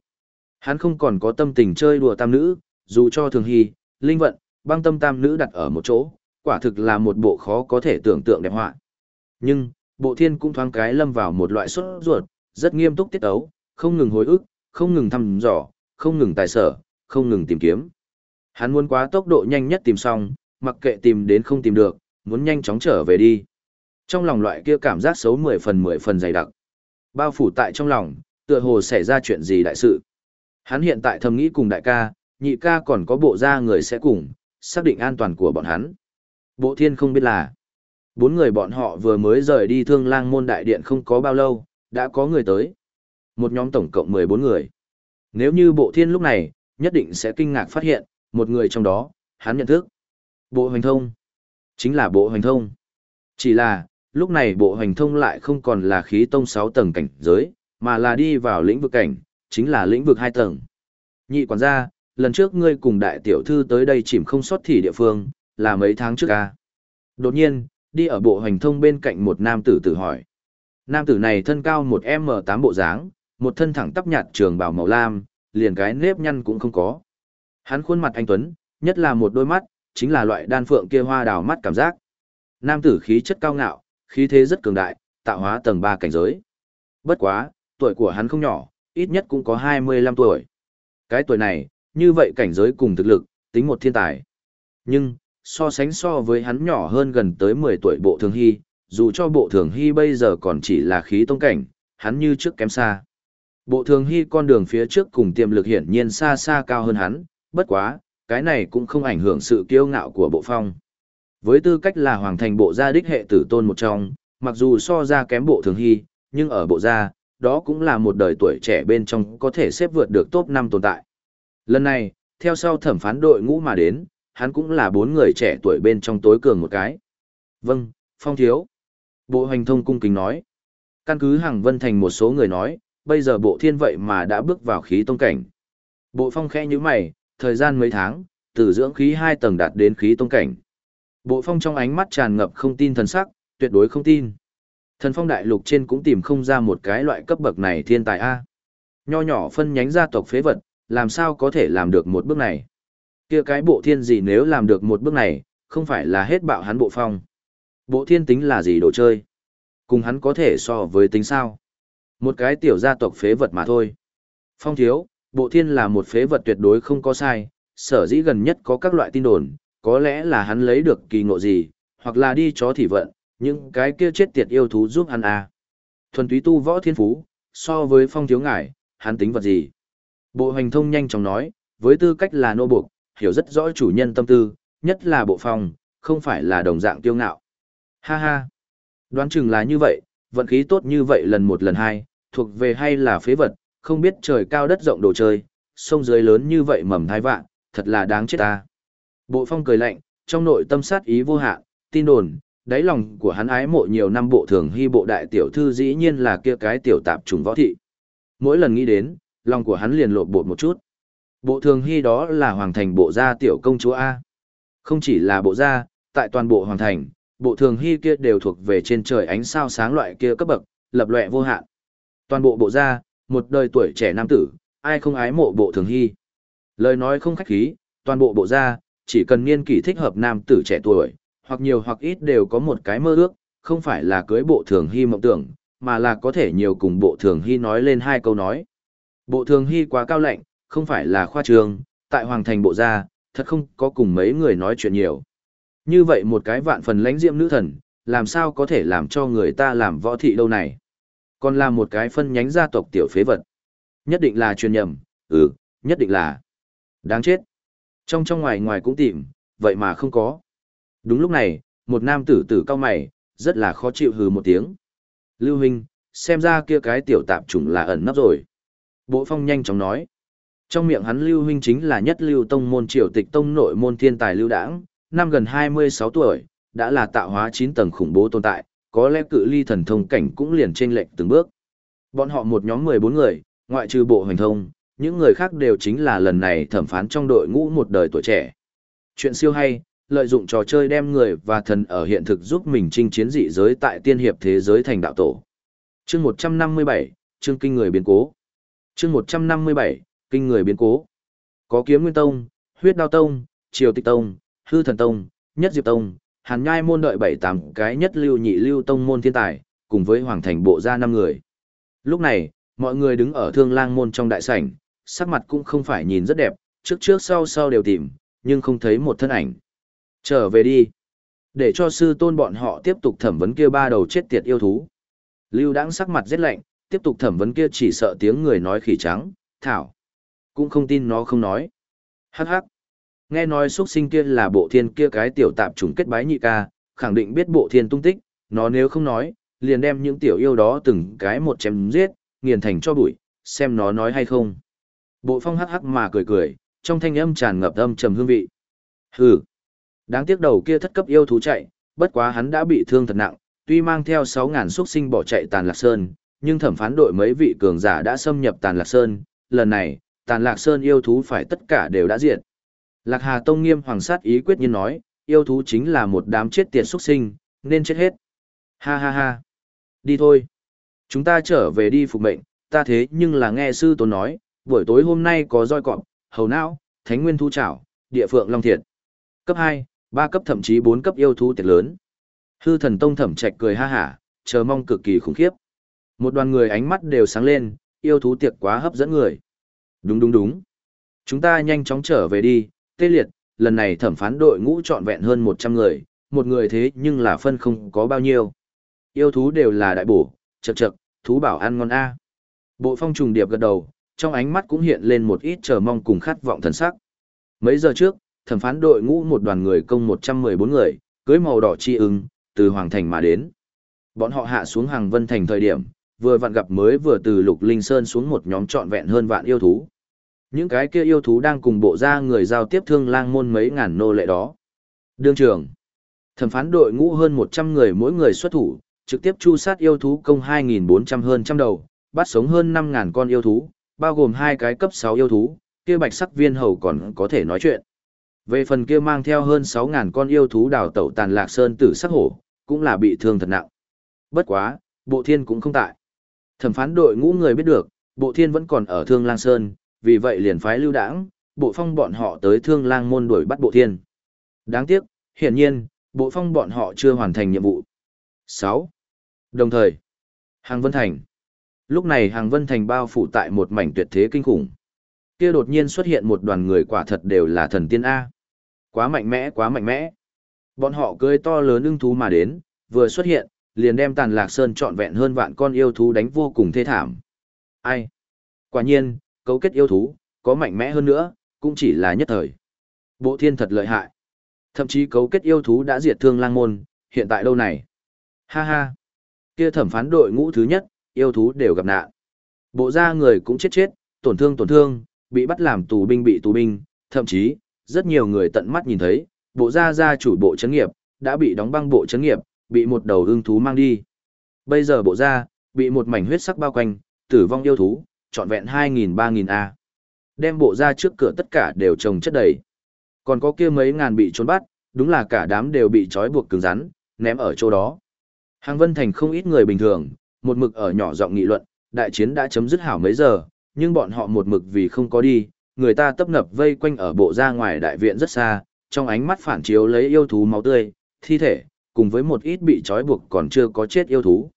Hắn không còn có tâm tình chơi đùa tam nữ, dù cho thường hy, linh vận, băng tâm tam nữ đặt ở một chỗ, quả thực là một bộ khó có thể tưởng tượng đẹp họa. Nhưng, bộ thiên cũng thoáng cái lâm vào một loại sốt ruột, rất nghiêm túc tiết ấu, không ngừng hồi ức, không ngừng thăm dò, không ngừng tài sở, không ngừng tìm kiếm. Hắn muốn quá tốc độ nhanh nhất tìm xong, mặc kệ tìm đến không tìm được, muốn nhanh chóng trở về đi. Trong lòng loại kia cảm giác xấu mười phần mười phần dày đặc. Bao phủ tại trong lòng, tựa hồ xảy ra chuyện gì đại sự. Hắn hiện tại thầm nghĩ cùng đại ca, nhị ca còn có bộ ra người sẽ cùng, xác định an toàn của bọn hắn. Bộ thiên không biết là, bốn người bọn họ vừa mới rời đi thương lang môn đại điện không có bao lâu, đã có người tới. Một nhóm tổng cộng 14 người. Nếu như bộ thiên lúc này, nhất định sẽ kinh ngạc phát hiện, một người trong đó, hắn nhận thức. Bộ hoành thông. Chính là bộ hoành thông. Chỉ là, lúc này bộ hoành thông lại không còn là khí tông 6 tầng cảnh giới, mà là đi vào lĩnh vực cảnh, chính là lĩnh vực 2 tầng. Nhị quản gia, lần trước ngươi cùng đại tiểu thư tới đây chìm không sót thì địa phương, là mấy tháng trước ca. Đột nhiên, đi ở bộ hành thông bên cạnh một nam tử tử hỏi. Nam tử này thân cao một m tám bộ dáng, một thân thẳng tắp nhạt trường bào màu lam, liền cái nếp nhăn cũng không có. Hắn khuôn mặt anh Tuấn, nhất là một đôi mắt, chính là loại đan phượng kia hoa đào mắt cảm giác. Nam tử khí chất cao ngạo, khí thế rất cường đại, tạo hóa tầng ba cảnh giới. Bất quá, tuổi của hắn không nhỏ, ít nhất cũng có hai mươi 25 tuổi. Cái tuổi này, như vậy cảnh giới cùng thực lực, tính một thiên tài. Nhưng, so sánh so với hắn nhỏ hơn gần tới 10 tuổi bộ thường hy, dù cho bộ thường hy bây giờ còn chỉ là khí tông cảnh, hắn như trước kém xa. Bộ thường hy con đường phía trước cùng tiềm lực hiển nhiên xa xa cao hơn hắn, bất quá, cái này cũng không ảnh hưởng sự kiêu ngạo của bộ phong. Với tư cách là hoàng thành bộ gia đích hệ tử tôn một trong, mặc dù so ra kém bộ thường hy, nhưng ở bộ gia, đó cũng là một đời tuổi trẻ bên trong có thể xếp vượt được top 5 tồn tại. Lần này, theo sau thẩm phán đội ngũ mà đến, hắn cũng là bốn người trẻ tuổi bên trong tối cường một cái. Vâng, Phong Thiếu. Bộ hành thông cung kính nói. Căn cứ hàng vân thành một số người nói, bây giờ bộ thiên vậy mà đã bước vào khí tông cảnh. Bộ phong khẽ như mày, thời gian mấy tháng, từ dưỡng khí hai tầng đạt đến khí tông cảnh. Bộ phong trong ánh mắt tràn ngập không tin thần sắc, tuyệt đối không tin. Thần phong đại lục trên cũng tìm không ra một cái loại cấp bậc này thiên tài A. Nho nhỏ phân nhánh gia tộc phế vật, làm sao có thể làm được một bước này. Kia cái bộ thiên gì nếu làm được một bước này, không phải là hết bạo hắn bộ phong. Bộ thiên tính là gì đồ chơi? Cùng hắn có thể so với tính sao? Một cái tiểu gia tộc phế vật mà thôi. Phong thiếu, bộ thiên là một phế vật tuyệt đối không có sai, sở dĩ gần nhất có các loại tin đồn, có lẽ là hắn lấy được kỳ ngộ gì, hoặc là đi chó thị vận, những cái kia chết tiệt yêu thú giúp hắn à. Thuần túy tu võ thiên phú, so với phong thiếu ngải, hắn tính vật gì? Bộ hành thông nhanh chóng nói, với tư cách là nô buộc, hiểu rất rõ chủ nhân tâm tư, nhất là bộ phong, không phải là đồng dạng tiêu ngạo. Ha ha. Đoán chừng là như vậy, vận khí tốt như vậy lần một lần hai, thuộc về hay là phế vật, không biết trời cao đất rộng đồ chơi, sông dưới lớn như vậy mầm thai vạn, thật là đáng chết ta. Bộ phong cười lạnh, trong nội tâm sát ý vô hạn, tin đồn, đáy lòng của hắn ái mộ nhiều năm bộ thường hy bộ đại tiểu thư dĩ nhiên là kia cái tiểu tạp trùng võ thị. Mỗi lần nghĩ đến, lòng của hắn liền lộn bột một chút. Bộ thường hy đó là hoàng thành bộ gia tiểu công chúa A. Không chỉ là bộ gia, tại toàn bộ hoàng thành, bộ thường hy kia đều thuộc về trên trời ánh sao sáng loại kia cấp bậc, lập lệ vô hạn. Toàn bộ bộ gia, một đời tuổi trẻ nam tử, ai không ái mộ bộ thường hy. Lời nói không khách khí, toàn bộ bộ gia, chỉ cần niên kỷ thích hợp nam tử trẻ tuổi, hoặc nhiều hoặc ít đều có một cái mơ ước, không phải là cưới bộ thường hy mộng tưởng, mà là có thể nhiều cùng bộ thường hy nói lên hai câu nói. Bộ thường hy quá cao lạnh, không phải là khoa trường, tại hoàng thành bộ gia, thật không có cùng mấy người nói chuyện nhiều. Như vậy một cái vạn phần lãnh diệm nữ thần, làm sao có thể làm cho người ta làm võ thị đâu này? Còn là một cái phân nhánh gia tộc tiểu phế vật. Nhất định là truyền nhầm, ừ, nhất định là. Đáng chết. Trong trong ngoài ngoài cũng tìm, vậy mà không có. Đúng lúc này, một nam tử tử cao mày, rất là khó chịu hừ một tiếng. Lưu Hinh, xem ra kia cái tiểu tạp chủng là ẩn nấp rồi. Bộ phong nhanh chóng nói. Trong miệng hắn Lưu Huynh chính là nhất lưu tông môn triều tịch tông nội môn thiên tài lưu đảng, năm gần 26 tuổi, đã là tạo hóa 9 tầng khủng bố tồn tại, có lẽ cự ly thần thông cảnh cũng liền trên lệnh từng bước. Bọn họ một nhóm 14 người, ngoại trừ bộ hành thông, những người khác đều chính là lần này thẩm phán trong đội ngũ một đời tuổi trẻ. Chuyện siêu hay, lợi dụng trò chơi đem người và thần ở hiện thực giúp mình chinh chiến dị giới tại tiên hiệp thế giới thành đạo tổ. Chương 157, chương kinh người biến cố. Chương 157, kinh người biến cố. Có kiếm nguyên tông, huyết đao tông, triều tịch tông, hư thần tông, nhất diệp tông, hàn nhai môn đợi bảy tám cái nhất lưu nhị lưu tông môn thiên tài, cùng với hoàng thành bộ ra năm người. Lúc này, mọi người đứng ở thương lang môn trong đại sảnh, sắc mặt cũng không phải nhìn rất đẹp, trước trước sau sau đều tìm, nhưng không thấy một thân ảnh. Trở về đi. Để cho sư tôn bọn họ tiếp tục thẩm vấn kia ba đầu chết tiệt yêu thú. Lưu đãng sắc mặt rất lạnh, tiếp tục thẩm vấn kia chỉ sợ tiếng người nói khỉ trắng, thảo. Cũng không tin nó không nói. Hắc hắc. Nghe nói xuất sinh kia là bộ thiên kia cái tiểu tạp trùng kết bái nhị ca, khẳng định biết bộ thiên tung tích, nó nếu không nói, liền đem những tiểu yêu đó từng cái một chém giết, nghiền thành cho bụi, xem nó nói hay không. Bộ phong hắc hắc mà cười cười, trong thanh âm tràn ngập âm trầm hương vị. Hừ. Đáng tiếc đầu kia thất cấp yêu thú chạy, bất quá hắn đã bị thương thật nặng, tuy mang theo 6.000 xuất sinh bỏ chạy Tàn Lạc Sơn, nhưng thẩm phán đội mấy vị cường giả đã xâm nhập Tàn Lạc Sơn, lần này, Tàn Lạc Sơn yêu thú phải tất cả đều đã diệt. Lạc Hà Tông nghiêm hoàng sát ý quyết nhiên nói, yêu thú chính là một đám chết tiệt xuất sinh, nên chết hết. Ha ha ha. Đi thôi. Chúng ta trở về đi phục mệnh, ta thế nhưng là nghe sư tôn nói, buổi tối hôm nay có roi cọp, hầu não, thánh nguyên thu trảo, địa phượng long thiệt. Cấp 2, 3 cấp thậm chí 4 cấp yêu thú tiệt lớn. Hư thần tông thẩm trạch cười ha hả, chờ mong cực kỳ khủng khiếp. Một đoàn người ánh mắt đều sáng lên, yêu thú tiệc quá hấp dẫn người. Đúng đúng đúng. Chúng ta nhanh chóng trở về đi, tê liệt, lần này thẩm phán đội ngũ trọn vẹn hơn 100 người, một người thế nhưng là phân không có bao nhiêu. Yêu thú đều là đại bổ, chật chật, thú bảo ăn ngon a. Bộ phong trùng điệp gật đầu, trong ánh mắt cũng hiện lên một ít chờ mong cùng khát vọng thần sắc. Mấy giờ trước, thẩm phán đội ngũ một đoàn người công 114 người, cưới màu đỏ chi ưng, từ Hoàng Thành mà đến. Bọn họ hạ xuống hàng vân thành thời điểm, vừa vặn gặp mới vừa từ Lục Linh Sơn xuống một nhóm trọn vẹn hơn vạn yêu thú. Những cái kia yêu thú đang cùng bộ ra người giao tiếp thương lang môn mấy ngàn nô lệ đó. Đương trường, thẩm phán đội ngũ hơn 100 người mỗi người xuất thủ, trực tiếp chu sát yêu thú công 2.400 hơn trăm đầu, bắt sống hơn 5.000 con yêu thú, bao gồm hai cái cấp 6 yêu thú, kia bạch sắc viên hầu còn có thể nói chuyện. Về phần kia mang theo hơn 6.000 con yêu thú đào tẩu tàn lạc sơn tử sắc hổ, cũng là bị thương thật nặng. Bất quá, bộ thiên cũng không tại. Thẩm phán đội ngũ người biết được, bộ thiên vẫn còn ở thương lang sơn, vì vậy liền phái lưu đảng, bộ phong bọn họ tới thương lang môn đuổi bắt bộ thiên. Đáng tiếc, hiển nhiên, bộ phong bọn họ chưa hoàn thành nhiệm vụ. 6. Đồng thời, Hàng Vân Thành. Lúc này Hàng Vân Thành bao phủ tại một mảnh tuyệt thế kinh khủng. Kia đột nhiên xuất hiện một đoàn người quả thật đều là thần tiên A. Quá mạnh mẽ, quá mạnh mẽ. Bọn họ cưới to lớn ưng thú mà đến, vừa xuất hiện, liền đem tàn lạc sơn trọn vẹn hơn vạn con yêu thú đánh vô cùng thê thảm. Ai? Quả nhiên, cấu kết yêu thú, có mạnh mẽ hơn nữa, cũng chỉ là nhất thời. Bộ thiên thật lợi hại. Thậm chí cấu kết yêu thú đã diệt thương lang môn, hiện tại đâu này? Ha ha. Kia thẩm phán đội ngũ thứ nhất, yêu thú đều gặp nạn. Bộ ra người cũng chết chết, tổn thương tổn thương, bị bắt làm tù binh bị tù binh, thậm chí, rất nhiều người tận mắt nhìn thấy, bộ gia gia chủ bộ chấn nghiệp, đã bị đóng băng bộ chấn nghiệp, bị một đầu ương thú mang đi. Bây giờ bộ ra, bị một mảnh huyết sắc bao quanh, tử vong yêu thú, trọn vẹn 2.000-3.000 A. Đem bộ ra trước cửa tất cả đều trồng chất đầy. Còn có kia mấy ngàn bị trốn bắt, đúng là cả đám đều bị trói buộc cứng rắn, ném ở chỗ đó. Hàng Vân Thành không ít người bình thường, một mực ở nhỏ giọng nghị luận, đại chiến đã chấm dứt hảo mấy giờ, nhưng bọn họ một mực vì không có đi, người ta tấp nập vây quanh ở bộ ra ngoài đại viện rất xa, trong ánh mắt phản chiếu lấy yêu thú máu tươi, thi thể, cùng với một ít bị trói buộc còn chưa có chết yêu thú.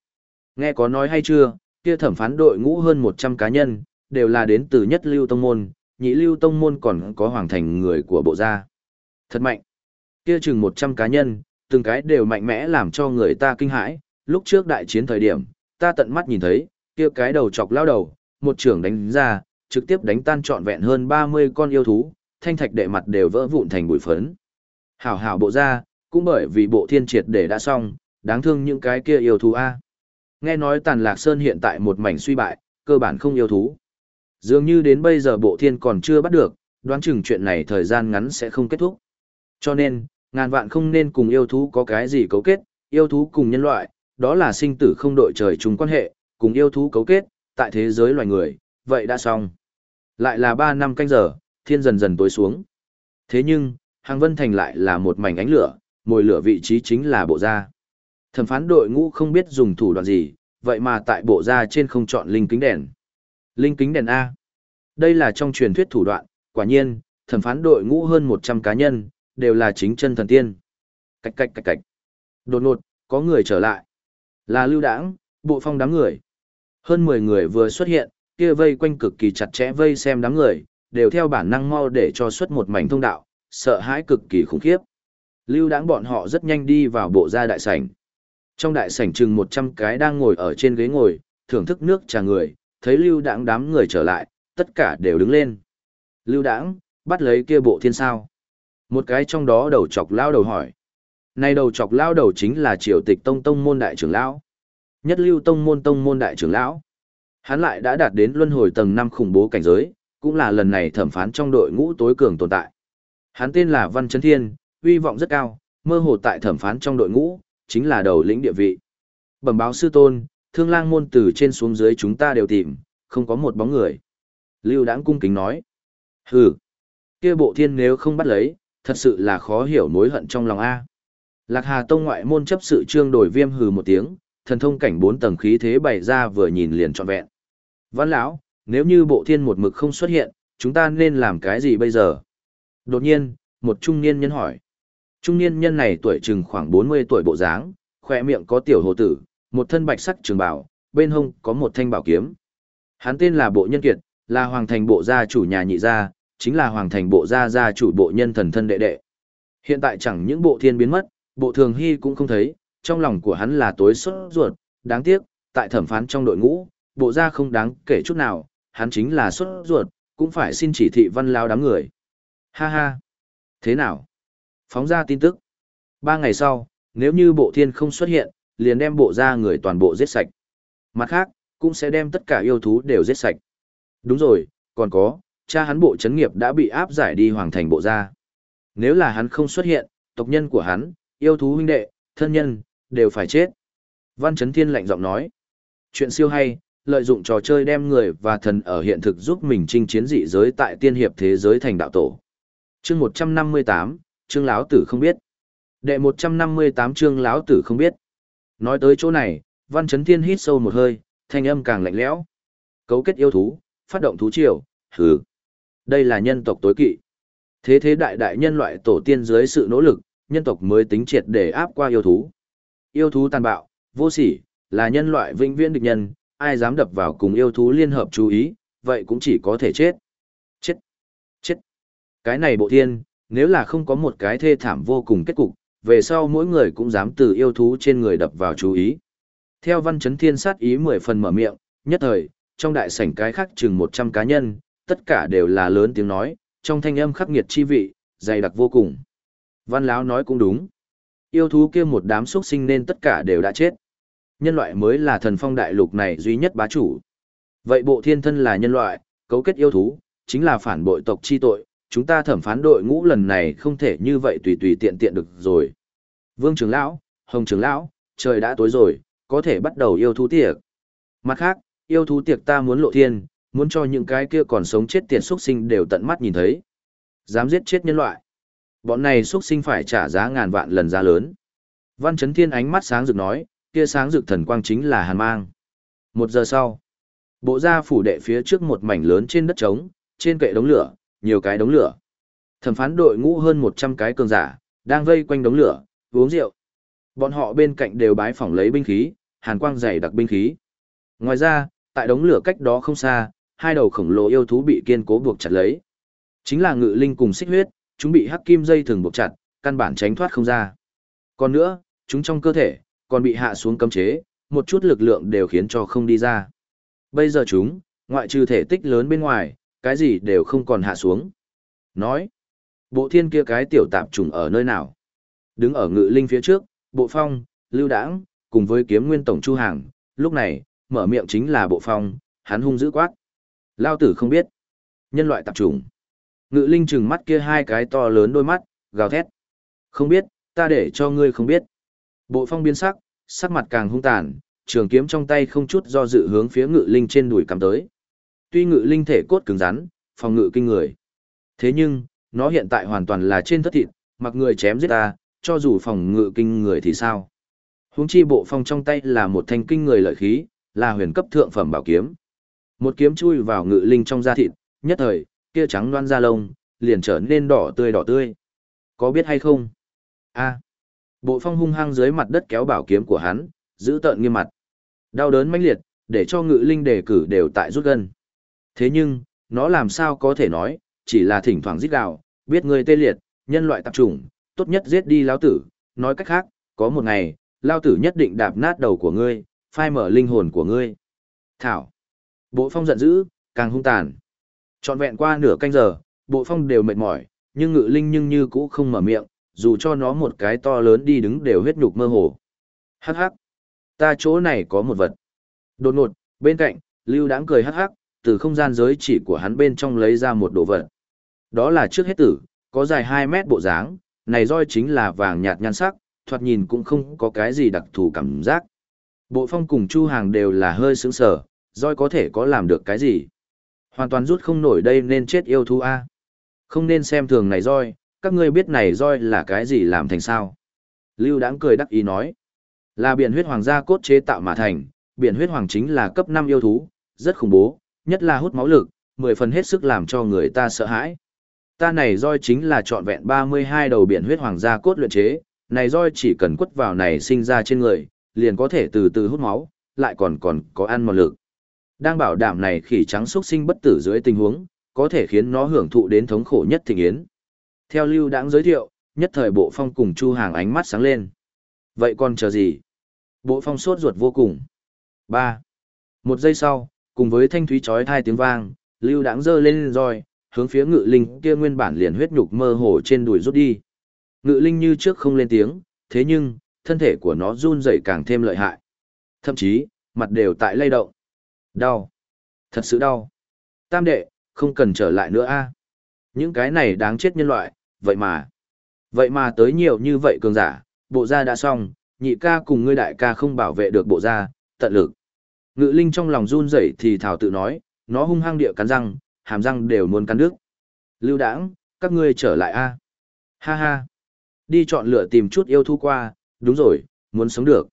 Nghe có nói hay chưa, kia thẩm phán đội ngũ hơn 100 cá nhân, đều là đến từ nhất lưu tông môn, nhị lưu tông môn còn có hoàng thành người của bộ gia. Thật mạnh. Kia chừng 100 cá nhân, từng cái đều mạnh mẽ làm cho người ta kinh hãi, lúc trước đại chiến thời điểm, ta tận mắt nhìn thấy, kia cái đầu chọc lao đầu, một trưởng đánh ra, trực tiếp đánh tan trọn vẹn hơn 30 con yêu thú, thanh thạch đệ mặt đều vỡ vụn thành bụi phấn. Hảo hảo bộ ra, cũng bởi vì bộ thiên triệt để đã xong, đáng thương những cái kia yêu thú A. Nghe nói tàn lạc sơn hiện tại một mảnh suy bại, cơ bản không yêu thú. Dường như đến bây giờ bộ thiên còn chưa bắt được, đoán chừng chuyện này thời gian ngắn sẽ không kết thúc. Cho nên, ngàn vạn không nên cùng yêu thú có cái gì cấu kết, yêu thú cùng nhân loại, đó là sinh tử không đội trời chung quan hệ, cùng yêu thú cấu kết, tại thế giới loài người, vậy đã xong. Lại là 3 năm canh giờ, thiên dần dần tối xuống. Thế nhưng, Hàng Vân Thành lại là một mảnh ánh lửa, mồi lửa vị trí chính là bộ gia. Thẩm phán đội ngũ không biết dùng thủ đoạn gì, vậy mà tại bộ gia trên không chọn linh kính đèn. Linh kính đèn A. Đây là trong truyền thuyết thủ đoạn, quả nhiên, thẩm phán đội ngũ hơn 100 cá nhân, đều là chính chân thần tiên. Cạch cạch cạch cạch. Đột ngột, có người trở lại. Là lưu đảng, bộ phong đám người. Hơn 10 người vừa xuất hiện, kia vây quanh cực kỳ chặt chẽ vây xem đám người, đều theo bản năng mau để cho xuất một mảnh thông đạo, sợ hãi cực kỳ khủng khiếp. Lưu đãng bọn họ rất nhanh đi vào bộ gia đại sảnh. Trong đại sảnh chừng 100 cái đang ngồi ở trên ghế ngồi, thưởng thức nước trà người, thấy lưu đãng đám người trở lại, tất cả đều đứng lên. Lưu đãng, bắt lấy kia bộ thiên sao. Một cái trong đó đầu chọc lao đầu hỏi. Này đầu chọc lao đầu chính là triều tịch tông tông môn đại trưởng lão. Nhất lưu tông môn tông môn đại trưởng lão. Hắn lại đã đạt đến luân hồi tầng 5 khủng bố cảnh giới, cũng là lần này thẩm phán trong đội ngũ tối cường tồn tại. Hắn tên là Văn Chấn Thiên, uy vọng rất cao, mơ hồ tại thẩm phán trong đội ngũ, chính là đầu lĩnh địa vị. Bẩm báo sư tôn, thương lang môn từ trên xuống dưới chúng ta đều tìm, không có một bóng người. Lưu Đãng cung kính nói. Hừ, kia bộ thiên nếu không bắt lấy, thật sự là khó hiểu mối hận trong lòng A. Lạc Hà Tông ngoại môn chấp sự trương đổi viêm hừ một tiếng, thần thông cảnh bốn tầng khí thế bày ra vừa nhìn liền trọn vẹn. Văn lão, nếu như bộ thiên một mực không xuất hiện, chúng ta nên làm cái gì bây giờ? Đột nhiên, một trung niên nhân hỏi. Trung niên nhân này tuổi chừng khoảng 40 tuổi bộ dáng, khỏe miệng có tiểu hồ tử, một thân bạch sắc trường bảo, bên hông có một thanh bảo kiếm. Hắn tên là Bộ Nhân Kiệt, là hoàng thành bộ gia chủ nhà nhị gia, chính là hoàng thành bộ gia gia chủ bộ nhân thần thân đệ đệ. Hiện tại chẳng những bộ thiên biến mất, bộ thường hy cũng không thấy, trong lòng của hắn là tối sốt ruột, đáng tiếc, tại thẩm phán trong đội ngũ, bộ gia không đáng kể chút nào, hắn chính là sốt ruột, cũng phải xin chỉ thị văn lao đám người. Ha ha! Thế nào? Phóng ra tin tức. Ba ngày sau, nếu như bộ thiên không xuất hiện, liền đem bộ gia người toàn bộ giết sạch. Mặt khác, cũng sẽ đem tất cả yêu thú đều giết sạch. Đúng rồi, còn có, cha hắn bộ chấn nghiệp đã bị áp giải đi hoàng thành bộ gia. Nếu là hắn không xuất hiện, tộc nhân của hắn, yêu thú huynh đệ, thân nhân, đều phải chết. Văn Chấn Thiên lạnh giọng nói. Chuyện siêu hay, lợi dụng trò chơi đem người và thần ở hiện thực giúp mình chinh chiến dị giới tại tiên hiệp thế giới thành đạo tổ. Chương 158, Trương lão tử không biết. Đệ 158 Trương lão tử không biết. Nói tới chỗ này, Văn Chấn Thiên hít sâu một hơi, thanh âm càng lạnh lẽo. Cấu kết yêu thú, phát động thú triều, hừ. Đây là nhân tộc tối kỵ. Thế thế đại đại nhân loại tổ tiên dưới sự nỗ lực, nhân tộc mới tính triệt để áp qua yêu thú. Yêu thú tàn bạo, vô sỉ, là nhân loại vĩnh viễn địch nhân, ai dám đập vào cùng yêu thú liên hợp chú ý, vậy cũng chỉ có thể chết. Chết. Chết. Cái này bộ thiên, nếu là không có một cái thê thảm vô cùng kết cục, về sau mỗi người cũng dám từ yêu thú trên người đập vào chú ý. Theo văn chấn thiên sát ý mười phần mở miệng, nhất thời, trong đại sảnh cái khác chừng 100 cá nhân, tất cả đều là lớn tiếng nói, trong thanh âm khắc nghiệt chi vị, dày đặc vô cùng. Văn Lão nói cũng đúng. Yêu thú kia một đám xuất sinh nên tất cả đều đã chết. Nhân loại mới là thần phong đại lục này duy nhất bá chủ. Vậy bộ thiên thân là nhân loại, cấu kết yêu thú, chính là phản bội tộc chi tội, chúng ta thẩm phán đội ngũ lần này không thể như vậy tùy tùy tiện tiện được rồi. Vương trưởng lão, Hồng trưởng lão, trời đã tối rồi, có thể bắt đầu yêu thú tiệc. Mặt khác, yêu thú tiệc ta muốn lộ thiên, muốn cho những cái kia còn sống chết tiệt xuất sinh đều tận mắt nhìn thấy. Dám giết chết nhân loại. Bọn này xuất sinh phải trả giá ngàn vạn lần giá lớn. Văn Chấn Thiên ánh mắt sáng rực nói, kia sáng rực thần quang chính là hàn mang. Một giờ sau, bộ gia phủ đệ phía trước một mảnh lớn trên đất trống, trên kệ đống lửa, nhiều cái đống lửa. Thẩm phán đội ngũ hơn 100 cái cường giả, đang vây quanh đống lửa, uống rượu. Bọn họ bên cạnh đều bái phỏng lấy binh khí, hàn quang dày đặc binh khí. Ngoài ra, tại đống lửa cách đó không xa, hai đầu khổng lồ yêu thú bị kiên cố buộc chặt lấy. Chính là ngự linh cùng xích huyết, chúng bị hắc kim dây thường buộc chặt, căn bản tránh thoát không ra. Còn nữa, chúng trong cơ thể, còn bị hạ xuống cấm chế, một chút lực lượng đều khiến cho không đi ra. Bây giờ chúng, ngoại trừ thể tích lớn bên ngoài, cái gì đều không còn hạ xuống. Nói, bộ thiên kia cái tiểu tạp trùng ở nơi nào? Đứng ở ngự linh phía trước, bộ phong, lưu đãng, cùng với kiếm nguyên tổng chu hàng, lúc này, mở miệng chính là bộ phong, hắn hung dữ quát. Lao tử không biết. Nhân loại tạp trùng. Ngự linh trừng mắt kia hai cái to lớn đôi mắt, gào thét. Không biết, ta để cho ngươi không biết. Bộ phong biến sắc, sắc mặt càng hung tàn, trường kiếm trong tay không chút do dự hướng phía ngự linh trên đùi cắm tới. Tuy ngự linh thể cốt cứng rắn, phòng ngự kinh người. Thế nhưng, nó hiện tại hoàn toàn là trên thất thịt, mặc người chém giết ta, cho dù phòng ngự kinh người thì sao. Huống chi bộ phong trong tay là một thanh kinh người lợi khí, là huyền cấp thượng phẩm bảo kiếm. Một kiếm chui vào ngự linh trong da thịt, nhất thời, kia trắng loan da lông, liền trở nên đỏ tươi đỏ tươi. Có biết hay không? A. Bộ phong hung hăng dưới mặt đất kéo bảo kiếm của hắn, giữ tợn nghiêm mặt. Đau đớn mãnh liệt, để cho ngự linh đề cử đều tại rút gần. Thế nhưng, nó làm sao có thể nói, chỉ là thỉnh thoảng giết gạo, biết người tê liệt, nhân loại tập chủng, tốt nhất giết đi lão tử, nói cách khác, có một ngày, lao tử nhất định đạp nát đầu của ngươi, phai mở linh hồn của ngươi. Thảo. Bộ phong giận dữ, càng hung tàn. Trọn vẹn qua nửa canh giờ, bộ phong đều mệt mỏi, nhưng ngự linh nhưng như cũ không mở miệng, dù cho nó một cái to lớn đi đứng đều huyết nhục mơ hồ. Hắc hắc. Ta chỗ này có một vật. Đột ngột, bên cạnh, lưu đáng cười hắc hắc, từ không gian giới chỉ của hắn bên trong lấy ra một đồ vật. Đó là trước hết tử, có dài 2 mét bộ dáng, này roi chính là vàng nhạt nhan sắc, thoạt nhìn cũng không có cái gì đặc thù cảm giác. Bộ phong cùng Chu Hàng đều là hơi sướng sở, roi có thể có làm được cái gì. Hoàn toàn rút không nổi đây nên chết yêu thú A. Không nên xem thường này roi, các ngươi biết này roi là cái gì làm thành sao. Lưu đáng cười đắc ý nói. Là biển huyết hoàng gia cốt chế tạo mà thành, biển huyết hoàng chính là cấp 5 yêu thú, rất khủng bố, nhất là hút máu lực, 10 phần hết sức làm cho người ta sợ hãi. Ta này roi chính là trọn vẹn 32 đầu biển huyết hoàng gia cốt luyện chế, này roi chỉ cần quất vào này sinh ra trên người, liền có thể từ từ hút máu, lại còn còn có ăn một lực. Đang bảo đảm này khỉ trắng xuất sinh bất tử dưới tình huống, có thể khiến nó hưởng thụ đến thống khổ nhất thịnh yến. Theo lưu đãng giới thiệu, nhất thời bộ phong cùng chu hàng ánh mắt sáng lên. Vậy còn chờ gì? Bộ phong sốt ruột vô cùng. 3. Một giây sau, cùng với thanh thúy chói thai tiếng vang, lưu đãng giơ lên rồi hướng phía ngự linh kia nguyên bản liền huyết nhục mơ hồ trên đùi rút đi. Ngự linh như trước không lên tiếng, thế nhưng, thân thể của nó run rẩy càng thêm lợi hại. Thậm chí, mặt đều tại lay động. Đau. Thật sự đau. Tam đệ, không cần trở lại nữa a. Những cái này đáng chết nhân loại, vậy mà. Vậy mà tới nhiều như vậy cường giả, bộ gia đã xong, nhị ca cùng ngươi đại ca không bảo vệ được bộ gia, tận lực. Ngự linh trong lòng run rẩy thì thảo tự nói, nó hung hăng địa cắn răng, hàm răng đều muốn cắn đứt. Lưu đãng, các ngươi trở lại a. Ha ha. Đi chọn lựa tìm chút yêu thu qua, đúng rồi, muốn sống được.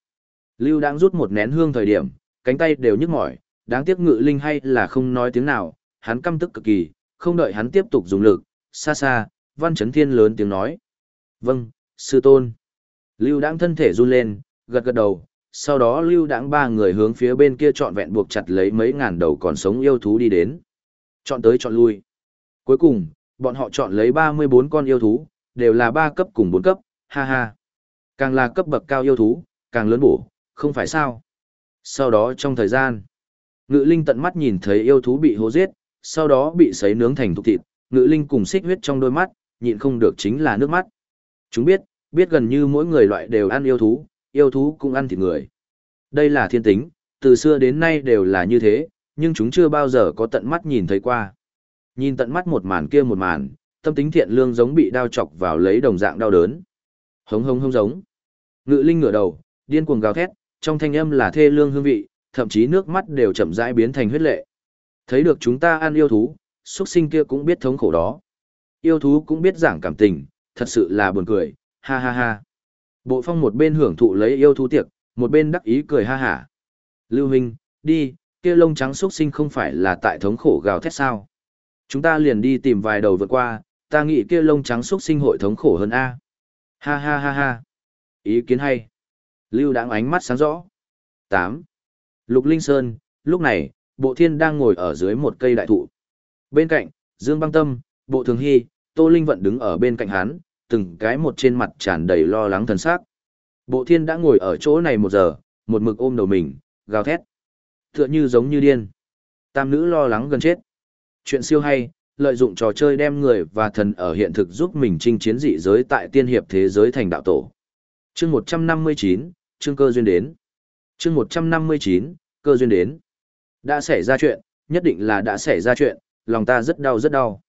Lưu đãng rút một nén hương thời điểm, cánh tay đều nhức mỏi, đáng tiếc ngự linh hay là không nói tiếng nào, hắn căm tức cực kỳ, không đợi hắn tiếp tục dùng lực, xa xa, văn chấn thiên lớn tiếng nói. Vâng, sư tôn. Lưu đãng thân thể run lên, gật gật đầu, sau đó lưu đãng ba người hướng phía bên kia trọn vẹn buộc chặt lấy mấy ngàn đầu còn sống yêu thú đi đến. Chọn tới chọn lui. Cuối cùng, bọn họ chọn lấy 34 con yêu thú, đều là 3 cấp cùng 4 cấp, ha ha. Càng là cấp bậc cao yêu thú, càng lớn bổ, không phải sao. Sau đó trong thời gian, ngự linh tận mắt nhìn thấy yêu thú bị hố giết, sau đó bị sấy nướng thành thục thịt, ngự linh cùng xích huyết trong đôi mắt, nhịn không được chính là nước mắt. Chúng biết, biết gần như mỗi người loại đều ăn yêu thú, yêu thú cũng ăn thịt người. Đây là thiên tính, từ xưa đến nay đều là như thế, nhưng chúng chưa bao giờ có tận mắt nhìn thấy qua. Nhìn tận mắt một màn kia một màn, tâm tính thiện lương giống bị đao chọc vào lấy đồng dạng đau đớn. Hống hống hống giống. Ngự linh ngửa đầu, điên cuồng gào thét, trong thanh âm là thê lương hương vị, thậm chí nước mắt đều chậm rãi biến thành huyết lệ. Thấy được chúng ta ăn yêu thú, xuất sinh kia cũng biết thống khổ đó. Yêu thú cũng biết giảng cảm tình, thật sự là buồn cười, ha ha ha. Bộ phong một bên hưởng thụ lấy yêu thú tiệc, một bên đắc ý cười ha hả. Lưu Minh, đi, kia lông trắng xuất sinh không phải là tại thống khổ gào thét sao. Chúng ta liền đi tìm vài đầu vượt qua, ta nghĩ kia lông trắng xuất sinh hội thống khổ hơn A. Ha ha ha ha. Ý kiến hay. Lưu đáng ánh mắt sáng rõ. 8. Lục Linh Sơn, lúc này, bộ thiên đang ngồi ở dưới một cây đại thụ. Bên cạnh, Dương Băng Tâm, bộ thường hy, Tô Linh Vận đứng ở bên cạnh hắn, từng cái một trên mặt tràn đầy lo lắng thần sắc. Bộ thiên đã ngồi ở chỗ này một giờ, một mực ôm đầu mình, gào thét. Tựa như giống như điên. Tam nữ lo lắng gần chết. Chuyện siêu hay, lợi dụng trò chơi đem người và thần ở hiện thực giúp mình chinh chiến dị giới tại tiên hiệp thế giới thành đạo tổ. Chương 159, chương cơ duyên đến. Chương 159, cơ duyên đến. Đã xảy ra chuyện, nhất định là đã xảy ra chuyện, lòng ta rất đau rất đau.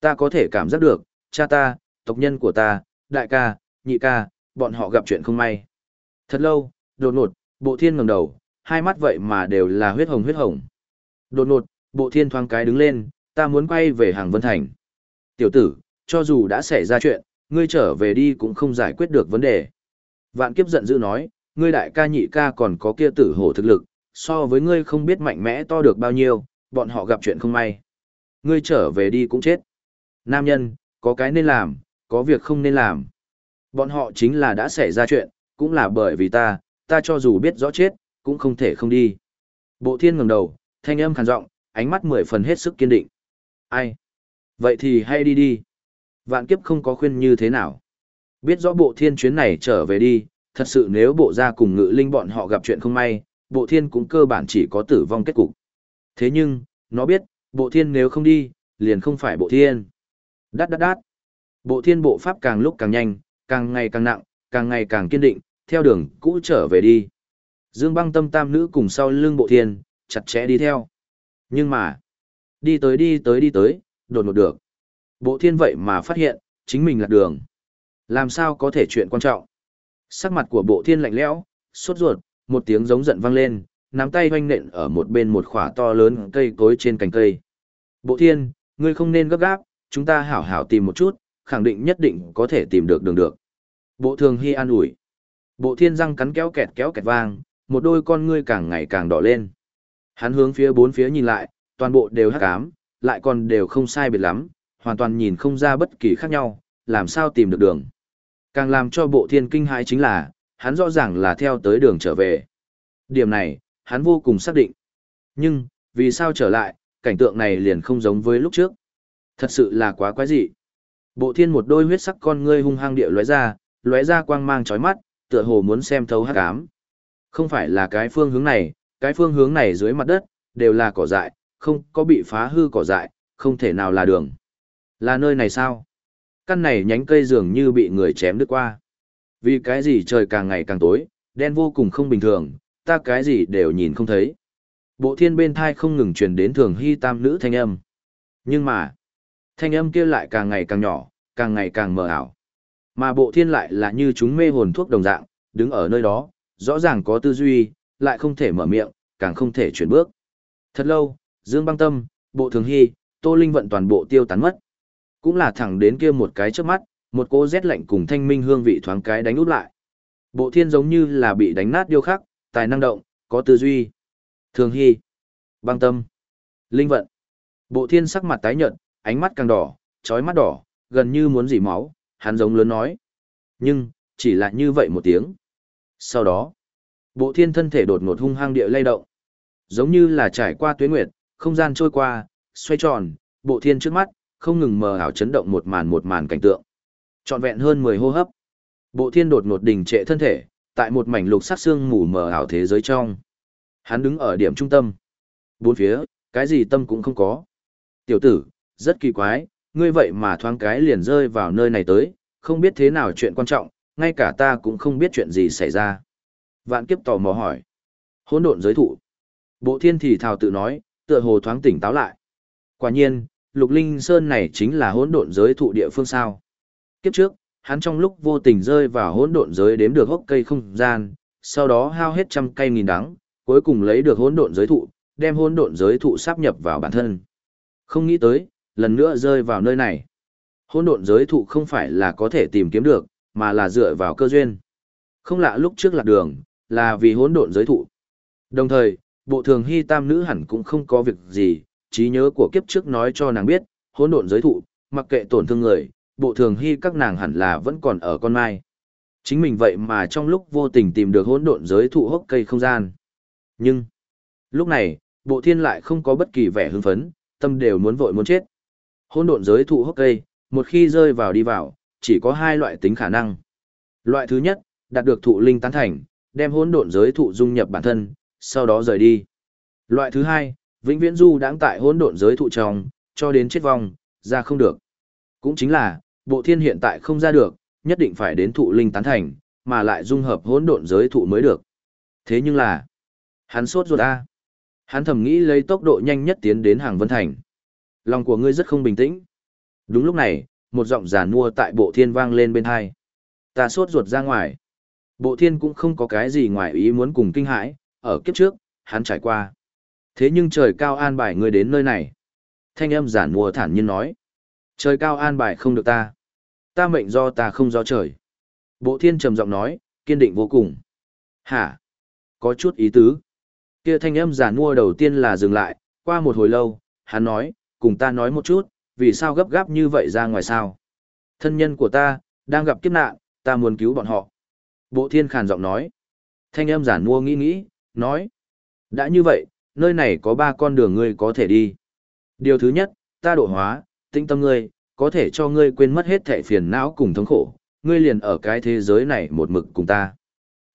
Ta có thể cảm giác được, cha ta, tộc nhân của ta, đại ca, nhị ca, bọn họ gặp chuyện không may. Thật lâu, đột ngột, bộ thiên ngẩng đầu, hai mắt vậy mà đều là huyết hồng huyết hồng. Đột ngột, bộ thiên thoáng cái đứng lên, ta muốn quay về hàng Vân Thành. Tiểu tử, cho dù đã xảy ra chuyện, ngươi trở về đi cũng không giải quyết được vấn đề. Vạn kiếp giận dữ nói, ngươi đại ca nhị ca còn có kia tử hổ thực lực, so với ngươi không biết mạnh mẽ to được bao nhiêu, bọn họ gặp chuyện không may. Ngươi trở về đi cũng chết. Nam nhân, có cái nên làm, có việc không nên làm. Bọn họ chính là đã xảy ra chuyện, cũng là bởi vì ta, ta cho dù biết rõ chết, cũng không thể không đi. Bộ thiên ngẩng đầu, thanh âm khàn giọng, ánh mắt mười phần hết sức kiên định. Ai? Vậy thì hay đi đi. Vạn kiếp không có khuyên như thế nào. Biết rõ bộ thiên chuyến này trở về đi, thật sự nếu bộ ra cùng ngự linh bọn họ gặp chuyện không may, bộ thiên cũng cơ bản chỉ có tử vong kết cục. Thế nhưng, nó biết, bộ thiên nếu không đi, liền không phải bộ thiên. Đát đát đát. Bộ thiên bộ pháp càng lúc càng nhanh, càng ngày càng nặng, càng ngày càng kiên định, theo đường cũ trở về đi. Dương băng tâm tam nữ cùng sau lưng bộ thiên, chặt chẽ đi theo. Nhưng mà, đi tới đi tới đi tới, đột ngột được. Bộ thiên vậy mà phát hiện, chính mình lạc đường. Làm sao có thể chuyện quan trọng? Sắc mặt của bộ thiên lạnh lẽo, sốt ruột, một tiếng giống giận vang lên, nắm tay hoanh nện ở một bên một khỏa to lớn cây cối trên cành cây. Bộ thiên, ngươi không nên gấp gáp, chúng ta hảo hảo tìm một chút, khẳng định nhất định có thể tìm được đường được. Bộ thường hy an ủi. Bộ thiên răng cắn kéo kẹt kéo kẹt vang, một đôi con ngươi càng ngày càng đỏ lên. Hắn hướng phía bốn phía nhìn lại, toàn bộ đều hắc ám, lại còn đều không sai biệt lắm, hoàn toàn nhìn không ra bất kỳ khác nhau, làm sao tìm được đường. Càng làm cho bộ thiên kinh hãi chính là, hắn rõ ràng là theo tới đường trở về. Điểm này, hắn vô cùng xác định. Nhưng, vì sao trở lại, cảnh tượng này liền không giống với lúc trước. Thật sự là quá quái dị. Bộ thiên một đôi huyết sắc con ngươi hung hăng địa lóe ra, lóe ra quang mang chói mắt, tựa hồ muốn xem thấu hắc ám. Không phải là cái phương hướng này, cái phương hướng này dưới mặt đất, đều là cỏ dại, không có bị phá hư cỏ dại, không thể nào là đường. Là nơi này sao? Căn này nhánh cây dường như bị người chém đứt qua. Vì cái gì trời càng ngày càng tối, đen vô cùng không bình thường, ta cái gì đều nhìn không thấy. Bộ thiên bên thai không ngừng truyền đến thường hy tam nữ thanh âm. Nhưng mà, thanh âm kia lại càng ngày càng nhỏ, càng ngày càng mờ ảo. Mà bộ thiên lại là như chúng mê hồn thuốc đồng dạng, đứng ở nơi đó, rõ ràng có tư duy, lại không thể mở miệng, càng không thể chuyển bước. Thật lâu, Dương băng tâm, bộ thường hy, tô linh vận toàn bộ tiêu tán mất. Cũng là thẳng đến kia một cái trước mắt, một cô rét lạnh cùng thanh minh hương vị thoáng cái đánh út lại. Bộ thiên giống như là bị đánh nát điêu khắc, tài năng động, có tư duy. Thường hy, băng tâm, linh vận. Bộ thiên sắc mặt tái nhợt, ánh mắt càng đỏ, trói mắt đỏ, gần như muốn dỉ máu, hắn giống lớn nói. Nhưng, chỉ là như vậy một tiếng. Sau đó, bộ thiên thân thể đột ngột hung hăng địa lay động. Giống như là trải qua tuyến nguyệt, không gian trôi qua, xoay tròn, bộ thiên trước mắt, không ngừng mờ ảo chấn động một màn một màn cảnh tượng. Trọn vẹn hơn 10 hô hấp. Bộ thiên đột ngột đình trệ thân thể, tại một mảnh lục sắc xương mù mờ ảo thế giới trong. Hắn đứng ở điểm trung tâm. Bốn phía, cái gì tâm cũng không có. Tiểu tử, rất kỳ quái, ngươi vậy mà thoáng cái liền rơi vào nơi này tới, không biết thế nào chuyện quan trọng, ngay cả ta cũng không biết chuyện gì xảy ra. Vạn kiếp tò mò hỏi. Hỗn độn giới thụ. Bộ thiên thì thào tự nói, tựa hồ thoáng tỉnh táo lại. Quả nhiên, lục linh sơn này chính là hỗn độn giới thụ địa phương sao. Kiếp trước, hắn trong lúc vô tình rơi vào hỗn độn giới đếm được hốc cây không gian, sau đó hao hết trăm cây nghìn đắng, cuối cùng lấy được hỗn độn giới thụ, đem hỗn độn giới thụ sáp nhập vào bản thân. Không nghĩ tới, lần nữa rơi vào nơi này. Hỗn độn giới thụ không phải là có thể tìm kiếm được, mà là dựa vào cơ duyên. Không lạ lúc trước lạc đường, là vì hỗn độn giới thụ. Đồng thời, bộ thường hy tam nữ hẳn cũng không có việc gì, trí nhớ của kiếp trước nói cho nàng biết, hỗn độn giới thụ, mặc kệ tổn thương người, bộ thường hy các nàng hẳn là vẫn còn ở con mai. Chính mình vậy mà trong lúc vô tình tìm được hỗn độn giới thụ hốc cây không gian. Nhưng, lúc này, bộ thiên lại không có bất kỳ vẻ hưng phấn, tâm đều muốn vội muốn chết. Hỗn độn giới thụ hốc cây, một khi rơi vào đi vào, chỉ có hai loại tính khả năng. Loại thứ nhất, đạt được thụ linh tán thành, đem hỗn độn giới thụ dung nhập bản thân, sau đó rời đi. Loại thứ hai, vĩnh viễn du đãng tại hỗn độn giới thụ trong, cho đến chết vong, ra không được. Cũng chính là, bộ thiên hiện tại không ra được, nhất định phải đến thụ linh tán thành, mà lại dung hợp hỗn độn giới thụ mới được. Thế nhưng là, hắn sốt ruột a. Hắn thầm nghĩ lấy tốc độ nhanh nhất tiến đến hàng vân thành. Lòng của ngươi rất không bình tĩnh. Đúng lúc này, một giọng giả nua tại bộ thiên vang lên bên hai. Ta sốt ruột ra ngoài. Bộ thiên cũng không có cái gì ngoài ý muốn cùng kinh hãi, ở kiếp trước, hắn trải qua. Thế nhưng trời cao an bài ngươi đến nơi này. Thanh âm giả nua thản nhiên nói. Trời cao an bài không được ta. Ta mệnh do ta không do trời. Bộ thiên trầm giọng nói, kiên định vô cùng. Hả? Có chút ý tứ. Kia thanh âm giả nua đầu tiên là dừng lại, qua một hồi lâu, hắn nói, cùng ta nói một chút, vì sao gấp gáp như vậy ra ngoài sao? Thân nhân của ta, đang gặp kiếp nạn, ta muốn cứu bọn họ. Bộ thiên khàn giọng nói. Thanh âm giản mua nghĩ nghĩ, nói. Đã như vậy, nơi này có ba con đường ngươi có thể đi. Điều thứ nhất, ta độ hóa, tinh tâm ngươi, có thể cho ngươi quên mất hết thẻ phiền não cùng thống khổ, ngươi liền ở cái thế giới này một mực cùng ta.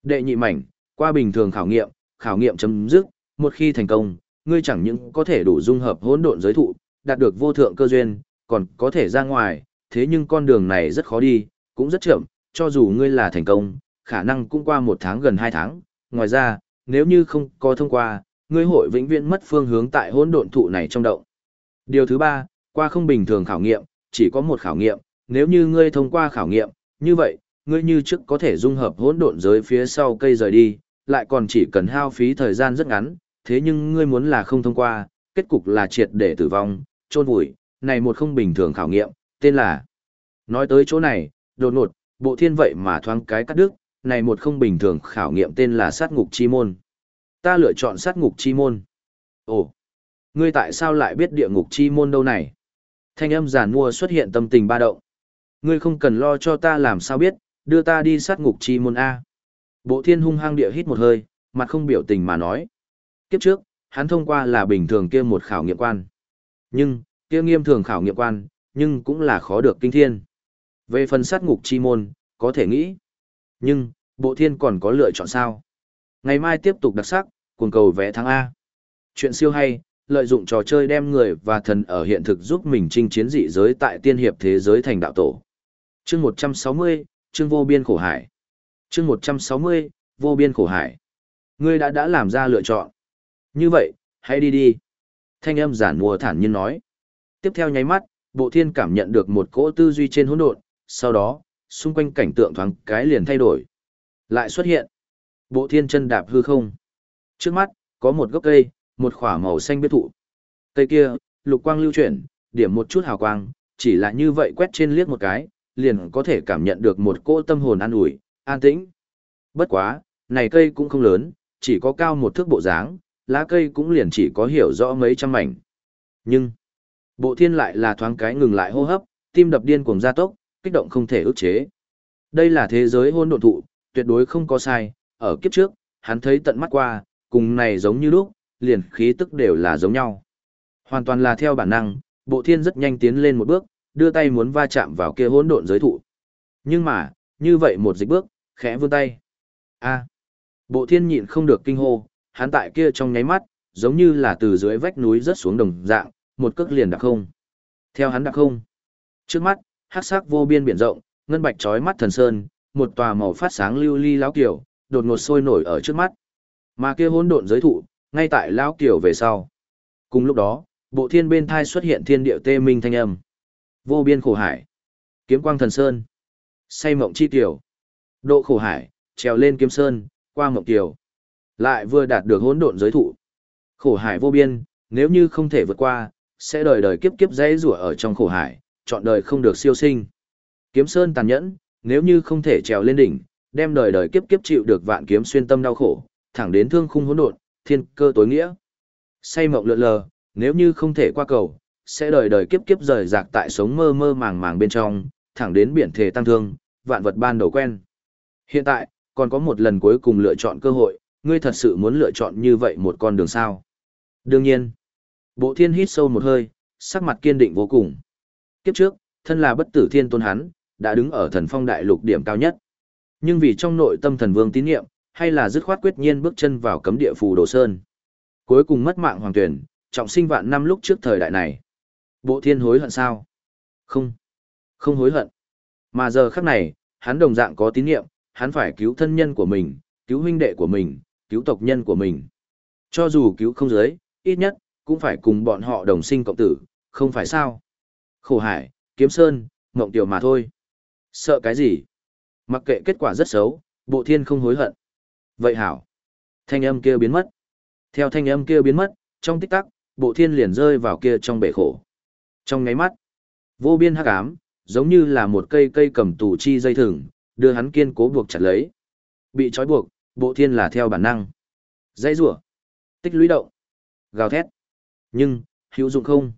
Đệ nhị mảnh, qua bình thường khảo nghiệm, khảo nghiệm chấm dứt, một khi thành công, ngươi chẳng những có thể đủ dung hợp hỗn độn giới thụ, đạt được vô thượng cơ duyên, còn có thể ra ngoài, thế nhưng con đường này rất khó đi, cũng rất chậm, cho dù ngươi là thành công, khả năng cũng qua một tháng gần hai tháng. Ngoài ra, nếu như không có thông qua, ngươi hội vĩnh viễn mất phương hướng tại hỗn độn thụ này trong động. Điều thứ ba, qua không bình thường khảo nghiệm, chỉ có một khảo nghiệm, nếu như ngươi thông qua khảo nghiệm, như vậy, ngươi như trước có thể dung hợp hỗn độn giới phía sau cây rời đi, lại còn chỉ cần hao phí thời gian rất ngắn, thế nhưng ngươi muốn là không thông qua, kết cục là triệt để tử vong, chôn vùi, này một không bình thường khảo nghiệm, tên là. Nói tới chỗ này, đột ngột, bộ thiên vậy mà thoáng cái cắt đứt, này một không bình thường khảo nghiệm tên là sát ngục chi môn. Ta lựa chọn sát ngục chi môn. Ồ, ngươi tại sao lại biết địa ngục chi môn đâu này? Thanh âm giản mua xuất hiện tâm tình ba động. Ngươi không cần lo cho ta làm sao biết, đưa ta đi sát ngục chi môn A. Bộ thiên hung hăng địa hít một hơi, mặt không biểu tình mà nói. Kiếp trước, hắn thông qua là bình thường kia một khảo nghiệm quan. Nhưng, kia nghiêm thường khảo nghiệm quan, nhưng cũng là khó được kinh thiên. Về phần sát ngục chi môn, có thể nghĩ. Nhưng, bộ thiên còn có lựa chọn sao? Ngày mai tiếp tục đặc sắc, cuồng cầu vẽ tháng A. Chuyện siêu hay, lợi dụng trò chơi đem người và thần ở hiện thực giúp mình chinh chiến dị giới tại tiên hiệp thế giới thành đạo tổ. Chương 160, chương vô biên khổ hải. Chương 160, vô biên khổ hải. Ngươi đã đã làm ra lựa chọn. Như vậy, hãy đi đi. Thanh âm giản mùa thản nhiên nói. Tiếp theo nháy mắt, bộ thiên cảm nhận được một cỗ tư duy trên hỗn độn, sau đó, xung quanh cảnh tượng thoáng cái liền thay đổi. Lại xuất hiện. Bộ thiên chân đạp hư không. Trước mắt, có một gốc cây, một khỏa màu xanh biết thụ. Cây kia, lục quang lưu chuyển, điểm một chút hào quang, chỉ là như vậy quét trên liếc một cái, liền có thể cảm nhận được một cỗ tâm hồn an ủi, an tĩnh. Bất quá, này cây cũng không lớn, chỉ có cao một thước bộ dáng, lá cây cũng liền chỉ có hiểu rõ mấy trăm mảnh. Nhưng, bộ thiên lại là thoáng cái ngừng lại hô hấp, tim đập điên cuồng gia tốc, kích động không thể ức chế. Đây là thế giới hôn độn thụ, tuyệt đối không có sai, ở kiếp trước, hắn thấy tận mắt qua, cùng này giống như lúc, liền khí tức đều là giống nhau. Hoàn toàn là theo bản năng, bộ thiên rất nhanh tiến lên một bước, đưa tay muốn va chạm vào kia hỗn độn giới thụ. Nhưng mà, như vậy một dịch bước, khẽ vươn tay. A. bộ thiên nhịn không được kinh hô, hắn tại kia trong nháy mắt, giống như là từ dưới vách núi rớt xuống đồng dạng, một cước liền đạp không. Theo hắn đạp không, Trước mắt, hắc sắc vô biên biển rộng, ngân bạch chói mắt thần sơn, một tòa màu phát sáng lưu ly lão kiểu, đột ngột sôi nổi ở trước mắt. Mà kia hỗn độn giới thụ, ngay tại lão kiểu về sau. Cùng lúc đó, bộ thiên bên thai xuất hiện thiên địa tê minh thanh âm. Vô biên khổ hải, kiếm quang thần sơn, say mộng chi tiểu, độ khổ hải, trèo lên kiếm sơn, qua mộng tiểu. Lại vừa đạt được hỗn độn giới thụ. Khổ hải vô biên, nếu như không thể vượt qua, sẽ đời đời kiếp kiếp dãy rủa ở trong khổ hải, chọn đời không được siêu sinh. Kiếm sơn tàn nhẫn, nếu như không thể trèo lên đỉnh, đem đời đời kiếp kiếp chịu được vạn kiếm xuyên tâm đau khổ, thẳng đến thương khung hỗn độn, thiên cơ tối nghĩa. Say mộng lượn lờ, nếu như không thể qua cầu, sẽ đời đời kiếp kiếp rời rạc tại sống mơ mơ màng màng bên trong, thẳng đến biển thể tăng thương, vạn vật ban đầu quen. Hiện tại, còn có một lần cuối cùng lựa chọn cơ hội, ngươi thật sự muốn lựa chọn như vậy một con đường sao? Đương nhiên. Bộ thiên hít sâu một hơi, sắc mặt kiên định vô cùng. Kiếp trước, thân là bất tử thiên tôn hắn, đã đứng ở thần phong đại lục điểm cao nhất. Nhưng vì trong nội tâm thần vương tín nhiệm, hay là dứt khoát quyết nhiên bước chân vào cấm địa phù đồ sơn. Cuối cùng mất mạng hoàng tuyển, trọng sinh vạn năm lúc trước thời đại này. Bộ thiên hối hận sao? Không. Không hối hận. Mà giờ khắc này, hắn đồng dạng có tín nhiệm, hắn phải cứu thân nhân của mình, cứu huynh đệ của mình, cứu tộc nhân của mình. Cho dù cứu không giới, ít nhất, cũng phải cùng bọn họ đồng sinh cộng tử, không phải sao? Khổ hải, kiếm sơn, mộng tiểu mà thôi. Sợ cái gì? Mặc kệ kết quả rất xấu, bộ thiên không hối hận. Vậy hảo. Thanh âm kia biến mất. Theo thanh âm kia biến mất, trong tích tắc, bộ thiên liền rơi vào kia trong bể khổ. Trong ngáy mắt, vô biên hắc ám, giống như là một cây cây cầm tù chi dây thừng, đưa hắn kiên cố buộc chặt lấy. Bị trói buộc, bộ thiên là theo bản năng. Dãy rủa tích lũy động, gào thét. Nhưng, hữu dụng không?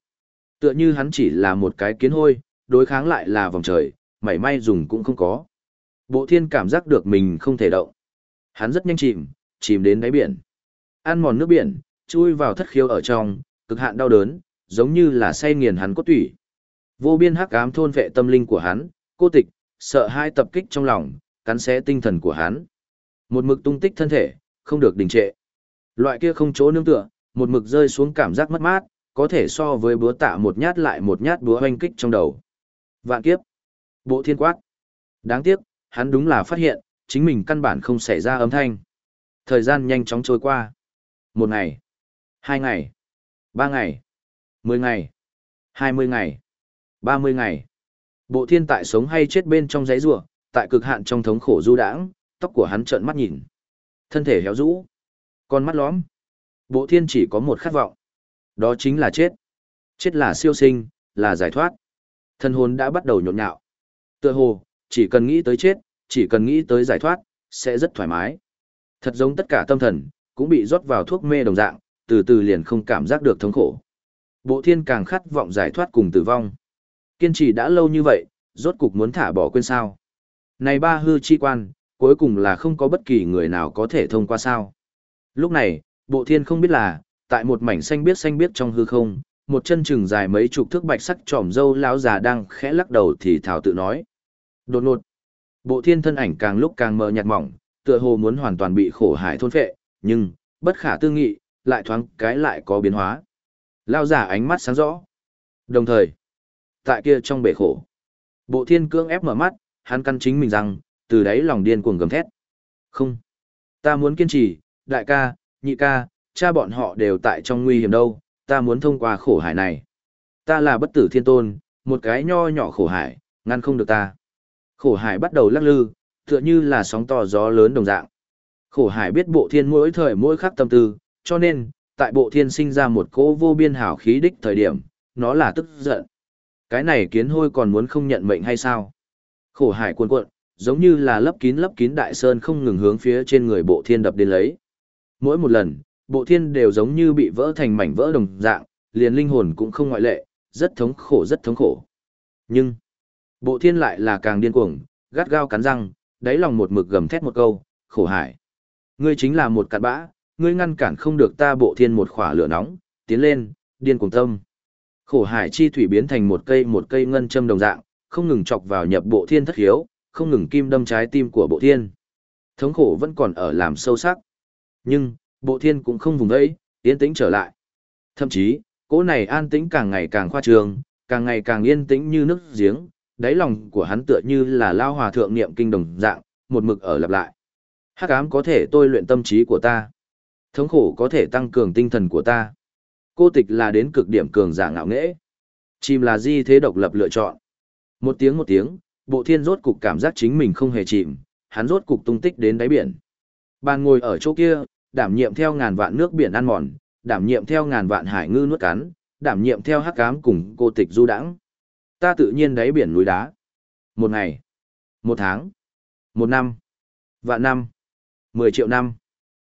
Tựa như hắn chỉ là một cái kiến hôi, đối kháng lại là vòng trời, mảy may dùng cũng không có. Bộ thiên cảm giác được mình không thể động. Hắn rất nhanh chìm, chìm đến đáy biển. Ăn mòn nước biển, chui vào thất khiếu ở trong, cực hạn đau đớn, giống như là say nghiền hắn cốt tủy. Vô biên hắc ám thôn vệ tâm linh của hắn, cô tịch, sợ hai tập kích trong lòng, cắn xé tinh thần của hắn. Một mực tung tích thân thể, không được đình trệ. Loại kia không chỗ nương tựa, một mực rơi xuống cảm giác mất mát, có thể so với búa tạ một nhát lại một nhát búa hoanh kích trong đầu. Vạn kiếp. Bộ thiên quát. Đáng tiếc, hắn đúng là phát hiện, chính mình căn bản không xảy ra âm thanh. Thời gian nhanh chóng trôi qua. Một ngày. Hai ngày. Ba ngày. Mười ngày. Hai mươi ngày. Ba mươi ngày. Bộ thiên tại sống hay chết bên trong giấy rùa, tại cực hạn trong thống khổ du đãng, tóc của hắn trợn mắt nhìn. Thân thể héo rũ. Con mắt lõm. Bộ thiên chỉ có một khát vọng. Đó chính là chết. Chết là siêu sinh, là giải thoát. Thân hồn đã bắt đầu nhộn nhạo. Tựa hồ, chỉ cần nghĩ tới chết, chỉ cần nghĩ tới giải thoát, sẽ rất thoải mái. Thật giống tất cả tâm thần, cũng bị rót vào thuốc mê đồng dạng, từ từ liền không cảm giác được thống khổ. Bộ thiên càng khát vọng giải thoát cùng tử vong. Kiên trì đã lâu như vậy, rốt cục muốn thả bỏ quên sao. Này ba hư chi quan, cuối cùng là không có bất kỳ người nào có thể thông qua sao. Lúc này, bộ thiên không biết là, tại một mảnh xanh biếc xanh biếc trong hư không, một chân chừng dài mấy chục thước bạch sắc tròm dâu lão già đang khẽ lắc đầu thì thảo tự nói. Đột ngột, bộ thiên thân ảnh càng lúc càng mờ nhạt mỏng, tựa hồ muốn hoàn toàn bị khổ hải thôn phệ, nhưng, bất khả tư nghị, lại thoáng cái lại có biến hóa. Lão già ánh mắt sáng rõ. Đồng thời, tại kia trong bể khổ, bộ thiên cương ép mở mắt, hắn căn chính mình rằng, từ đấy lòng điên cuồng gầm thét. Không, ta muốn kiên trì, đại ca, nhị ca, cha bọn họ đều tại trong nguy hiểm đâu, ta muốn thông qua khổ hải này. Ta là bất tử thiên tôn, một cái nho nhỏ khổ hải, ngăn không được ta. Khổ hải bắt đầu lắc lư, tựa như là sóng to gió lớn đồng dạng. Khổ hải biết bộ thiên mỗi thời mỗi khắc tâm tư, cho nên, tại bộ thiên sinh ra một cỗ vô biên hảo khí đích thời điểm, nó là tức giận. Cái này kiến hôi còn muốn không nhận mệnh hay sao? Khổ hải cuồn cuộn, giống như là lấp kín lấp kín đại sơn không ngừng hướng phía trên người bộ thiên đập đến lấy. Mỗi một lần, bộ thiên đều giống như bị vỡ thành mảnh vỡ đồng dạng, liền linh hồn cũng không ngoại lệ, rất thống khổ rất thống khổ. Nhưng, bộ thiên lại là càng điên cuồng, gắt gao cắn răng, đáy lòng một mực gầm thét một câu, khổ hải. Ngươi chính là một cặn bã, ngươi ngăn cản không được ta bộ thiên một khỏa lửa nóng, tiến lên, điên cuồng tâm. Khổ hải chi thủy biến thành một cây một cây ngân châm đồng dạng, không ngừng chọc vào nhập bộ thiên thất hiếu, không ngừng kim đâm trái tim của bộ thiên. Thống khổ vẫn còn ở làm sâu sắc. Nhưng, bộ thiên cũng không vùng vẫy, yên tĩnh trở lại. Thậm chí, cỗ này an tĩnh càng ngày càng khoa trương, càng ngày càng yên tĩnh như nước giếng, đáy lòng của hắn tựa như là lao hòa thượng niệm kinh đồng dạng, một mực ở lặp lại. Hắc ám có thể tôi luyện tâm trí của ta. Thống khổ có thể tăng cường tinh thần của ta. Cô tịch là đến cực điểm cường giả ngạo nghễ. Chìm là di thế độc lập lựa chọn. Một tiếng một tiếng, bộ thiên rốt cục cảm giác chính mình không hề chìm, hắn rốt cục tung tích đến đáy biển. Bàn ngồi ở chỗ kia, đảm nhiệm theo ngàn vạn nước biển ăn mòn, đảm nhiệm theo ngàn vạn hải ngư nuốt cắn, đảm nhiệm theo hắc ám cùng cô tịch du đãng. Ta tự nhiên đáy biển núi đá. Một ngày, một tháng, một năm, vạn năm, mười triệu năm.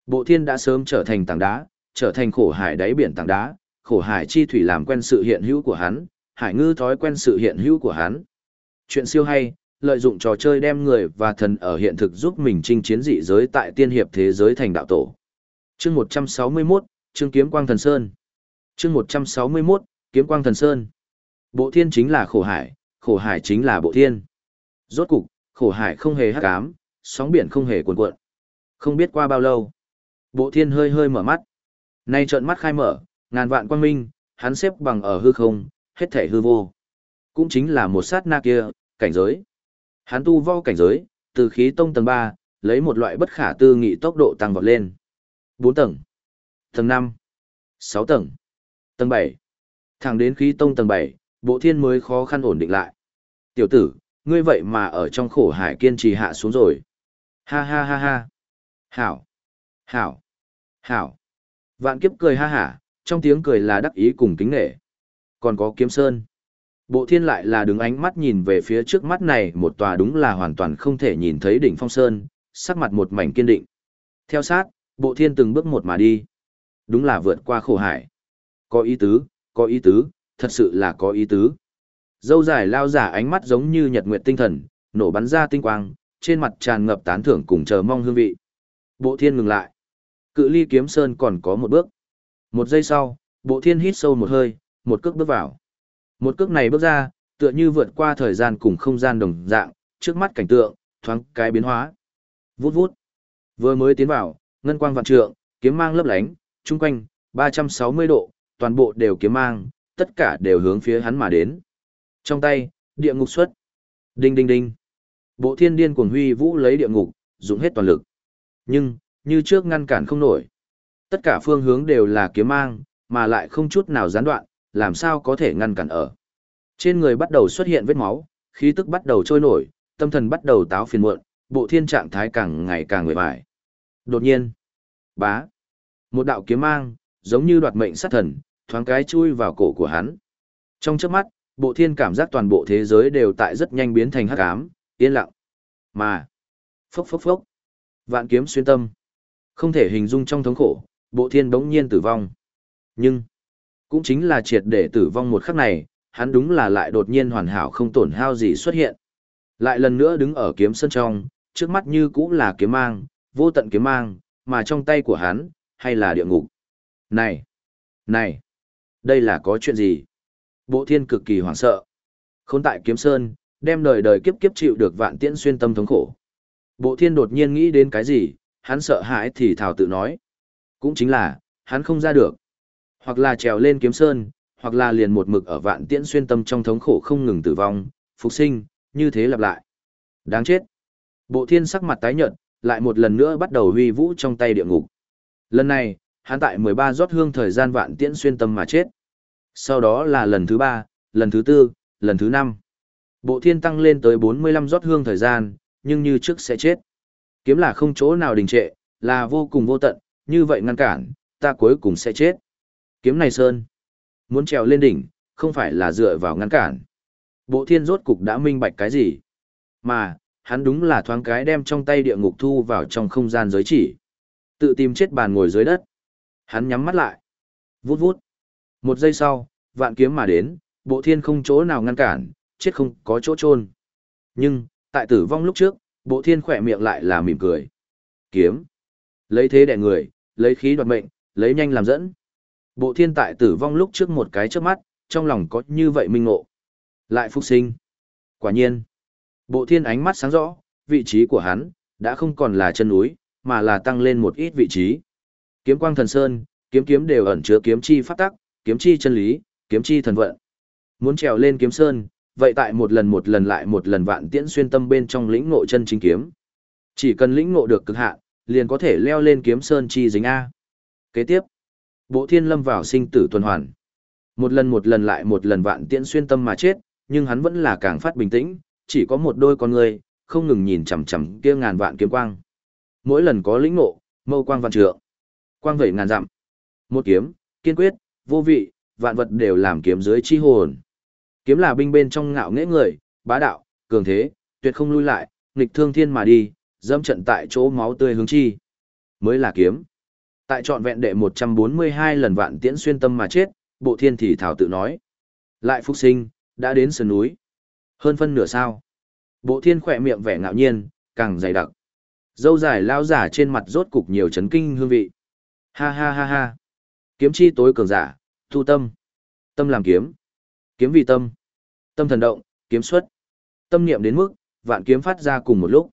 Bộ thiên đã sớm trở thành tảng đá, trở thành khổ hải đáy biển tảng đá, khổ hải chi thủy làm quen sự hiện hữu của hắn, hải ngư thói quen sự hiện hữu của hắn. Chuyện siêu hay, lợi dụng trò chơi đem người và thần ở hiện thực giúp mình chinh chiến dị giới tại tiên hiệp thế giới thành đạo tổ. Chương 161, Chương Kiếm Quang Thần Sơn. Chương 161, Kiếm Quang Thần Sơn. Bộ thiên chính là khổ hải, khổ hải chính là bộ thiên. Rốt cục, khổ hải không hề hắc ám, sóng biển không hề cuồn cuộn. Không biết qua bao lâu, bộ thiên hơi hơi mở mắt. Nay trợn mắt khai mở, ngàn vạn quang minh, hắn xếp bằng ở hư không, hết thể hư vô. Cũng chính là một sát na kia, cảnh giới. Hắn tu vo cảnh giới, từ khí tông tầng 3, lấy một loại bất khả tư nghị tốc độ tăng vọt lên. 4 tầng, tầng 5, 6 tầng, tầng 7. Thẳng đến khí tông tầng 7, bộ thiên mới khó khăn ổn định lại. Tiểu tử, ngươi vậy mà ở trong khổ hải kiên trì hạ xuống rồi. Ha ha ha ha. Hảo. Hảo. Hảo. Vạn kiếp cười ha hả, trong tiếng cười là đắc ý cùng kính nghệ. Còn có kiếm sơn. Bộ thiên lại là đứng ánh mắt nhìn về phía trước mắt này một tòa đúng là hoàn toàn không thể nhìn thấy đỉnh phong sơn, sắc mặt một mảnh kiên định. Theo sát, bộ thiên từng bước một mà đi. Đúng là vượt qua khổ hải. Có ý tứ, có ý tứ, thật sự là có ý tứ. Dâu dài lao giả ánh mắt giống như nhật nguyệt tinh thần, nổ bắn ra tinh quang, trên mặt tràn ngập tán thưởng cùng chờ mong hương vị. Bộ thiên ngừng lại. Cự ly kiếm sơn còn có một bước. Một giây sau, bộ thiên hít sâu một hơi, một cước bước vào. Một cước này bước ra, tựa như vượt qua thời gian cùng không gian đồng dạng, trước mắt cảnh tượng, thoáng cái biến hóa. Vút vút. Vừa mới tiến vào, ngân quang vạn trượng, kiếm mang lấp lánh, chung quanh, 360 độ, toàn bộ đều kiếm mang, tất cả đều hướng phía hắn mà đến. Trong tay, địa ngục xuất. Đinh đinh đinh. Bộ thiên điên cuồng huy vũ lấy địa ngục, dùng hết toàn lực. Nhưng, như trước ngăn cản không nổi. Tất cả phương hướng đều là kiếm mang, mà lại không chút nào gián đoạn, làm sao có thể ngăn cản ở. Trên người bắt đầu xuất hiện vết máu, khí tức bắt đầu trôi nổi, tâm thần bắt đầu táo phiền muộn, bộ thiên trạng thái càng ngày càng nguy bại. Đột nhiên, bá, một đạo kiếm mang, giống như đoạt mệnh sát thần, thoáng cái chui vào cổ của hắn. Trong chớp mắt, bộ thiên cảm giác toàn bộ thế giới đều tại rất nhanh biến thành hắc ám, yên lặng. Mà, phốc phốc phốc, vạn kiếm xuyên tâm. Không thể hình dung trong thống khổ, bộ thiên bỗng nhiên tử vong. Nhưng, cũng chính là triệt để tử vong một khắc này, hắn đúng là lại đột nhiên hoàn hảo không tổn hao gì xuất hiện. Lại lần nữa đứng ở kiếm sân trong, trước mắt như cũng là kiếm mang, vô tận kiếm mang, mà trong tay của hắn, hay là địa ngục. Này! Này! Đây là có chuyện gì? Bộ thiên cực kỳ hoảng sợ. Khốn tại kiếm sơn, đem đời đời kiếp kiếp chịu được vạn tiễn xuyên tâm thống khổ. Bộ thiên đột nhiên nghĩ đến cái gì, hắn sợ hãi thì thảo tự nói. Cũng chính là, hắn không ra được. Hoặc là trèo lên kiếm sơn, hoặc là liền một mực ở vạn tiễn xuyên tâm trong thống khổ không ngừng tử vong, phục sinh, như thế lặp lại. Đáng chết. Bộ thiên sắc mặt tái nhợt, lại một lần nữa bắt đầu huy vũ trong tay địa ngục. Lần này, hắn tại 13 rót hương thời gian vạn tiễn xuyên tâm mà chết. Sau đó là lần thứ 3, lần thứ 4, lần thứ 5. Bộ thiên tăng lên tới 45 rót hương thời gian, nhưng như trước sẽ chết. Kiếm là không chỗ nào đình trệ, là vô cùng vô tận, như vậy ngăn cản, ta cuối cùng sẽ chết. Kiếm này sơn, muốn trèo lên đỉnh, không phải là dựa vào ngăn cản. Bộ thiên rốt cục đã minh bạch cái gì? Mà, hắn đúng là thoáng cái đem trong tay địa ngục thu vào trong không gian giới chỉ. Tự tìm chết bàn ngồi dưới đất. Hắn nhắm mắt lại. Vút vút. Một giây sau, vạn kiếm mà đến, bộ thiên không chỗ nào ngăn cản, chết không có chỗ trôn. Nhưng, tại tử vong lúc trước, bộ thiên khỏe miệng lại là mỉm cười. Kiếm. Lấy thế đẻ người, lấy khí đoạt mệnh, lấy nhanh làm dẫn. Bộ thiên tại tử vong lúc trước một cái trước mắt, trong lòng có như vậy minh ngộ. Lại phục sinh. Quả nhiên. Bộ thiên ánh mắt sáng rõ, vị trí của hắn, đã không còn là chân núi, mà là tăng lên một ít vị trí. Kiếm quang thần sơn, kiếm kiếm đều ẩn chứa kiếm chi pháp tắc, kiếm chi chân lý, kiếm chi thần vận. muốn trèo lên kiếm sơn, vậy tại một lần một lần lại một lần vạn tiễn xuyên tâm bên trong lĩnh ngộ chân chính kiếm. Chỉ cần lĩnh ngộ được cực hạn, liền có thể leo lên kiếm sơn chi dính A. Kế tiếp, bộ thiên lâm vào sinh tử tuần hoàn. Một lần một lần lại một lần vạn tiễn xuyên tâm mà chết, nhưng hắn vẫn là càng phát bình tĩnh, chỉ có một đôi con người, không ngừng nhìn chằm chằm kia ngàn vạn kiếm quang. Mỗi lần có lĩnh ngộ, mâu quang vạn trượng. Quang vẩy ngàn dặm. Một kiếm, kiên quyết, vô vị, vạn vật đều làm kiếm dưới chi hồn. Kiếm là binh bên trong ngạo nghễ người, bá đạo, cường thế, tuyệt không lui lại, nghịch thương thiên mà đi, dâm trận tại chỗ máu tươi hướng chi. Mới là kiếm. Tại trọn vẹn đệ 142 lần vạn tiễn xuyên tâm mà chết, bộ thiên thì thảo tự nói. Lại phục sinh, đã đến sườn núi. Hơn phân nửa sao. Bộ thiên khỏe miệng vẻ ngạo nhiên, càng dày đặc. Dâu dài lao giả trên mặt rốt cục nhiều chấn kinh hương vị. Ha ha ha ha. Kiếm chi tối cường giả, thu tâm. Tâm làm kiếm. Kiếm vì tâm. Tâm thần động, kiếm xuất. Tâm niệm đến mức, vạn kiếm phát ra cùng một lúc.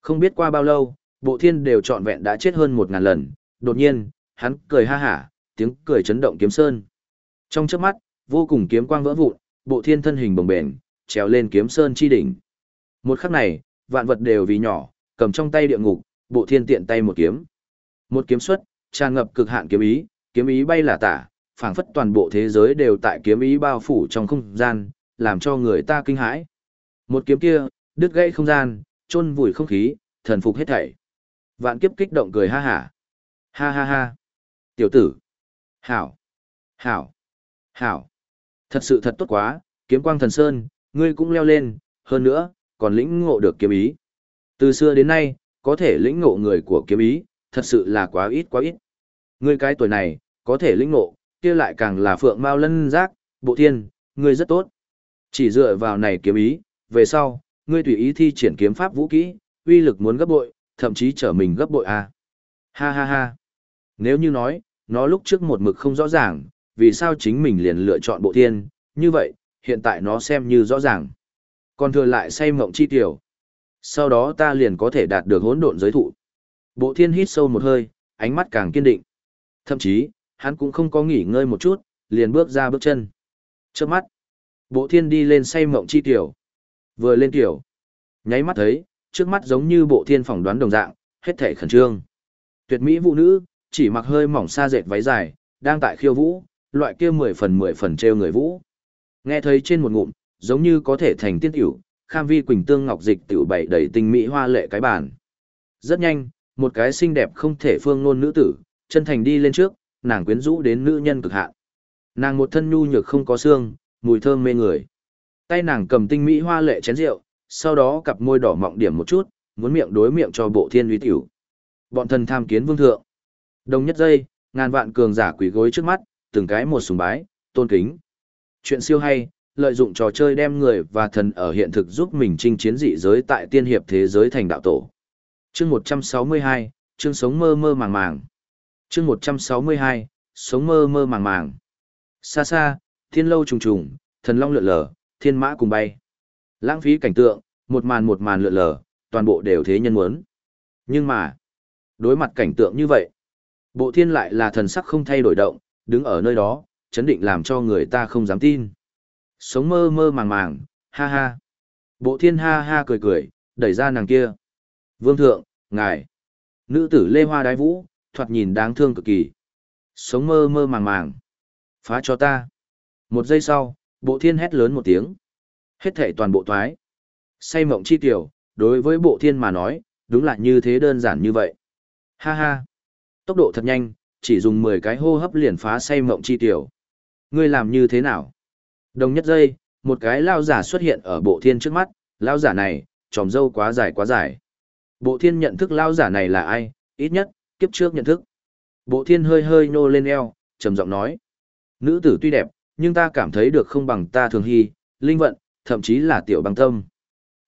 Không biết qua bao lâu, bộ thiên đều trọn vẹn đã chết hơn một ngàn lần. Đột nhiên, hắn cười ha hả, tiếng cười chấn động kiếm sơn. Trong chớp mắt, vô cùng kiếm quang vỡ vụn, bộ thiên thân hình bồng bềnh, trèo lên kiếm sơn chi đỉnh. Một khắc này, vạn vật đều vì nhỏ, cầm trong tay địa ngục, bộ thiên tiện tay một kiếm. Một kiếm xuất, tràn ngập cực hạn kiếm ý, kiếm ý bay là tả, phảng phất toàn bộ thế giới đều tại kiếm ý bao phủ trong không gian, làm cho người ta kinh hãi. Một kiếm kia, đứt gãy không gian, chôn vùi không khí, thần phục hết thảy. Vạn kiếp kích động cười ha hả. Ha ha ha. Tiểu tử. Hảo. Hảo. Hảo. Thật sự thật tốt quá, kiếm quang thần sơn, ngươi cũng leo lên, hơn nữa, còn lĩnh ngộ được kiếm ý. Từ xưa đến nay, có thể lĩnh ngộ người của kiếm ý, thật sự là quá ít quá ít. Ngươi cái tuổi này, có thể lĩnh ngộ, kia lại càng là phượng mao lân giác, bộ thiên, ngươi rất tốt. Chỉ dựa vào này kiếm ý, về sau, ngươi tùy ý thi triển kiếm pháp vũ kỹ, uy lực muốn gấp bội, thậm chí trở mình gấp bội à. Ha ha ha. Nếu như nói, nó lúc trước một mực không rõ ràng, vì sao chính mình liền lựa chọn bộ thiên, như vậy, hiện tại nó xem như rõ ràng. Còn thừa lại say mộng chi tiểu. Sau đó ta liền có thể đạt được hỗn độn giới thụ. Bộ thiên hít sâu một hơi, ánh mắt càng kiên định. Thậm chí, hắn cũng không có nghỉ ngơi một chút, liền bước ra bước chân. Trước mắt, bộ thiên đi lên say mộng chi tiểu. Vừa lên tiểu, nháy mắt thấy, trước mắt giống như bộ thiên phỏng đoán đồng dạng, hết thể khẩn trương. Tuyệt mỹ phụ nữ, chỉ mặc hơi mỏng xa dệt váy dài, đang tại khiêu vũ, loại kia mười phần mười phần treo người vũ. Nghe thấy trên một ngụm, giống như có thể thành tiên tiểu, kham vi quỳnh tương ngọc dịch tiểu bày đầy tinh mỹ hoa lệ cái bàn. Rất nhanh, một cái xinh đẹp không thể phương ngôn nữ tử, chân thành đi lên trước, nàng quyến rũ đến nữ nhân cực hạn. Nàng một thân nhu nhược không có xương, mùi thơm mê người. Tay nàng cầm tinh mỹ hoa lệ chén rượu, sau đó cặp môi đỏ mọng điểm một chút, muốn miệng đối miệng cho bộ thiên uy tiểu. Bọn thần tham kiến vương thượng. Đồng nhất giây, ngàn vạn cường giả quỷ gối trước mắt, từng cái một sùng bái, tôn kính. Chuyện siêu hay, lợi dụng trò chơi đem người và thần ở hiện thực giúp mình chinh chiến dị giới tại tiên hiệp thế giới thành đạo tổ. Chương 162, chương sống mơ mơ màng màng. Chương 162, sống mơ mơ màng màng. Xa xa, thiên lâu trùng trùng, thần long lượn lờ, thiên mã cùng bay. Lãng phí cảnh tượng, một màn một màn lượn lờ, toàn bộ đều thế nhân muốn. Nhưng mà, đối mặt cảnh tượng như vậy, bộ thiên lại là thần sắc không thay đổi động, đứng ở nơi đó, chấn định làm cho người ta không dám tin. Sống mơ mơ màng màng, ha ha. Bộ thiên ha ha cười cười, đẩy ra nàng kia. Vương thượng, ngài. Nữ tử lê hoa đái vũ, thoạt nhìn đáng thương cực kỳ. Sống mơ mơ màng màng. Phá cho ta. Một giây sau, bộ thiên hét lớn một tiếng. Hết thảy toàn bộ thoái. Say mộng chi tiểu, đối với bộ thiên mà nói, đúng là như thế đơn giản như vậy. Ha ha. Tốc độ thật nhanh, chỉ dùng 10 cái hô hấp liền phá say mộng chi tiểu. Ngươi làm như thế nào? Đồng nhất giây, một cái lao giả xuất hiện ở bộ thiên trước mắt, lao giả này, tròm dâu quá dài quá dài. Bộ thiên nhận thức lao giả này là ai, ít nhất, kiếp trước nhận thức. Bộ thiên hơi hơi nô lên eo, trầm giọng nói. Nữ tử tuy đẹp, nhưng ta cảm thấy được không bằng ta thường hy, linh vận, thậm chí là tiểu bằng tâm.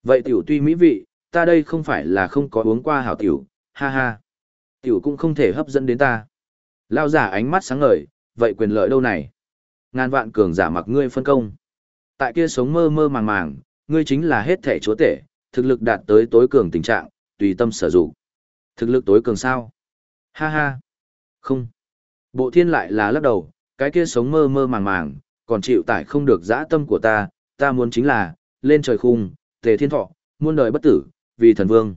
Vậy tiểu tuy mỹ vị, ta đây không phải là không có uống qua hảo tiểu, ha ha. Tiểu cũng không thể hấp dẫn đến ta. Lao giả ánh mắt sáng ngời, vậy quyền lợi đâu này? Ngàn vạn cường giả mặc ngươi phân công. Tại kia sống mơ mơ màng màng, ngươi chính là hết thể chúa tể, thực lực đạt tới tối cường tình trạng, tùy tâm sở dụng. Thực lực tối cường sao? Ha ha. Không. Bộ thiên lại là lắc đầu, cái kia sống mơ mơ màng màng, còn chịu tải không được dã tâm của ta, ta muốn chính là, lên trời khung, tề thiên thọ, muôn đời bất tử, vì thần vương.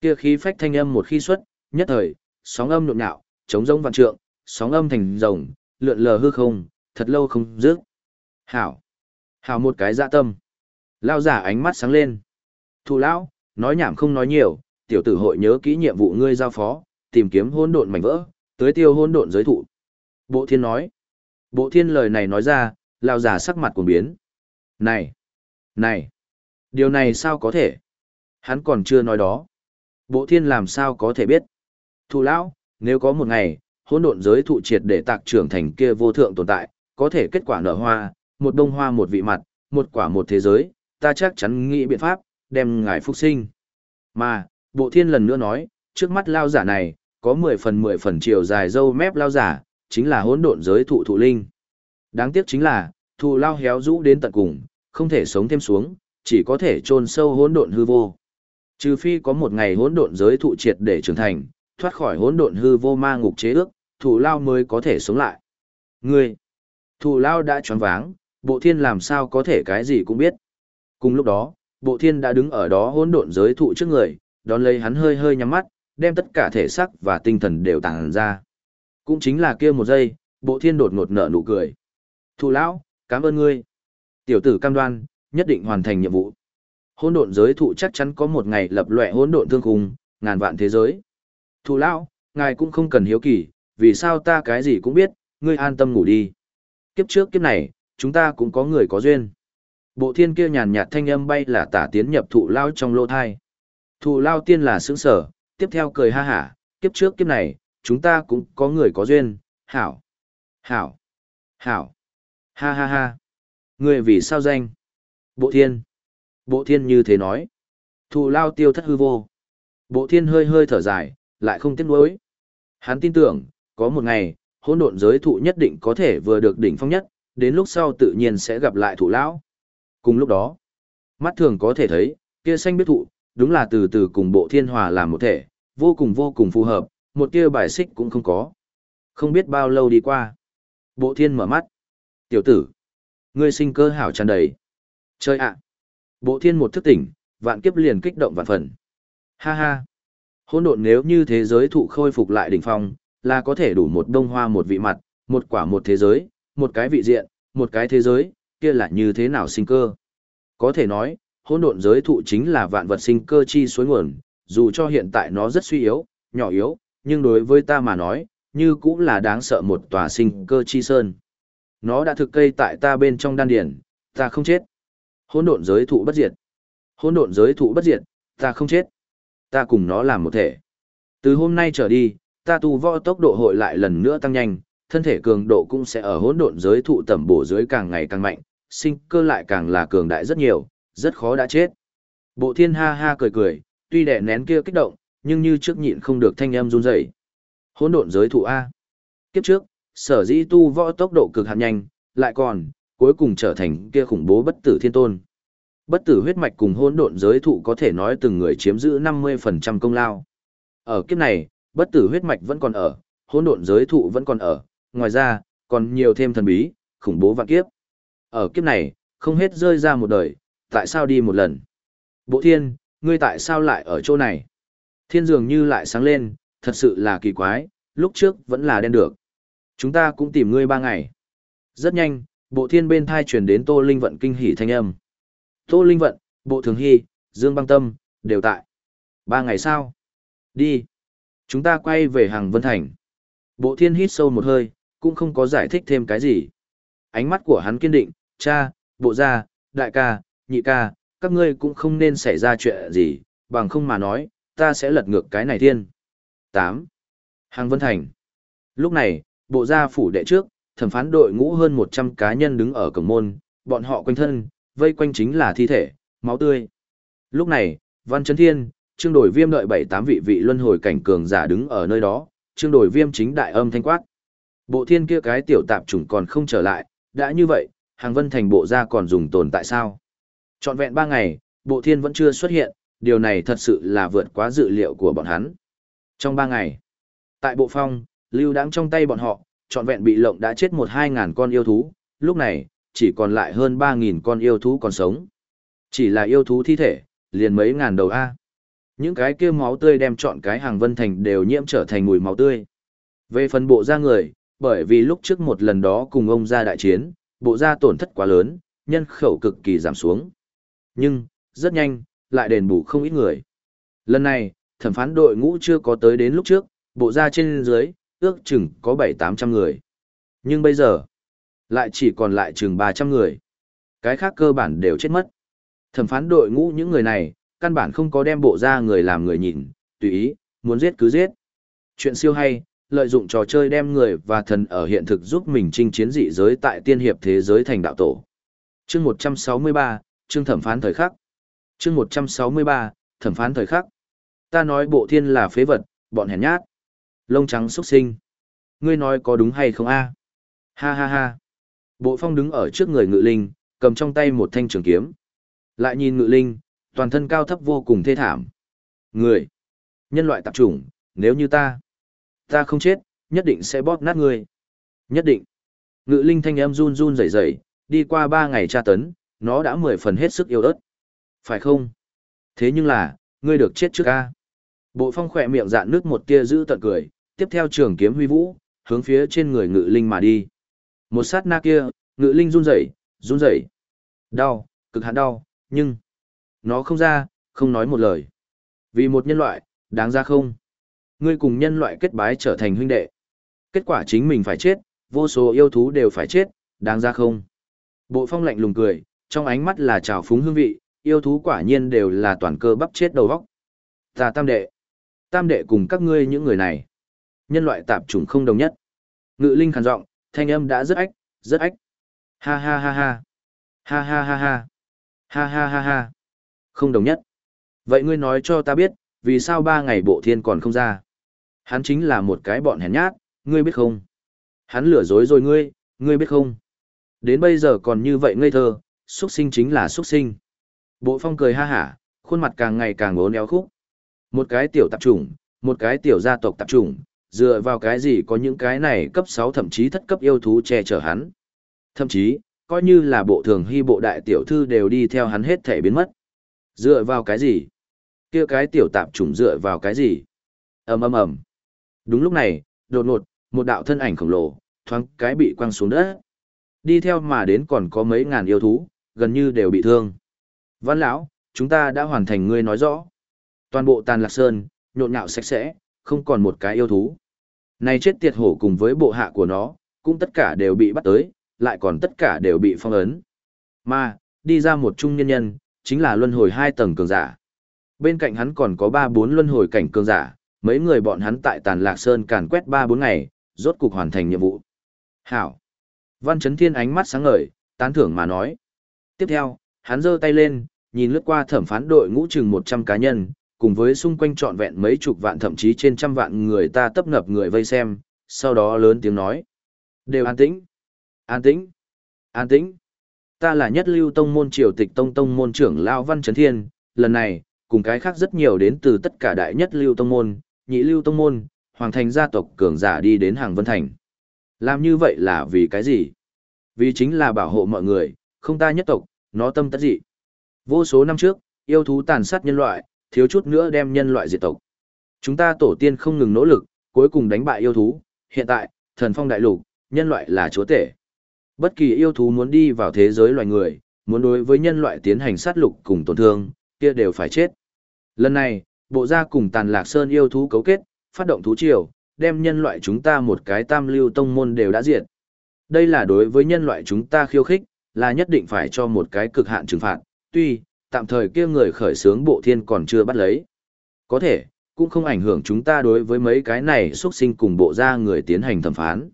Kia khí phách thanh âm một khi xuất, nhất thời, sóng âm nhộn nhạo, chống rông vạn trượng, sóng âm thành rồng, lượn lờ hư không, thật lâu không dứt. Hảo. Hảo một cái dạ tâm. Lao giả ánh mắt sáng lên. Thù lão, nói nhảm không nói nhiều, tiểu tử hội nhớ kỹ nhiệm vụ ngươi giao phó, tìm kiếm hỗn độn mảnh vỡ, tới tiêu hỗn độn giới thụ. Bộ thiên nói. Bộ thiên lời này nói ra, lao giả sắc mặt cuồng biến. Này! Này! Điều này sao có thể? Hắn còn chưa nói đó. Bộ thiên làm sao có thể biết? Thù lão, nếu có một ngày, hỗn độn giới thụ triệt để tạc trưởng thành kia vô thượng tồn tại, có thể kết quả nở hoa, một đông hoa một vị mặt, một quả một thế giới, ta chắc chắn nghĩ biện pháp, đem ngài phục sinh. Mà, bộ thiên lần nữa nói, trước mắt lao giả này, có 10 phần 10 phần chiều dài dâu mép lao giả, chính là hỗn độn giới thụ thụ linh. Đáng tiếc chính là, thụ lao héo rũ đến tận cùng, không thể sống thêm xuống, chỉ có thể chôn sâu hỗn độn hư vô. Trừ phi có một ngày hỗn độn giới thụ triệt để trưởng thành, thoát khỏi hỗn độn hư vô ma ngục chế ước, thủ lao mới có thể sống lại. Ngươi, thủ lao đã choáng váng, bộ thiên làm sao có thể cái gì cũng biết. Cùng lúc đó, bộ thiên đã đứng ở đó hỗn độn giới thụ trước người, đón lấy hắn hơi hơi nhắm mắt, đem tất cả thể xác và tinh thần đều tàng ra. Cũng chính là kia một giây, bộ thiên đột ngột nở nụ cười. thủ lão, cảm ơn ngươi. Tiểu tử cam đoan, nhất định hoàn thành nhiệm vụ. Hỗn độn giới thụ chắc chắn có một ngày lập loè hỗn độn thương khung, ngàn vạn thế giới. Thụ lão, ngài cũng không cần hiếu kỳ, vì sao ta cái gì cũng biết, ngươi an tâm ngủ đi. Kiếp trước kiếp này, chúng ta cũng có người có duyên. Bộ thiên kia nhàn nhạt thanh âm bay là tả tiến nhập thụ lao trong lô thai. Thụ lao tiên là sướng sở, tiếp theo cười ha hả, kiếp trước kiếp này, chúng ta cũng có người có duyên, hảo, hảo, hảo, ha ha ha. Người vì sao danh? Bộ thiên. Bộ thiên như thế nói. Thụ lao tiêu thất hư vô. Bộ thiên hơi hơi thở dài, lại không tiếc nuối. Hắn tin tưởng, có một ngày, hỗn độn giới thụ nhất định có thể vừa được đỉnh phong nhất, đến lúc sau tự nhiên sẽ gặp lại thủ lão. Cùng lúc đó, mắt thường có thể thấy, kia xanh biết thụ, đúng là từ từ cùng bộ thiên hòa làm một thể, vô cùng vô cùng phù hợp, một tia bài xích cũng không có. Không biết bao lâu đi qua. Bộ thiên mở mắt. Tiểu tử, ngươi sinh cơ hảo tràn đầy. Chơi ạ. Bộ thiên một thức tỉnh, vạn kiếp liền kích động vạn phần. Ha ha. Hỗn độn nếu như thế giới thụ khôi phục lại đỉnh phong, là có thể đủ một đông hoa một vị mặt, một quả một thế giới, một cái vị diện, một cái thế giới, kia là như thế nào sinh cơ. Có thể nói, hỗn độn giới thụ chính là vạn vật sinh cơ chi suối nguồn, dù cho hiện tại nó rất suy yếu, nhỏ yếu, nhưng đối với ta mà nói, như cũng là đáng sợ một tòa sinh cơ chi sơn. Nó đã thực cây tại ta bên trong đan điển, ta không chết. Hỗn độn giới thụ bất diệt. Hỗn độn giới thụ bất diệt, ta không chết. Ta cùng nó làm một thể. Từ hôm nay trở đi, ta tu võ tốc độ hội lại lần nữa tăng nhanh, thân thể cường độ cũng sẽ ở hỗn độn giới thụ tầm bổ dưới càng ngày càng mạnh, sinh cơ lại càng là cường đại rất nhiều, rất khó đã chết. Bộ thiên ha ha cười cười, tuy đè nén kia kích động, nhưng như trước nhịn không được thanh âm run rẩy. Hỗn độn giới thụ A. Kiếp trước, sở dĩ tu võ tốc độ cực hạn nhanh, lại còn, cuối cùng trở thành kia khủng bố bất tử thiên tôn. Bất tử huyết mạch cùng hỗn độn giới thụ có thể nói từng người chiếm giữ 50% công lao. Ở kiếp này, bất tử huyết mạch vẫn còn ở, hỗn độn giới thụ vẫn còn ở, ngoài ra, còn nhiều thêm thần bí, khủng bố vạn kiếp. Ở kiếp này, không hết rơi ra một đời, tại sao đi một lần? Bộ thiên, ngươi tại sao lại ở chỗ này? Thiên dường như lại sáng lên, thật sự là kỳ quái, lúc trước vẫn là đen được. Chúng ta cũng tìm ngươi ba ngày. Rất nhanh, bộ thiên bên thai truyền đến Tô Linh Vận kinh hỉ thanh âm. Tô Linh Vận, bộ thường hy, Dương băng tâm, đều tại. Ba ngày sau. Đi. Chúng ta quay về hàng Vân Thành. Bộ thiên hít sâu một hơi, cũng không có giải thích thêm cái gì. Ánh mắt của hắn kiên định, cha, bộ gia, đại ca, nhị ca, các ngươi cũng không nên xảy ra chuyện gì, bằng không mà nói, ta sẽ lật ngược cái này thiên. 8. Hàng Vân Thành. Lúc này, bộ gia phủ đệ trước, thẩm phán đội ngũ hơn 100 cá nhân đứng ở cổng môn, bọn họ quanh thân, vây quanh chính là thi thể, máu tươi. Lúc này, Văn chấn Thiên, Trương Đổi Viêm đợi 7-8 vị vị luân hồi cảnh cường giả đứng ở nơi đó, Trương Đổi Viêm chính đại âm thanh quát. Bộ thiên kia cái tiểu tạp chủng còn không trở lại, đã như vậy, hàng vân thành bộ gia còn dùng tồn tại sao? Trọn vẹn 3 ngày, bộ thiên vẫn chưa xuất hiện, điều này thật sự là vượt quá dự liệu của bọn hắn. Trong 3 ngày, tại bộ phong, lưu đáng trong tay bọn họ, trọn vẹn bị lộng đã chết một hai ngàn con yêu thú, lúc này, chỉ còn lại hơn 3.000 con yêu thú còn sống. Chỉ là yêu thú thi thể, liền mấy ngàn đầu A. Những cái kia máu tươi đem chọn cái hàng vân thành đều nhiễm trở thành mùi máu tươi. Về phần bộ da người, bởi vì lúc trước một lần đó cùng ông ra đại chiến, bộ da tổn thất quá lớn, nhân khẩu cực kỳ giảm xuống. Nhưng, rất nhanh, lại đền bù không ít người. Lần này, thẩm phán đội ngũ chưa có tới đến lúc trước, bộ da trên dưới, ước chừng có 7-800 người. Nhưng bây giờ, lại chỉ còn lại chừng 300 người. Cái khác cơ bản đều chết mất. Thẩm phán đội ngũ những người này, căn bản không có đem bộ ra người làm người nhìn, tùy ý, muốn giết cứ giết. Chuyện siêu hay, lợi dụng trò chơi đem người và thần ở hiện thực giúp mình chinh chiến dị giới tại tiên hiệp thế giới thành đạo tổ. Chương 163, chương thẩm phán thời khắc. Chương 163, thẩm phán thời khắc. Ta nói bộ thiên là phế vật, bọn hèn nhát. Lông trắng xuất sinh. Ngươi nói có đúng hay không a? Ha ha ha. Bộ phong đứng ở trước người ngự linh, cầm trong tay một thanh trường kiếm. Lại nhìn ngự linh, toàn thân cao thấp vô cùng thê thảm. Người. Nhân loại tạp chủng, nếu như ta. Ta không chết, nhất định sẽ bóp nát ngươi. Nhất định. Ngự linh thanh em run run rẩy rẩy, đi qua ba ngày tra tấn, nó đã mười phần hết sức yêu ớt. Phải không? Thế nhưng là, ngươi được chết trước ca. Bộ phong khỏe miệng dạn nước một tia giữ tận cười, tiếp theo trường kiếm huy vũ, hướng phía trên người ngự linh mà đi. Một sát na kia, ngự linh run rẩy, run rẩy. Đau, cực hạn đau, nhưng nó không ra, không nói một lời. Vì một nhân loại, đáng ra không? Ngươi cùng nhân loại kết bái trở thành huynh đệ. Kết quả chính mình phải chết, vô số yêu thú đều phải chết, đáng ra không? Bộ phong lạnh lùng cười, trong ánh mắt là trào phúng hương vị, yêu thú quả nhiên đều là toàn cơ bắp chết đầu vóc. Ta tam đệ. Tam đệ cùng các ngươi những người này. Nhân loại tạp chủng không đồng nhất. Ngự linh khàn giọng, thanh âm đã rất ách, rất ách. Ha ha ha ha. Ha ha ha ha. Ha ha ha ha. Không đồng nhất. Vậy ngươi nói cho ta biết, vì sao ba ngày bộ thiên còn không ra? Hắn chính là một cái bọn hèn nhát, ngươi biết không? Hắn lừa dối rồi ngươi, ngươi biết không? Đến bây giờ còn như vậy ngây thơ, xuất sinh chính là xuất sinh. Bộ phong cười ha hả, khuôn mặt càng ngày càng bốn éo khúc. Một cái tiểu tạp chủng, một cái tiểu gia tộc tạp chủng, dựa vào cái gì có những cái này cấp 6 thậm chí thất cấp yêu thú che chở hắn. Thậm chí, coi như là bộ thường hy bộ đại tiểu thư đều đi theo hắn hết thể biến mất. Dựa vào cái gì? kia cái tiểu tạp trùng dựa vào cái gì? ầm ầm ầm. Đúng lúc này, đột ngột, một đạo thân ảnh khổng lồ, thoáng cái bị quăng xuống đất. Đi theo mà đến còn có mấy ngàn yêu thú, gần như đều bị thương. Văn lão, chúng ta đã hoàn thành ngươi nói rõ. Toàn bộ tàn lạc sơn, nhộn nhạo sạch sẽ, không còn một cái yêu thú. Này chết tiệt hổ cùng với bộ hạ của nó, cũng tất cả đều bị bắt tới, lại còn tất cả đều bị phong ấn. Mà, đi ra một trung nhân nhân, chính là luân hồi hai tầng cường giả. Bên cạnh hắn còn có ba bốn luân hồi cảnh cường giả, mấy người bọn hắn tại Tàn Lạc Sơn càn quét ba bốn ngày, rốt cục hoàn thành nhiệm vụ. Hảo! Văn Chấn Thiên ánh mắt sáng ngời, tán thưởng mà nói. Tiếp theo, hắn giơ tay lên, nhìn lướt qua thẩm phán đội ngũ chừng 100 cá nhân, cùng với xung quanh trọn vẹn mấy chục vạn thậm chí trên trăm vạn người ta tấp nập người vây xem, sau đó lớn tiếng nói. Đều an tĩnh, an tĩnh, an tĩnh. Ta là nhất lưu tông môn triều tịch tông tông môn trưởng Lao Văn Trấn Thiên, lần này, cùng cái khác rất nhiều đến từ tất cả đại nhất lưu tông môn, nhị lưu tông môn, hoàng thành gia tộc cường giả đi đến hàng Vân Thành. Làm như vậy là vì cái gì? Vì chính là bảo hộ mọi người, không ta nhất tộc, nó tâm tất dị. Vô số năm trước, yêu thú tàn sát nhân loại, thiếu chút nữa đem nhân loại diệt tộc. Chúng ta tổ tiên không ngừng nỗ lực, cuối cùng đánh bại yêu thú, hiện tại, thần phong đại lục, nhân loại là chúa tể. Bất kỳ yêu thú muốn đi vào thế giới loài người, muốn đối với nhân loại tiến hành sát lục cùng tổn thương, kia đều phải chết. Lần này, bộ gia cùng tàn lạc sơn yêu thú cấu kết, phát động thú triều, đem nhân loại chúng ta một cái tam lưu tông môn đều đã diệt. Đây là đối với nhân loại chúng ta khiêu khích, là nhất định phải cho một cái cực hạn trừng phạt, tuy, tạm thời kia người khởi xướng bộ thiên còn chưa bắt lấy. Có thể, cũng không ảnh hưởng chúng ta đối với mấy cái này xuất sinh cùng bộ ra người tiến hành thẩm phán.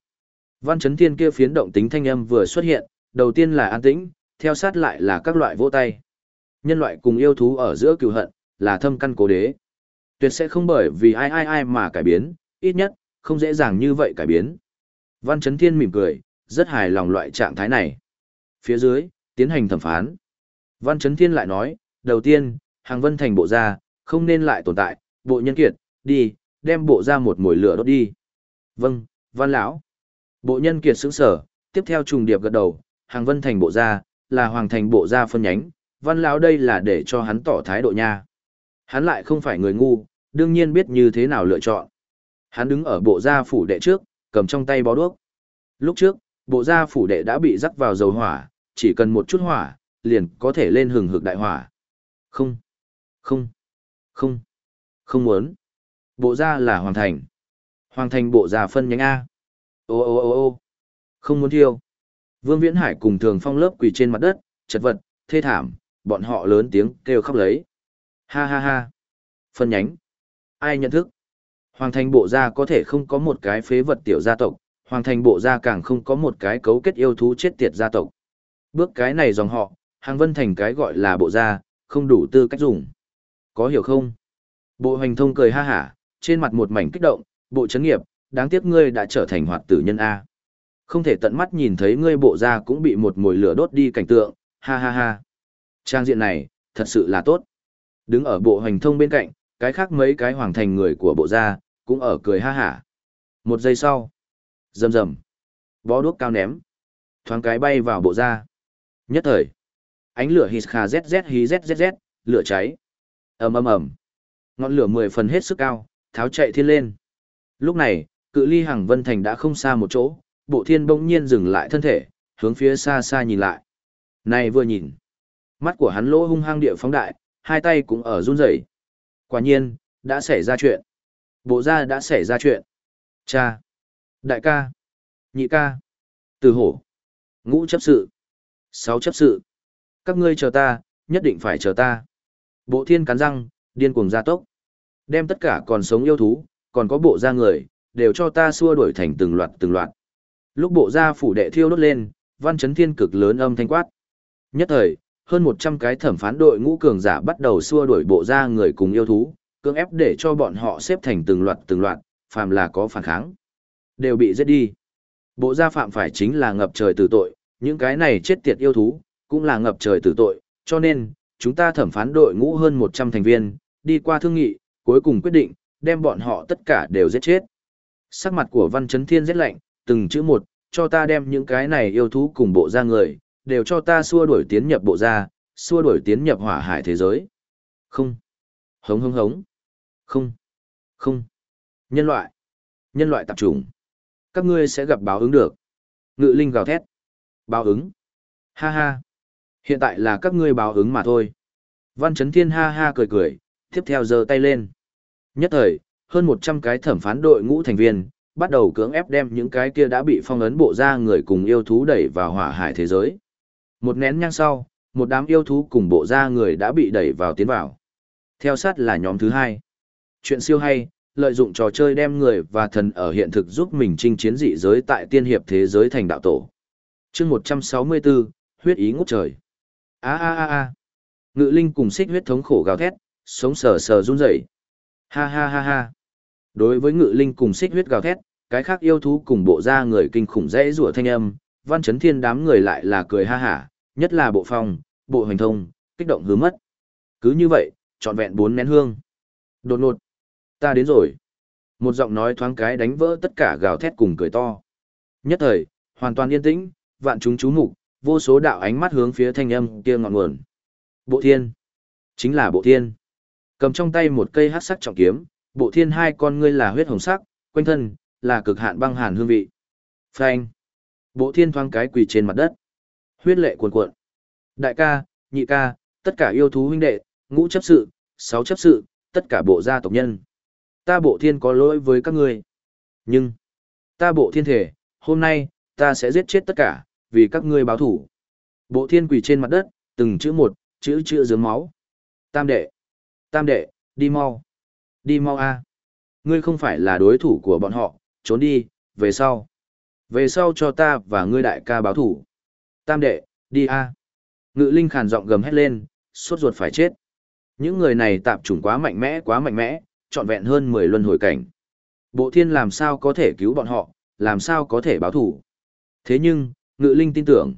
Văn chấn thiên kia phiến động tính thanh âm vừa xuất hiện, đầu tiên là an tĩnh, theo sát lại là các loại vỗ tay. Nhân loại cùng yêu thú ở giữa cựu hận, là thâm căn cố đế. Tuyệt sẽ không bởi vì ai ai ai mà cải biến, ít nhất, không dễ dàng như vậy cải biến. Văn chấn thiên mỉm cười, rất hài lòng loại trạng thái này. Phía dưới, tiến hành thẩm phán. Văn Chấn Thiên lại nói, đầu tiên, hàng vân thành bộ ra, không nên lại tồn tại, bộ nhân kiệt, đi, đem bộ ra một mồi lửa đốt đi. Vâng, văn lão. Bộ nhân kiệt sững sở, tiếp theo trùng điệp gật đầu, hàng vân thành bộ gia, là hoàng thành bộ gia phân nhánh, văn lão đây là để cho hắn tỏ thái độ nha. Hắn lại không phải người ngu, đương nhiên biết như thế nào lựa chọn. Hắn đứng ở bộ gia phủ đệ trước, cầm trong tay bó đuốc. Lúc trước, bộ gia phủ đệ đã bị rắc vào dầu hỏa, chỉ cần một chút hỏa, liền có thể lên hừng hực đại hỏa. Không, không, không, không muốn. Bộ gia là hoàng thành. Hoàng thành bộ gia phân nhánh A. Ô ô ô ô không muốn thiêu. Vương Viễn Hải cùng thường phong lớp quỳ trên mặt đất, chật vật, thê thảm, bọn họ lớn tiếng kêu khóc lấy. Ha ha ha. Phân nhánh. Ai nhận thức? Hoàng thành bộ gia có thể không có một cái phế vật tiểu gia tộc, hoàng thành bộ gia càng không có một cái cấu kết yêu thú chết tiệt gia tộc. Bước cái này dòng họ, hàng vân thành cái gọi là bộ gia, không đủ tư cách dùng. Có hiểu không? Bộ hành thông cười ha hả, trên mặt một mảnh kích động, bộ chấn nghiệp, đáng tiếc ngươi đã trở thành hoạt tử nhân A. Không thể tận mắt nhìn thấy ngươi bộ gia cũng bị một mồi lửa đốt đi cảnh tượng, ha ha ha. Trang diện này, thật sự là tốt. Đứng ở bộ hành thông bên cạnh, cái khác mấy cái hoàng thành người của bộ gia, cũng ở cười ha hả. Một giây sau, rầm rầm, bó đuốc cao ném, thoáng cái bay vào bộ gia. Nhất thời, ánh lửa hít kha zz hí zzz, lửa cháy. ầm ầm ầm, ngọn lửa mười phần hết sức cao, tháo chạy thiên lên. Lúc này, cự ly hàng vân thành đã không xa một chỗ, bộ thiên bỗng nhiên dừng lại thân thể, hướng phía xa xa nhìn lại. Này vừa nhìn, mắt của hắn lỗ hung hăng địa phóng đại, hai tay cũng ở run rẩy. Quả nhiên, đã xảy ra chuyện. Bộ gia đã xảy ra chuyện. Cha, đại ca, nhị ca, từ hổ, ngũ chấp sự, sáu chấp sự. Các ngươi chờ ta, nhất định phải chờ ta. Bộ thiên cắn răng, điên cuồng gia tốc. Đem tất cả còn sống yêu thú, còn có bộ gia người, đều cho ta xua đuổi thành từng loạt từng loạt. Lúc bộ gia phủ đệ thiêu đốt lên, văn chấn thiên cực lớn âm thanh quát. Nhất thời, hơn 100 cái thẩm phán đội ngũ cường giả bắt đầu xua đuổi bộ gia người cùng yêu thú, cưỡng ép để cho bọn họ xếp thành từng loạt từng loạt, phàm là có phản kháng, đều bị giết đi. Bộ gia phạm phải chính là ngập trời tử tội, những cái này chết tiệt yêu thú, cũng là ngập trời tử tội, cho nên, chúng ta thẩm phán đội ngũ hơn 100 thành viên, đi qua thương nghị, cuối cùng quyết định, đem bọn họ tất cả đều giết chết. Sắc mặt của Văn Chấn Thiên rất lạnh, từng chữ một, cho ta đem những cái này yêu thú cùng bộ ra người, đều cho ta xua đuổi tiến nhập bộ ra, xua đuổi tiến nhập hỏa hải thế giới. Không. Hống hống hống. Không. Không. Nhân loại. Nhân loại tạp chủng. Các ngươi sẽ gặp báo ứng được. Ngự linh gào thét. Báo ứng. Ha ha. Hiện tại là các ngươi báo ứng mà thôi. Văn Chấn Thiên ha ha cười cười, tiếp theo giơ tay lên. Nhất thời, hơn 100 cái thẩm phán đội ngũ thành viên, bắt đầu cưỡng ép đem những cái kia đã bị phong ấn bộ ra người cùng yêu thú đẩy vào hỏa hải thế giới. Một nén nhang sau, một đám yêu thú cùng bộ ra người đã bị đẩy vào tiến vào. Theo sát là nhóm thứ hai. Chuyện siêu hay, lợi dụng trò chơi đem người và thần ở hiện thực giúp mình chinh chiến dị giới tại tiên hiệp thế giới thành đạo tổ. chương 164, huyết ý ngút trời a a a a Ngự linh cùng xích huyết thống khổ gào thét, sống sờ sờ run rẩy. Ha ha ha ha. Đối với ngự linh cùng xích huyết gào thét, cái khác yêu thú cùng bộ ra người kinh khủng dễ rủa thanh âm, văn chấn thiên đám người lại là cười ha hả, nhất là bộ phong, bộ hành thông, kích động hứa mất. Cứ như vậy, trọn vẹn bốn nén hương. Đột ngột. Ta đến rồi. Một giọng nói thoáng cái đánh vỡ tất cả gào thét cùng cười to. Nhất thời, hoàn toàn yên tĩnh, vạn chúng chú mục, vô số đạo ánh mắt hướng phía thanh âm kia ngọn nguồn. Bộ thiên. Chính là bộ thiên. Cầm trong tay một cây hát sắc trọng kiếm, bộ thiên hai con ngươi là huyết hồng sắc, quanh thân, là cực hạn băng hàn hương vị. Phanh. Bộ thiên thoáng cái quỳ trên mặt đất. Huyết lệ cuồn cuộn. Đại ca, nhị ca, tất cả yêu thú huynh đệ, ngũ chấp sự, sáu chấp sự, tất cả bộ gia tộc nhân. Ta bộ thiên có lỗi với các ngươi. Nhưng, ta bộ thiên thể, hôm nay, ta sẽ giết chết tất cả, vì các ngươi báo thủ. Bộ thiên quỳ trên mặt đất, từng chữ một, chữ chữ dướng máu. Tam đệ, tam đệ, đi mau. Đi mau a. Ngươi không phải là đối thủ của bọn họ, trốn đi, về sau. Về sau cho ta và ngươi đại ca báo thủ. Tam đệ, đi a. Ngự linh khàn giọng gầm hét lên, sốt ruột phải chết. Những người này tạp chủng quá mạnh mẽ quá mạnh mẽ, trọn vẹn hơn 10 luân hồi cảnh. Bộ thiên làm sao có thể cứu bọn họ, làm sao có thể báo thủ. Thế nhưng, ngự linh tin tưởng.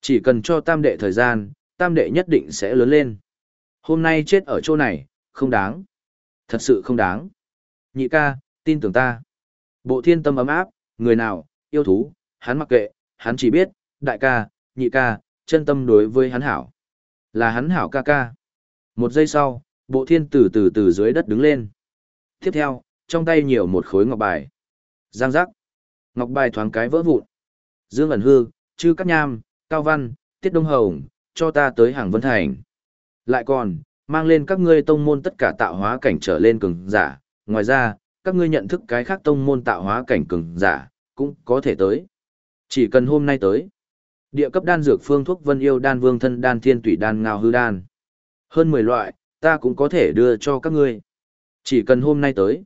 Chỉ cần cho tam đệ thời gian, tam đệ nhất định sẽ lớn lên. Hôm nay chết ở chỗ này, không đáng. Thật sự không đáng. Nhị ca, tin tưởng ta. Bộ thiên tâm ấm áp, người nào, yêu thú, hắn mặc kệ, hắn chỉ biết, đại ca, nhị ca, chân tâm đối với hắn hảo. Là hắn hảo ca ca. Một giây sau, bộ thiên từ từ từ dưới đất đứng lên. Tiếp theo, trong tay nhiều một khối ngọc bài. Giang giác. Ngọc bài thoáng cái vỡ vụn. Dương ẩn hư, chư cắt nham, cao văn, tiết đông hồng, cho ta tới hàng vân thành. Lại còn, mang lên các ngươi tông môn tất cả tạo hóa cảnh trở lên cường giả. Ngoài ra, các ngươi nhận thức cái khác tông môn tạo hóa cảnh cường giả, cũng có thể tới. Chỉ cần hôm nay tới. Địa cấp đan dược phương thuốc vân yêu đan vương thân đan thiên tủy đan ngao hư đan. Hơn 10 loại, ta cũng có thể đưa cho các ngươi. Chỉ cần hôm nay tới.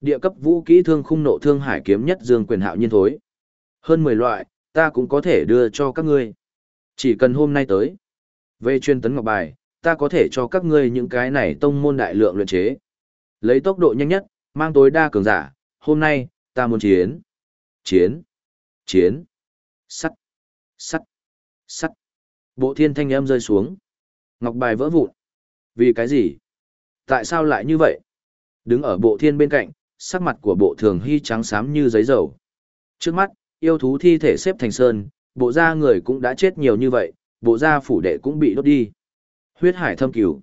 Địa cấp vũ kỹ thương khung nộ thương hải kiếm nhất dương quyền hạo nhiên thối. Hơn 10 loại, ta cũng có thể đưa cho các ngươi. Chỉ cần hôm nay tới. Về chuyên tấn ngọc bài, ta có thể cho các ngươi những cái này tông môn đại lượng luyện chế. Lấy tốc độ nhanh nhất, mang tối đa cường giả, hôm nay, ta muốn chiến. Chiến. Chiến. Sắt. Sắt. Sắt. Bộ thiên thanh âm rơi xuống. Ngọc bài vỡ vụn. Vì cái gì? Tại sao lại như vậy? Đứng ở bộ thiên bên cạnh, sắc mặt của bộ thường hy trắng xám như giấy dầu. Trước mắt, yêu thú thi thể xếp thành sơn, bộ da người cũng đã chết nhiều như vậy, bộ da phủ đệ cũng bị đốt đi. Huyết hải thâm cửu.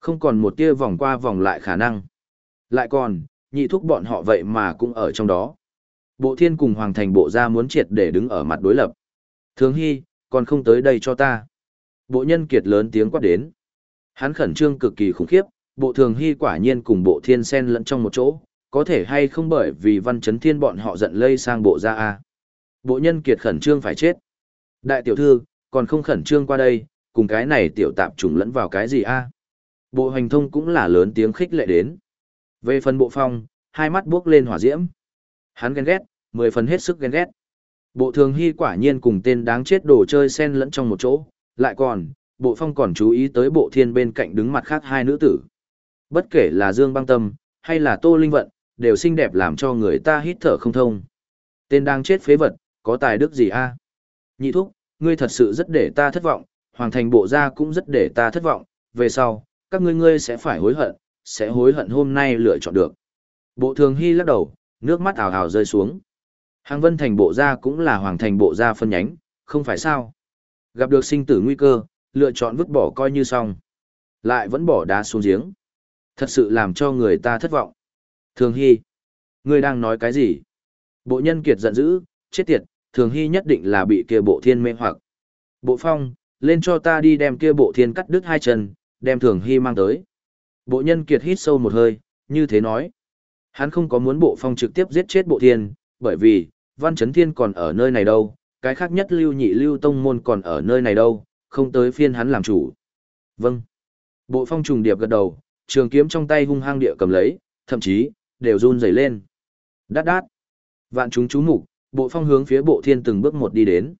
Không còn một tia vòng qua vòng lại khả năng. Lại còn, nhị thúc bọn họ vậy mà cũng ở trong đó. Bộ thiên cùng hoàng thành bộ ra muốn triệt để đứng ở mặt đối lập. Thường hy, còn không tới đây cho ta. Bộ nhân kiệt lớn tiếng quát đến. Hắn khẩn trương cực kỳ khủng khiếp, bộ thường hy quả nhiên cùng bộ thiên sen lẫn trong một chỗ, có thể hay không bởi vì văn chấn thiên bọn họ giận lây sang bộ ra a Bộ nhân kiệt khẩn trương phải chết. Đại tiểu thư, còn không khẩn trương qua đây, cùng cái này tiểu tạp trùng lẫn vào cái gì a Bộ hành thông cũng là lớn tiếng khích lệ đến. Về phần bộ phong, hai mắt buốc lên hỏa diễm. Hắn ghen ghét, mười phần hết sức ghen ghét. Bộ thường hy quả nhiên cùng tên đáng chết đồ chơi sen lẫn trong một chỗ, lại còn, bộ phong còn chú ý tới bộ thiên bên cạnh đứng mặt khác hai nữ tử. Bất kể là Dương băng tâm, hay là Tô Linh Vận, đều xinh đẹp làm cho người ta hít thở không thông. Tên đang chết phế vật, có tài đức gì a? Nhị thúc, ngươi thật sự rất để ta thất vọng, hoàng thành bộ gia cũng rất để ta thất vọng, về sau, các ngươi ngươi sẽ phải hối hận, sẽ hối hận hôm nay lựa chọn được. Bộ thường hy lắc đầu, nước mắt ảo ảo rơi xuống. Hàng vân thành bộ gia cũng là hoàng thành bộ gia phân nhánh, không phải sao. Gặp được sinh tử nguy cơ, lựa chọn vứt bỏ coi như xong. Lại vẫn bỏ đá xuống giếng. Thật sự làm cho người ta thất vọng. Thường Hy, ngươi đang nói cái gì? Bộ nhân kiệt giận dữ, chết tiệt, Thường Hy nhất định là bị kia bộ thiên mê hoặc. Bộ phong, lên cho ta đi đem kia bộ thiên cắt đứt hai chân, đem Thường Hy mang tới. Bộ nhân kiệt hít sâu một hơi, như thế nói. Hắn không có muốn bộ phong trực tiếp giết chết bộ thiên, bởi vì, văn chấn thiên còn ở nơi này đâu, cái khác nhất lưu nhị lưu tông môn còn ở nơi này đâu, không tới phiên hắn làm chủ. Vâng. Bộ phong trùng điệp gật đầu, trường kiếm trong tay hung hăng địa cầm lấy, thậm chí, đều run rẩy lên. Đát đát. Vạn chúng chú mục, bộ phong hướng phía bộ thiên từng bước một đi đến.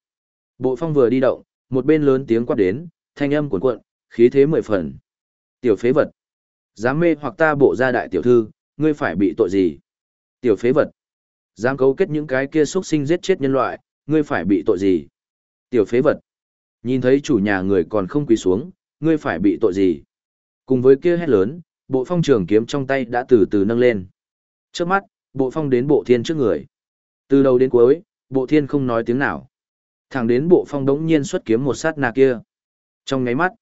Bộ phong vừa đi động, một bên lớn tiếng quát đến, thanh âm cuồn cuộn, khí thế mười phần. Tiểu phế vật. Dám mê hoặc ta bộ gia đại tiểu thư, ngươi phải bị tội gì? Tiểu phế vật. Dám cấu kết những cái kia xuất sinh giết chết nhân loại, ngươi phải bị tội gì? Tiểu phế vật. Nhìn thấy chủ nhà người còn không quỳ xuống, ngươi phải bị tội gì? Cùng với kia hét lớn, bộ phong trường kiếm trong tay đã từ từ nâng lên. Trước mắt, bộ phong đến bộ thiên trước người. Từ đầu đến cuối, bộ thiên không nói tiếng nào. Thẳng đến bộ phong đống nhiên xuất kiếm một sát na kia. Trong ngáy mắt,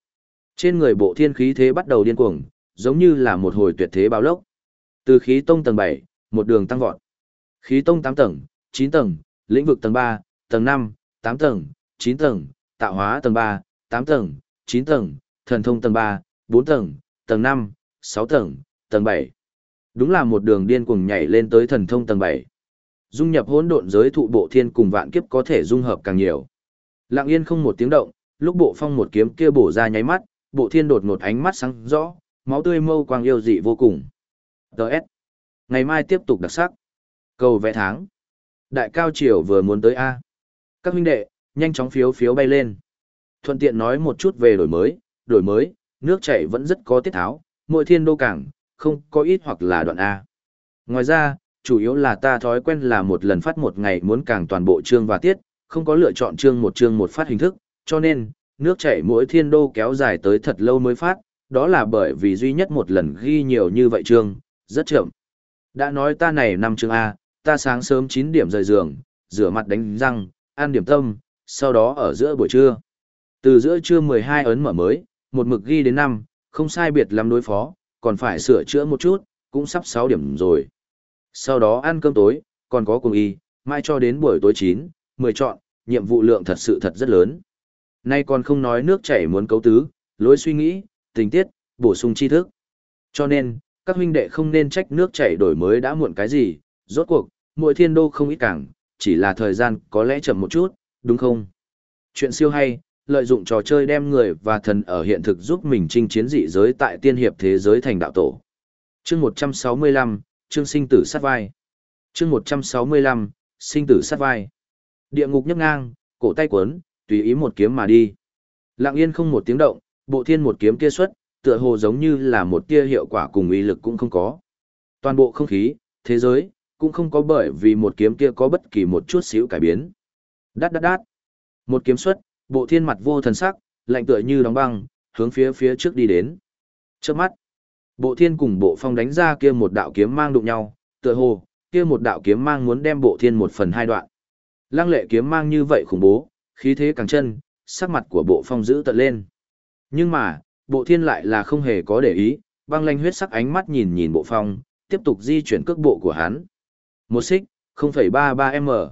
trên người bộ thiên khí thế bắt đầu điên cuồng, giống như là một hồi tuyệt thế báo lốc. Từ khí tông tầng 7, một đường tăng vọt. Khí tông 8 tầng, 9 tầng, lĩnh vực tầng 3, tầng 5, 8 tầng, 9 tầng, tạo hóa tầng 3, 8 tầng, 9 tầng, thần thông tầng 3, 4 tầng, tầng 5, 6 tầng, tầng 7. Đúng là một đường điên cuồng nhảy lên tới thần thông tầng 7. Dung nhập hỗn độn giới thụ bộ thiên cùng vạn kiếp có thể dung hợp càng nhiều. Lặng yên không một tiếng động, lúc bộ phong một kiếm kia bổ ra nháy mắt, bộ thiên đột ngột ánh mắt sáng rõ, máu tươi mâu quang yêu dị vô cùng. Đợt. Ngày mai tiếp tục đặc sắc. Cầu vẽ tháng. Đại cao triều vừa muốn tới A. Các huynh đệ, nhanh chóng phiếu phiếu bay lên. Thuận tiện nói một chút về đổi mới, đổi mới, nước chảy vẫn rất có tiết tháo, mỗi thiên đô cảng, không có ít hoặc là đoạn A. Ngoài ra, chủ yếu là ta thói quen là một lần phát một ngày muốn càng toàn bộ chương và tiết, không có lựa chọn chương một chương một phát hình thức, cho nên, nước chảy mỗi thiên đô kéo dài tới thật lâu mới phát, đó là bởi vì duy nhất một lần ghi nhiều như vậy chương, rất chậm. Đã nói ta này năm chương A, ta sáng sớm 9 điểm rời giường, rửa mặt đánh răng, ăn điểm tâm, sau đó ở giữa buổi trưa. Từ giữa trưa 12 ấn mở mới, một mực ghi đến năm, không sai biệt lắm đối phó, còn phải sửa chữa một chút, cũng sắp 6 điểm rồi. Sau đó ăn cơm tối, còn có cùng y, mai cho đến buổi tối 9, 10 chọn, nhiệm vụ lượng thật sự thật rất lớn. Nay còn không nói nước chảy muốn cấu tứ, lối suy nghĩ, tình tiết, bổ sung tri thức. Cho nên, các huynh đệ không nên trách nước chảy đổi mới đã muộn cái gì, rốt cuộc, mỗi thiên đô không ít cảng, chỉ là thời gian có lẽ chậm một chút, đúng không? Chuyện siêu hay, lợi dụng trò chơi đem người và thần ở hiện thực giúp mình chinh chiến dị giới tại tiên hiệp thế giới thành đạo tổ. Chương 165, chương sinh tử sát vai. Chương 165, sinh tử sát vai. Địa ngục nhấc ngang, cổ tay quấn, tùy ý một kiếm mà đi. Lặng yên không một tiếng động, bộ thiên một kiếm kia xuất, tựa hồ giống như là một tia hiệu quả cùng uy lực cũng không có. Toàn bộ không khí, thế giới, cũng không có bởi vì một kiếm kia có bất kỳ một chút xíu cải biến. Đát đát đát. Một kiếm xuất, bộ thiên mặt vô thần sắc, lạnh tựa như đóng băng, hướng phía phía trước đi đến. Trước mắt, bộ thiên cùng bộ phong đánh ra kia một đạo kiếm mang đụng nhau, tựa hồ, kia một đạo kiếm mang muốn đem bộ thiên một phần hai đoạn. Lăng lệ kiếm mang như vậy khủng bố, khí thế càng chân, sắc mặt của bộ phong giữ tận lên. Nhưng mà, bộ thiên lại là không hề có để ý, băng lanh huyết sắc ánh mắt nhìn nhìn bộ phong, tiếp tục di chuyển cước bộ của hắn. Một xích, 0,33m.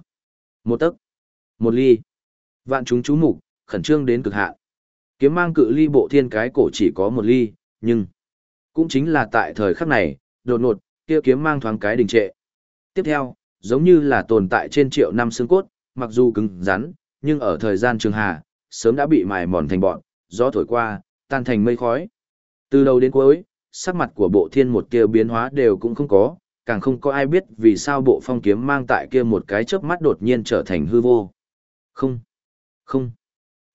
Một tấc. Một ly. Vạn chúng chú mục, khẩn trương đến cực hạn. Kiếm mang cự ly bộ thiên cái cổ chỉ có một ly, nhưng cũng chính là tại thời khắc này, đột ngột, kia kiếm mang thoáng cái đình trệ. Tiếp theo, giống như là tồn tại trên triệu năm xương cốt, mặc dù cứng rắn, nhưng ở thời gian trường hà, sớm đã bị mài mòn thành bọn, gió thổi qua, tan thành mây khói. Từ đầu đến cuối, sắc mặt của bộ thiên một kia biến hóa đều cũng không có, càng không có ai biết vì sao bộ phong kiếm mang tại kia một cái chớp mắt đột nhiên trở thành hư vô. Không, không,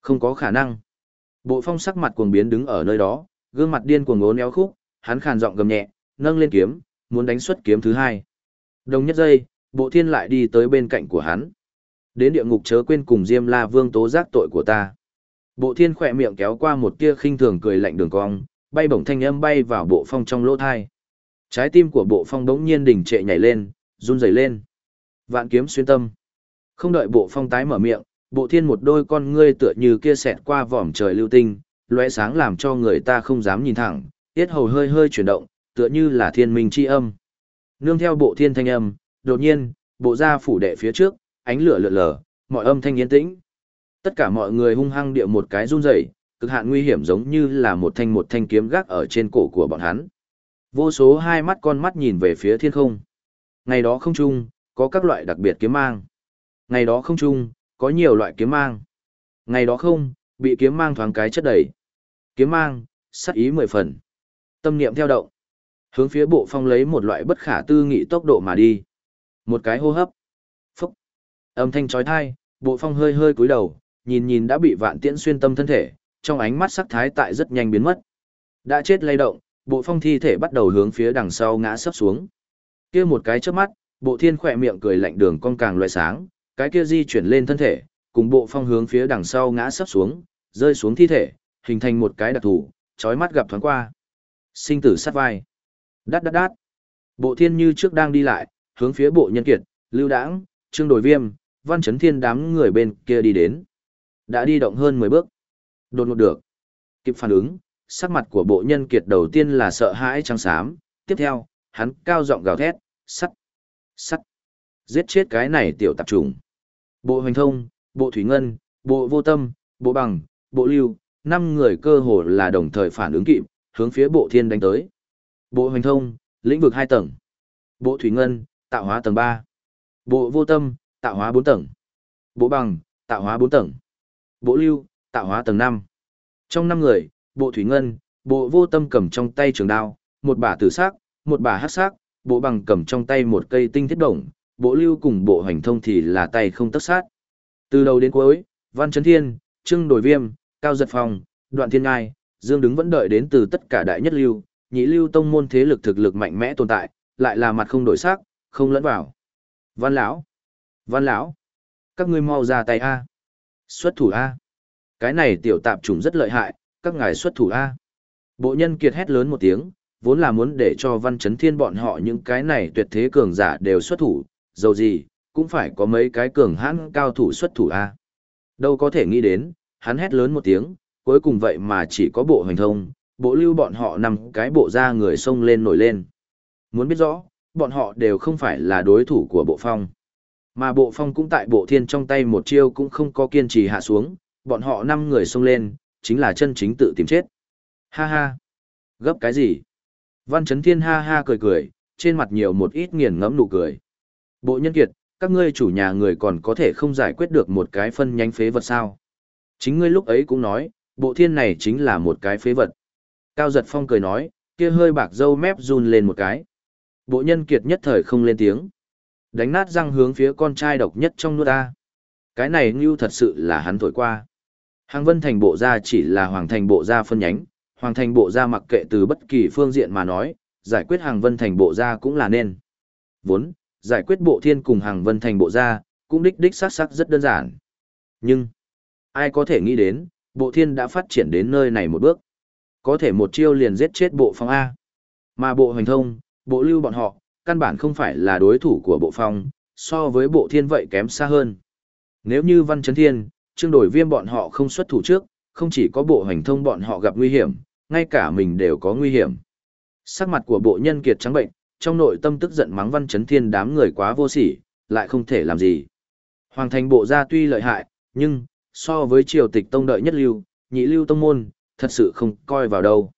không có khả năng. Bộ phong sắc mặt cuồng biến đứng ở nơi đó, gương mặt điên cuồng ngốn éo khúc, hắn khàn giọng gầm nhẹ, nâng lên kiếm, muốn đánh xuất kiếm thứ hai. Đồng nhất giây, bộ thiên lại đi tới bên cạnh của hắn. Đến địa ngục chớ quên cùng Diêm La Vương tố giác tội của ta. Bộ thiên khỏe miệng kéo qua một tia khinh thường cười lạnh đường cong, bay bổng thanh âm bay vào bộ phong trong lỗ thai. Trái tim của bộ phong đống nhiên đỉnh trệ nhảy lên, run rẩy lên. Vạn kiếm xuyên tâm. Không đợi bộ phong tái mở miệng, bộ thiên một đôi con ngươi tựa như kia xẹt qua vòm trời lưu tinh, lóe sáng làm cho người ta không dám nhìn thẳng, tiết hầu hơi hơi chuyển động, tựa như là thiên minh chi âm. Nương theo bộ thiên thanh âm, đột nhiên, bộ ra phủ đệ phía trước, ánh lửa lượn lờ, mọi âm thanh yên tĩnh. Tất cả mọi người hung hăng địa một cái run rẩy, cực hạn nguy hiểm giống như là một thanh một thanh kiếm gác ở trên cổ của bọn hắn. Vô số hai mắt con mắt nhìn về phía thiên không. Ngày đó không trung, có các loại đặc biệt kiếm mang. Ngày đó không trung, có nhiều loại kiếm mang. Ngày đó không, bị kiếm mang thoáng cái chất đầy. Kiếm mang, sắc ý mười phần. Tâm niệm theo động. Hướng phía bộ phong lấy một loại bất khả tư nghị tốc độ mà đi. Một cái hô hấp. Phúc. Âm thanh trói thai, bộ phong hơi hơi cúi đầu, nhìn nhìn đã bị vạn tiễn xuyên tâm thân thể, trong ánh mắt sắc thái tại rất nhanh biến mất. Đã chết lay động, bộ phong thi thể bắt đầu hướng phía đằng sau ngã sấp xuống. Kia một cái chớp mắt, bộ thiên khỏe miệng cười lạnh đường cong càng loại sáng, cái kia di chuyển lên thân thể, cùng bộ phong hướng phía đằng sau ngã sấp xuống, rơi xuống thi thể, hình thành một cái đặc thù, chói mắt gặp thoáng qua. Sinh tử sát vai. Đát đát đát. Bộ thiên như trước đang đi lại, hướng phía bộ nhân kiệt, lưu đãng, trương đổi viêm, văn chấn thiên đám người bên kia đi đến. Đã đi động hơn 10 bước. Đột ngột được. Kịp phản ứng, sắc mặt của bộ nhân kiệt đầu tiên là sợ hãi trắng xám, tiếp theo, hắn cao giọng gào thét, sắt, sắt, giết chết cái này tiểu tạp trùng. Bộ hoành thông, bộ thủy ngân, bộ vô tâm, bộ bằng, bộ lưu, năm người cơ hồ là đồng thời phản ứng kịp, hướng phía bộ thiên đánh tới. Bộ hoành thông, lĩnh vực 2 tầng. Bộ thủy ngân, tạo hóa tầng 3. Bộ vô tâm, tạo hóa 4 tầng. Bộ bằng, tạo hóa 4 tầng. Bộ lưu, tạo hóa tầng 5. Trong 5 người, bộ thủy ngân, bộ vô tâm cầm trong tay trường đao, một bả tử sắc, một bả hắc sắc, bộ bằng cầm trong tay một cây tinh thiết đồng, bộ lưu cùng bộ hành thông thì là tay không tất sát. Từ đầu đến cuối, Văn Trấn Thiên, Trưng Đổi Viêm, Cao Giật phòng Đoạn Thiên Ngai, Dương đứng vẫn đợi đến từ tất cả đại nhất lưu, nhị lưu tông môn thế lực thực lực mạnh mẽ tồn tại, lại là mặt không đổi sắc, không lẫn vào. Văn lão, Văn lão, các ngươi mau ra tay a. Xuất thủ a. Cái này tiểu tạp chủng rất lợi hại, các ngài xuất thủ A. Bộ nhân kiệt hét lớn một tiếng, vốn là muốn để cho văn chấn thiên bọn họ những cái này tuyệt thế cường giả đều xuất thủ, dầu gì, cũng phải có mấy cái cường hãn cao thủ xuất thủ A. Đâu có thể nghĩ đến, hắn hét lớn một tiếng, cuối cùng vậy mà chỉ có bộ hành thông, bộ lưu bọn họ nằm cái bộ ra người sông lên nổi lên. Muốn biết rõ, bọn họ đều không phải là đối thủ của bộ phong. Mà bộ phong cũng tại bộ thiên trong tay một chiêu cũng không có kiên trì hạ xuống, bọn họ năm người xông lên, chính là chân chính tự tìm chết. Ha ha! Gấp cái gì? Văn Chấn Thiên ha ha cười cười, trên mặt nhiều một ít nghiền ngẫm nụ cười. Bộ nhân kiệt, các ngươi chủ nhà người còn có thể không giải quyết được một cái phân nhánh phế vật sao. Chính ngươi lúc ấy cũng nói, bộ thiên này chính là một cái phế vật. Cao giật phong cười nói, kia hơi bạc dâu mép run lên một cái. Bộ nhân kiệt nhất thời không lên tiếng. Đánh nát răng hướng phía con trai độc nhất trong nuốt ta. Cái này như thật sự là hắn thổi qua. Hàng vân thành bộ gia chỉ là hoàng thành bộ gia phân nhánh, hoàng thành bộ gia mặc kệ từ bất kỳ phương diện mà nói, giải quyết hàng vân thành bộ gia cũng là nên. Vốn, giải quyết bộ thiên cùng hàng vân thành bộ gia, cũng đích đích sát sắc rất đơn giản. Nhưng, ai có thể nghĩ đến, bộ thiên đã phát triển đến nơi này một bước. Có thể một chiêu liền giết chết bộ phong A. Mà bộ hành thông, bộ lưu bọn họ, căn bản không phải là đối thủ của bộ phong, so với bộ thiên vậy kém xa hơn. Nếu như văn chấn thiên, trương đổi viêm bọn họ không xuất thủ trước, không chỉ có bộ hành thông bọn họ gặp nguy hiểm, ngay cả mình đều có nguy hiểm. Sắc mặt của bộ nhân kiệt trắng bệnh, trong nội tâm tức giận mắng văn chấn thiên đám người quá vô sỉ, lại không thể làm gì. Hoàng thành bộ gia tuy lợi hại, nhưng, so với triều tịch tông đợi nhất lưu, nhị lưu tông môn, thật sự không coi vào đâu.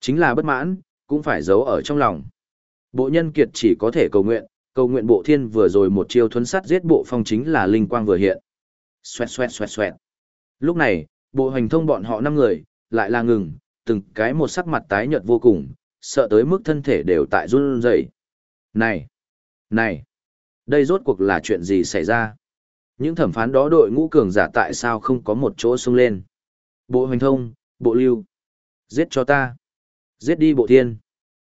Chính là bất mãn, cũng phải giấu ở trong lòng. Bộ nhân kiệt chỉ có thể cầu nguyện, cầu nguyện bộ thiên vừa rồi một chiêu thuấn sát giết bộ phong chính là linh quang vừa hiện. Xoẹt xoẹt xoẹt xoẹt. Lúc này, bộ hành thông bọn họ năm người, lại là ngừng, từng cái một sắc mặt tái nhợt vô cùng, sợ tới mức thân thể đều tại run rẩy. Này! Này! Đây rốt cuộc là chuyện gì xảy ra? Những thẩm phán đó đội ngũ cường giả tại sao không có một chỗ sung lên? Bộ hành thông, bộ lưu. Giết cho ta. Giết đi bộ thiên.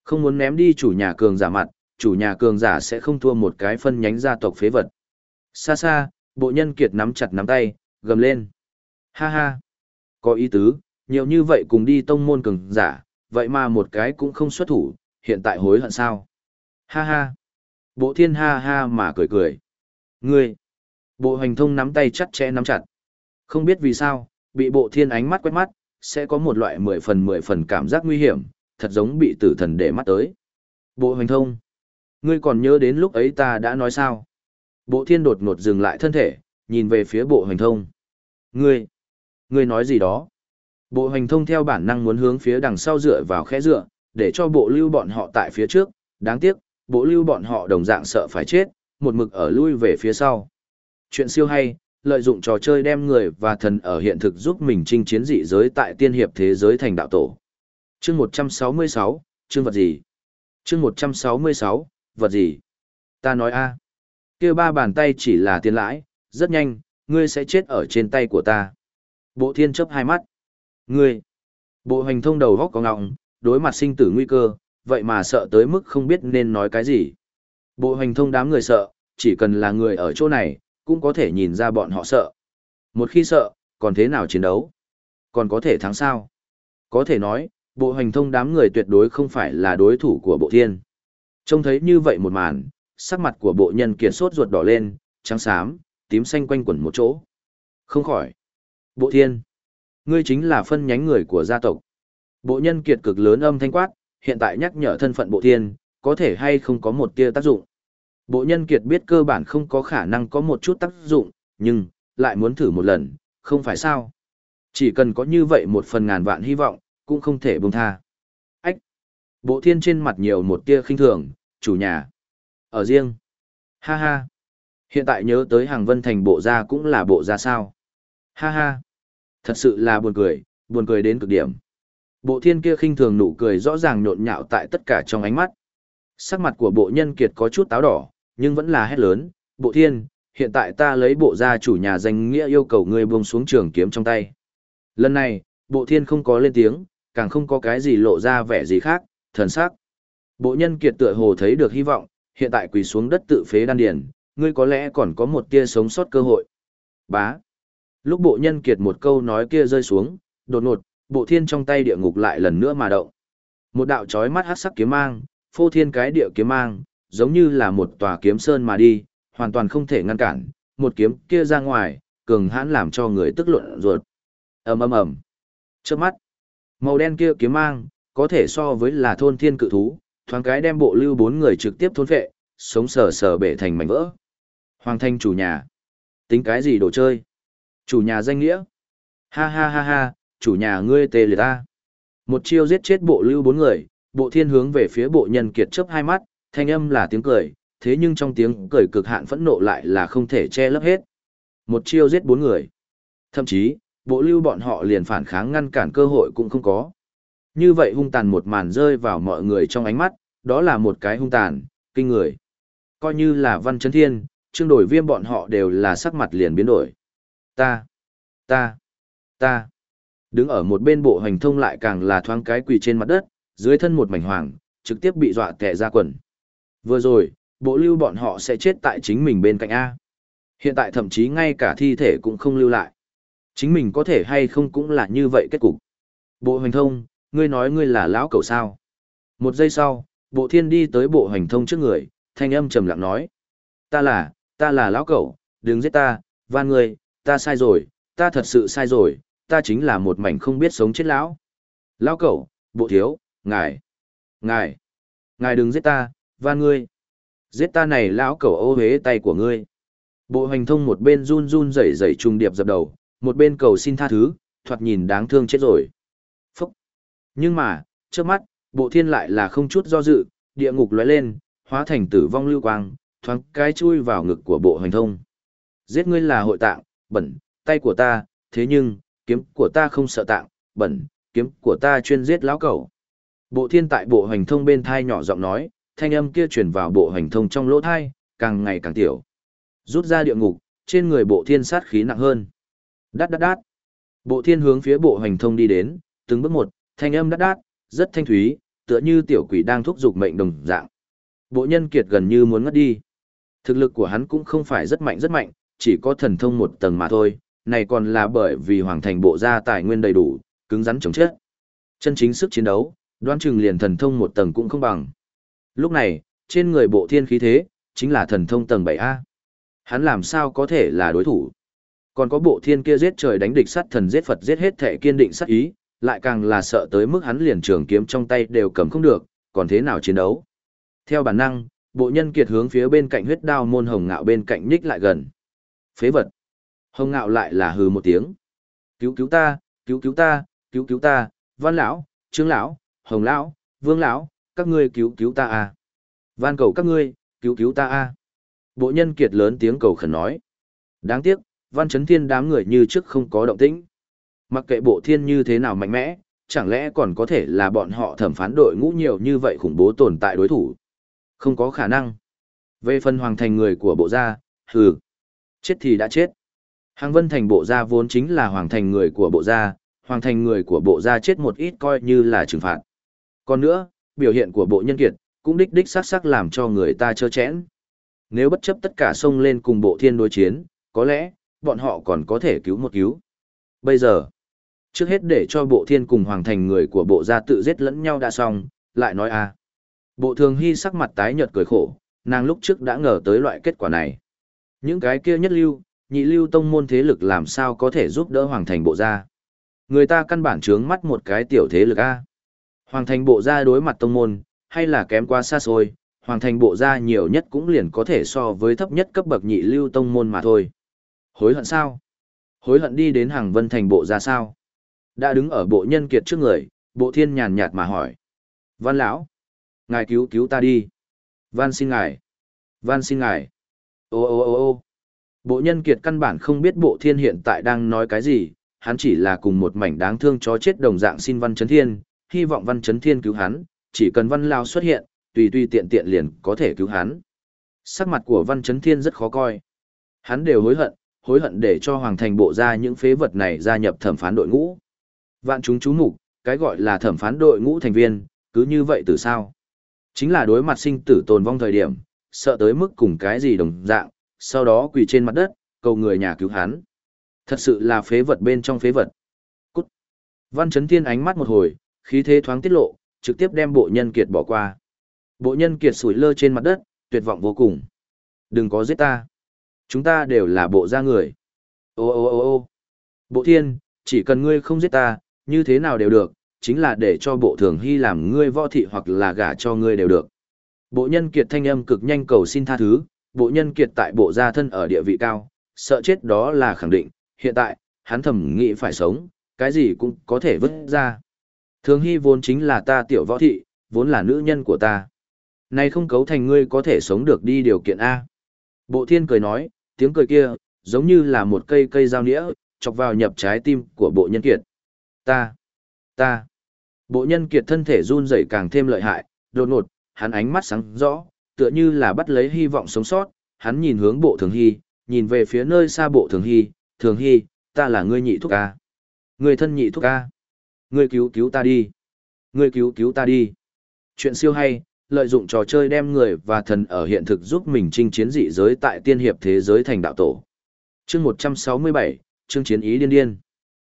Không muốn ném đi chủ nhà cường giả mặt, chủ nhà cường giả sẽ không thua một cái phân nhánh gia tộc phế vật. Xa xa, bộ nhân kiệt nắm chặt nắm tay, gầm lên. Ha ha. Có ý tứ, nhiều như vậy cùng đi tông môn cường giả, vậy mà một cái cũng không xuất thủ, hiện tại hối hận sao? Ha ha. Bộ thiên ha ha mà cười cười. Ngươi. Bộ hành thông nắm tay chặt chẽ nắm chặt. Không biết vì sao, bị bộ thiên ánh mắt quét mắt, sẽ có một loại mười phần mười phần cảm giác nguy hiểm, thật giống bị tử thần để mắt tới. Bộ hành thông. Ngươi còn nhớ đến lúc ấy ta đã nói sao? Bộ thiên đột ngột dừng lại thân thể, nhìn về phía bộ hành thông. Ngươi. Ngươi nói gì đó? Bộ hành thông theo bản năng muốn hướng phía đằng sau dựa vào khẽ dựa, để cho bộ lưu bọn họ tại phía trước, đáng tiếc, bộ lưu bọn họ đồng dạng sợ phải chết, một mực ở lui về phía sau. Chuyện siêu hay, lợi dụng trò chơi đem người và thần ở hiện thực giúp mình chinh chiến dị giới tại tiên hiệp thế giới thành đạo tổ. Chương 166, chương vật gì? Chương 166, vật gì? Ta nói a, kia ba bàn tay chỉ là tiền lãi, rất nhanh, ngươi sẽ chết ở trên tay của ta. Bộ thiên chấp hai mắt. Ngươi, bộ hành thông đầu góc có ngọng, đối mặt sinh tử nguy cơ, vậy mà sợ tới mức không biết nên nói cái gì. Bộ hành thông đám người sợ, chỉ cần là người ở chỗ này, cũng có thể nhìn ra bọn họ sợ. Một khi sợ, còn thế nào chiến đấu? Còn có thể thắng sao? Có thể nói, bộ hành thông đám người tuyệt đối không phải là đối thủ của bộ thiên. Trông thấy như vậy một màn, sắc mặt của bộ nhân kiệt sốt ruột đỏ lên, trắng xám, tím xanh quanh quẩn một chỗ. Không khỏi. Bộ thiên. Ngươi chính là phân nhánh người của gia tộc. Bộ nhân kiệt cực lớn âm thanh quát, hiện tại nhắc nhở thân phận bộ thiên, có thể hay không có một tia tác dụng. Bộ nhân kiệt biết cơ bản không có khả năng có một chút tác dụng, nhưng, lại muốn thử một lần, không phải sao. Chỉ cần có như vậy một phần ngàn vạn hy vọng, cũng không thể buông tha. Ách! Bộ thiên trên mặt nhiều một tia khinh thường, chủ nhà. Ở riêng. Ha ha! Hiện tại nhớ tới hàng vân thành bộ gia cũng là bộ gia sao. Ha ha! Thật sự là buồn cười, buồn cười đến cực điểm. Bộ thiên kia khinh thường nụ cười rõ ràng nhộn nhạo tại tất cả trong ánh mắt. Sắc mặt của bộ nhân kiệt có chút táo đỏ, nhưng vẫn là hét lớn, bộ thiên, hiện tại ta lấy bộ gia chủ nhà danh nghĩa yêu cầu ngươi buông xuống trường kiếm trong tay. Lần này, bộ thiên không có lên tiếng, càng không có cái gì lộ ra vẻ gì khác, thần sắc. Bộ nhân kiệt tựa hồ thấy được hy vọng, hiện tại quỳ xuống đất tự phế đan điền, ngươi có lẽ còn có một tia sống sót cơ hội. Bá. Lúc bộ nhân kiệt một câu nói kia rơi xuống, đột ngột, bộ thiên trong tay địa ngục lại lần nữa mà động. Một đạo chói mắt hắc sắc kiếm mang, phô thiên cái địa kiếm mang, giống như là một tòa kiếm sơn mà đi, hoàn toàn không thể ngăn cản, một kiếm kia ra ngoài, cường hãn làm cho người tức luận ruột. ầm ầm ầm. Trước mắt, màu đen kia kiếm mang, có thể so với là thôn thiên cự thú, thoáng cái đem bộ lưu bốn người trực tiếp thôn vệ, sống sờ sờ bể thành mảnh vỡ. Hoàng thanh chủ nhà. Tính cái gì đồ chơi? Chủ nhà danh nghĩa. Ha ha ha ha, chủ nhà ngươi tê liệt ta. Một chiêu giết chết bộ lưu bốn người, bộ thiên hướng về phía bộ nhân kiệt chớp hai mắt, thanh âm là tiếng cười, thế nhưng trong tiếng cười cực hạn phẫn nộ lại là không thể che lấp hết. Một chiêu giết bốn người. Thậm chí, bộ lưu bọn họ liền phản kháng ngăn cản cơ hội cũng không có. Như vậy hung tàn một màn rơi vào mọi người trong ánh mắt, đó là một cái hung tàn, kinh người. Coi như là văn chấn thiên, trương đổi viêm bọn họ đều là sắc mặt liền biến đổi. Ta, ta, ta. Đứng ở một bên bộ hành thông lại càng là thoáng cái quỳ trên mặt đất, dưới thân một mảnh hoàng, trực tiếp bị dọa tệ ra quần. Vừa rồi, bộ lưu bọn họ sẽ chết tại chính mình bên cạnh A. Hiện tại thậm chí ngay cả thi thể cũng không lưu lại. Chính mình có thể hay không cũng là như vậy kết cục. Bộ hành thông, ngươi nói ngươi là lão cẩu sao. Một giây sau, bộ thiên đi tới bộ hành thông trước người, thanh âm trầm lặng nói. Ta là, ta là lão cẩu, đừng giết ta, van ngươi, ta sai rồi, ta thật sự sai rồi, ta chính là một mảnh không biết sống chết lão. Lão cẩu, bộ thiếu, ngài, ngài, ngài đừng giết ta, và ngươi. Giết ta này lão cẩu ô hế tay của ngươi. Bộ hành thông một bên run run rẩy rẩy trùng điệp dập đầu, một bên cầu xin tha thứ, thoạt nhìn đáng thương chết rồi. Phúc! Nhưng mà, trước mắt, bộ thiên lại là không chút do dự, địa ngục lóe lên, hóa thành tử vong lưu quang, thoáng cái chui vào ngực của bộ hành thông. Giết ngươi là hội tạng, bẩn, tay của ta, thế nhưng, kiếm của ta không sợ tạng, bẩn, kiếm của ta chuyên giết lão cẩu. Bộ thiên tại bộ hành thông bên thai nhỏ giọng nói, thanh âm kia truyền vào bộ hành thông trong lỗ thai, càng ngày càng tiểu. Rút ra địa ngục, trên người bộ thiên sát khí nặng hơn. Đát đát đát. Bộ thiên hướng phía bộ hành thông đi đến, từng bước một, thanh âm đát đát, rất thanh thúy, tựa như tiểu quỷ đang thúc giục mệnh đồng dạng. Bộ nhân kiệt gần như muốn ngất đi. Thực lực của hắn cũng không phải rất mạnh rất mạnh, chỉ có thần thông một tầng mà thôi, này còn là bởi vì hoàng thành bộ gia tài nguyên đầy đủ, cứng rắn chống chết. Chân chính sức chiến đấu, đoán chừng liền thần thông một tầng cũng không bằng. Lúc này, trên người bộ thiên khí thế, chính là thần thông tầng 7A. Hắn làm sao có thể là đối thủ? Còn có bộ thiên kia giết trời đánh địch sát thần giết Phật giết hết thể kiên định sát ý, lại càng là sợ tới mức hắn liền trường kiếm trong tay đều cầm không được, còn thế nào chiến đấu? Theo bản năng, bộ nhân kiệt hướng phía bên cạnh huyết đao môn hồng ngạo bên cạnh nhích lại gần. Phế vật. Hồng ngạo lại là hừ một tiếng. Cứu cứu ta, cứu cứu ta, cứu cứu ta, văn lão, trương lão, hồng lão, vương lão, các ngươi cứu cứu ta a. Van cầu các ngươi, cứu cứu ta a. Bộ nhân kiệt lớn tiếng cầu khẩn nói. Đáng tiếc, văn chấn thiên đám người như trước không có động tĩnh. Mặc kệ bộ thiên như thế nào mạnh mẽ, chẳng lẽ còn có thể là bọn họ thẩm phán đội ngũ nhiều như vậy khủng bố tồn tại đối thủ. Không có khả năng. Về phần hoàng thành người của bộ gia, hừ. Chết thì đã chết. Hàng vân thành bộ gia vốn chính là hoàng thành người của bộ gia, hoàng thành người của bộ gia chết một ít coi như là trừng phạt. Còn nữa, biểu hiện của bộ nhân kiệt, cũng đích đích sắc sắc làm cho người ta chơ chẽn. Nếu bất chấp tất cả sông lên cùng bộ thiên đối chiến, có lẽ, bọn họ còn có thể cứu một cứu. Bây giờ, trước hết để cho bộ thiên cùng hoàng thành người của bộ gia tự giết lẫn nhau đã xong, lại nói a à. Bộ thường hy sắc mặt tái nhợt cười khổ, nàng lúc trước đã ngờ tới loại kết quả này. Những cái kia nhất lưu, nhị lưu tông môn thế lực làm sao có thể giúp đỡ hoàng thành bộ gia. Người ta căn bản trướng mắt một cái tiểu thế lực A. Hoàng thành bộ gia đối mặt tông môn, hay là kém quá xa xôi, hoàng thành bộ gia nhiều nhất cũng liền có thể so với thấp nhất cấp bậc nhị lưu tông môn mà thôi. Hối hận sao? Hối hận đi đến hàng vân thành bộ gia sao? Đã đứng ở bộ nhân kiệt trước người, bộ thiên nhàn nhạt mà hỏi. Văn lão, ngài cứu cứu ta đi. Văn xin ngài. Văn xin ngài. Ô ô ô ô Bộ nhân kiệt căn bản không biết bộ thiên hiện tại đang nói cái gì, hắn chỉ là cùng một mảnh đáng thương chó chết đồng dạng xin văn chấn thiên, hy vọng văn chấn thiên cứu hắn, chỉ cần văn lao xuất hiện, tùy tùy tiện tiện liền có thể cứu hắn. Sắc mặt của văn chấn thiên rất khó coi. Hắn đều hối hận, hối hận để cho hoàng thành bộ ra những phế vật này gia nhập thẩm phán đội ngũ. Vạn chúng chú mục, cái gọi là thẩm phán đội ngũ thành viên, cứ như vậy từ sao? Chính là đối mặt sinh tử tồn vong thời điểm, sợ tới mức cùng cái gì đồng dạng, sau đó quỳ trên mặt đất, cầu người nhà cứu hắn. Thật sự là phế vật bên trong phế vật. Cút. Văn Chấn Thiên ánh mắt một hồi, khí thế thoáng tiết lộ, trực tiếp đem bộ nhân kiệt bỏ qua. Bộ nhân kiệt sủi lơ trên mặt đất, tuyệt vọng vô cùng. Đừng có giết ta. Chúng ta đều là bộ gia người. Ô ô ô ô bộ thiên, chỉ cần ngươi không giết ta, như thế nào đều được, chính là để cho bộ thường hy làm ngươi võ thị hoặc là gả cho ngươi đều được. Bộ nhân kiệt thanh âm cực nhanh cầu xin tha thứ, bộ nhân kiệt tại bộ gia thân ở địa vị cao, sợ chết đó là khẳng định, hiện tại, hắn thầm nghĩ phải sống, cái gì cũng có thể vứt ra. Thường hy vốn chính là ta tiểu võ thị, vốn là nữ nhân của ta. Này không cấu thành ngươi có thể sống được đi điều kiện A. Bộ thiên cười nói, tiếng cười kia, giống như là một cây cây dao nĩa, chọc vào nhập trái tim của bộ nhân kiệt. Ta, ta. Bộ nhân kiệt thân thể run rẩy càng thêm lợi hại, đột ngột, hắn ánh mắt sáng rõ, tựa như là bắt lấy hy vọng sống sót, hắn nhìn hướng bộ thường hy, nhìn về phía nơi xa bộ thường hy, thường hy, ta là ngươi nhị thúc a, Ngươi thân nhị thúc a. Ngươi cứu cứu ta đi. Ngươi cứu cứu ta đi. Chuyện siêu hay, lợi dụng trò chơi đem người và thần ở hiện thực giúp mình chinh chiến dị giới tại tiên hiệp thế giới thành đạo tổ. Chương 167, chương chiến ý điên điên.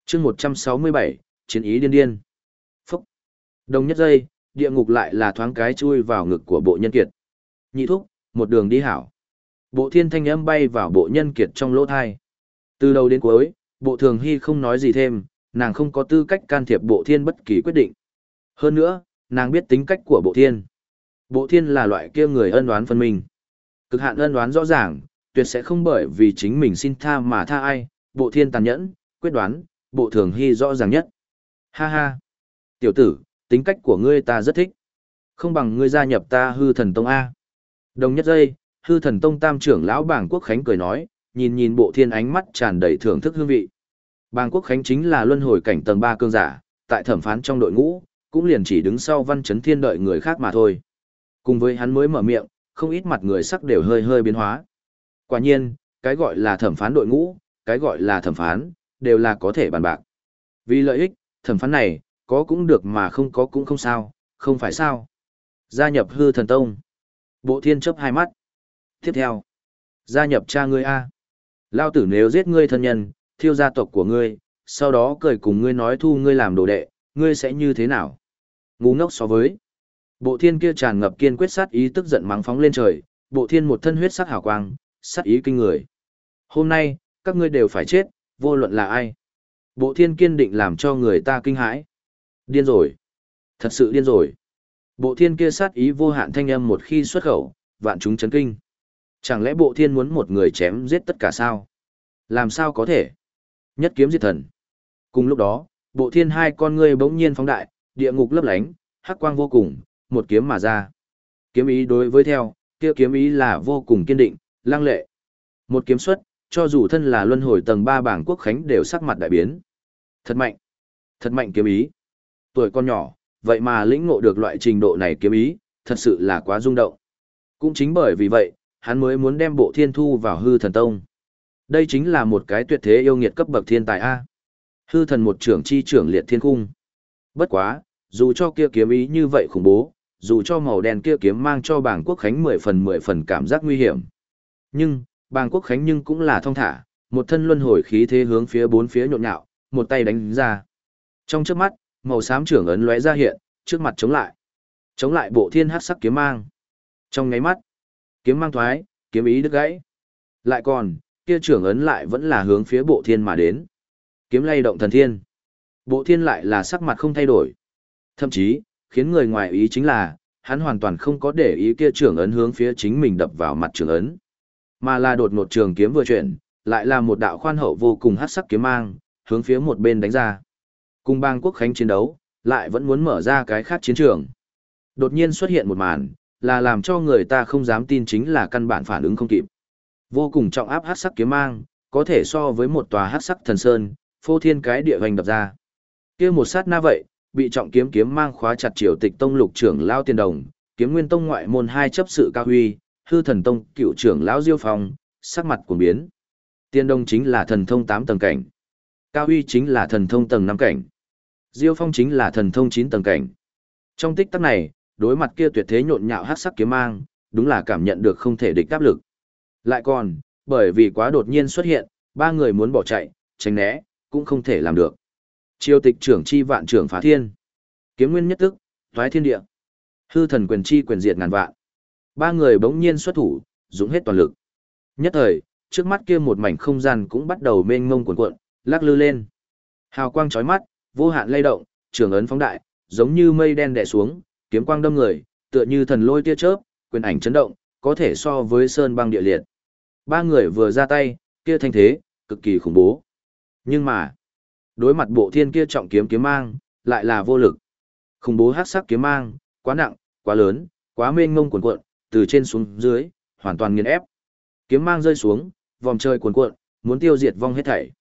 Chương 167, chiến ý điên điên. Phúc. Đồng nhất giây, địa ngục lại là thoáng cái chui vào ngực của bộ nhân kiệt. Nhị thúc, một đường đi hảo. Bộ thiên thanh âm bay vào bộ nhân kiệt trong lỗ thai. Từ đầu đến cuối, bộ thường hy không nói gì thêm, nàng không có tư cách can thiệp bộ thiên bất kỳ quyết định. Hơn nữa, nàng biết tính cách của bộ thiên. Bộ thiên là loại kia người ân oán phân minh. Cực hạn ân oán rõ ràng, tuyệt sẽ không bởi vì chính mình xin tha mà tha ai, bộ thiên tàn nhẫn, quyết đoán, bộ thường hy rõ ràng nhất. Ha ha! Tiểu tử, tính cách của ngươi ta rất thích. Không bằng ngươi gia nhập ta hư thần tông A. Đồng nhất giây, hư thần tông tam trưởng lão bảng quốc khánh cười nói, nhìn nhìn bộ thiên ánh mắt tràn đầy thưởng thức hương vị. Bàng quốc khánh chính là luân hồi cảnh tầng 3 cương giả, tại thẩm phán trong đội ngũ, cũng liền chỉ đứng sau văn chấn thiên đợi người khác mà thôi. Cùng với hắn mới mở miệng, không ít mặt người sắc đều hơi hơi biến hóa. Quả nhiên, cái gọi là thẩm phán đội ngũ, cái gọi là thẩm phán, đều là có thể bàn bạc. Vì lợi ích, thẩm phán này, có cũng được mà không có cũng không sao, không phải sao. Gia nhập hư thần tông. Bộ thiên chấp hai mắt. Tiếp theo. Gia nhập cha ngươi A. Lao tử nếu giết ngươi thân nhân, thiêu gia tộc của ngươi, sau đó cười cùng ngươi nói thu ngươi làm đồ đệ, ngươi sẽ như thế nào? Ngu ngốc so với. Bộ thiên kia tràn ngập kiên quyết sát ý tức giận mắng phóng lên trời, bộ thiên một thân huyết sắc hào quang, sát ý kinh người. Hôm nay, các ngươi đều phải chết, vô luận là ai. Bộ thiên kiên định làm cho người ta kinh hãi. Điên rồi. Thật sự điên rồi. Bộ thiên kia sát ý vô hạn thanh âm một khi xuất khẩu, vạn chúng chấn kinh. Chẳng lẽ bộ thiên muốn một người chém giết tất cả sao? Làm sao có thể? Nhất kiếm diệt thần. Cùng lúc đó, bộ thiên hai con ngươi bỗng nhiên phóng đại, địa ngục lấp lánh, hắc quang vô cùng, một kiếm mà ra. Kiếm ý đối với theo, kia kiếm ý là vô cùng kiên định, lang lệ. Một kiếm xuất, cho dù thân là luân hồi tầng 3 bảng quốc khánh đều sắc mặt đại biến. Thật mạnh. Thật mạnh kiếm ý. Tuổi con nhỏ, vậy mà lĩnh ngộ được loại trình độ này kiếm ý, thật sự là quá rung động. Cũng chính bởi vì vậy, hắn mới muốn đem bộ thiên thu vào hư thần tông. Đây chính là một cái tuyệt thế yêu nghiệt cấp bậc thiên tài A. Hư thần một trưởng chi trưởng liệt thiên cung. Bất quá, dù cho kia kiếm ý như vậy khủng bố, dù cho màu đen kia kiếm mang cho bàng quốc khánh mười phần mười phần cảm giác nguy hiểm. Nhưng, bàng quốc khánh nhưng cũng là thong thả, một thân luân hồi khí thế hướng phía bốn phía nhộn nhạo, một tay đánh ra. Trong trước mắt, màu xám trưởng ấn lóe ra hiện, trước mặt chống lại. Chống lại bộ thiên hắc sắc kiếm mang. Trong ngáy mắt, kiếm mang thoái, kiếm ý đứt gãy. Lại còn, kia trưởng ấn lại vẫn là hướng phía bộ thiên mà đến. Kiếm lay động thần thiên. Bộ thiên lại là sắc mặt không thay đổi. Thậm chí, khiến người ngoài ý chính là, hắn hoàn toàn không có để ý kia trưởng ấn hướng phía chính mình đập vào mặt trưởng ấn. Mà là đột ngột trường kiếm vừa chuyển, lại là một đạo khoan hậu vô cùng hắc sắc kiếm mang, hướng phía một bên đánh ra. Cùng bang quốc khánh chiến đấu, lại vẫn muốn mở ra cái khác chiến trường. Đột nhiên xuất hiện một màn, là làm cho người ta không dám tin chính là căn bản phản ứng không kịp. Vô cùng trọng áp hắc sắc kiếm mang, có thể so với một tòa hắc sắc thần sơn, phô thiên cái địa hoành đập ra. Kia một sát na vậy, bị trọng kiếm kiếm mang khóa chặt triều tịch tông lục trưởng lao tiền đồng, kiếm nguyên tông ngoại môn hai chấp sự cao huy, hư thần tông cựu trưởng lão diêu phong, sắc mặt của biến. Tiên đông chính là thần thông 8 tầng cảnh. Cao huy chính là thần thông tầng 5 cảnh. Diêu phong chính là thần thông 9 tầng cảnh. Trong tích tắc này, đối mặt kia tuyệt thế nhộn nhạo hát sắc kiếm mang, đúng là cảm nhận được không thể địch áp lực. Lại còn, bởi vì quá đột nhiên xuất hiện, ba người muốn bỏ chạy, tránh né, cũng không thể làm được. Triều tịch trưởng chi vạn trưởng phá thiên. Kiếm nguyên nhất tức, thoái thiên địa. Hư thần quyền chi quyền diệt ngàn vạn. Ba người bỗng nhiên xuất thủ, dũng hết toàn lực. Nhất thời, trước mắt kia một mảnh không gian cũng bắt đầu mênh mông cuộn cuộn, lắc lư lên. Hào quang chói mắt, vô hạn lay động, trường ấn phóng đại, giống như mây đen đè xuống, kiếm quang đâm người, tựa như thần lôi tia chớp, quyền ảnh chấn động, có thể so với sơn băng địa liệt. Ba người vừa ra tay, kia thanh thế, cực kỳ khủng bố. Nhưng mà, đối mặt bộ thiên kia trọng kiếm kiếm mang, lại là vô lực. Khủng bố hắc sắc kiếm mang, quá nặng, quá lớn, quá mênh mông cuồn cuộn, từ trên xuống dưới, hoàn toàn nghiền ép. Kiếm mang rơi xuống, vòng trời cuồn cuộn, muốn tiêu diệt vong hết thảy.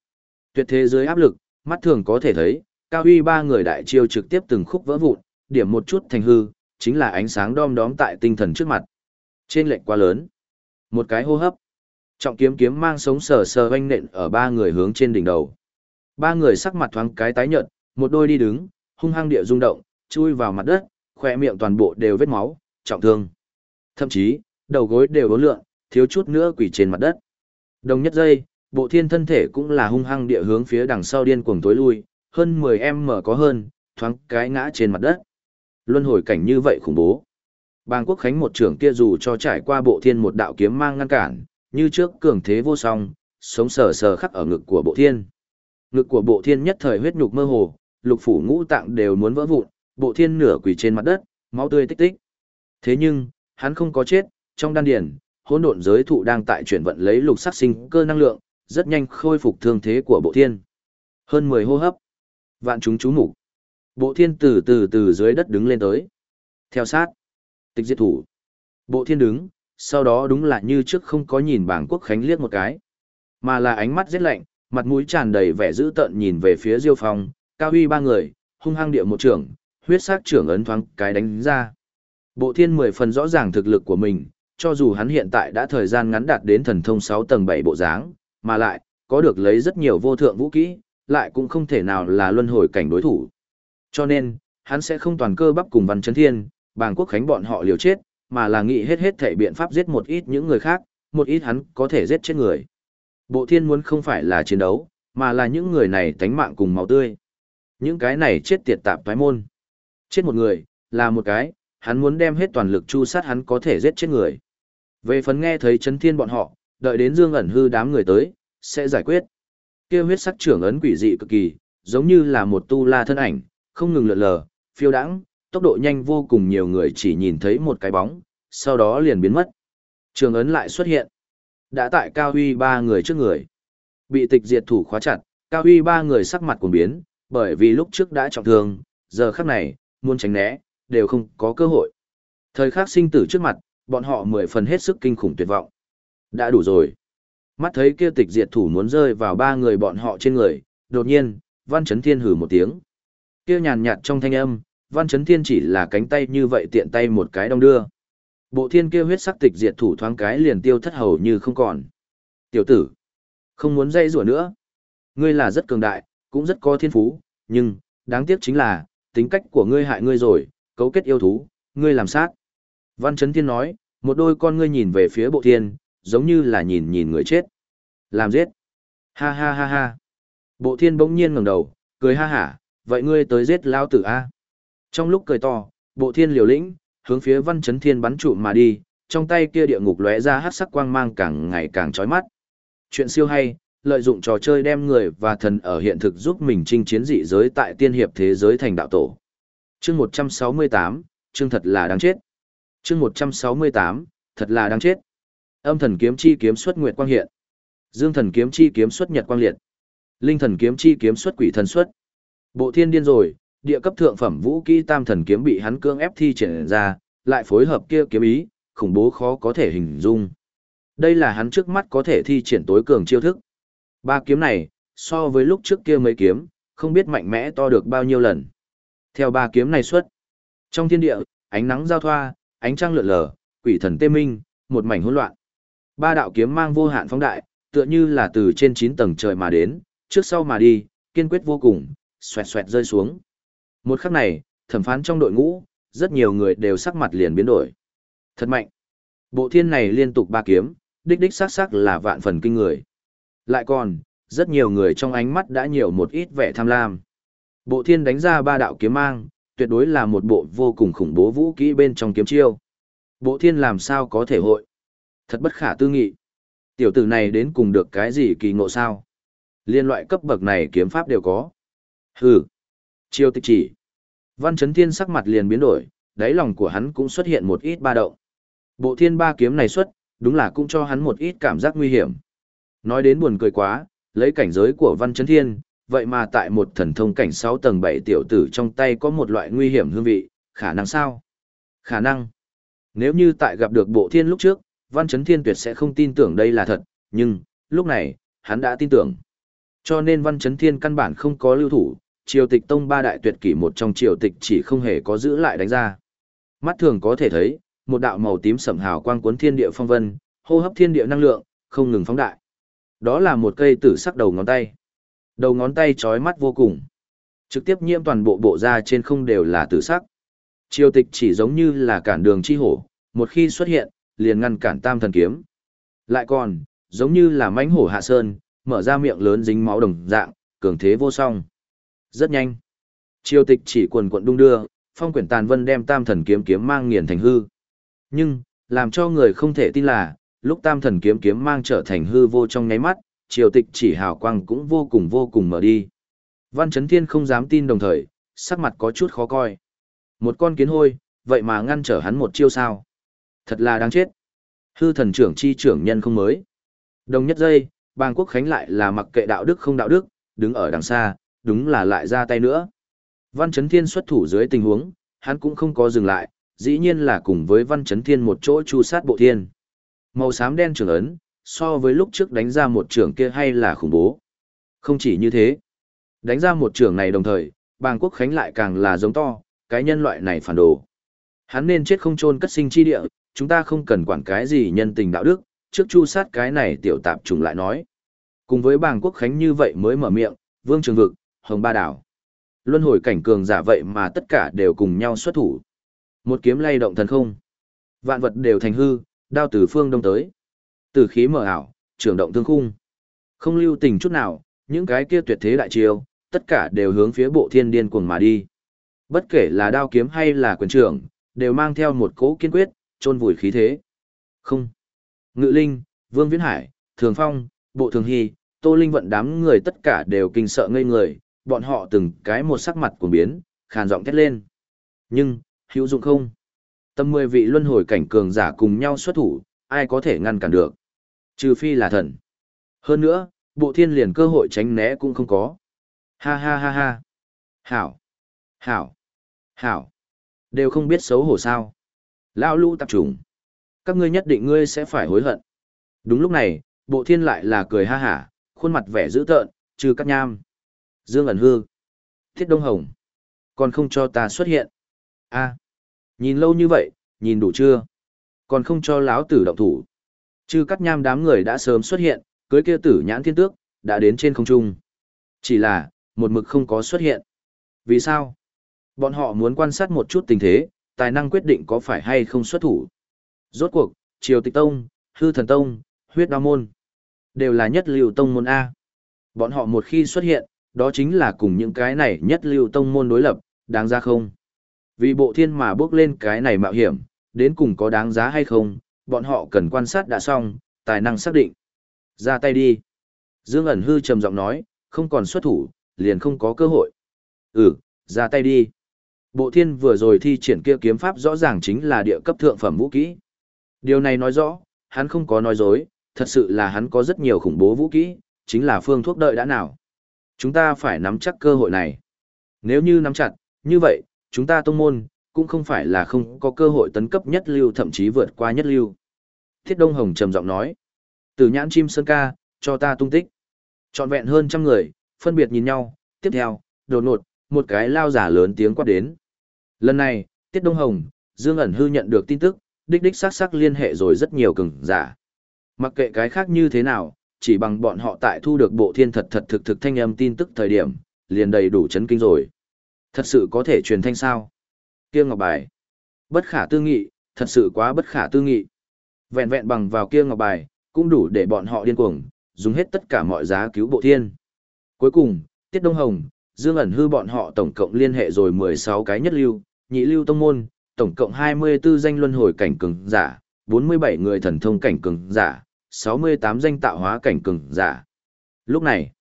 Tuyệt thế dưới áp lực, mắt thường có thể thấy, cao uy ba người đại chiêu trực tiếp từng khúc vỡ vụn, điểm một chút thành hư, chính là ánh sáng đom đóm tại tinh thần trước mặt. Trên lệnh quá lớn. Một cái hô hấp. Trọng kiếm kiếm mang sống sờ sờ oanh nện ở ba người hướng trên đỉnh đầu. Ba người sắc mặt thoáng cái tái nhợt, một đôi đi đứng, hung hăng địa rung động, chui vào mặt đất, khỏe miệng toàn bộ đều vết máu, trọng thương. Thậm chí, đầu gối đều vốn lượn, thiếu chút nữa quỷ trên mặt đất. Đồng nhất giây, bộ thiên thân thể cũng là hung hăng địa hướng phía đằng sau điên cuồng tối lui, hơn 10 em mở có hơn, thoáng cái ngã trên mặt đất. Luân hồi cảnh như vậy khủng bố. Bang quốc khánh một trưởng kia dù cho trải qua bộ thiên một đạo kiếm mang ngăn cản, như trước cường thế vô song, sống sờ sờ khắc ở ngực của bộ thiên. Ngực của bộ thiên nhất thời huyết nhục mơ hồ, lục phủ ngũ tạng đều muốn vỡ vụn, bộ thiên nửa quỳ trên mặt đất, máu tươi tích tích. Thế nhưng, hắn không có chết, trong đan điển hỗn độn giới thụ đang tại chuyển vận lấy lục sắc sinh cơ năng lượng, rất nhanh khôi phục thương thế của bộ thiên. Hơn 10 hô hấp. Vạn chúng chú mục Bộ thiên từ từ từ dưới đất đứng lên tới. Theo sát. Tịch diệt thủ. Bộ thiên đứng, sau đó đúng là như trước không có nhìn bảng quốc khánh liếc một cái. Mà là ánh mắt rét lạnh, mặt mũi tràn đầy vẻ dữ tợn nhìn về phía Diêu Phong, cao uy ba người, hung hăng địa một trưởng, huyết sắc trưởng ấn thoáng cái đánh ra. Bộ thiên mười phần rõ ràng thực lực của mình, cho dù hắn hiện tại đã thời gian ngắn đạt đến thần thông sáu tầng bảy bộ dáng, mà lại, có được lấy rất nhiều vô thượng vũ kỹ, lại cũng không thể nào là luân hồi cảnh đối thủ. Cho nên, hắn sẽ không toàn cơ bắp cùng Văn Chấn Thiên, bàng quốc khánh bọn họ liều chết, mà là nghĩ hết hết thể biện pháp giết một ít những người khác, một ít hắn có thể giết chết người. Bộ thiên muốn không phải là chiến đấu, mà là những người này tánh mạng cùng máu tươi. Những cái này chết tiệt tạp thoái môn. Chết một người, là một cái, hắn muốn đem hết toàn lực chu sát hắn có thể giết chết người. Về phần nghe thấy chấn thiên bọn họ, đợi đến dương ẩn hư đám người tới, sẽ giải quyết. kia huyết sắc trưởng ấn quỷ dị cực kỳ, giống như là một tu la thân ảnh, không ngừng lượn lờ, phiêu đãng, tốc độ nhanh vô cùng nhiều người chỉ nhìn thấy một cái bóng, sau đó liền biến mất. Trường ấn lại xuất hiện. Đã tại Cao Huy ba người trước người. Bị tịch diệt thủ khóa chặt, Cao Huy ba người sắc mặt cuồng biến, bởi vì lúc trước đã trọng thương, giờ khắc này, muốn tránh né, đều không có cơ hội. Thời khắc sinh tử trước mặt, bọn họ mười phần hết sức kinh khủng tuyệt vọng. Đã đủ rồi. Mắt thấy kia tịch diệt thủ muốn rơi vào ba người bọn họ trên người, đột nhiên, Văn Chấn Thiên hử một tiếng. Kia nhàn nhạt trong thanh âm, Văn Chấn Thiên chỉ là cánh tay như vậy tiện tay một cái đong đưa. Bộ thiên kia huyết sắc tịch diệt thủ thoáng cái liền tiêu thất hầu như không còn. Tiểu tử, không muốn dây rủa nữa. Ngươi là rất cường đại, cũng rất có thiên phú, nhưng, đáng tiếc chính là, tính cách của ngươi hại ngươi rồi, cấu kết yêu thú, ngươi làm sát. Văn Chấn Thiên nói, một đôi con ngươi nhìn về phía bộ thiên, giống như là nhìn nhìn người chết. Làm giết. Ha ha ha ha. Bộ thiên bỗng nhiên ngẩng đầu, cười ha hả, vậy ngươi tới giết lao tử A. Trong lúc cười to, bộ thiên liều lĩnh, hướng phía văn chấn thiên bắn trụ mà đi, trong tay kia địa ngục lóe ra hát sắc quang mang càng ngày càng chói mắt. Chuyện siêu hay, lợi dụng trò chơi đem người và thần ở hiện thực giúp mình chinh chiến dị giới tại tiên hiệp thế giới thành đạo tổ. Chương 168, chương thật là đáng chết. Chương 168, thật là đáng chết. Âm thần kiếm chi kiếm xuất nguyệt quang hiện. Dương thần kiếm chi kiếm xuất nhật quang liệt. Linh thần kiếm chi kiếm xuất quỷ thần xuất. Bộ thiên điên rồi, địa cấp thượng phẩm vũ kỹ tam thần kiếm bị hắn cưỡng ép thi triển ra, lại phối hợp kia kiếm ý, khủng bố khó có thể hình dung. Đây là hắn trước mắt có thể thi triển tối cường chiêu thức. Ba kiếm này, so với lúc trước kia mấy kiếm, không biết mạnh mẽ to được bao nhiêu lần. Theo ba kiếm này xuất, trong thiên địa, ánh nắng giao thoa, ánh trăng lượn lờ, quỷ thần tê minh, một mảnh hỗn loạn. Ba đạo kiếm mang vô hạn phóng đại, tựa như là từ trên 9 tầng trời mà đến, trước sau mà đi, kiên quyết vô cùng, xoẹt xoẹt rơi xuống. Một khắc này, thẩm phán trong đội ngũ, rất nhiều người đều sắc mặt liền biến đổi. Thật mạnh. Bộ thiên này liên tục ba kiếm, đích đích sắc sắc là vạn phần kinh người. Lại còn, rất nhiều người trong ánh mắt đã nhiều một ít vẻ tham lam. Bộ thiên đánh ra ba đạo kiếm mang, tuyệt đối là một bộ vô cùng khủng bố vũ kỹ bên trong kiếm chiêu. Bộ thiên làm sao có thể hội? Thật bất khả tư nghị. Tiểu tử này đến cùng được cái gì kỳ ngộ sao? Liên loại cấp bậc này kiếm pháp đều có. Hừ. Chiêu tịch chỉ. Văn Chấn Thiên sắc mặt liền biến đổi, đáy lòng của hắn cũng xuất hiện một ít ba động. Bộ thiên ba kiếm này xuất, đúng là cũng cho hắn một ít cảm giác nguy hiểm. Nói đến buồn cười quá, lấy cảnh giới của Văn Chấn Thiên, vậy mà tại một thần thông cảnh 6 tầng 7 tiểu tử trong tay có một loại nguy hiểm hương vị, khả năng sao? Khả năng. Nếu như tại gặp được bộ thiên lúc trước, Văn Chấn Thiên tuyệt sẽ không tin tưởng đây là thật, nhưng, lúc này, hắn đã tin tưởng. Cho nên Văn Chấn Thiên căn bản không có lưu thủ, triều tịch tông ba đại tuyệt kỷ một trong triều tịch chỉ không hề có giữ lại đánh ra. Mắt thường có thể thấy, một đạo màu tím sẩm hào quang cuốn thiên địa phong vân, hô hấp thiên địa năng lượng, không ngừng phóng đại. Đó là một cây tử sắc đầu ngón tay. Đầu ngón tay chói mắt vô cùng. Trực tiếp nhiễm toàn bộ bộ da trên không đều là tử sắc. Triều tịch chỉ giống như là cản đường chi hổ, một khi xuất hiện, liền ngăn cản tam thần kiếm. Lại còn, giống như là mãnh hổ hạ sơn, mở ra miệng lớn dính máu đồng dạng, cường thế vô song. Rất nhanh. Triều tịch chỉ quần quận đung đưa, phong quyển tàn vân đem tam thần kiếm kiếm mang nghiền thành hư. Nhưng, làm cho người không thể tin là, lúc tam thần kiếm kiếm mang trở thành hư vô trong nháy mắt, triều tịch chỉ hào quang cũng vô cùng vô cùng mở đi. Văn Chấn Thiên không dám tin đồng thời, sắc mặt có chút khó coi. Một con kiến hôi, vậy mà ngăn trở hắn một chiêu sao. Thật là đáng chết. Hư thần trưởng chi trưởng nhân không mới. Đồng nhất giây, bang quốc khánh lại là mặc kệ đạo đức không đạo đức, đứng ở đằng xa, đúng là lại ra tay nữa. Văn Chấn Thiên xuất thủ dưới tình huống, hắn cũng không có dừng lại, dĩ nhiên là cùng với Văn Chấn Thiên một chỗ chu sát bộ thiên. Màu xám đen trưởng ấn, so với lúc trước đánh ra một trưởng kia hay là khủng bố. Không chỉ như thế, đánh ra một trưởng này đồng thời, bang quốc khánh lại càng là giống to, cái nhân loại này phản đồ. Hắn nên chết không chôn cất sinh chi địa, chúng ta không cần quản cái gì nhân tình đạo đức, trước chu sát cái này tiểu tạp trùng lại nói. Cùng với bàng quốc khánh như vậy mới mở miệng, vương trường vực, hồng ba đảo. Luân hồi cảnh cường giả vậy mà tất cả đều cùng nhau xuất thủ. Một kiếm lay động thần không. Vạn vật đều thành hư, đao từ phương đông tới. Từ khí mở ảo, trường động thương khung. Không lưu tình chút nào, những cái kia tuyệt thế đại chiêu, tất cả đều hướng phía bộ thiên điên cuồng mà đi. Bất kể là đao kiếm hay là quyền trưởng, đều mang theo một cỗ kiên quyết, chôn vùi khí thế. Không. Ngự Linh, Vương Viễn Hải, Thường Phong, Bộ Thường Hy, Tô Linh vận đám người tất cả đều kinh sợ ngây người, bọn họ từng cái một sắc mặt cuồng biến, khàn giọng thét lên. Nhưng, hữu dụng không? Tâm mười vị luân hồi cảnh cường giả cùng nhau xuất thủ, ai có thể ngăn cản được? Trừ phi là thần. Hơn nữa, bộ thiên liền cơ hội tránh né cũng không có. Ha ha ha ha. Hảo. Hảo. Hảo. Đều không biết xấu hổ sao. Lao lũ tập trùng. Các ngươi nhất định ngươi sẽ phải hối hận. Đúng lúc này, bộ thiên lại là cười ha hả, khuôn mặt vẻ dữ tợn, trừ cắt nham. Dương ẩn hư. Thiết Đông Hồng. Còn không cho ta xuất hiện. a nhìn lâu như vậy, nhìn đủ chưa? Còn không cho lão tử động thủ. Chư cắt nham đám người đã sớm xuất hiện, cưới kia tử nhãn thiên tước, đã đến trên không trung. Chỉ là, một mực không có xuất hiện. Vì sao? Bọn họ muốn quan sát một chút tình thế, tài năng quyết định có phải hay không xuất thủ. Rốt cuộc, Triều Tịch Tông, Hư Thần Tông, Huyết Đao Môn, đều là nhất lưu tông môn A. Bọn họ một khi xuất hiện, đó chính là cùng những cái này nhất lưu tông môn đối lập, đáng ra không? Vì bộ thiên mà bước lên cái này mạo hiểm, đến cùng có đáng giá hay không, bọn họ cần quan sát đã xong, tài năng xác định. Ra tay đi. Dương ẩn hư trầm giọng nói, không còn xuất thủ, liền không có cơ hội. Ừ, ra tay đi. Bộ thiên vừa rồi thi triển kia kiếm pháp rõ ràng chính là địa cấp thượng phẩm vũ kỹ. Điều này nói rõ, hắn không có nói dối, thật sự là hắn có rất nhiều khủng bố vũ kỹ, chính là phương thuốc đợi đã nào. Chúng ta phải nắm chắc cơ hội này. Nếu như nắm chặt, như vậy, chúng ta tông môn, cũng không phải là không có cơ hội tấn cấp nhất lưu thậm chí vượt qua nhất lưu. Thiết Đông Hồng trầm giọng nói. Từ nhãn chim sơn ca, cho ta tung tích. chọn vẹn hơn trăm người, phân biệt nhìn nhau, tiếp theo, đột ngột, một cái lao giả lớn tiếng quát đến. Lần này, Tiết Đông Hồng, Dương ẩn hư nhận được tin tức, đích đích xác xác liên hệ rồi rất nhiều cường giả. Mặc kệ cái khác như thế nào, chỉ bằng bọn họ tại thu được bộ thiên thật thật thực thực thanh âm tin tức thời điểm, liền đầy đủ chấn kinh rồi. Thật sự có thể truyền thanh sao? Kia ngọc bài. Bất khả tư nghị, thật sự quá bất khả tư nghị. Vẹn vẹn bằng vào kia ngọc bài, cũng đủ để bọn họ điên cuồng, dùng hết tất cả mọi giá cứu bộ thiên. Cuối cùng, Tiết Đông Hồng, Dương ẩn hư bọn họ tổng cộng liên hệ rồi 16 cái nhất lưu, nhị lưu tông môn, tổng cộng 24 danh luân hồi cảnh cường giả, 47 người thần thông cảnh cường giả, 68 danh tạo hóa cảnh cường giả. Lúc này,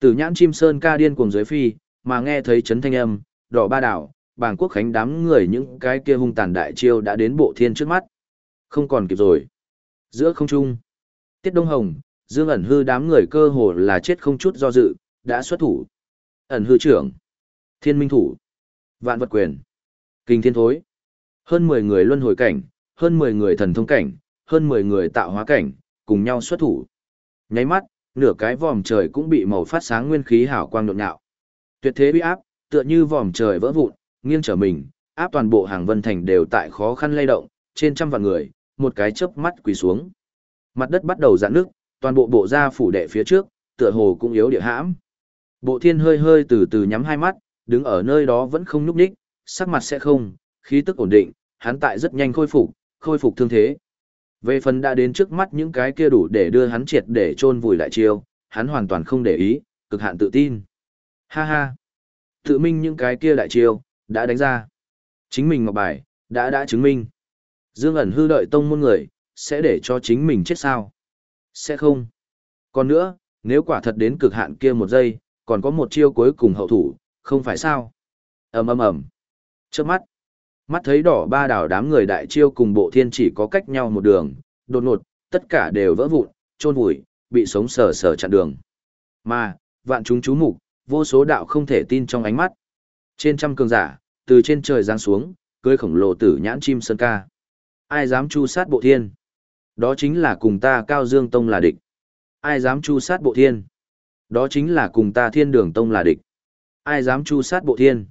Tử nhãn chim sơn ca điên cuồng dưới phi, mà nghe thấy chấn thanh âm, đỏ ba đảo, bàng quốc khánh đám người những cái kia hung tàn đại chiêu đã đến bộ thiên trước mắt. Không còn kịp rồi. Giữa không trung, Tiết Đông Hồng, Dương ẩn hư đám người cơ hồ là chết không chút do dự, đã xuất thủ. Ẩn hư trưởng, thiên minh thủ, vạn vật quyền, kinh thiên thối. Hơn 10 người luân hồi cảnh, hơn 10 người thần thông cảnh, hơn 10 người tạo hóa cảnh, cùng nhau xuất thủ. Nháy mắt, nửa cái vòm trời cũng bị màu phát sáng nguyên khí hảo quang nhộn nhạo. Tuyệt thế uy áp, tựa như vòm trời vỡ vụn, nghiêng trở mình, áp toàn bộ hàng vân thành đều tại khó khăn lay động, trên trăm vạn người, một cái chớp mắt quỳ xuống. Mặt đất bắt đầu giãn nước, toàn bộ bộ da phủ đệ phía trước, tựa hồ cũng yếu địa hãm. Bộ thiên hơi hơi từ từ nhắm hai mắt, đứng ở nơi đó vẫn không nhúc nhích, sắc mặt sẽ không, khí tức ổn định, hắn tại rất nhanh khôi phục, khôi phục thương thế. Về phần đã đến trước mắt những cái kia đủ để đưa hắn triệt để chôn vùi lại chiêu, hắn hoàn toàn không để ý, cực hạn tự tin. Ha ha. Tự minh những cái kia đại chiêu, đã đánh ra. Chính mình ngọc bài, đã đã chứng minh. Dương ẩn hư đợi tông môn người, sẽ để cho chính mình chết sao? Sẽ không. Còn nữa, nếu quả thật đến cực hạn kia một giây, còn có một chiêu cuối cùng hậu thủ, không phải sao? ầm ầm ầm. Trước mắt, Mắt thấy đỏ ba đảo đám người đại chiêu cùng bộ thiên chỉ có cách nhau một đường, đột ngột, tất cả đều vỡ vụn, trôn vùi, bị sống sờ sờ chặn đường. Mà, vạn chúng chú mục, vô số đạo không thể tin trong ánh mắt. Trên trăm cường giả, từ trên trời giáng xuống, cưới khổng lồ tử nhãn chim sơn ca. Ai dám chu sát bộ thiên? Đó chính là cùng ta Cao Dương Tông là địch. Ai dám chu sát bộ thiên? Đó chính là cùng ta Thiên Đường Tông là địch. Ai dám chu sát bộ thiên?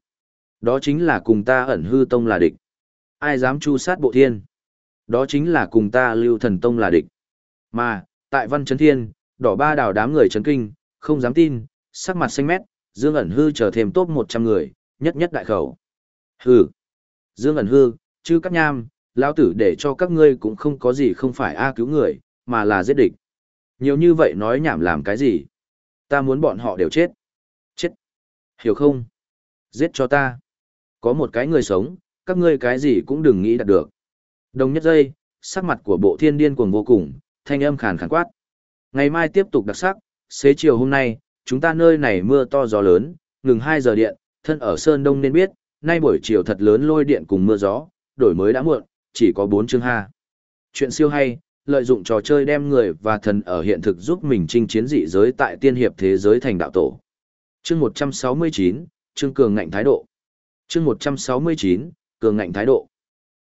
Đó chính là cùng ta ẩn hư tông là địch. Ai dám chu sát bộ thiên? Đó chính là cùng ta lưu thần tông là địch. Mà, tại văn chấn thiên, đỏ ba đào đám người chấn kinh, không dám tin, sắc mặt xanh mét, Dương ẩn hư trở thêm top 100 người, nhất nhất đại khẩu. Hừ. Dương ẩn hư, chứ các nham, lão tử để cho các ngươi cũng không có gì không phải a cứu người, mà là giết địch. Nhiều như vậy nói nhảm làm cái gì? Ta muốn bọn họ đều chết. Chết. Hiểu không? Giết cho ta. Có một cái người sống, các ngươi cái gì cũng đừng nghĩ đạt được. Đồng nhất giây, sắc mặt của bộ thiên điên cuồng vô cùng, thanh âm khàn khàn quát. Ngày mai tiếp tục đặc sắc, xế chiều hôm nay, chúng ta nơi này mưa to gió lớn, ngừng 2 giờ điện, thân ở Sơn Đông nên biết, nay buổi chiều thật lớn lôi điện cùng mưa gió, đổi mới đã muộn, chỉ có 4 chương ha. Chuyện siêu hay, lợi dụng trò chơi đem người và thần ở hiện thực giúp mình chinh chiến dị giới tại tiên hiệp thế giới thành đạo tổ. Chương 169, chương cường ngạnh thái độ chương một trăm sáu mươi chín, cường ngạnh thái độ.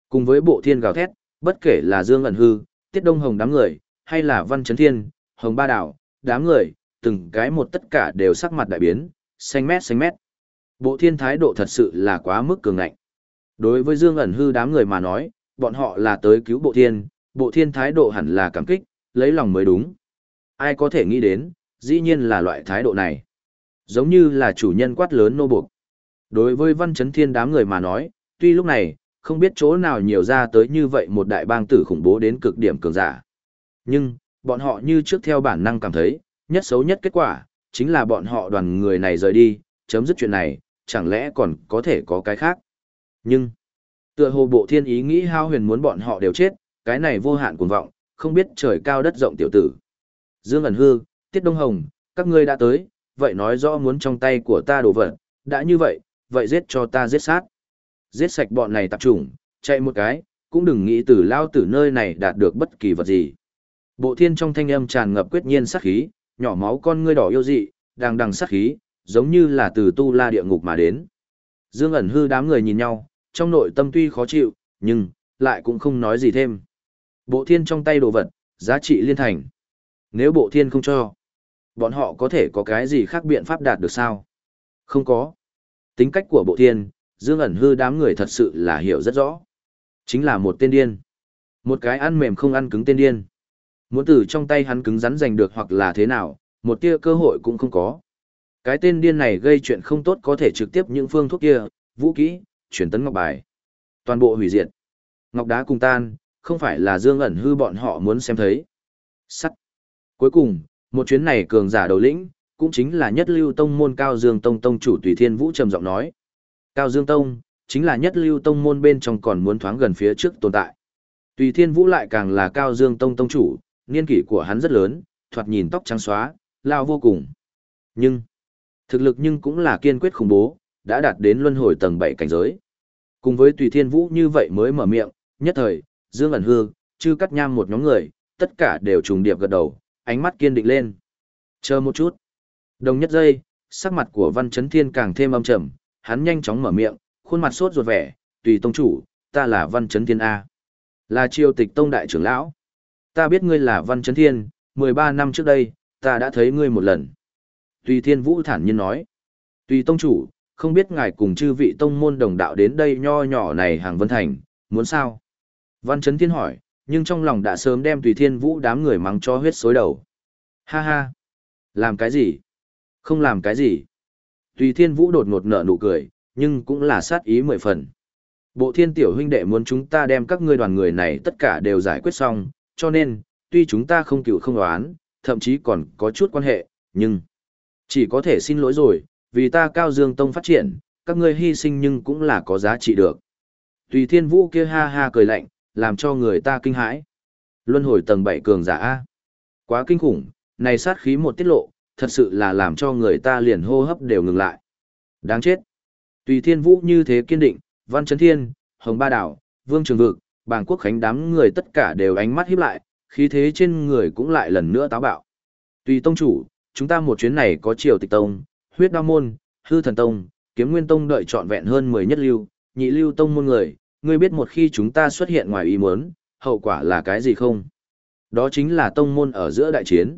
Cùng với bộ thiên gào thét, bất kể là dương ẩn hư, tiết đông hồng đám người, hay là văn trấn thiên, hồng ba đảo, đám người, từng cái một tất cả đều sắc mặt đại biến, xanh mét xanh mét. Bộ thiên thái độ thật sự là quá mức cường ngạnh. Đối với dương ẩn hư đám người mà nói, bọn họ là tới cứu bộ thiên bộ thiên thái độ hẳn là cảm kích, lấy lòng mới đúng. Ai có thể nghĩ đến, dĩ nhiên là loại thái độ này. Giống như là chủ nhân quát lớn nô buộc. Đối với văn chấn thiên đám người mà nói, tuy lúc này, không biết chỗ nào nhiều ra tới như vậy một đại bang tử khủng bố đến cực điểm cường giả. Nhưng, bọn họ như trước theo bản năng cảm thấy, nhất xấu nhất kết quả, chính là bọn họ đoàn người này rời đi, chấm dứt chuyện này, chẳng lẽ còn có thể có cái khác. Nhưng, tựa hồ bộ thiên ý nghĩ hao huyền muốn bọn họ đều chết, cái này vô hạn cuồng vọng, không biết trời cao đất rộng tiểu tử. Dương ẩn hư, Tiết Đông Hồng, các ngươi đã tới, vậy nói rõ muốn trong tay của ta đổ vật, đã như vậy, vậy giết cho ta giết sát. Giết sạch bọn này tạp chủng, chạy một cái, cũng đừng nghĩ từ lao tử nơi này đạt được bất kỳ vật gì. Bộ thiên trong thanh âm tràn ngập quyết nhiên sát khí, nhỏ máu con ngươi đỏ yêu dị, đang đằng sát khí, giống như là từ tu la địa ngục mà đến. Dương ẩn hư đám người nhìn nhau, trong nội tâm tuy khó chịu, nhưng, lại cũng không nói gì thêm. Bộ thiên trong tay đồ vật, giá trị liên thành. Nếu bộ thiên không cho, bọn họ có thể có cái gì khác biện pháp đạt được sao? Không có. Tính cách của bộ thiên, Dương ẩn hư đám người thật sự là hiểu rất rõ. Chính là một tên điên. Một cái ăn mềm không ăn cứng tên điên. Muốn từ trong tay hắn cứng rắn giành được hoặc là thế nào, một tia cơ hội cũng không có. Cái tên điên này gây chuyện không tốt có thể trực tiếp những phương thuốc kia, vũ kỹ, chuyển tấn ngọc bài. Toàn bộ hủy diệt. Ngọc đá cùng tan, không phải là Dương ẩn hư bọn họ muốn xem thấy. Sắt. Cuối cùng, một chuyến này cường giả đầu lĩnh, cũng chính là nhất lưu tông môn Cao Dương Tông Tông chủ Tùy Thiên Vũ trầm giọng nói. Cao Dương Tông, chính là nhất lưu tông môn bên trong còn muốn thoáng gần phía trước tồn tại. Tùy Thiên Vũ lại càng là Cao Dương Tông Tông chủ, niên kỷ của hắn rất lớn, thoạt nhìn tóc trắng xóa, lao vô cùng. Nhưng, thực lực nhưng cũng là kiên quyết khủng bố, đã đạt đến luân hồi tầng 7 cảnh giới. Cùng với Tùy Thiên Vũ như vậy mới mở miệng, nhất thời, Dương ẩn hương, chư cắt nham một nhóm người, tất cả đều trùng điệp gật đầu, ánh mắt kiên định lên. Chờ một chút. Đồng nhất giây, sắc mặt của Văn Chấn Thiên càng thêm âm trầm, hắn nhanh chóng mở miệng, khuôn mặt sốt ruột vẻ, tùy tông chủ, ta là Văn Chấn Thiên A. Là triều tịch tông đại trưởng lão. Ta biết ngươi là Văn Chấn Thiên, 13 năm trước đây, ta đã thấy ngươi một lần. Tùy Thiên Vũ thản nhiên nói. Tùy tông chủ, không biết ngài cùng chư vị tông môn đồng đạo đến đây nho nhỏ này hàng vân thành, muốn sao? Văn Chấn Thiên hỏi, nhưng trong lòng đã sớm đem Tùy Thiên Vũ đám người mắng cho huyết xối đầu. Ha ha! Làm cái gì? Không làm cái gì. Tùy Thiên Vũ đột ngột nở nụ cười, nhưng cũng là sát ý mười phần. Bộ thiên tiểu huynh đệ muốn chúng ta đem các ngươi đoàn người này tất cả đều giải quyết xong, cho nên, tuy chúng ta không cựu không đoán, thậm chí còn có chút quan hệ, nhưng chỉ có thể xin lỗi rồi, vì ta cao dương tông phát triển, các ngươi hy sinh nhưng cũng là có giá trị được. Tùy thiên vũ kia ha ha cười lạnh, làm cho người ta kinh hãi. Luân hồi tầng 7 cường giả A. Quá kinh khủng, này sát khí một tiết lộ, thật sự là làm cho người ta liền hô hấp đều ngừng lại. Đáng chết. Tùy thiên vũ như thế kiên định, văn chấn thiên, hồng ba đảo, vương trường vực, bàng quốc khánh đám người tất cả đều ánh mắt híp lại, khí thế trên người cũng lại lần nữa táo bạo. Tùy tông chủ, chúng ta một chuyến này có triều tịch tông, huyết đao môn, hư thần tông, kiếm nguyên tông đợi trọn vẹn hơn 10 nhất lưu, nhị lưu tông môn người, ngươi biết một khi chúng ta xuất hiện ngoài ý muốn, hậu quả là cái gì không? Đó chính là tông môn ở giữa đại chiến.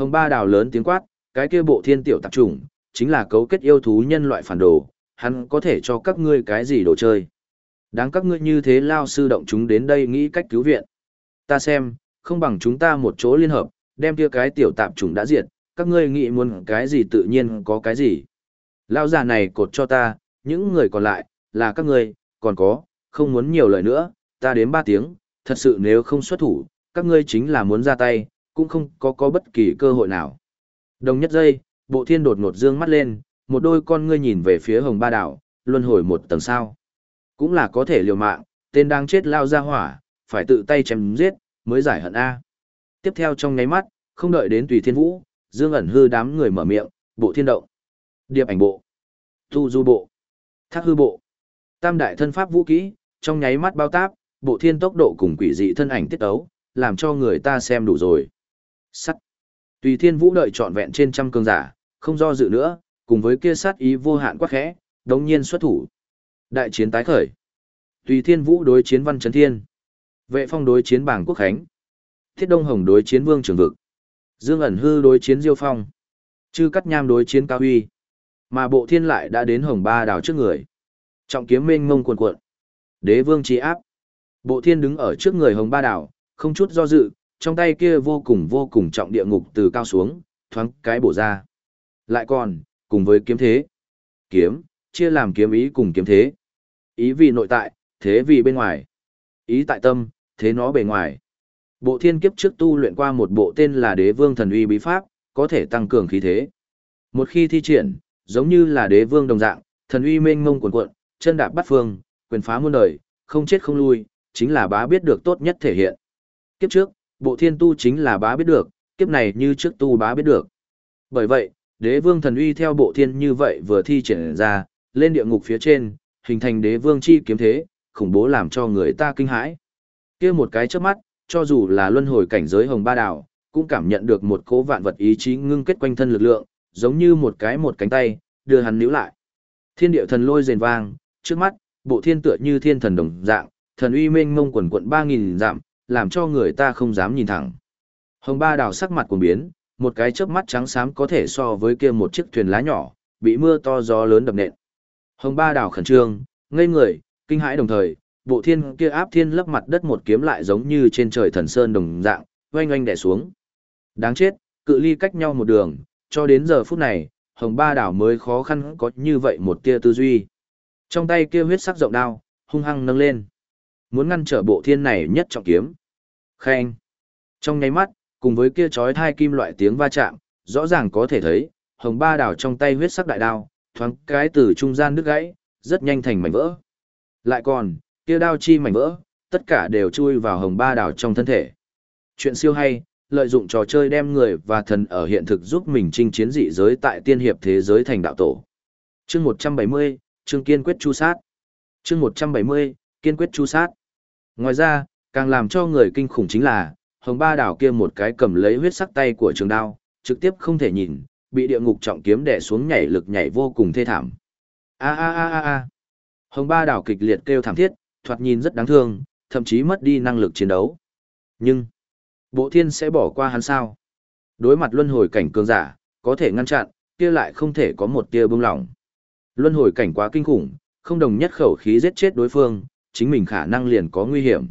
Hồng ba đào lớn tiếng quát, cái kia bộ thiên tiểu tạp trùng, chính là cấu kết yêu thú nhân loại phản đồ, hắn có thể cho các ngươi cái gì đồ chơi. Đáng các ngươi như thế lao sư động chúng đến đây nghĩ cách cứu viện. Ta xem, không bằng chúng ta một chỗ liên hợp, đem kia cái tiểu tạp trùng đã diệt, các ngươi nghĩ muốn cái gì tự nhiên có cái gì. Lao già này cột cho ta, những người còn lại, là các ngươi, còn có, không muốn nhiều lời nữa, ta đến ba tiếng, thật sự nếu không xuất thủ, các ngươi chính là muốn ra tay, cũng không có có bất kỳ cơ hội nào. Đồng nhất giây, bộ thiên đột ngột dương mắt lên, một đôi con ngươi nhìn về phía hồng ba đảo, luân hồi một tầng sao. Cũng là có thể liều mạng, tên đang chết lao ra hỏa, phải tự tay chém giết, mới giải hận A. Tiếp theo trong nháy mắt, không đợi đến tùy thiên vũ, dương ẩn hư đám người mở miệng, bộ thiên động, điệp ảnh bộ, thu du bộ, thác hư bộ, tam đại thân pháp vũ kỹ, trong nháy mắt bao táp, bộ thiên tốc độ cùng quỷ dị thân ảnh tiết ấu, làm cho người ta xem đủ rồi. Sắt. Tùy thiên vũ đợi trọn vẹn trên trăm cường giả, không do dự nữa, cùng với kia sát ý vô hạn quá khẽ, đồng nhiên xuất thủ. Đại chiến tái khởi. Tùy thiên vũ đối chiến văn chấn thiên. Vệ phong đối chiến bảng quốc khánh. Thiết đông hồng đối chiến vương trường vực. Dương ẩn hư đối chiến diêu phong. Chư cắt nham đối chiến cao huy. Mà bộ thiên lại đã đến hồng ba đảo trước người. Trọng kiếm mênh mông cuồn cuộn. Đế vương trí áp. Bộ thiên đứng ở trước người hồng ba đảo, không chút do dự, trong tay kia vô cùng vô cùng trọng địa ngục từ cao xuống, thoáng cái bổ ra. Lại còn, cùng với kiếm thế. Kiếm, chia làm kiếm ý cùng kiếm thế. Ý vì nội tại, thế vì bên ngoài. Ý tại tâm, thế nó bề ngoài. Bộ thiên kiếp trước tu luyện qua một bộ tên là đế vương thần uy bí pháp, có thể tăng cường khí thế. Một khi thi triển, giống như là đế vương đồng dạng, thần uy mênh mông cuồn cuộn, chân đạp bắt phương, quyền phá muôn đời, không chết không lui, chính là bá biết được tốt nhất thể hiện. Kiếp trước, bộ thiên tu chính là bá biết được, kiếp này như trước tu bá biết được. Bởi vậy, đế vương thần uy theo bộ thiên như vậy vừa thi triển ra, lên địa ngục phía trên, hình thành đế vương chi kiếm thế, khủng bố làm cho người ta kinh hãi. kia một cái chớp mắt, cho dù là luân hồi cảnh giới hồng ba đảo, cũng cảm nhận được một cố vạn vật ý chí ngưng kết quanh thân lực lượng, giống như một cái một cánh tay, đưa hắn níu lại. Thiên địa thần lôi rền vang, trước mắt, bộ thiên tựa như thiên thần đồng dạng, thần uy mênh mông quần quận 3000 dặm, làm cho người ta không dám nhìn thẳng. Hồng ba đào sắc mặt cuồng biến, một cái chớp mắt trắng xám có thể so với kia một chiếc thuyền lá nhỏ, bị mưa to gió lớn đập nện. Hồng ba đào khẩn trương, ngây người, kinh hãi đồng thời, bộ thiên kia áp thiên lấp mặt đất một kiếm lại giống như trên trời thần sơn đồng dạng, oanh oanh đè xuống. Đáng chết, cự ly cách nhau một đường, cho đến giờ phút này, hồng ba đảo mới khó khăn có như vậy một tia tư duy. Trong tay kia huyết sắc rộng đao, hung hăng nâng lên. Muốn ngăn trở bộ thiên này nhất trọng kiếm. Khen. Trong nháy mắt, cùng với kia chói thai kim loại tiếng va chạm, rõ ràng có thể thấy, hồng ba đảo trong tay huyết sắc đại đao, thoáng cái từ trung gian đứt gãy, rất nhanh thành mảnh vỡ. Lại còn, kia đao chi mảnh vỡ, tất cả đều chui vào hồng ba đảo trong thân thể. Chuyện siêu hay, lợi dụng trò chơi đem người và thần ở hiện thực giúp mình chinh chiến dị giới tại tiên hiệp thế giới thành đạo tổ. Chương 170, chương kiên quyết chu sát. Chương 170, kiên quyết chu sát. Ngoài ra, càng làm cho người kinh khủng chính là, hồng ba đảo kia một cái cầm lấy huyết sắc tay của trường đao, trực tiếp không thể nhìn, bị địa ngục trọng kiếm đè xuống nhảy lực nhảy vô cùng thê thảm. A a a a a. Hồng ba đảo kịch liệt kêu thảm thiết, thoạt nhìn rất đáng thương, thậm chí mất đi năng lực chiến đấu. Nhưng, bộ thiên sẽ bỏ qua hắn sao? Đối mặt luân hồi cảnh cường giả, có thể ngăn chặn, kia lại không thể có một tia bông lỏng. Luân hồi cảnh quá kinh khủng, không đồng nhất khẩu khí giết chết đối phương, chính mình khả năng liền có nguy hiểm.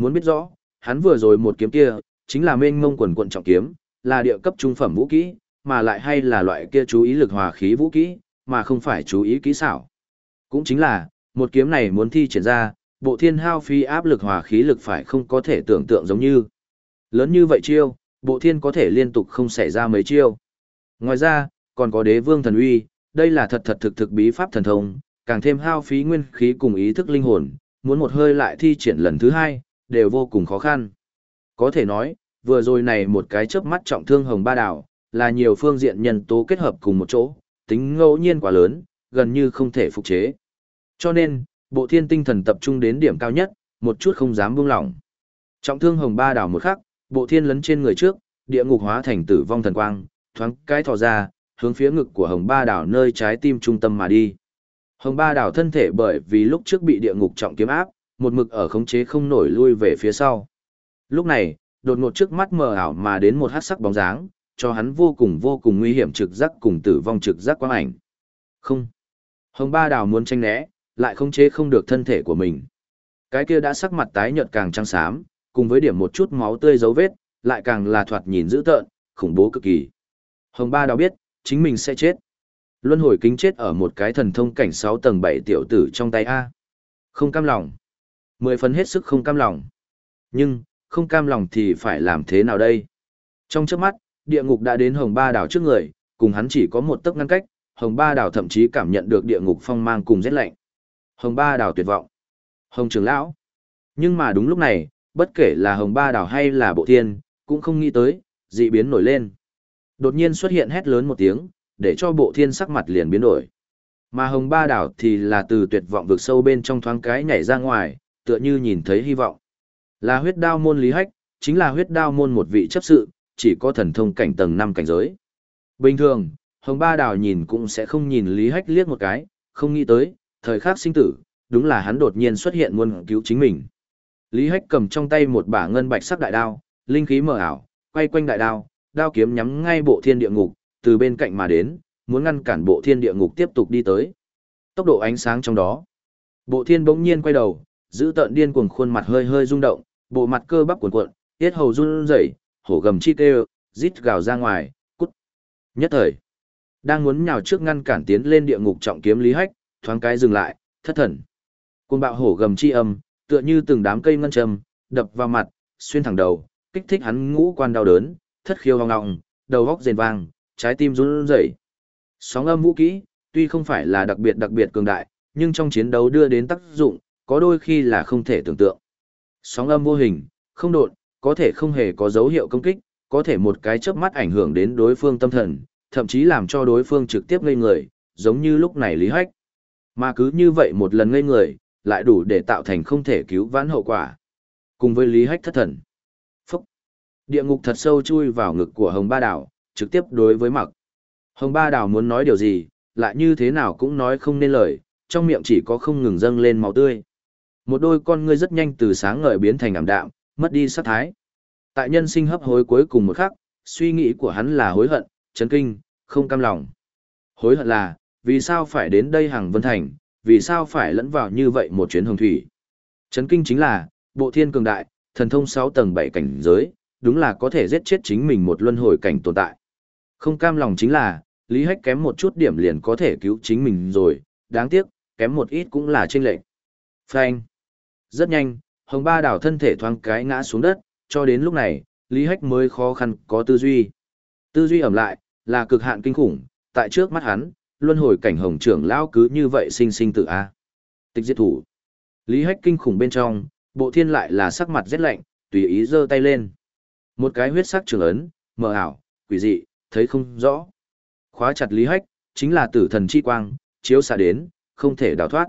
Muốn biết rõ, hắn vừa rồi một kiếm kia, chính là mênh mông quần quận trọng kiếm, là địa cấp trung phẩm vũ kỹ, mà lại hay là loại kia chú ý lực hòa khí vũ kỹ, mà không phải chú ý kỹ xảo. Cũng chính là, một kiếm này muốn thi triển ra, bộ thiên hao phi áp lực hòa khí lực phải không có thể tưởng tượng giống như. Lớn như vậy chiêu, bộ thiên có thể liên tục không xảy ra mấy chiêu. Ngoài ra, còn có đế vương thần uy, đây là thật thật thực thực bí pháp thần thông, càng thêm hao phí nguyên khí cùng ý thức linh hồn, muốn một hơi lại thi triển lần thứ hai, đều vô cùng khó khăn. Có thể nói, vừa rồi này một cái chớp mắt trọng thương hồng ba đảo, là nhiều phương diện nhân tố kết hợp cùng một chỗ, tính ngẫu nhiên quá lớn, gần như không thể phục chế. Cho nên, bộ thiên tinh thần tập trung đến điểm cao nhất, một chút không dám buông lỏng. Trọng thương hồng ba đảo một khắc, bộ thiên lấn trên người trước, địa ngục hóa thành tử vong thần quang, thoáng cái thò ra, hướng phía ngực của hồng ba đảo nơi trái tim trung tâm mà đi. Hồng ba đảo thân thể bởi vì lúc trước bị địa ngục trọng kiếm áp, một mực ở khống chế không nổi lui về phía sau. Lúc này, đột ngột trước mắt mờ ảo mà đến một hát sắc bóng dáng, cho hắn vô cùng vô cùng nguy hiểm trực giác cùng tử vong trực giác quang ảnh. Không. Hồng ba Đào muốn tranh né, lại khống chế không được thân thể của mình. Cái kia đã sắc mặt tái nhợt càng trắng xám, cùng với điểm một chút máu tươi dấu vết, lại càng là thoạt nhìn dữ tợn, khủng bố cực kỳ. Hồng ba Đào biết, chính mình sẽ chết. Luân hồi kính chết ở một cái thần thông cảnh 6 tầng 7 tiểu tử trong tay A. Không cam lòng. Mười phần hết sức không cam lòng. Nhưng, không cam lòng thì phải làm thế nào đây? Trong trước mắt, địa ngục đã đến hồng ba đảo trước người, cùng hắn chỉ có một tấc ngăn cách, hồng ba đảo thậm chí cảm nhận được địa ngục phong mang cùng rét lạnh. Hồng ba đảo tuyệt vọng. Hồng trưởng lão. Nhưng mà đúng lúc này, bất kể là hồng ba đảo hay là bộ thiên, cũng không nghĩ tới, dị biến nổi lên. Đột nhiên xuất hiện hét lớn một tiếng, để cho bộ thiên sắc mặt liền biến đổi. Mà hồng ba đảo thì là từ tuyệt vọng vực sâu bên trong thoáng cái nhảy ra ngoài, tựa như nhìn thấy hy vọng. Là huyết đao môn lý hách, chính là huyết đao môn một vị chấp sự, chỉ có thần thông cảnh tầng 5 cảnh giới. Bình thường, hồng ba đào nhìn cũng sẽ không nhìn lý hách liếc một cái, không nghĩ tới, thời khắc sinh tử, đúng là hắn đột nhiên xuất hiện muốn cứu chính mình. Lý hách cầm trong tay một bả ngân bạch sắc đại đao, linh khí mở ảo, quay quanh đại đao, đao kiếm nhắm ngay bộ thiên địa ngục, từ bên cạnh mà đến, muốn ngăn cản bộ thiên địa ngục tiếp tục đi tới. Tốc độ ánh sáng trong đó. Bộ thiên bỗng nhiên quay đầu, giữ tợn điên cuồng khuôn mặt hơi hơi rung động, bộ mặt cơ bắp cuộn cuộn, tiết hầu run rẩy, hổ gầm chi kêu, rít gào ra ngoài, cút. Nhất thời, đang muốn nhào trước ngăn cản tiến lên địa ngục trọng kiếm Lý Hách, thoáng cái dừng lại, thất thần. Côn bạo hổ gầm chi âm, tựa như từng đám cây ngân châm, đập vào mặt, xuyên thẳng đầu, kích thích hắn ngũ quan đau đớn, thất khiêu hoang ngọng, đầu góc rền vang, trái tim run rẩy. Sóng âm vũ kỹ, tuy không phải là đặc biệt đặc biệt cường đại, nhưng trong chiến đấu đưa đến tác dụng, có đôi khi là không thể tưởng tượng. Sóng âm vô hình, không đột, có thể không hề có dấu hiệu công kích, có thể một cái chớp mắt ảnh hưởng đến đối phương tâm thần, thậm chí làm cho đối phương trực tiếp ngây người, giống như lúc này Lý Hách. Mà cứ như vậy một lần ngây người, lại đủ để tạo thành không thể cứu vãn hậu quả. Cùng với Lý Hách thất thần. Phúc! Địa ngục thật sâu chui vào ngực của Hồng Ba Đảo, trực tiếp đối với mặc. Hồng Ba Đảo muốn nói điều gì, lại như thế nào cũng nói không nên lời, trong miệng chỉ có không ngừng dâng lên máu tươi. Một đôi con ngươi rất nhanh từ sáng ngời biến thành ảm đạm, mất đi sát thái. Tại nhân sinh hấp hối cuối cùng một khắc, suy nghĩ của hắn là hối hận, chấn kinh, không cam lòng. Hối hận là, vì sao phải đến đây hàng vân thành, vì sao phải lẫn vào như vậy một chuyến hồng thủy. Chấn kinh chính là, bộ thiên cường đại, thần thông 6 tầng 7 cảnh giới, đúng là có thể giết chết chính mình một luân hồi cảnh tồn tại. Không cam lòng chính là, Lý Hách kém một chút điểm liền có thể cứu chính mình rồi, đáng tiếc, kém một ít cũng là chênh lệch. Phanh. Rất nhanh, hồng ba đảo thân thể thoáng cái ngã xuống đất, cho đến lúc này, Lý Hách mới khó khăn có tư duy. Tư duy ẩm lại, là cực hạn kinh khủng, tại trước mắt hắn, luân hồi cảnh hồng trưởng lão cứ như vậy sinh sinh tự A. Tịch diệt thủ. Lý Hách kinh khủng bên trong, bộ thiên lại là sắc mặt rét lạnh, tùy ý giơ tay lên. Một cái huyết sắc trường ấn, mờ ảo, quỷ dị, thấy không rõ. Khóa chặt Lý Hách, chính là tử thần chi quang, chiếu xạ đến, không thể đào thoát.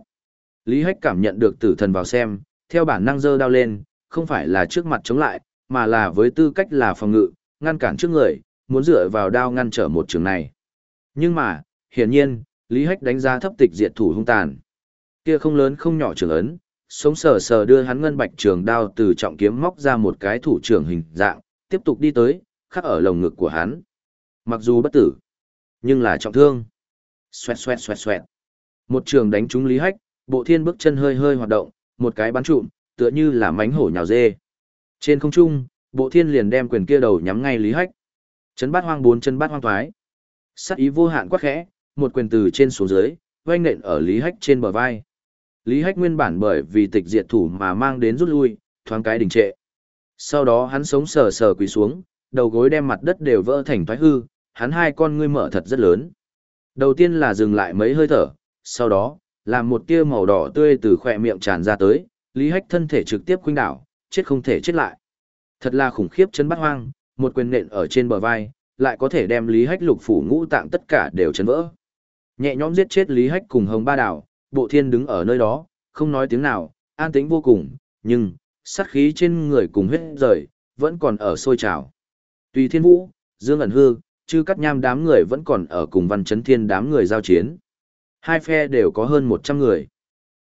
Lý Hách cảm nhận được tử thần vào xem, theo bản năng dơ đao lên, không phải là trước mặt chống lại, mà là với tư cách là phòng ngự, ngăn cản trước người, muốn dựa vào đao ngăn trở một trường này. Nhưng mà, hiển nhiên, Lý Hách đánh giá thấp tịch diệt thủ hung tàn. Kia không lớn không nhỏ trường ấn, sống sờ sờ đưa hắn ngân bạch trường đao từ trọng kiếm móc ra một cái thủ trưởng hình dạng, tiếp tục đi tới, khắc ở lồng ngực của hắn. Mặc dù bất tử, nhưng là trọng thương. Xoẹt xoẹt xoẹt xoẹt. Một trường đánh trúng Lý Hách, bộ thiên bước chân hơi hơi hoạt động, một cái bắn trụm, tựa như là mánh hổ nhào dê. Trên không trung, bộ thiên liền đem quyền kia đầu nhắm ngay Lý Hách. Chấn bát hoang bốn chân bát hoang thoái. Sắc ý vô hạn quá khẽ, một quyền từ trên xuống dưới, oanh nện ở Lý Hách trên bờ vai. Lý Hách nguyên bản bởi vì tịch diệt thủ mà mang đến rút lui, thoáng cái đình trệ. Sau đó hắn sống sờ sờ quỳ xuống, đầu gối đem mặt đất đều vỡ thành thoái hư, hắn hai con ngươi mở thật rất lớn. Đầu tiên là dừng lại mấy hơi thở, sau đó, làm một tia màu đỏ tươi từ khỏe miệng tràn ra tới, Lý Hách thân thể trực tiếp khuynh đảo, chết không thể chết lại. Thật là khủng khiếp chân bắt hoang, một quyền nện ở trên bờ vai, lại có thể đem Lý Hách lục phủ ngũ tạng tất cả đều chấn vỡ. Nhẹ nhõm giết chết Lý Hách cùng Hồng Ba Đảo, Bộ Thiên đứng ở nơi đó, không nói tiếng nào, an tĩnh vô cùng, nhưng sát khí trên người cùng huyết rời, vẫn còn ở sôi trào. Tùy Thiên Vũ, Dương ẩn hư, chư cắt nham đám người vẫn còn ở cùng Văn Chấn Thiên đám người giao chiến. Hai phe đều có hơn 100 người.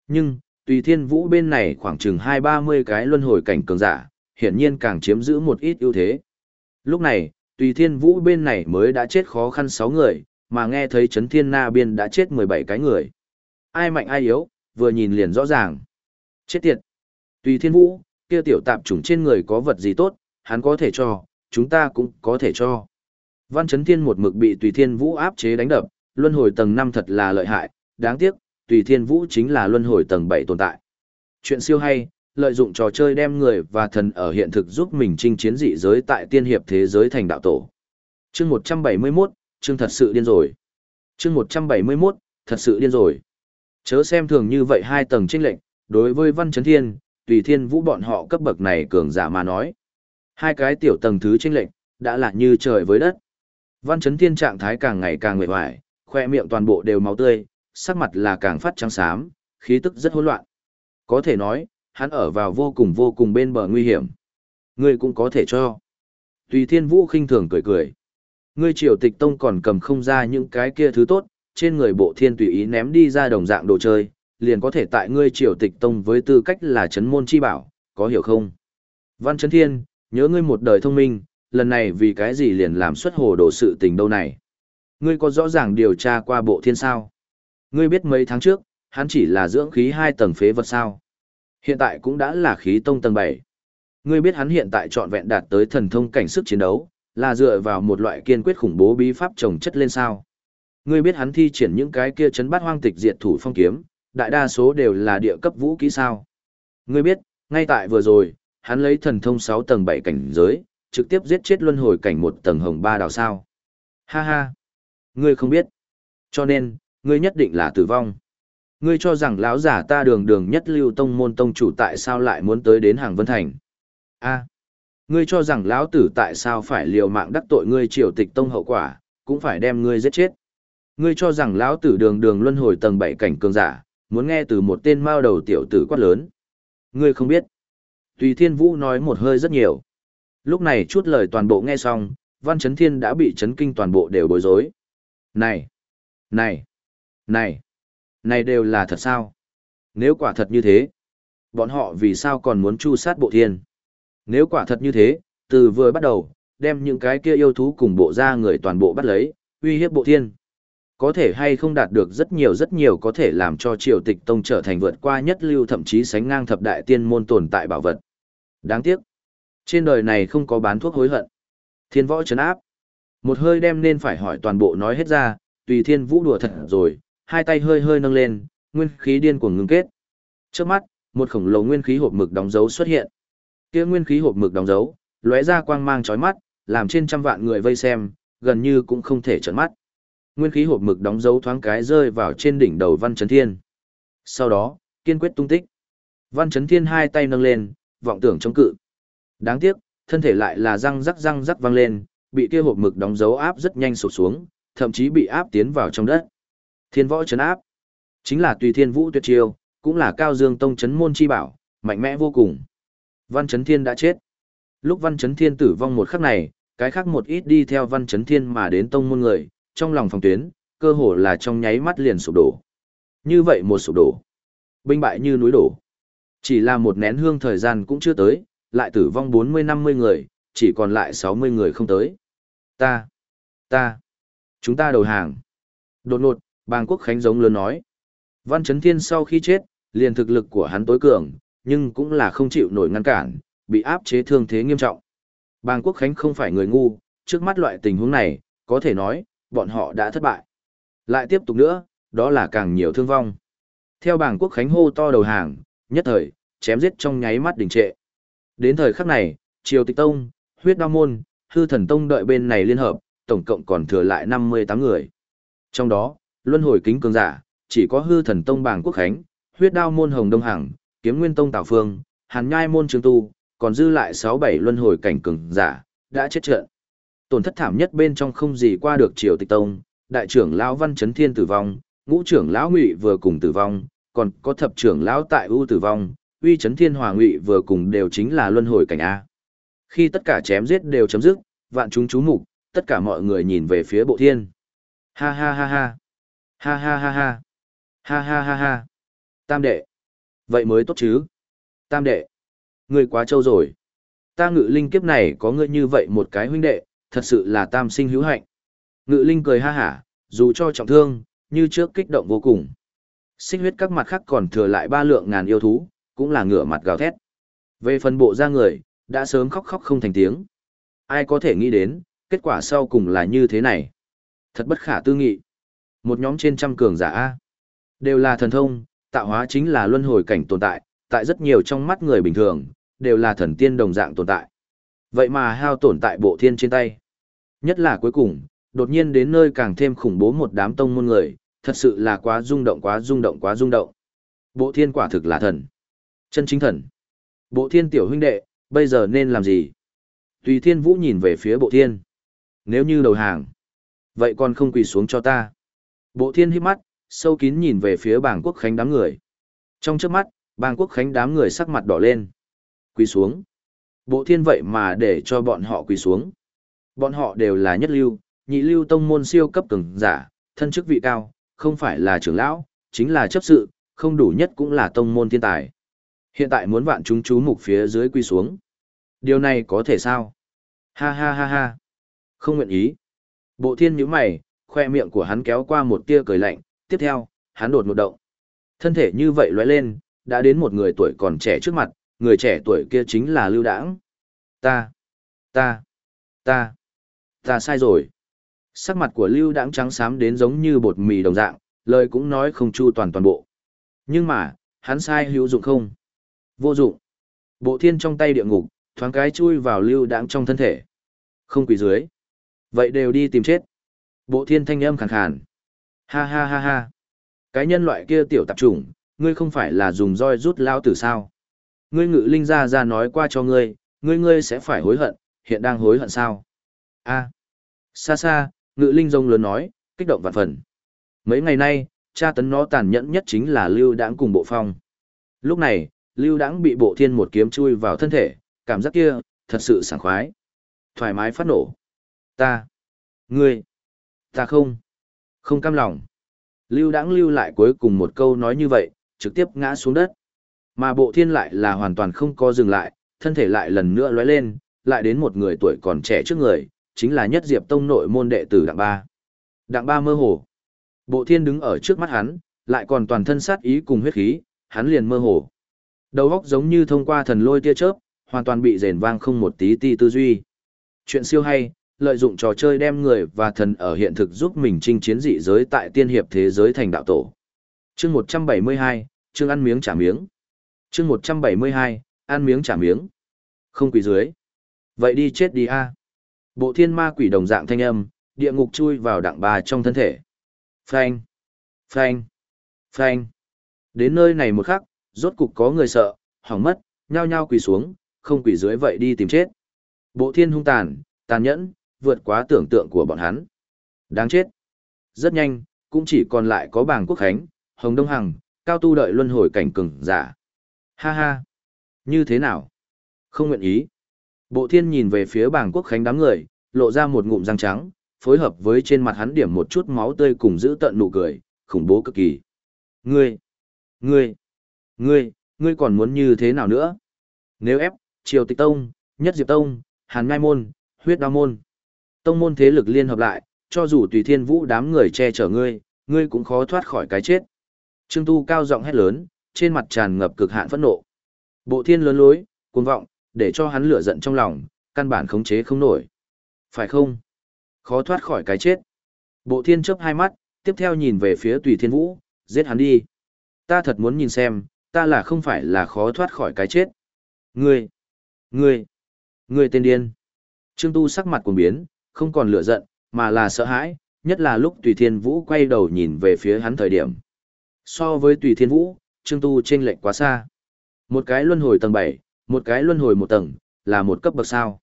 Nhưng, Tùy Thiên Vũ bên này khoảng chừng 2-30 cái luân hồi cảnh cường giả, hiển nhiên càng chiếm giữ một ít ưu thế. Lúc này, Tùy Thiên Vũ bên này mới đã chết khó khăn 6 người, mà nghe thấy Trấn Thiên Na biên đã chết 17 cái người. Ai mạnh ai yếu, vừa nhìn liền rõ ràng. Chết tiệt. Tùy Thiên Vũ, kia tiểu tạp chủng trên người có vật gì tốt, hắn có thể cho, chúng ta cũng có thể cho. Văn Trấn Thiên một mực bị Tùy Thiên Vũ áp chế đánh đập, luân hồi tầng 5 thật là lợi hại, đáng tiếc, Tùy Thiên Vũ chính là luân hồi tầng 7 tồn tại. Chuyện siêu hay, lợi dụng trò chơi đem người và thần ở hiện thực giúp mình chinh chiến dị giới tại tiên hiệp thế giới thành đạo tổ. Chương 171, chương thật sự điên rồi. Chương 171, thật sự điên rồi. Chớ xem thường như vậy hai tầng chênh lệnh, đối với Văn Chấn Thiên, Tùy Thiên Vũ bọn họ cấp bậc này cường giả mà nói. Hai cái tiểu tầng thứ chênh lệnh, đã là như trời với đất. Văn Chấn Thiên trạng thái càng ngày càng mệt mỏi, khoe miệng toàn bộ đều máu tươi, sắc mặt là càng phát trắng xám, khí tức rất hỗn loạn. Có thể nói, hắn ở vào vô cùng vô cùng bên bờ nguy hiểm. Ngươi cũng có thể cho. Tùy Thiên Vũ khinh thường cười cười. Ngươi triều tịch tông còn cầm không ra những cái kia thứ tốt, trên người bộ thiên tùy ý ném đi ra đồng dạng đồ chơi, liền có thể tại ngươi triều tịch tông với tư cách là chấn môn chi bảo, có hiểu không? Văn Trấn Thiên, nhớ ngươi một đời thông minh, lần này vì cái gì liền làm xuất hồ đồ sự tình đâu này? Ngươi có rõ ràng điều tra qua bộ thiên sao? Ngươi biết mấy tháng trước, hắn chỉ là dưỡng khí hai tầng phế vật sao? Hiện tại cũng đã là khí tông tầng 7. Ngươi biết hắn hiện tại trọn vẹn đạt tới thần thông cảnh sức chiến đấu, là dựa vào một loại kiên quyết khủng bố bí pháp trồng chất lên sao? Ngươi biết hắn thi triển những cái kia chấn bát hoang tịch diệt thủ phong kiếm, đại đa số đều là địa cấp vũ kỹ sao? Ngươi biết, ngay tại vừa rồi, hắn lấy thần thông 6 tầng 7 cảnh giới, trực tiếp giết chết luân hồi cảnh một tầng hồng ba đào sao? Ha ha! Ngươi không biết. Cho nên, ngươi nhất định là tử vong. Ngươi cho rằng lão giả ta đường đường nhất lưu tông môn tông chủ tại sao lại muốn tới đến hàng vân thành? A, ngươi cho rằng lão tử tại sao phải liều mạng đắc tội ngươi triều tịch tông hậu quả, cũng phải đem ngươi giết chết? Ngươi cho rằng lão tử đường đường luân hồi tầng bảy cảnh cường giả, muốn nghe từ một tên mao đầu tiểu tử quát lớn? Ngươi không biết. Tùy Thiên Vũ nói một hơi rất nhiều. Lúc này chút lời toàn bộ nghe xong, Văn Chấn Thiên đã bị chấn kinh toàn bộ đều bối rối. Này! Này! Này! Này đều là thật sao? Nếu quả thật như thế, bọn họ vì sao còn muốn chu sát bộ thiên? Nếu quả thật như thế, từ vừa bắt đầu, đem những cái kia yêu thú cùng bộ ra người toàn bộ bắt lấy, uy hiếp bộ thiên. Có thể hay không đạt được rất nhiều rất nhiều có thể làm cho triều tịch tông trở thành vượt qua nhất lưu thậm chí sánh ngang thập đại tiên môn tồn tại bảo vật. Đáng tiếc. Trên đời này không có bán thuốc hối hận. Thiên võ chấn áp. Một hơi đem nên phải hỏi toàn bộ nói hết ra, tùy thiên vũ đùa thật rồi, hai tay hơi hơi nâng lên, nguyên khí điên cuồng ngưng kết. Trước mắt, một khổng lồ nguyên khí hộp mực đóng dấu xuất hiện. Kia nguyên khí hộp mực đóng dấu, lóe ra quang mang chói mắt, làm trên trăm vạn người vây xem, gần như cũng không thể trợn mắt. Nguyên khí hộp mực đóng dấu thoáng cái rơi vào trên đỉnh đầu Văn Chấn Thiên. Sau đó, kiên quyết tung tích. Văn Chấn Thiên hai tay nâng lên, vọng tưởng chống cự. Đáng tiếc, thân thể lại là răng rắc răng rắc vang lên, bị kia hộp mực đóng dấu áp rất nhanh sụp xuống, thậm chí bị áp tiến vào trong đất. Thiên võ chấn áp, chính là tùy thiên vũ tuyệt chiêu, cũng là cao dương tông chấn môn chi bảo, mạnh mẽ vô cùng. Văn chấn thiên đã chết. Lúc văn chấn thiên tử vong một khắc này, cái khác một ít đi theo văn chấn thiên mà đến tông môn người, trong lòng phòng tuyến, cơ hồ là trong nháy mắt liền sụp đổ. Như vậy một sụp đổ, binh bại như núi đổ. Chỉ là một nén hương thời gian cũng chưa tới, lại tử vong 40-50 người, chỉ còn lại 60 người không tới. Ta, ta, chúng ta đầu hàng. Đột ngột, bàng quốc khánh giống lớn nói. Văn Chấn Thiên sau khi chết, liền thực lực của hắn tối cường, nhưng cũng là không chịu nổi ngăn cản, bị áp chế thương thế nghiêm trọng. Bàng quốc khánh không phải người ngu, trước mắt loại tình huống này, có thể nói, bọn họ đã thất bại. Lại tiếp tục nữa, đó là càng nhiều thương vong. Theo bảng quốc khánh hô to đầu hàng, nhất thời, chém giết trong nháy mắt đình trệ. Đến thời khắc này, Triều Tịch Tông, Huyết Đao Môn, Hư Thần Tông đợi bên này liên hợp, tổng cộng còn thừa lại 58 người. Trong đó, luân hồi kính cường giả, chỉ có Hư Thần Tông Bàng quốc khánh, Huyết Đao Môn Hồng Đông Hằng, Kiếm Nguyên Tông Tào Phương, Hàn Nhai Môn Trường Tu, còn dư lại 6-7 luân hồi cảnh cường giả, đã chết trận. Tổn thất thảm nhất bên trong không gì qua được Triều Tịch Tông, đại trưởng lão Văn Chấn Thiên tử vong, ngũ trưởng lão Ngụy vừa cùng tử vong, còn có thập trưởng lão tại ưu tử vong, uy chấn thiên hòa ngụy vừa cùng đều chính là luân hồi cảnh a. Khi tất cả chém giết đều chấm dứt, vạn chúng chú mục, tất cả mọi người nhìn về phía bộ thiên. Ha ha ha ha. Ha ha ha ha. Ha ha ha ha. Tam đệ. Vậy mới tốt chứ. Tam đệ. Ngươi quá trâu rồi. Ta ngự linh kiếp này có ngươi như vậy một cái huynh đệ, thật sự là tam sinh hữu hạnh. Ngự linh cười ha hả, dù cho trọng thương, như trước kích động vô cùng. Xích huyết các mặt khác còn thừa lại ba lượng ngàn yêu thú, cũng là ngửa mặt gào thét. Về phần bộ ra người, đã sớm khóc khóc không thành tiếng. Ai có thể nghĩ đến, kết quả sau cùng là như thế này. Thật bất khả tư nghị. Một nhóm trên trăm cường giả A. Đều là thần thông, tạo hóa chính là luân hồi cảnh tồn tại, tại rất nhiều trong mắt người bình thường, đều là thần tiên đồng dạng tồn tại. Vậy mà hao tổn tại bộ thiên trên tay. Nhất là cuối cùng, đột nhiên đến nơi càng thêm khủng bố một đám tông môn người, thật sự là quá rung động quá rung động quá rung động. Bộ thiên quả thực là thần. Chân chính thần. Bộ thiên tiểu huynh đệ, bây giờ nên làm gì? Tùy thiên vũ nhìn về phía bộ thiên. Nếu như đầu hàng, vậy còn không quỳ xuống cho ta. Bộ thiên hít mắt, sâu kín nhìn về phía bàng quốc khánh đám người. Trong trước mắt, bàng quốc khánh đám người sắc mặt đỏ lên. Quỳ xuống. Bộ thiên vậy mà để cho bọn họ quỳ xuống. Bọn họ đều là nhất lưu, nhị lưu tông môn siêu cấp cường giả, thân chức vị cao, không phải là trưởng lão, chính là chấp sự, không đủ nhất cũng là tông môn thiên tài. Hiện tại muốn vạn chúng chú mục phía dưới quy xuống. Điều này có thể sao? Ha ha ha ha. Không nguyện ý. Bộ thiên nhíu mày, khoe miệng của hắn kéo qua một tia cười lạnh, tiếp theo, hắn đột một động. Thân thể như vậy lóe lên, đã đến một người tuổi còn trẻ trước mặt, người trẻ tuổi kia chính là Lưu Đãng. Ta, ta, ta, ta sai rồi. Sắc mặt của Lưu Đãng trắng xám đến giống như bột mì đồng dạng, lời cũng nói không chu toàn toàn bộ. Nhưng mà, hắn sai hữu dụng không? Vô dụng. Bộ thiên trong tay địa ngục, thoáng cái chui vào lưu đãng trong thân thể. Không quỳ dưới. Vậy đều đi tìm chết. Bộ thiên thanh âm khàn khàn. Ha ha ha ha. Cái nhân loại kia tiểu tạp chủng, ngươi không phải là dùng roi rút lao tử sao? Ngươi ngự linh ra ra nói qua cho ngươi, ngươi ngươi sẽ phải hối hận, hiện đang hối hận sao? A. Xa xa, ngự linh rông lớn nói, kích động vạn phần. Mấy ngày nay, cha tấn nó tàn nhẫn nhất chính là lưu đãng cùng bộ phong. Lúc này, lưu đãng bị bộ thiên một kiếm chui vào thân thể, cảm giác kia, thật sự sảng khoái. Thoải mái phát nổ. Ta. Ngươi. Ta không. Không cam lòng. Lưu đãng lưu lại cuối cùng một câu nói như vậy, trực tiếp ngã xuống đất. Mà bộ thiên lại là hoàn toàn không có dừng lại, thân thể lại lần nữa lóe lên, lại đến một người tuổi còn trẻ trước người, chính là nhất diệp tông nội môn đệ tử đặng ba. Đặng ba mơ hồ. Bộ thiên đứng ở trước mắt hắn, lại còn toàn thân sát ý cùng huyết khí, hắn liền mơ hồ. Đầu óc giống như thông qua thần lôi tia chớp, hoàn toàn bị rền vang không một tí ti tư duy. Chuyện siêu hay, lợi dụng trò chơi đem người và thần ở hiện thực giúp mình chinh chiến dị giới tại tiên hiệp thế giới thành đạo tổ. Chương 172, chương ăn miếng trả miếng. Chương 172, ăn miếng trả miếng. Không quỷ dưới. Vậy đi chết đi a. Bộ thiên ma quỷ đồng dạng thanh âm, địa ngục chui vào đặng bà trong thân thể. Phanh, phanh, phanh. Đến nơi này một khắc, rốt cục có người sợ, hỏng mất, nhao nhao quỳ xuống, không quỳ dưới vậy đi tìm chết. Bộ thiên hung tàn, tàn nhẫn, vượt quá tưởng tượng của bọn hắn. Đáng chết. Rất nhanh, cũng chỉ còn lại có bảng quốc khánh, hồng đông hằng, cao tu đợi luân hồi cảnh cường giả. Ha ha. Như thế nào? Không nguyện ý. Bộ thiên nhìn về phía bảng quốc khánh đám người, lộ ra một ngụm răng trắng, phối hợp với trên mặt hắn điểm một chút máu tươi cùng giữ tận nụ cười, khủng bố cực kỳ. Ngươi, ngươi, ngươi, ngươi còn muốn như thế nào nữa? Nếu ép, Triều Tịch Tông, Nhất Diệp Tông, Hàn Ngai Môn, Huyết Đao Môn. Tông môn thế lực liên hợp lại, cho dù tùy thiên vũ đám người che chở ngươi, ngươi cũng khó thoát khỏi cái chết. Trương Tu cao giọng hét lớn, trên mặt tràn ngập cực hạn phẫn nộ. Bộ thiên lớn lối, cuồng vọng, để cho hắn lửa giận trong lòng, căn bản khống chế không nổi. Phải không? Khó thoát khỏi cái chết. Bộ thiên chớp hai mắt, tiếp theo nhìn về phía tùy thiên vũ, giết hắn đi. Ta thật muốn nhìn xem, ta là không phải là khó thoát khỏi cái chết. Ngươi, ngươi, ngươi tên điên. Trương Tu sắc mặt cuồng biến, không còn lửa giận, mà là sợ hãi, nhất là lúc tùy thiên vũ quay đầu nhìn về phía hắn thời điểm. So với tùy thiên vũ, Trương Tu chênh lệch quá xa. Một cái luân hồi tầng 7, một cái luân hồi một tầng, là một cấp bậc sao.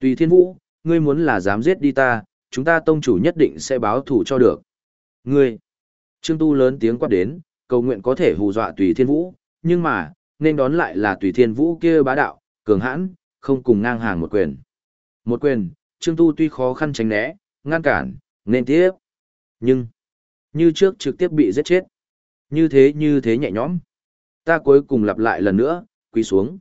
Tùy thiên vũ, ngươi muốn là dám giết đi ta, chúng ta tông chủ nhất định sẽ báo thủ cho được. Ngươi, Trương Tu lớn tiếng quát đến, cầu nguyện có thể hù dọa tùy thiên vũ, nhưng mà, nên đón lại là tùy thiên vũ kia bá đạo, cường hãn, không cùng ngang hàng một quyền. Một quyền, Trương Tu tuy khó khăn tránh né, ngăn cản, nên tiếp. Nhưng, như trước trực tiếp bị giết chết. Như thế như thế nhẹ nhõm. Ta cuối cùng lặp lại lần nữa, quỳ xuống.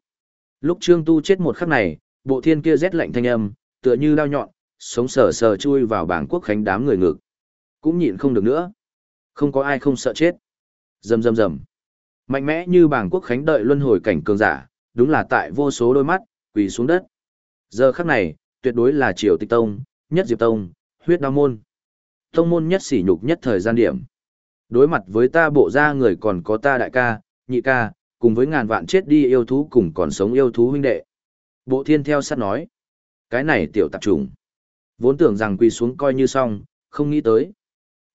Lúc Trương Tu chết một khắc này, bộ thiên kia rét lạnh thanh âm, tựa như đao nhọn, sống sờ sờ chui vào bảng quốc khánh đám người ngực. Cũng nhịn không được nữa. Không có ai không sợ chết. Rầm rầm rầm. Mạnh mẽ như bảng quốc khánh đợi luân hồi cảnh cường giả, đúng là tại vô số đôi mắt, quỳ xuống đất. Giờ khắc này, tuyệt đối là triều tịch tông, nhất diệp tông, huyết đao môn. Tông môn nhất sỉ nhục nhất thời gian điểm. Đối mặt với ta bộ ra người còn có ta đại ca, nhị ca, cùng với ngàn vạn chết đi yêu thú cùng còn sống yêu thú huynh đệ. Bộ thiên theo sát nói. Cái này tiểu tạp trùng. Vốn tưởng rằng quỳ xuống coi như xong, không nghĩ tới.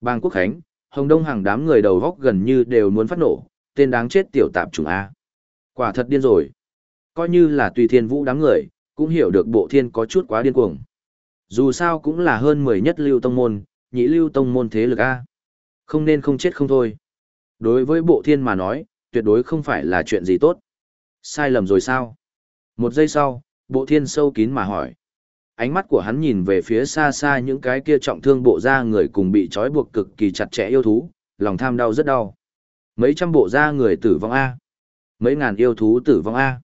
Bang Quốc Khánh, Hồng Đông hàng đám người đầu góc gần như đều muốn phát nổ, tên đáng chết tiểu tạp trùng A. Quả thật điên rồi. Coi như là tùy thiên vũ đám người, cũng hiểu được bộ thiên có chút quá điên cuồng. Dù sao cũng là hơn 10 nhất lưu tông môn, nhị lưu tông môn thế lực A. Không nên không chết không thôi. Đối với bộ thiên mà nói, tuyệt đối không phải là chuyện gì tốt. Sai lầm rồi sao? Một giây sau, bộ thiên sâu kín mà hỏi. Ánh mắt của hắn nhìn về phía xa xa những cái kia trọng thương bộ da người cùng bị trói buộc cực kỳ chặt chẽ yêu thú, lòng tham đau rất đau. Mấy trăm bộ da người tử vong A. Mấy ngàn yêu thú tử vong A.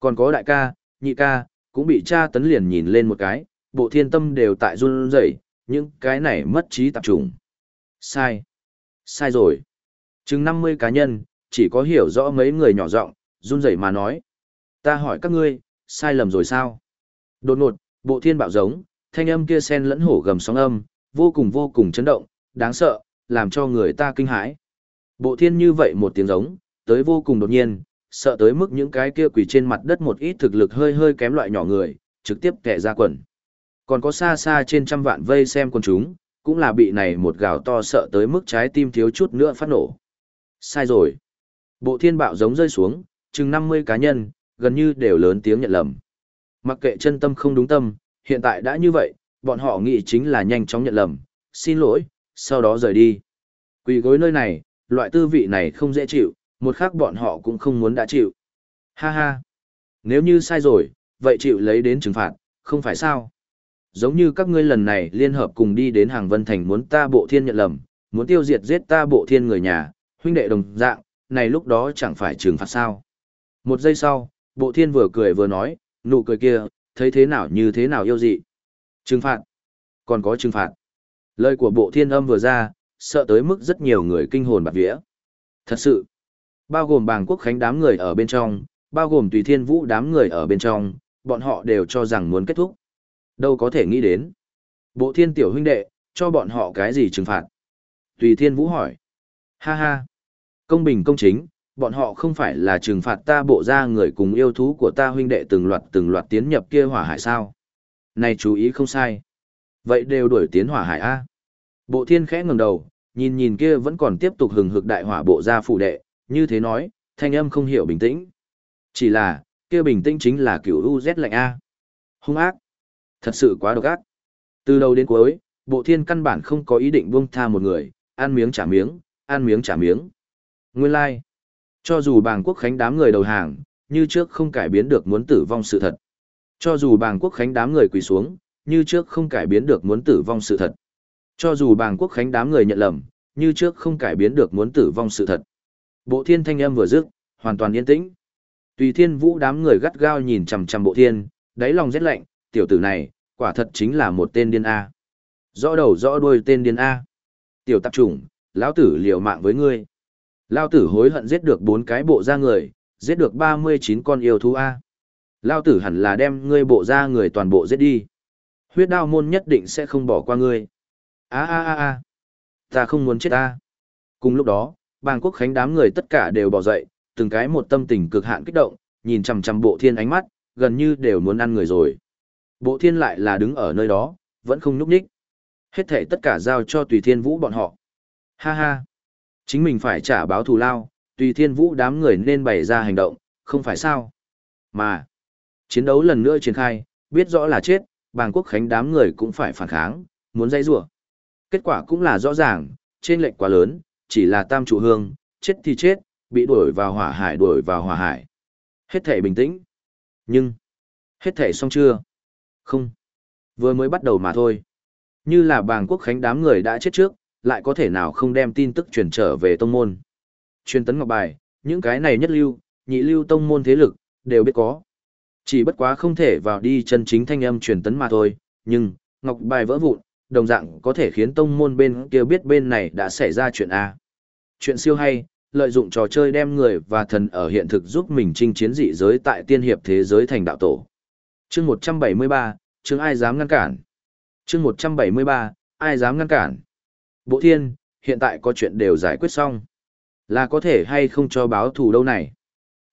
Còn có đại ca, nhị ca, cũng bị cha tấn liền nhìn lên một cái, bộ thiên tâm đều tại run rẩy, những cái này mất trí tập trung. Sai. Sai rồi. Chừng 50 cá nhân, chỉ có hiểu rõ mấy người nhỏ giọng, run rẩy mà nói. Ta hỏi các ngươi, sai lầm rồi sao? Đột ngột, bộ thiên bạo giống, thanh âm kia sen lẫn hổ gầm sóng âm, vô cùng vô cùng chấn động, đáng sợ, làm cho người ta kinh hãi. Bộ thiên như vậy một tiếng giống, tới vô cùng đột nhiên, sợ tới mức những cái kia quỳ trên mặt đất một ít thực lực hơi hơi kém loại nhỏ người, trực tiếp kẻ ra quần. Còn có xa xa trên trăm vạn vây xem con chúng, cũng là bị này một gào to sợ tới mức trái tim thiếu chút nữa phát nổ. Sai rồi. Bộ thiên bạo giống rơi xuống, chừng 50 cá nhân, gần như đều lớn tiếng nhận lầm. Mặc kệ chân tâm không đúng tâm, hiện tại đã như vậy, bọn họ nghĩ chính là nhanh chóng nhận lầm, xin lỗi, sau đó rời đi. Quỳ gối nơi này, loại tư vị này không dễ chịu, một khác bọn họ cũng không muốn đã chịu. Ha ha. Nếu như sai rồi, vậy chịu lấy đến trừng phạt, không phải sao? Giống như các ngươi lần này liên hợp cùng đi đến hàng vân thành muốn ta bộ thiên nhận lầm, muốn tiêu diệt giết ta bộ thiên người nhà, huynh đệ đồng dạng, này lúc đó chẳng phải trừng phạt sao. Một giây sau, bộ thiên vừa cười vừa nói, nụ cười kia, thấy thế nào như thế nào yêu dị. Trừng phạt. Còn có trừng phạt. Lời của bộ thiên âm vừa ra, sợ tới mức rất nhiều người kinh hồn bạt vía. Thật sự, bao gồm bàng quốc khánh đám người ở bên trong, bao gồm tùy thiên vũ đám người ở bên trong, bọn họ đều cho rằng muốn kết thúc. Đâu có thể nghĩ đến. Bộ thiên tiểu huynh đệ, cho bọn họ cái gì trừng phạt? Tùy thiên vũ hỏi. Ha ha. Công bình công chính, bọn họ không phải là trừng phạt ta bộ ra người cùng yêu thú của ta huynh đệ từng loạt từng loạt tiến nhập kia hỏa hải sao. Này chú ý không sai. Vậy đều đuổi tiến hỏa hải A. Bộ thiên khẽ ngẩng đầu, nhìn nhìn kia vẫn còn tiếp tục hừng hực đại hỏa bộ ra phụ đệ, như thế nói, thanh âm không hiểu bình tĩnh. Chỉ là, kia bình tĩnh chính là kiểu UZ lạnh A. Hung ác. Thật sự quá độc ác. Từ đầu đến cuối, bộ thiên căn bản không có ý định buông tha một người, ăn miếng trả miếng, ăn miếng trả miếng. Nguyên lai, like cho dù bàng quốc khánh đám người đầu hàng, như trước không cải biến được muốn tử vong sự thật. Cho dù bàng quốc khánh đám người quỳ xuống, như trước không cải biến được muốn tử vong sự thật. Cho dù bàng quốc khánh đám người nhận lầm, như trước không cải biến được muốn tử vong sự thật. Bộ thiên thanh âm vừa dứt, hoàn toàn yên tĩnh. Tùy thiên vũ đám người gắt gao nhìn chằm chằm bộ thiên, đáy lòng rét lạnh, tiểu tử này, quả thật chính là một tên điên A. Rõ đầu rõ đuôi tên điên A. Tiểu tạp chủng, lão tử liều mạng với ngươi. Lão tử hối hận giết được bốn cái bộ da người, giết được 39 con yêu thú A. Lão tử hẳn là đem ngươi bộ da người toàn bộ giết đi. Huyết đao môn nhất định sẽ không bỏ qua ngươi. A a a a. Ta không muốn chết ta. Cùng lúc đó, bang quốc khánh đám người tất cả đều bỏ dậy, từng cái một tâm tình cực hạn kích động, nhìn chằm chằm bộ thiên ánh mắt, gần như đều muốn ăn người rồi. Bộ thiên lại là đứng ở nơi đó, vẫn không nhúc nhích. Hết thể tất cả giao cho tùy thiên vũ bọn họ. Ha ha. Chính mình phải trả báo thù lao, tùy thiên vũ đám người nên bày ra hành động, không phải sao. Mà, chiến đấu lần nữa triển khai, biết rõ là chết, bàng quốc khánh đám người cũng phải phản kháng, muốn dây rủa Kết quả cũng là rõ ràng, trên lệnh quá lớn, chỉ là tam trụ hương, chết thì chết, bị đuổi vào hỏa hải đuổi vào hỏa hải. Hết thể bình tĩnh. Nhưng, hết thể xong chưa? Không. Vừa mới bắt đầu mà thôi. Như là bàng quốc khánh đám người đã chết trước, lại có thể nào không đem tin tức truyền trở về tông môn. Truyền tấn ngọc bài, những cái này nhất lưu, nhị lưu tông môn thế lực, đều biết có. Chỉ bất quá không thể vào đi chân chính thanh âm truyền tấn mà thôi, nhưng, ngọc bài vỡ vụn, đồng dạng có thể khiến tông môn bên kia biết bên này đã xảy ra chuyện A. Chuyện siêu hay, lợi dụng trò chơi đem người và thần ở hiện thực giúp mình chinh chiến dị giới tại tiên hiệp thế giới thành đạo tổ. Chương 173, chương ai dám ngăn cản? Chương 173, ai dám ngăn cản? Bộ thiên, hiện tại có chuyện đều giải quyết xong. Là có thể hay không cho báo thù đâu này?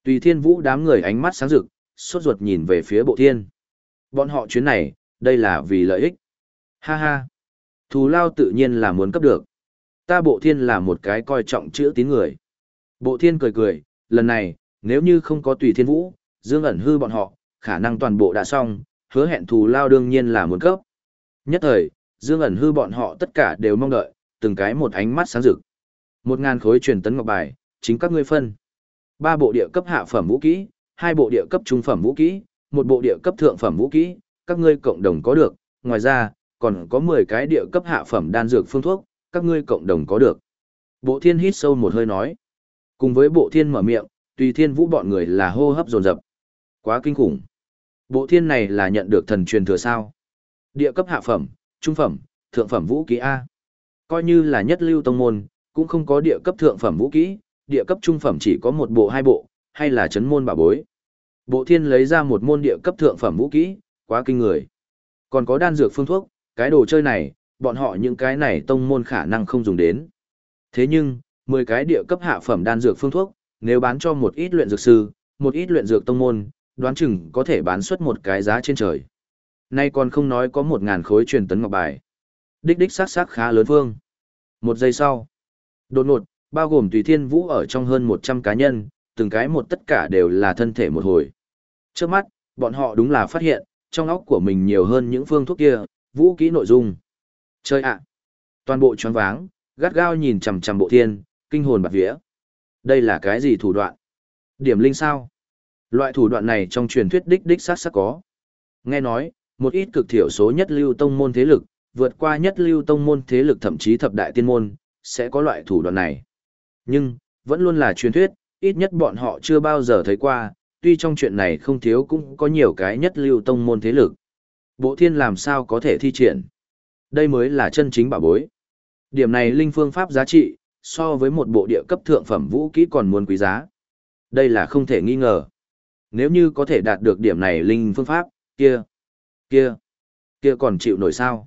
Tùy thiên vũ đám người ánh mắt sáng rực, sốt ruột nhìn về phía bộ thiên. Bọn họ chuyến này, đây là vì lợi ích. Ha ha. Thù lao tự nhiên là muốn cấp được. Ta bộ thiên là một cái coi trọng chữ tín người. Bộ thiên cười cười, lần này, nếu như không có tùy thiên vũ, dương ẩn hư bọn họ, khả năng toàn bộ đã xong, hứa hẹn thù lao đương nhiên là muốn cấp. Nhất thời, dương ẩn hư bọn họ tất cả đều mong đợi, từng cái một ánh mắt sáng rực. Một ngàn khối truyền tấn ngọc bài, chính các ngươi phân. Ba bộ địa cấp hạ phẩm vũ kỹ, hai bộ địa cấp trung phẩm vũ kỹ, một bộ địa cấp thượng phẩm vũ kỹ, các ngươi cộng đồng có được, ngoài ra, còn có 10 cái địa cấp hạ phẩm đan dược phương thuốc, các ngươi cộng đồng có được. Bộ thiên hít sâu một hơi nói. Cùng với bộ thiên mở miệng, tùy thiên vũ bọn người là hô hấp dồn dập. Quá kinh khủng. Bộ thiên này là nhận được thần truyền thừa sao. Địa cấp hạ phẩm, trung phẩm, thượng phẩm vũ kỹ A. Coi như là nhất lưu tông môn, cũng không có địa cấp thượng phẩm vũ kỹ, địa cấp trung phẩm chỉ có một bộ hai bộ, hay là chấn môn bảo bối. Bộ thiên lấy ra một môn địa cấp thượng phẩm vũ kỹ, quá kinh người. Còn có đan dược phương thuốc, cái đồ chơi này, bọn họ những cái này tông môn khả năng không dùng đến. Thế nhưng, 10 cái địa cấp hạ phẩm đan dược phương thuốc, nếu bán cho một ít luyện dược sư, một ít luyện dược tông môn, đoán chừng có thể bán xuất một cái giá trên trời. Nay còn không nói có 1000 khối truyền tấn ngọc bài. Đích đích sát sát khá lớn phương. Một giây sau, đột ngột, bao gồm tùy thiên vũ ở trong hơn 100 cá nhân, từng cái một tất cả đều là thân thể một hồi. Trước mắt, bọn họ đúng là phát hiện, trong óc của mình nhiều hơn những phương thuốc kia, vũ kỹ nội dung. Chơi ạ! Toàn bộ choáng váng, gắt gao nhìn chằm chằm bộ thiên, kinh hồn bạt vía. Đây là cái gì thủ đoạn? Điểm linh sao? Loại thủ đoạn này trong truyền thuyết đích đích sát sắc có. Nghe nói, một ít cực thiểu số nhất lưu tông môn thế lực, vượt qua nhất lưu tông môn thế lực thậm chí thập đại tiên môn, sẽ có loại thủ đoạn này. Nhưng, vẫn luôn là truyền thuyết, ít nhất bọn họ chưa bao giờ thấy qua, tuy trong chuyện này không thiếu cũng có nhiều cái nhất lưu tông môn thế lực. Bộ thiên làm sao có thể thi triển? Đây mới là chân chính bảo bối. Điểm này linh phương pháp giá trị, so với một bộ địa cấp thượng phẩm vũ kỹ còn muốn quý giá. Đây là không thể nghi ngờ. Nếu như có thể đạt được điểm này linh phương pháp, kia, kia, kia còn chịu nổi sao?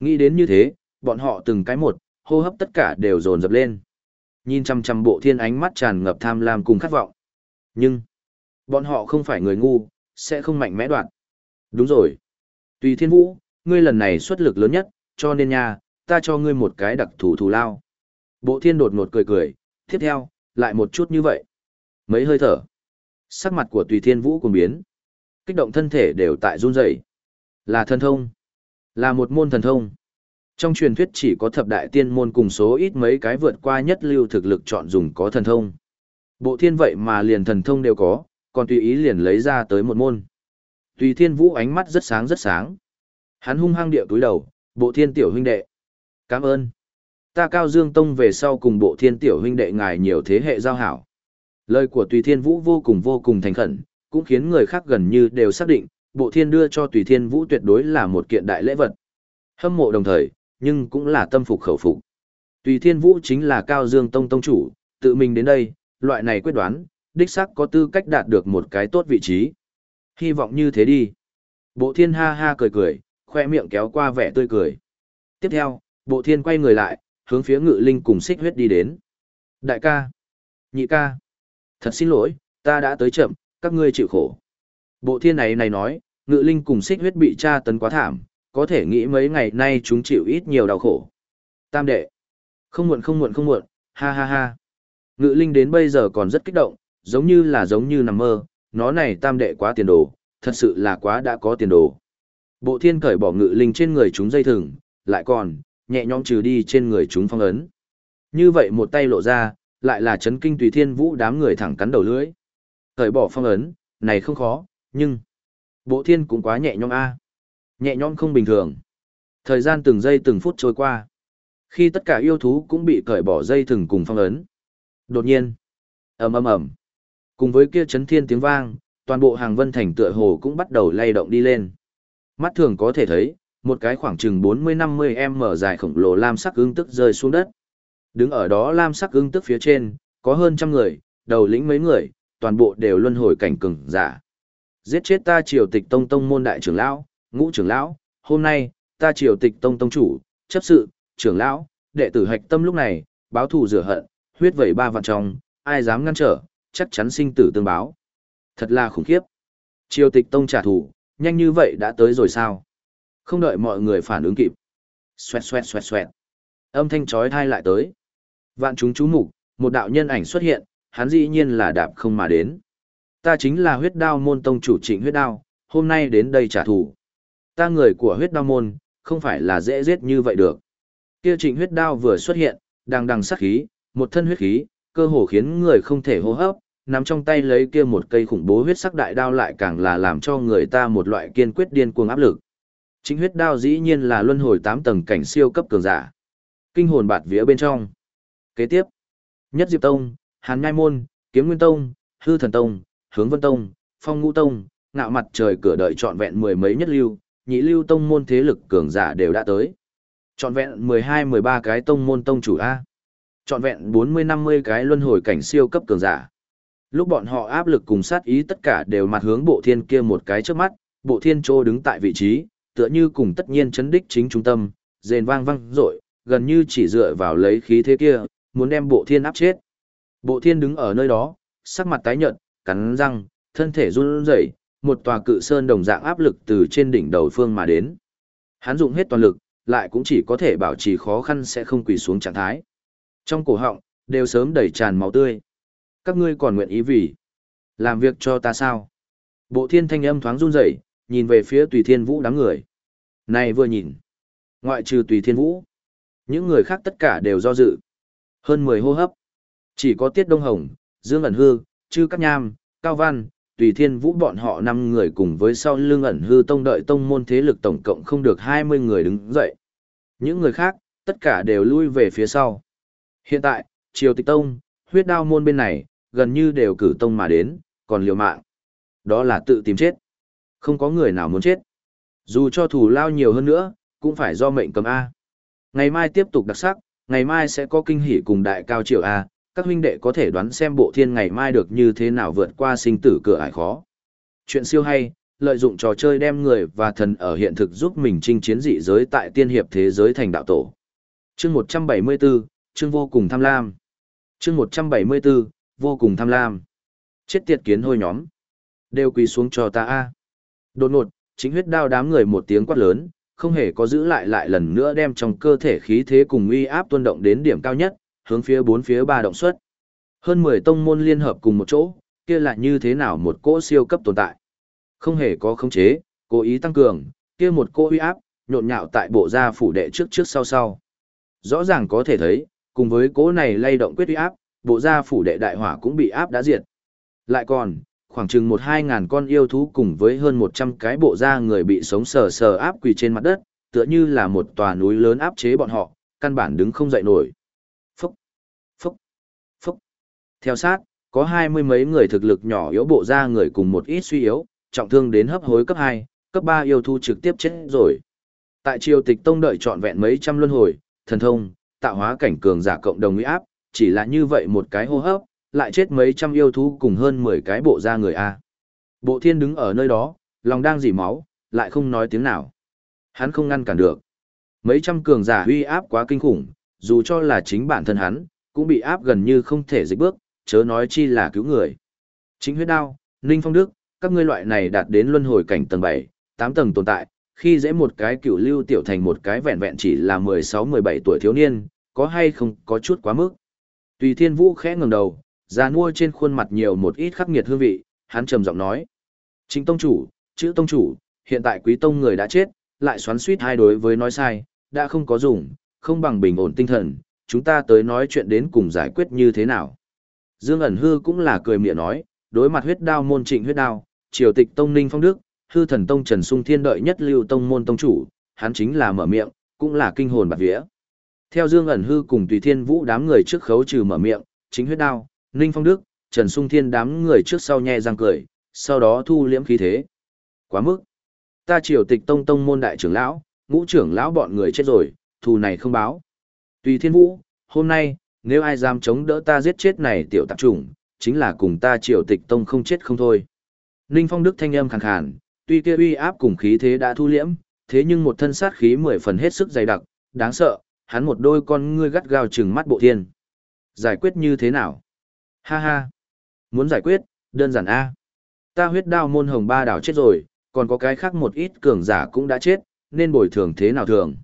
Nghĩ đến như thế, bọn họ từng cái một, hô hấp tất cả đều dồn dập lên. Nhìn chăm chăm bộ thiên ánh mắt tràn ngập tham lam cùng khát vọng. Nhưng, bọn họ không phải người ngu, sẽ không mạnh mẽ đoạn. Đúng rồi. Tùy thiên vũ, ngươi lần này xuất lực lớn nhất, cho nên nha, ta cho ngươi một cái đặc thù thù lao. Bộ thiên đột ngột cười cười, tiếp theo, lại một chút như vậy. Mấy hơi thở. Sắc mặt của tùy thiên vũ cùng biến. Kích động thân thể đều tại run rẩy. Là thân thông. Là một môn thần thông. Trong truyền thuyết chỉ có thập đại tiên môn cùng số ít mấy cái vượt qua nhất lưu thực lực chọn dùng có thần thông. Bộ thiên vậy mà liền thần thông đều có, còn tùy ý liền lấy ra tới một môn. Tùy thiên vũ ánh mắt rất sáng rất sáng. Hắn hung hăng điệu túi đầu, bộ thiên tiểu huynh đệ. Cảm ơn. Ta cao dương tông về sau cùng bộ thiên tiểu huynh đệ ngài nhiều thế hệ giao hảo. Lời của tùy thiên vũ vô cùng vô cùng thành khẩn, cũng khiến người khác gần như đều xác định, bộ thiên đưa cho tùy thiên vũ tuyệt đối là một kiện đại lễ vật. Hâm mộ đồng thời, nhưng cũng là tâm phục khẩu phục. Tùy thiên vũ chính là cao dương tông tông chủ, tự mình đến đây, loại này quyết đoán, đích xác có tư cách đạt được một cái tốt vị trí. Hy vọng như thế đi. Bộ thiên ha ha cười cười, khoe miệng kéo qua vẻ tươi cười. Tiếp theo, bộ thiên quay người lại, hướng phía ngự linh cùng xích huyết đi đến. Đại ca, nhị ca, thật xin lỗi, ta đã tới chậm, các ngươi chịu khổ. Bộ thiên này này nói, ngự linh cùng xích huyết bị tra tấn quá thảm, có thể nghĩ mấy ngày nay chúng chịu ít nhiều đau khổ. Tam đệ, không muộn không muộn không muộn, ha ha ha. Ngự linh đến bây giờ còn rất kích động, giống như là giống như nằm mơ, nó này tam đệ quá tiền đồ, thật sự là quá đã có tiền đồ. Bộ thiên cởi bỏ ngự linh trên người chúng dây thừng, lại còn, nhẹ nhõm trừ đi trên người chúng phong ấn. Như vậy một tay lộ ra, lại là chấn kinh tùy thiên vũ đám người thẳng cắn đầu lưỡi. Cởi bỏ phong ấn, này không khó, nhưng... Bộ thiên cũng quá nhẹ nhõm a Nhẹ nhõm không bình thường. Thời gian từng giây từng phút trôi qua. Khi tất cả yêu thú cũng bị cởi bỏ dây thừng cùng phong ấn. Đột nhiên, ầm ầm ầm, cùng với kia chấn thiên tiếng vang, toàn bộ hàng vân thành tựa hồ cũng bắt đầu lay động đi lên. Mắt thường có thể thấy, một cái khoảng chừng 40-50 m dài khổng lồ lam sắc ưng tức rơi xuống đất. Đứng ở đó lam sắc ưng tức phía trên, có hơn trăm người, đầu lĩnh mấy người, toàn bộ đều luân hồi cảnh cường giả. Giết chết ta triều tịch tông tông môn đại trưởng lão, ngũ trưởng lão, hôm nay, ta triều tịch tông tông chủ, chấp sự, trưởng lão, đệ tử hạch tâm lúc này, báo thù rửa hận, huyết vẩy ba vạn trong, ai dám ngăn trở, chắc chắn sinh tử tương báo. Thật là khủng khiếp. Triều tịch tông trả thù, nhanh như vậy đã tới rồi sao? Không đợi mọi người phản ứng kịp. Xoẹt xoẹt xoẹt xoẹt. Âm thanh chói thai lại tới. Vạn chúng chú mục, một đạo nhân ảnh xuất hiện, hắn dĩ nhiên là đạp không mà đến. Ta chính là huyết đao môn tông chủ trịnh huyết đao, hôm nay đến đây trả thù. Ta người của huyết đao môn, không phải là dễ giết như vậy được. Kia trịnh huyết đao vừa xuất hiện, đang đằng sát khí, một thân huyết khí, cơ hồ khiến người không thể hô hấp, nắm trong tay lấy kia một cây khủng bố huyết sắc đại đao lại càng là làm cho người ta một loại kiên quyết điên cuồng áp lực. Chính huyết đao dĩ nhiên là luân hồi 8 tầng cảnh siêu cấp cường giả. Kinh hồn bạt vía bên trong. Kế tiếp, Nhất Diệp Tông, Hàn Nhai Môn, Kiếm Nguyên Tông, Hư Thần Tông, Hướng Vân Tông, Phong Ngũ Tông, ngạo mặt trời cửa đợi trọn vẹn mười mấy nhất lưu, nhị lưu tông môn thế lực cường giả đều đã tới. Trọn vẹn 12-13 cái tông môn tông chủ A. Trọn vẹn 40-50 cái luân hồi cảnh siêu cấp cường giả. Lúc bọn họ áp lực cùng sát ý tất cả đều mặt hướng bộ thiên kia một cái trước mắt, bộ thiên trô đứng tại vị trí, tựa như cùng tất nhiên chấn đích chính trung tâm, rền vang vang rội, gần như chỉ dựa vào lấy khí thế kia, muốn đem bộ thiên áp chết. Bộ thiên đứng ở nơi đó, sắc mặt tái nhợt, cắn răng, thân thể run rẩy, một tòa cự sơn đồng dạng áp lực từ trên đỉnh đầu phương mà đến. Hắn dụng hết toàn lực, lại cũng chỉ có thể bảo trì khó khăn sẽ không quỳ xuống trạng thái. Trong cổ họng, đều sớm đầy tràn máu tươi. Các ngươi còn nguyện ý vì làm việc cho ta sao? Bộ thiên thanh âm thoáng run rẩy, nhìn về phía tùy thiên vũ đám người. Này vừa nhìn, ngoại trừ tùy thiên vũ, những người khác tất cả đều do dự. Hơn 10 hô hấp. Chỉ có Tiết Đông Hồng, Dương ẩn hư, chư Cát Nham, Cao Văn, tùy thiên vũ bọn họ 5 người cùng với sau lưng ẩn hư tông đợi tông môn thế lực tổng cộng không được 20 người đứng dậy. Những người khác, tất cả đều lui về phía sau. Hiện tại, triều tịch tông, huyết đao môn bên này, gần như đều cử tông mà đến, còn liều mạng. Đó là tự tìm chết. Không có người nào muốn chết. Dù cho thủ lao nhiều hơn nữa, cũng phải do mệnh cầm A. Ngày mai tiếp tục đặc sắc, ngày mai sẽ có kinh hỉ cùng đại cao triều A, các huynh đệ có thể đoán xem bộ thiên ngày mai được như thế nào vượt qua sinh tử cửa ải khó. Chuyện siêu hay, lợi dụng trò chơi đem người và thần ở hiện thực giúp mình chinh chiến dị giới tại tiên hiệp thế giới thành đạo tổ. Chương 174, chương vô cùng tham lam. Chương 174, vô cùng tham lam. Chết tiệt kiến hôi nhóm. Đều quỳ xuống cho ta a. Đột ngột, chính huyết đao đám người một tiếng quát lớn, không hề có giữ lại lại lần nữa đem trong cơ thể khí thế cùng uy áp tuôn động đến điểm cao nhất, hướng phía bốn phía ba động xuất. Hơn 10 tông môn liên hợp cùng một chỗ, kia là như thế nào một cỗ siêu cấp tồn tại. Không hề có khống chế, cố ý tăng cường, kia một cỗ uy áp, nhộn nhạo tại bộ gia phủ đệ trước trước sau sau. Rõ ràng có thể thấy, cùng với cỗ này lay động quyết uy áp, bộ gia phủ đệ đại hỏa cũng bị áp đã diệt. Lại còn, khoảng chừng một hai ngàn con yêu thú cùng với hơn một trăm cái bộ da người bị sống sờ sờ áp quỳ trên mặt đất, tựa như là một tòa núi lớn áp chế bọn họ, căn bản đứng không dậy nổi. Phúc, phúc, phúc. Theo sát, có hai mươi mấy người thực lực nhỏ yếu bộ ra người cùng một ít suy yếu, trọng thương đến hấp hối cấp hai, cấp ba yêu thu trực tiếp chết rồi. Tại triều tịch tông đợi trọn vẹn mấy trăm luân hồi, thần thông, tạo hóa cảnh cường giả cộng đồng uy áp, chỉ là như vậy một cái hô hấp, lại chết mấy trăm yêu thú cùng hơn 10 cái bộ ra người A. Bộ thiên đứng ở nơi đó, lòng đang dỉ máu, lại không nói tiếng nào. Hắn không ngăn cản được. Mấy trăm cường giả uy áp quá kinh khủng, dù cho là chính bản thân hắn, cũng bị áp gần như không thể dịch bước, chớ nói chi là cứu người. Chính huyết đao, Ninh Phong Đức, các ngươi loại này đạt đến luân hồi cảnh tầng 7, 8 tầng tồn tại, khi dễ một cái cửu lưu tiểu thành một cái vẹn vẹn chỉ là 16-17 tuổi thiếu niên, có hay không có chút quá mức. Tùy Thiên Vũ khẽ ngẩng đầu, già nua trên khuôn mặt nhiều một ít khắc nghiệt hương vị, hắn trầm giọng nói. Chính tông chủ, chữ tông chủ, hiện tại quý tông người đã chết, lại xoắn suýt hai đối với nói sai, đã không có dùng, không bằng bình ổn tinh thần, chúng ta tới nói chuyện đến cùng giải quyết như thế nào. Dương ẩn hư cũng là cười miệng nói, đối mặt huyết đao môn trịnh huyết đao, triều tịch tông ninh phong đức, hư thần tông trần sung thiên đợi nhất lưu tông môn tông chủ, hắn chính là mở miệng, cũng là kinh hồn bạc vía. Theo Dương ẩn hư cùng tùy thiên vũ đám người trước khấu trừ mở miệng, chính huyết đao, Ninh Phong Đức, Trần Sung Thiên đám người trước sau nhe răng cười, sau đó thu liễm khí thế. Quá mức. Ta triều tịch tông tông môn đại trưởng lão, ngũ trưởng lão bọn người chết rồi, thù này không báo. Tùy thiên vũ, hôm nay, nếu ai dám chống đỡ ta giết chết này tiểu tạp chủng, chính là cùng ta triều tịch tông không chết không thôi. Ninh Phong Đức thanh âm khàn khàn, tuy kia uy áp cùng khí thế đã thu liễm, thế nhưng một thân sát khí mười phần hết sức dày đặc, đáng sợ, hắn một đôi con ngươi gắt gao trừng mắt bộ thiên. Giải quyết như thế nào? Ha ha. Muốn giải quyết, đơn giản A. Ta huyết đao môn hồng ba đảo chết rồi, còn có cái khác một ít cường giả cũng đã chết, nên bồi thường thế nào thường.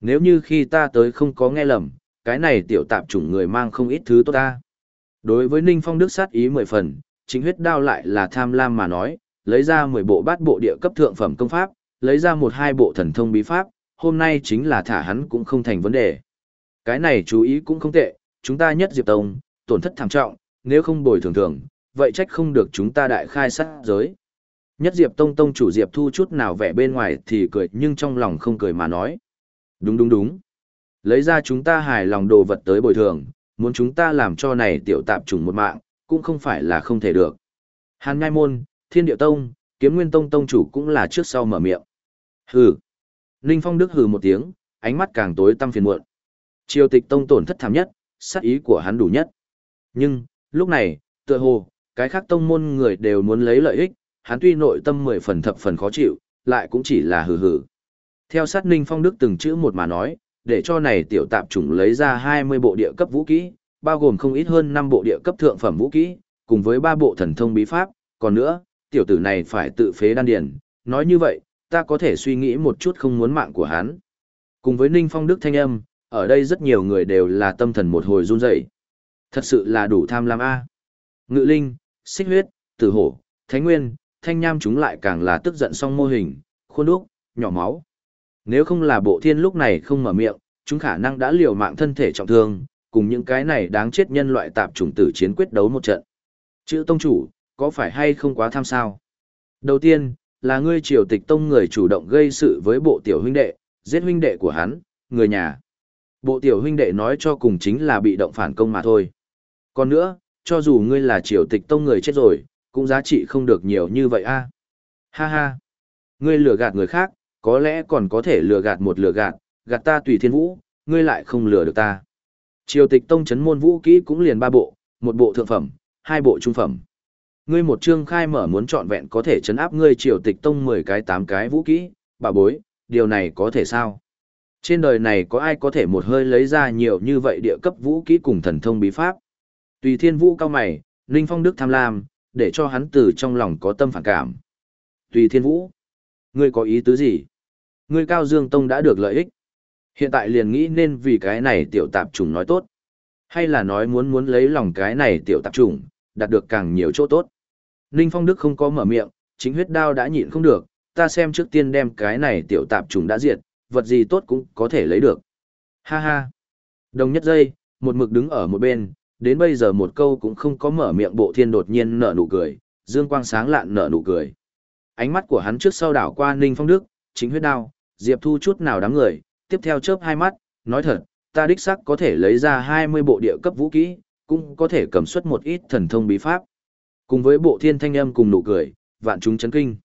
Nếu như khi ta tới không có nghe lầm, cái này tiểu tạp chủng người mang không ít thứ tốt ta. Đối với Ninh Phong Đức sát ý mười phần, chính huyết đao lại là tham lam mà nói, lấy ra mười bộ bát bộ địa cấp thượng phẩm công pháp, lấy ra một hai bộ thần thông bí pháp, hôm nay chính là thả hắn cũng không thành vấn đề. Cái này chú ý cũng không tệ, chúng ta nhất diệp tông, tổn thất thảm trọng, nếu không bồi thường thường, vậy trách không được chúng ta đại khai sát giới. Nhất Diệp Tông Tông chủ Diệp Thu chút nào vẻ bên ngoài thì cười nhưng trong lòng không cười mà nói. Đúng đúng đúng. Lấy ra chúng ta hài lòng đồ vật tới bồi thường, muốn chúng ta làm cho này tiểu tạp trùng một mạng, cũng không phải là không thể được. Hàn Ngai Môn, Thiên Điệu Tông, Kiếm Nguyên Tông Tông chủ cũng là trước sau mở miệng. Hừ. Ninh Phong Đức hừ một tiếng, ánh mắt càng tối tăm phiền muộn. Triều tịch Tông tổn thất thảm nhất, sát ý của hắn đủ nhất. Nhưng, Lúc này, tựa hồ, cái khác tông môn người đều muốn lấy lợi ích, hắn tuy nội tâm mười phần thập phần khó chịu, lại cũng chỉ là hừ hừ. Theo sát Ninh Phong Đức từng chữ một mà nói, để cho này tiểu tạp chủng lấy ra 20 bộ địa cấp vũ kỹ, bao gồm không ít hơn 5 bộ địa cấp thượng phẩm vũ kỹ, cùng với 3 bộ thần thông bí pháp, còn nữa, tiểu tử này phải tự phế đan điền, nói như vậy, ta có thể suy nghĩ một chút không muốn mạng của hắn. Cùng với Ninh Phong Đức thanh âm, ở đây rất nhiều người đều là tâm thần một hồi run rẩy. Thật sự là đủ tham lam a. Ngự linh, xích huyết, tử hổ, thánh nguyên, thanh nham chúng lại càng là tức giận song mô hình, khuôn đúc, nhỏ máu. Nếu không là bộ thiên lúc này không mở miệng, chúng khả năng đã liều mạng thân thể trọng thương, cùng những cái này đáng chết nhân loại tạp chủng tử chiến quyết đấu một trận. Chữ tông chủ, có phải hay không quá tham sao? Đầu tiên, là ngươi triều tịch tông người chủ động gây sự với bộ tiểu huynh đệ, giết huynh đệ của hắn, người nhà. Bộ tiểu huynh đệ nói cho cùng chính là bị động phản công mà thôi. Còn nữa, cho dù ngươi là triều tịch tông người chết rồi, cũng giá trị không được nhiều như vậy a. Ha ha. Ngươi lừa gạt người khác, có lẽ còn có thể lừa gạt một lừa gạt, gạt ta tùy thiên vũ, ngươi lại không lừa được ta. Triều tịch tông chấn môn vũ kỹ cũng liền ba bộ, một bộ thượng phẩm, hai bộ trung phẩm. Ngươi một chương khai mở muốn chọn vẹn có thể chấn áp ngươi triều tịch tông 10 cái 8 cái vũ kỹ, bà bối, điều này có thể sao? Trên đời này có ai có thể một hơi lấy ra nhiều như vậy địa cấp vũ kỹ cùng thần thông bí pháp? Tùy thiên vũ cao mày, Ninh Phong Đức tham lam, để cho hắn từ trong lòng có tâm phản cảm. Tùy thiên vũ, ngươi có ý tứ gì? Người cao dương tông đã được lợi ích. Hiện tại liền nghĩ nên vì cái này tiểu tạp trùng nói tốt. Hay là nói muốn muốn lấy lòng cái này tiểu tạp trùng, đạt được càng nhiều chỗ tốt. Ninh Phong Đức không có mở miệng, chính huyết đao đã nhịn không được, ta xem trước tiên đem cái này tiểu tạp trùng đã diệt, vật gì tốt cũng có thể lấy được. Ha ha. Đồng nhất giây, một mực đứng ở một bên, đến bây giờ một câu cũng không có mở miệng bộ thiên đột nhiên nở nụ cười, dương quang sáng lạn nở nụ cười. Ánh mắt của hắn trước sau đảo qua Ninh Phong Đức, chính huyết đao, Diệp Thu chút nào đáng người, tiếp theo chớp hai mắt, nói thật, ta đích xác có thể lấy ra 20 bộ địa cấp vũ kỹ, cũng có thể cầm xuất một ít thần thông bí pháp. Cùng với bộ thiên thanh âm cùng nụ cười, vạn chúng chấn kinh.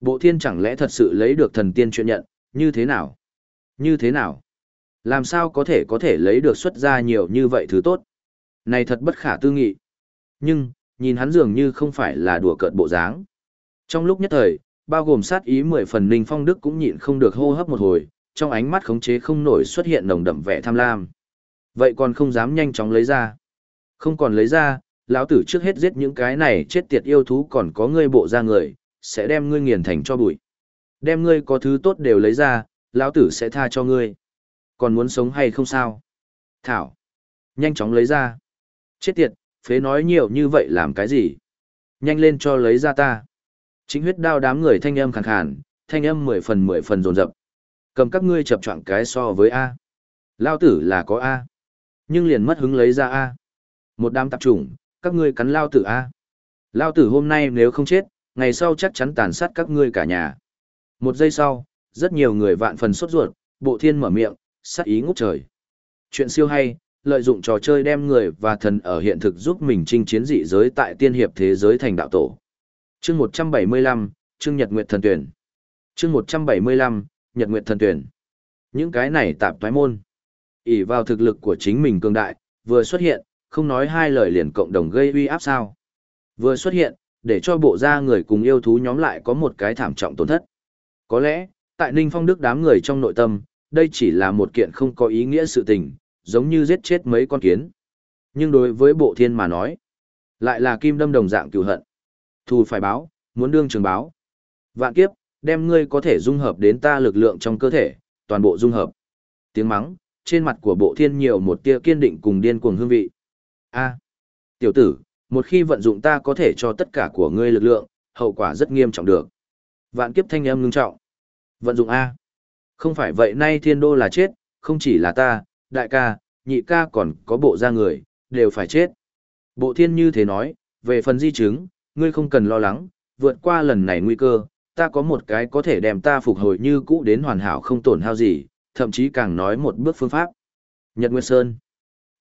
Bộ thiên chẳng lẽ thật sự lấy được thần tiên chuyện nhận, như thế nào? Như thế nào? Làm sao có thể có thể lấy được xuất ra nhiều như vậy thứ tốt? Này thật bất khả tư nghị. Nhưng, nhìn hắn dường như không phải là đùa cợt bộ dáng. Trong lúc nhất thời, bao gồm sát ý mười phần Ninh Phong Đức cũng nhịn không được hô hấp một hồi, trong ánh mắt khống chế không nổi xuất hiện nồng đậm vẻ tham lam. Vậy còn không dám nhanh chóng lấy ra. Không còn lấy ra, lão tử trước hết giết những cái này chết tiệt yêu thú còn có ngươi bộ ra người, sẽ đem ngươi nghiền thành cho bụi. Đem ngươi có thứ tốt đều lấy ra, lão tử sẽ tha cho ngươi. Còn muốn sống hay không sao? Thảo. Nhanh chóng lấy ra. Chết tiệt, phế nói nhiều như vậy làm cái gì? Nhanh lên cho lấy ra ta. Chính huyết đao đám người thanh âm khàn khàn, thanh âm mười phần mười phần dồn dập. Cầm các ngươi chập choạng cái so với A. Lao tử là có A. Nhưng liền mất hứng lấy ra A. Một đám tạp chủng, các ngươi cắn Lao tử A. Lao tử hôm nay nếu không chết, ngày sau chắc chắn tàn sát các ngươi cả nhà. Một giây sau, rất nhiều người vạn phần sốt ruột, bộ thiên mở miệng, sát ý ngút trời. Chuyện siêu hay, lợi dụng trò chơi đem người và thần ở hiện thực giúp mình chinh chiến dị giới tại tiên hiệp thế giới thành đạo tổ. Chương 175, Chương Nhật Nguyệt Thần Tuyển. Chương 175, Nhật Nguyệt Thần Tuyển. Những cái này tạp thoái môn. ỉ vào thực lực của chính mình cường đại, vừa xuất hiện, không nói hai lời liền cộng đồng gây uy áp sao. Vừa xuất hiện, để cho bộ gia người cùng yêu thú nhóm lại có một cái thảm trọng tổn thất. Có lẽ, tại Ninh Phong Đức đám người trong nội tâm, đây chỉ là một kiện không có ý nghĩa sự tình, giống như giết chết mấy con kiến. Nhưng đối với bộ thiên mà nói, lại là kim đâm đồng dạng cựu hận. Thù phải báo, muốn đương trường báo. Vạn kiếp, đem ngươi có thể dung hợp đến ta lực lượng trong cơ thể, toàn bộ dung hợp. Tiếng mắng, trên mặt của bộ thiên nhiều một tia kiên định cùng điên cuồng hương vị. A, tiểu tử, một khi vận dụng ta có thể cho tất cả của ngươi lực lượng, hậu quả rất nghiêm trọng được. Vạn kiếp thanh âm ngưng trọng. Vận dụng A. Không phải vậy nay thiên đô là chết, không chỉ là ta, đại ca, nhị ca còn có bộ ra người, đều phải chết. Bộ thiên như thế nói, về phần di chứng, ngươi không cần lo lắng, vượt qua lần này nguy cơ, ta có một cái có thể đem ta phục hồi như cũ đến hoàn hảo không tổn hao gì, thậm chí càng nói một bước phương pháp. Nhật Nguyệt Sơn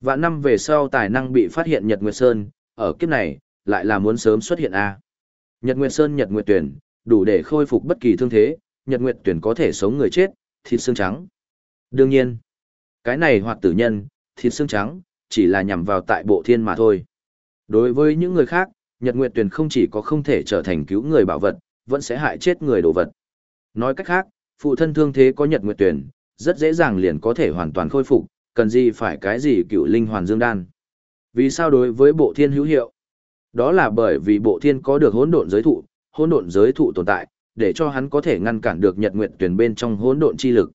Vạn năm về sau tài năng bị phát hiện Nhật Nguyệt Sơn, ở kiếp này, lại là muốn sớm xuất hiện A. Nhật Nguyệt Sơn Nhật Nguyệt Tuyển, đủ để khôi phục bất kỳ thương thế, Nhật Nguyệt Tuyển có thể sống người chết, thịt xương trắng. Đương nhiên, cái này hoặc tử nhân, thịt xương trắng, chỉ là nhằm vào tại bộ thiên mà thôi. Đối với những người khác, Nhật Nguyệt Tuyền không chỉ có không thể trở thành cứu người bảo vật, vẫn sẽ hại chết người đồ vật. Nói cách khác, phụ thân thương thế có Nhật Nguyệt Tuyền, rất dễ dàng liền có thể hoàn toàn khôi phục, cần gì phải cái gì cựu linh hoàn dương đan. Vì sao đối với bộ thiên hữu hiệu? Đó là bởi vì bộ thiên có được hỗn độn giới thụ, hỗn độn giới thụ tồn tại, để cho hắn có thể ngăn cản được Nhật Nguyệt Tuyền bên trong hỗn độn chi lực.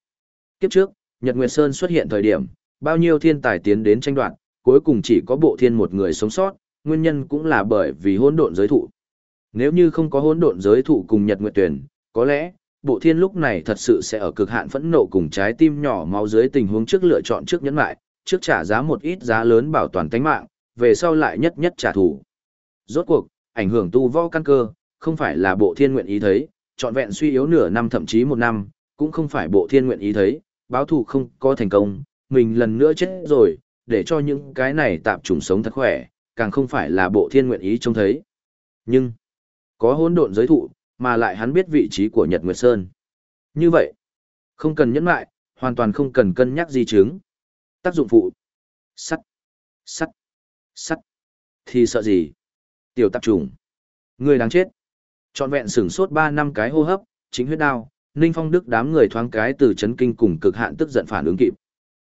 Kiếp trước, Nhật Nguyệt Sơn xuất hiện thời điểm, bao nhiêu thiên tài tiến đến tranh đoạt, cuối cùng chỉ có bộ thiên một người sống sót, nguyên nhân cũng là bởi vì hỗn độn giới thụ. Nếu như không có hỗn độn giới thụ cùng Nhật Nguyệt Tuyển, có lẽ bộ thiên lúc này thật sự sẽ ở cực hạn phẫn nộ cùng trái tim nhỏ máu dưới tình huống trước lựa chọn trước nhẫn lại, trước trả giá một ít giá lớn bảo toàn tính mạng, về sau lại nhất nhất trả thù. Rốt cuộc, ảnh hưởng tu võ căn cơ, không phải là bộ thiên nguyện ý thấy, trọn vẹn suy yếu nửa năm thậm chí một năm, cũng không phải bộ thiên nguyện ý thấy, báo thù không có thành công, mình lần nữa chết rồi, để cho những cái này tạm trùng sống thật khỏe, càng không phải là bộ thiên nguyện ý trông thấy. Nhưng, có hỗn độn giới thụ, mà lại hắn biết vị trí của Nhật Nguyệt Sơn. Như vậy, không cần nhẫn lại, hoàn toàn không cần cân nhắc di chứng. Tác dụng phụ. Sắt. Sắt. Sắt. Thì sợ gì? Tiểu tạp trùng. Người đáng chết. Chọn vẹn sửng sốt 3 năm cái hô hấp, chính huyết đao, Ninh Phong Đức đám người thoáng cái từ chấn kinh cùng cực hạn tức giận phản ứng kịp.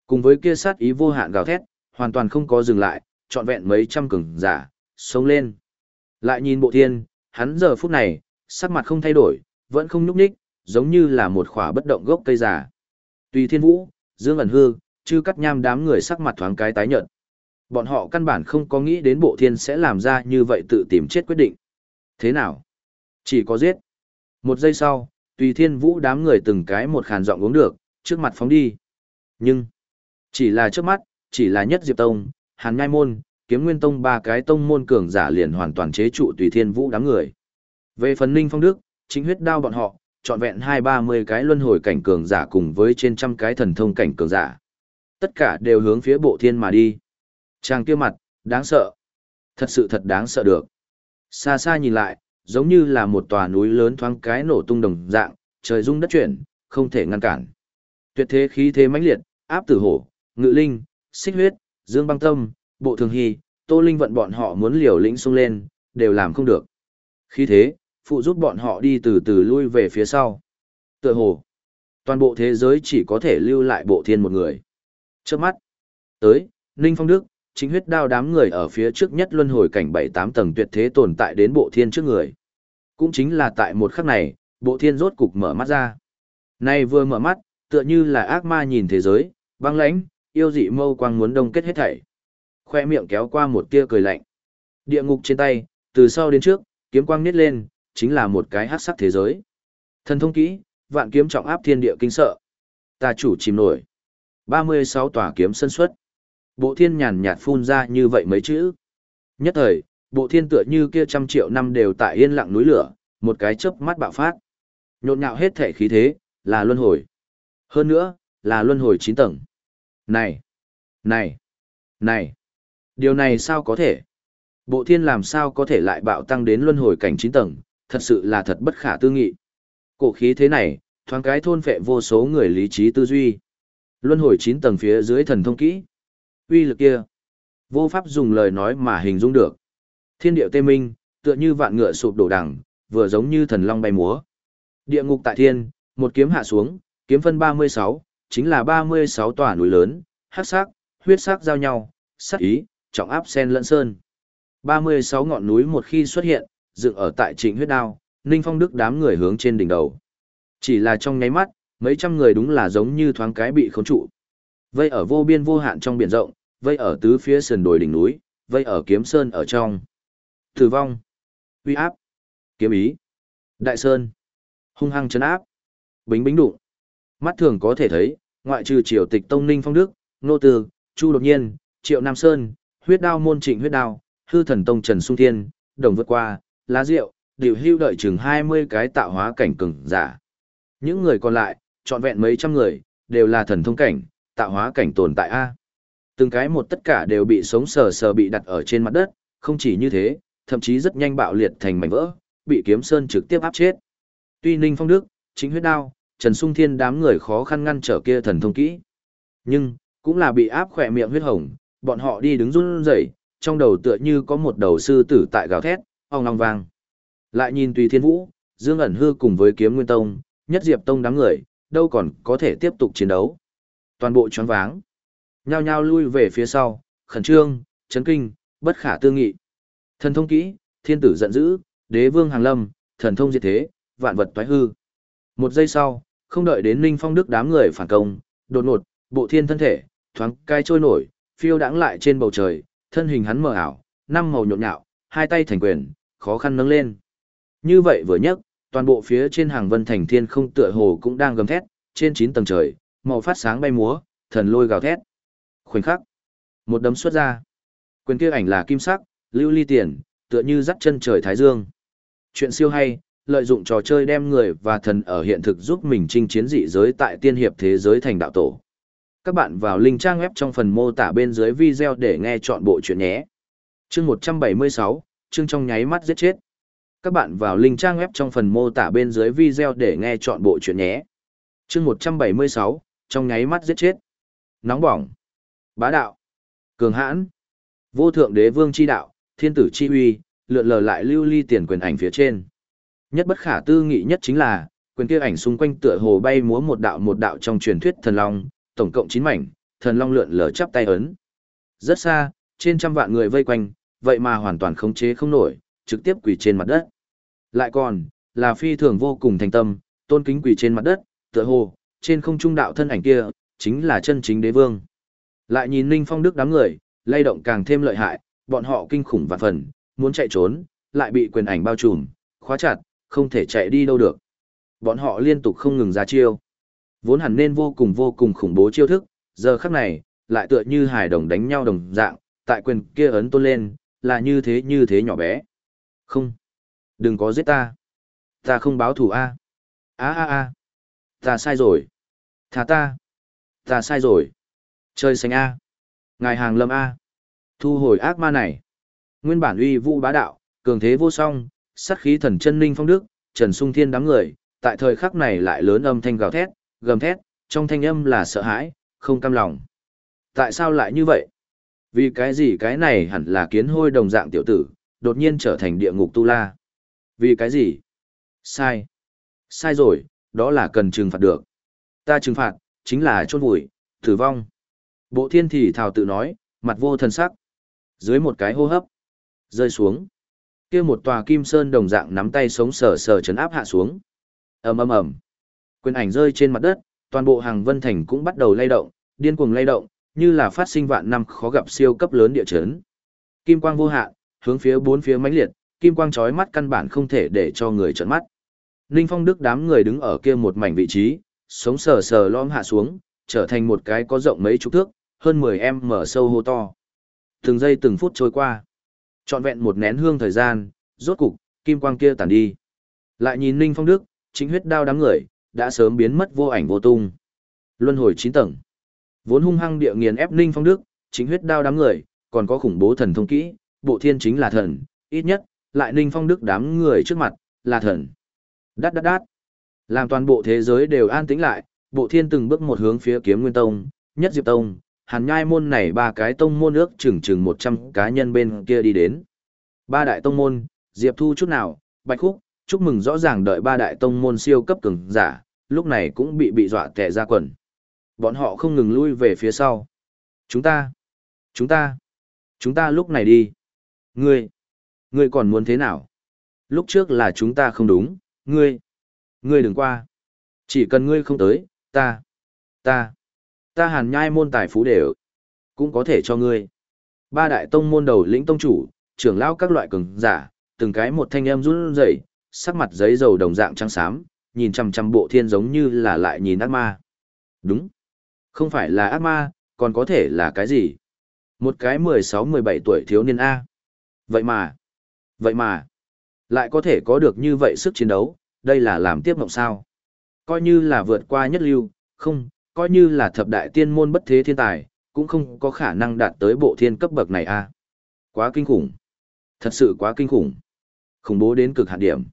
Cùng với kia sát ý vô hạn gào thét, hoàn toàn không có dừng lại, trọn vẹn mấy trăm cường giả, sống lên. Lại nhìn bộ thiên, hắn giờ phút này, sắc mặt không thay đổi, vẫn không nhúc nhích, giống như là một khỏa bất động gốc cây già. Tùy thiên vũ, dương ẩn hư, chư cắt nham đám người sắc mặt thoáng cái tái nhợt. Bọn họ căn bản không có nghĩ đến bộ thiên sẽ làm ra như vậy tự tìm chết quyết định. Thế nào? Chỉ có giết. Một giây sau, tùy thiên vũ đám người từng cái một khàn giọng uống được, trước mặt phóng đi. Nhưng, chỉ là trước mắt, chỉ là nhất diệp tông, hàn ngai môn, kiếm nguyên tông ba cái tông môn cường giả liền hoàn toàn chế trụ tùy thiên vũ đám người. Về phần ninh phong đức, chính huyết đao bọn họ, trọn vẹn hai ba mươi cái luân hồi cảnh cường giả cùng với trên trăm cái thần thông cảnh cường giả. Tất cả đều hướng phía bộ thiên mà đi. Trang kia mặt, đáng sợ. Thật sự thật đáng sợ được. Xa xa nhìn lại, giống như là một tòa núi lớn thoáng cái nổ tung đồng dạng, trời rung đất chuyển, không thể ngăn cản. Tuyệt thế khí thế mãnh liệt, áp tử hổ, ngự linh, xích huyết, dương băng tâm, bộ thường hy, tô linh vận bọn họ muốn liều lĩnh xung lên, đều làm không được. Khi thế, phụ giúp bọn họ đi từ từ lui về phía sau. Tựa hồ, toàn bộ thế giới chỉ có thể lưu lại bộ thiên một người. Trước mắt, tới, Ninh Phong Đức, chính huyết đao đám người ở phía trước nhất luân hồi cảnh bảy tám tầng tuyệt thế tồn tại đến bộ thiên trước người. Cũng chính là tại một khắc này, bộ thiên rốt cục mở mắt ra. Nay vừa mở mắt, tựa như là ác ma nhìn thế giới, băng lãnh, yêu dị mâu quang muốn đông kết hết thảy. Khoe miệng kéo qua một tia cười lạnh. Địa ngục trên tay, từ sau đến trước, kiếm quang nít lên, chính là một cái hắc sắc thế giới. Thần thông kỹ, vạn kiếm trọng áp thiên địa kinh sợ. Ta chủ chìm nổi. 36 tòa kiếm sân xuất. Bộ thiên nhàn nhạt phun ra như vậy mấy chữ. Nhất thời, bộ thiên tựa như kia trăm triệu năm đều tại yên lặng núi lửa, một cái chớp mắt bạo phát. Nhộn nhạo hết thể khí thế, là luân hồi. Hơn nữa, là luân hồi 9 tầng. Này! Này! Này! Điều này sao có thể? Bộ thiên làm sao có thể lại bạo tăng đến luân hồi cảnh 9 tầng, thật sự là thật bất khả tư nghị. Cổ khí thế này, thoáng cái thôn phệ vô số người lý trí tư duy. Luân hồi 9 tầng phía dưới thần thông kỹ. Uy lực kia, vô pháp dùng lời nói mà hình dung được. Thiên điệu tê minh, tựa như vạn ngựa sụp đổ đằng, vừa giống như thần long bay múa. Địa ngục tại thiên, một kiếm hạ xuống, kiếm phân 36, chính là 36 tòa núi lớn, hắc sắc, huyết sắc giao nhau, sắc ý, trọng áp sen lẫn sơn. 36 ngọn núi một khi xuất hiện, dựng ở tại trịnh huyết đao, Ninh Phong Đức đám người hướng trên đỉnh đầu. Chỉ là trong nháy mắt, mấy trăm người đúng là giống như thoáng cái bị khống trụ. Vây ở vô biên vô hạn trong biển rộng, vây ở tứ phía sườn đồi đỉnh núi, vây ở kiếm sơn ở trong. Tử vong, uy áp, kiếm ý, đại sơn, hung hăng chấn áp, bính bính đụng. Mắt thường có thể thấy, ngoại trừ triều tịch tông ninh phong đức, nô tư, chu đột nhiên, triệu nam sơn, huyết đao môn trịnh huyết đao, hư thần tông trần sung thiên, đồng vượt qua, lá rượu, điều hưu đợi chừng 20 cái tạo hóa cảnh cường giả. Những người còn lại, trọn vẹn mấy trăm người, đều là thần thông cảnh, tạo hóa cảnh tồn tại A. Từng cái một tất cả đều bị sống sờ sờ bị đặt ở trên mặt đất, không chỉ như thế, thậm chí rất nhanh bạo liệt thành mảnh vỡ, bị kiếm sơn trực tiếp áp chết. Tuy Ninh Phong Đức, chính huyết đao, Trần Sung Thiên đám người khó khăn ngăn trở kia thần thông kỹ. Nhưng, cũng là bị áp khỏe miệng huyết hồng, bọn họ đi đứng run rẩy, trong đầu tựa như có một đầu sư tử tại gào thét, ong long vang. Lại nhìn Tùy Thiên Vũ, Dương ẩn hư cùng với Kiếm Nguyên Tông, Nhất Diệp Tông đám người, đâu còn có thể tiếp tục chiến đấu. Toàn bộ choáng váng. Nhao nhao lui về phía sau, khẩn trương, chấn kinh, bất khả tư nghị. Thần thông kỹ, thiên tử giận dữ, đế vương hàng lâm, thần thông diệt thế, vạn vật toái hư. Một giây sau, không đợi đến Ninh Phong Đức đám người phản công, đột ngột, bộ thiên thân thể, thoáng cai trôi nổi, phiêu đãng lại trên bầu trời, thân hình hắn mờ ảo, năm màu nhộn nhạo, hai tay thành quyền, khó khăn nâng lên. Như vậy vừa nhấc, toàn bộ phía trên hàng vân thành thiên không tựa hồ cũng đang gầm thét, trên chín tầng trời, màu phát sáng bay múa, thần lôi gào thét. Khoảnh khắc, một đấm xuất ra. Quyền kia ảnh là kim sắc, lưu ly tiền, tựa như dắt chân trời thái dương. Chuyện siêu hay, lợi dụng trò chơi đem người và thần ở hiện thực giúp mình chinh chiến dị giới tại tiên hiệp thế giới thành đạo tổ. Các bạn vào link trang web trong phần mô tả bên dưới video để nghe chọn bộ chuyện nhé. Chương 176, chương trong nháy mắt giết chết. Các bạn vào link trang web trong phần mô tả bên dưới video để nghe chọn bộ chuyện nhé. Chương 176, trong nháy mắt giết chết. Nóng bỏng. Bá đạo. Cường hãn. Vô thượng đế vương chi đạo, thiên tử chi uy, lượn lờ lại lưu ly tiền quyền ảnh phía trên. Nhất bất khả tư nghị nhất chính là, quyền kia ảnh xung quanh tựa hồ bay múa một đạo một đạo trong truyền thuyết thần long, tổng cộng 9 mảnh, thần long lượn lờ chắp tay ấn. Rất xa, trên trăm vạn người vây quanh, vậy mà hoàn toàn khống chế không nổi, trực tiếp quỳ trên mặt đất. Lại còn, là phi thường vô cùng thành tâm, tôn kính quỳ trên mặt đất, tựa hồ, trên không trung đạo thân ảnh kia, chính là chân chính đế vương. Lại nhìn Ninh Phong Đức đám người, lay động càng thêm lợi hại, bọn họ kinh khủng vạn phần, muốn chạy trốn, lại bị quyền ảnh bao trùm, khóa chặt, không thể chạy đi đâu được. Bọn họ liên tục không ngừng ra chiêu. Vốn hẳn nên vô cùng vô cùng khủng bố chiêu thức, giờ khắc này, lại tựa như hài đồng đánh nhau đồng dạng, tại quyền kia ấn tôn lên, là như thế như thế nhỏ bé. Không. Đừng có giết ta. Ta không báo thù a. A a a. Ta sai rồi. Thả ta. Ta sai rồi. Chơi xanh a. Ngài hàng lâm a. Thu hồi ác ma này. Nguyên bản uy vũ bá đạo, cường thế vô song, sát khí thần chân linh phong đức, Trần Sung Thiên đám người, tại thời khắc này lại lớn âm thanh gào thét, gầm thét, trong thanh âm là sợ hãi, không cam lòng. Tại sao lại như vậy? Vì cái gì cái này hẳn là kiến hôi đồng dạng tiểu tử, đột nhiên trở thành địa ngục tu la. Vì cái gì? Sai. Sai rồi, đó là cần trừng phạt được. Ta trừng phạt, chính là chôn vùi, tử vong. Bộ thiên thì thảo tự nói, mặt vô thần sắc. Dưới một cái hô hấp, rơi xuống kia một tòa kim sơn đồng dạng nắm tay sống sờ sờ chấn áp hạ xuống. ầm ầm ầm Quyền ảnh rơi trên mặt đất, toàn bộ hàng vân thành cũng bắt đầu lay động, điên cuồng lay động, như là phát sinh vạn năm khó gặp siêu cấp lớn địa chấn. Kim quang vô hạn, hướng phía bốn phía mãnh liệt, kim quang chói mắt căn bản không thể để cho người trợn mắt. Ninh Phong Đức đám người đứng ở kia một mảnh vị trí, sống sờ sờ lõm hạ xuống, trở thành một cái có rộng mấy chục thước, hơn 10 em mở sâu hô to. Từng giây từng phút trôi qua. Trọn vẹn một nén hương thời gian, rốt cục, kim quang kia tàn đi. Lại nhìn Ninh Phong Đức, chính huyết đao đám người, đã sớm biến mất vô ảnh vô tung. Luân hồi 9 tầng. Vốn hung hăng địa nghiền ép Ninh Phong Đức, chính huyết đao đám người, còn có khủng bố thần thông kỹ, bộ thiên chính là thần, ít nhất, lại Ninh Phong Đức đám người trước mặt, là thần. Đát đát đát. Làm toàn bộ thế giới đều an tĩnh lại, bộ thiên từng bước một hướng phía kiếm nguyên tông, nhất diệp tông, hàn nhai môn này ba cái tông môn ước chừng chừng 100 cá nhân bên kia đi đến. Ba đại tông môn, diệp thu chút nào, bạch khúc, chúc mừng rõ ràng đợi ba đại tông môn siêu cấp cường giả, lúc này cũng bị bị dọa tẻ ra quần. Bọn họ không ngừng lui về phía sau. Chúng ta, chúng ta, chúng ta lúc này đi. Ngươi, ngươi còn muốn thế nào? Lúc trước là chúng ta không đúng, ngươi, ngươi đừng qua. Chỉ cần ngươi không tới, ta, ta, ta hàn nhai môn tài phú đều, cũng có thể cho ngươi. Ba đại tông môn đầu lĩnh tông chủ, trưởng lão các loại cường giả, từng cái một thanh em run rẩy, sắc mặt giấy dầu đồng dạng trắng xám, nhìn chằm chằm bộ thiên giống như là lại nhìn ác ma. Đúng. Không phải là ác ma, còn có thể là cái gì? Một cái 16-17 tuổi thiếu niên A. Vậy mà, vậy mà, lại có thể có được như vậy sức chiến đấu, đây là làm tiếp mộng sao. Coi như là vượt qua nhất lưu, không, coi như là thập đại tiên môn bất thế thiên tài, cũng không có khả năng đạt tới bộ thiên cấp bậc này a. Quá kinh khủng. Thật sự quá kinh khủng. Khủng bố đến cực hạn điểm.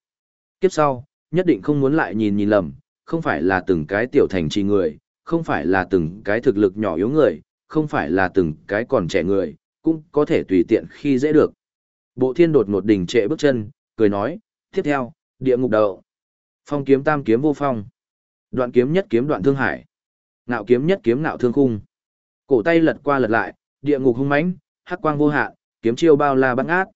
Kiếp sau, nhất định không muốn lại nhìn nhìn lầm, không phải là từng cái tiểu thành trì người, không phải là từng cái thực lực nhỏ yếu người, không phải là từng cái còn trẻ người, cũng có thể tùy tiện khi dễ được. Bộ thiên đột ngột đình trệ bước chân, cười nói, tiếp theo, địa ngục đậu. Phong kiếm tam kiếm vô phong. Đoạn kiếm nhất kiếm đoạn thương hải. Ngạo kiếm nhất kiếm ngạo thương khung. Cổ tay lật qua lật lại, địa ngục hung mãnh, hắc quang vô hạn, kiếm chiêu bao la băng ác.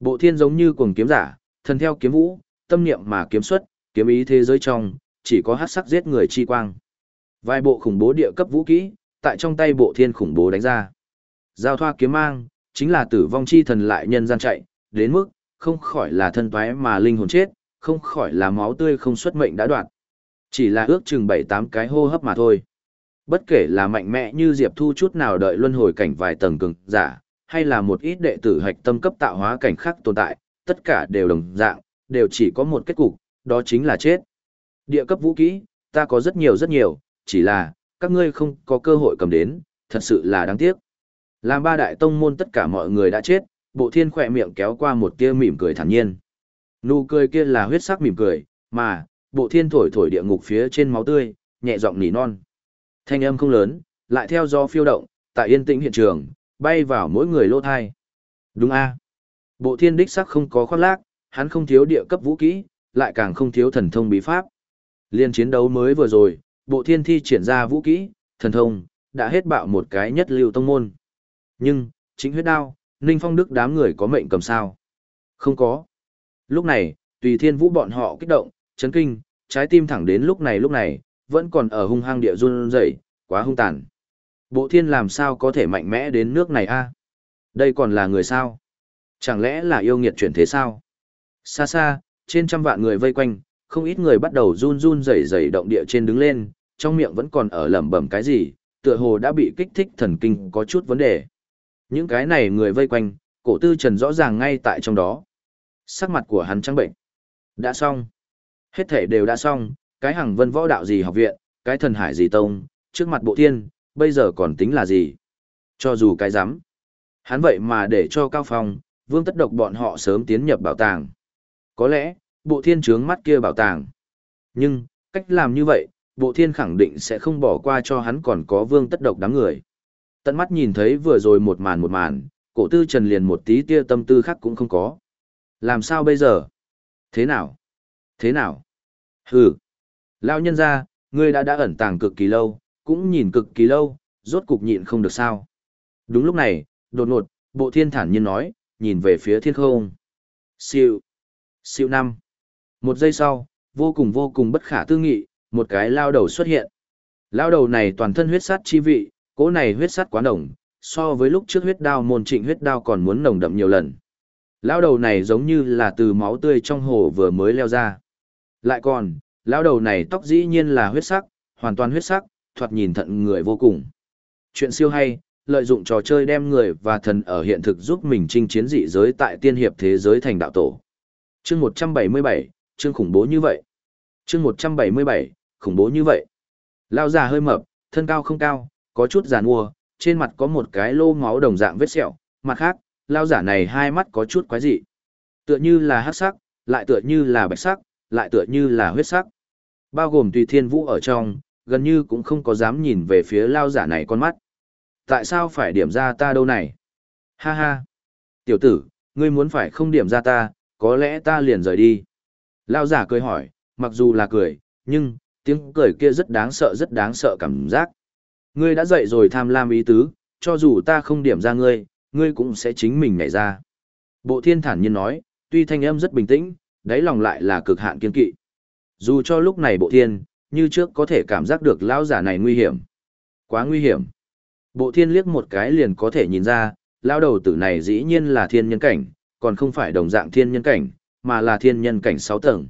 Bộ thiên giống như cuồng kiếm giả, thần theo kiếm vũ, tâm niệm mà kiếm xuất, kiếm ý thế giới trong, chỉ có hắc sắc giết người chi quang. Vài bộ khủng bố địa cấp vũ kỹ, tại trong tay bộ thiên khủng bố đánh ra. Giao thoa kiếm mang, chính là tử vong chi thần lại nhân gian chạy, đến mức, không khỏi là thân toái mà linh hồn chết, không khỏi là máu tươi không xuất mệnh đã đoạn. Chỉ là ước chừng 7-8 cái hô hấp mà thôi. Bất kể là mạnh mẽ như Diệp Thu chút nào đợi luân hồi cảnh vài tầng cường giả, hay là một ít đệ tử hạch tâm cấp tạo hóa cảnh khác tồn tại, tất cả đều đồng dạng, đều chỉ có một kết cục, đó chính là chết. Địa cấp vũ kỹ, ta có rất nhiều rất nhiều, chỉ là, các ngươi không có cơ hội cầm đến, thật sự là đáng tiếc. Làm ba đại tông môn tất cả mọi người đã chết, bộ thiên khỏe miệng kéo qua một tia mỉm cười thản nhiên. Nụ cười kia là huyết sắc mỉm cười, mà, bộ thiên thổi thổi địa ngục phía trên máu tươi, nhẹ giọng nỉ non. Thanh âm không lớn, lại theo do phiêu động, tại yên tĩnh hiện trường, bay vào mỗi người lô thai. Đúng a Bộ thiên đích sắc không có khoác lác, hắn không thiếu địa cấp vũ kỹ, lại càng không thiếu thần thông bí pháp. Liên chiến đấu mới vừa rồi, bộ thiên thi triển ra vũ kỹ, thần thông, đã hết bạo một cái nhất lưu tông môn. Nhưng, chính huyết đao, Ninh Phong Đức đám người có mệnh cầm sao? Không có. Lúc này, tùy thiên vũ bọn họ kích động, chấn kinh, trái tim thẳng đến lúc này lúc này, vẫn còn ở hung hăng địa run rẩy, quá hung tàn. Bộ thiên làm sao có thể mạnh mẽ đến nước này a? Đây còn là người sao? Chẳng lẽ là yêu nghiệt chuyển thế sao? Xa xa, trên trăm vạn người vây quanh, không ít người bắt đầu run run rẩy rẩy động địa trên đứng lên, trong miệng vẫn còn ở lẩm bẩm cái gì, tựa hồ đã bị kích thích thần kinh có chút vấn đề. Những cái này người vây quanh, cổ tư trần rõ ràng ngay tại trong đó. Sắc mặt của hắn trắng bệnh. Đã xong. Hết thể đều đã xong, cái hàng vân võ đạo gì học viện, cái thần hải gì tông, trước mặt bộ thiên, bây giờ còn tính là gì? Cho dù cái dám. Hắn vậy mà để cho Cao Phong, vương tất độc bọn họ sớm tiến nhập bảo tàng. Có lẽ, bộ thiên trướng mắt kia bảo tàng. Nhưng, cách làm như vậy, bộ thiên khẳng định sẽ không bỏ qua cho hắn còn có vương tất độc đám người. Tận mắt nhìn thấy vừa rồi một màn một màn, cổ tư trần liền một tí tia tâm tư khác cũng không có. Làm sao bây giờ? Thế nào? Thế nào? Hừ. Lão nhân ra, ngươi đã đã ẩn tàng cực kỳ lâu, cũng nhìn cực kỳ lâu, rốt cục nhịn không được sao. Đúng lúc này, đột ngột, bộ thiên thản nhiên nói, nhìn về phía thiên không. Siêu. Siêu năm. Một giây sau, vô cùng vô cùng bất khả tư nghị, một cái lao đầu xuất hiện. Lao đầu này toàn thân huyết sát chi vị, cỗ này huyết sát quá nồng, so với lúc trước huyết đao môn trịnh huyết đao còn muốn nồng đậm nhiều lần. Lao đầu này giống như là từ máu tươi trong hồ vừa mới leo ra. Lại còn, lão đầu này tóc dĩ nhiên là huyết sắc, hoàn toàn huyết sắc, thoạt nhìn thận người vô cùng. Chuyện siêu hay, lợi dụng trò chơi đem người và thần ở hiện thực giúp mình chinh chiến dị giới tại tiên hiệp thế giới thành đạo tổ. Chương 177, chương khủng bố như vậy. Chương 177, khủng bố như vậy. Lao già hơi mập, thân cao không cao, có chút giàn mua, trên mặt có một cái lô máu đồng dạng vết sẹo, mặt khác, lao giả này hai mắt có chút quái dị. Tựa như là hắc sắc, lại tựa như là bạch sắc, lại tựa như là huyết sắc. Bao gồm tùy thiên vũ ở trong, gần như cũng không có dám nhìn về phía lao giả này con mắt. Tại sao phải điểm ra ta đâu này? Ha ha! Tiểu tử, ngươi muốn phải không điểm ra ta, có lẽ ta liền rời đi. Lao giả cười hỏi, mặc dù là cười, nhưng, tiếng cười kia rất đáng sợ rất đáng sợ cảm giác. Ngươi đã dậy rồi tham lam ý tứ, cho dù ta không điểm ra ngươi, ngươi cũng sẽ chính mình nhảy ra. Bộ thiên thản nhiên nói, tuy thanh âm rất bình tĩnh, đáy lòng lại là cực hạn kiên kỵ. Dù cho lúc này bộ thiên, như trước có thể cảm giác được lão giả này nguy hiểm. Quá nguy hiểm. Bộ thiên liếc một cái liền có thể nhìn ra, lão đầu tử này dĩ nhiên là thiên nhân cảnh, còn không phải đồng dạng thiên nhân cảnh, mà là thiên nhân cảnh 6 tầng.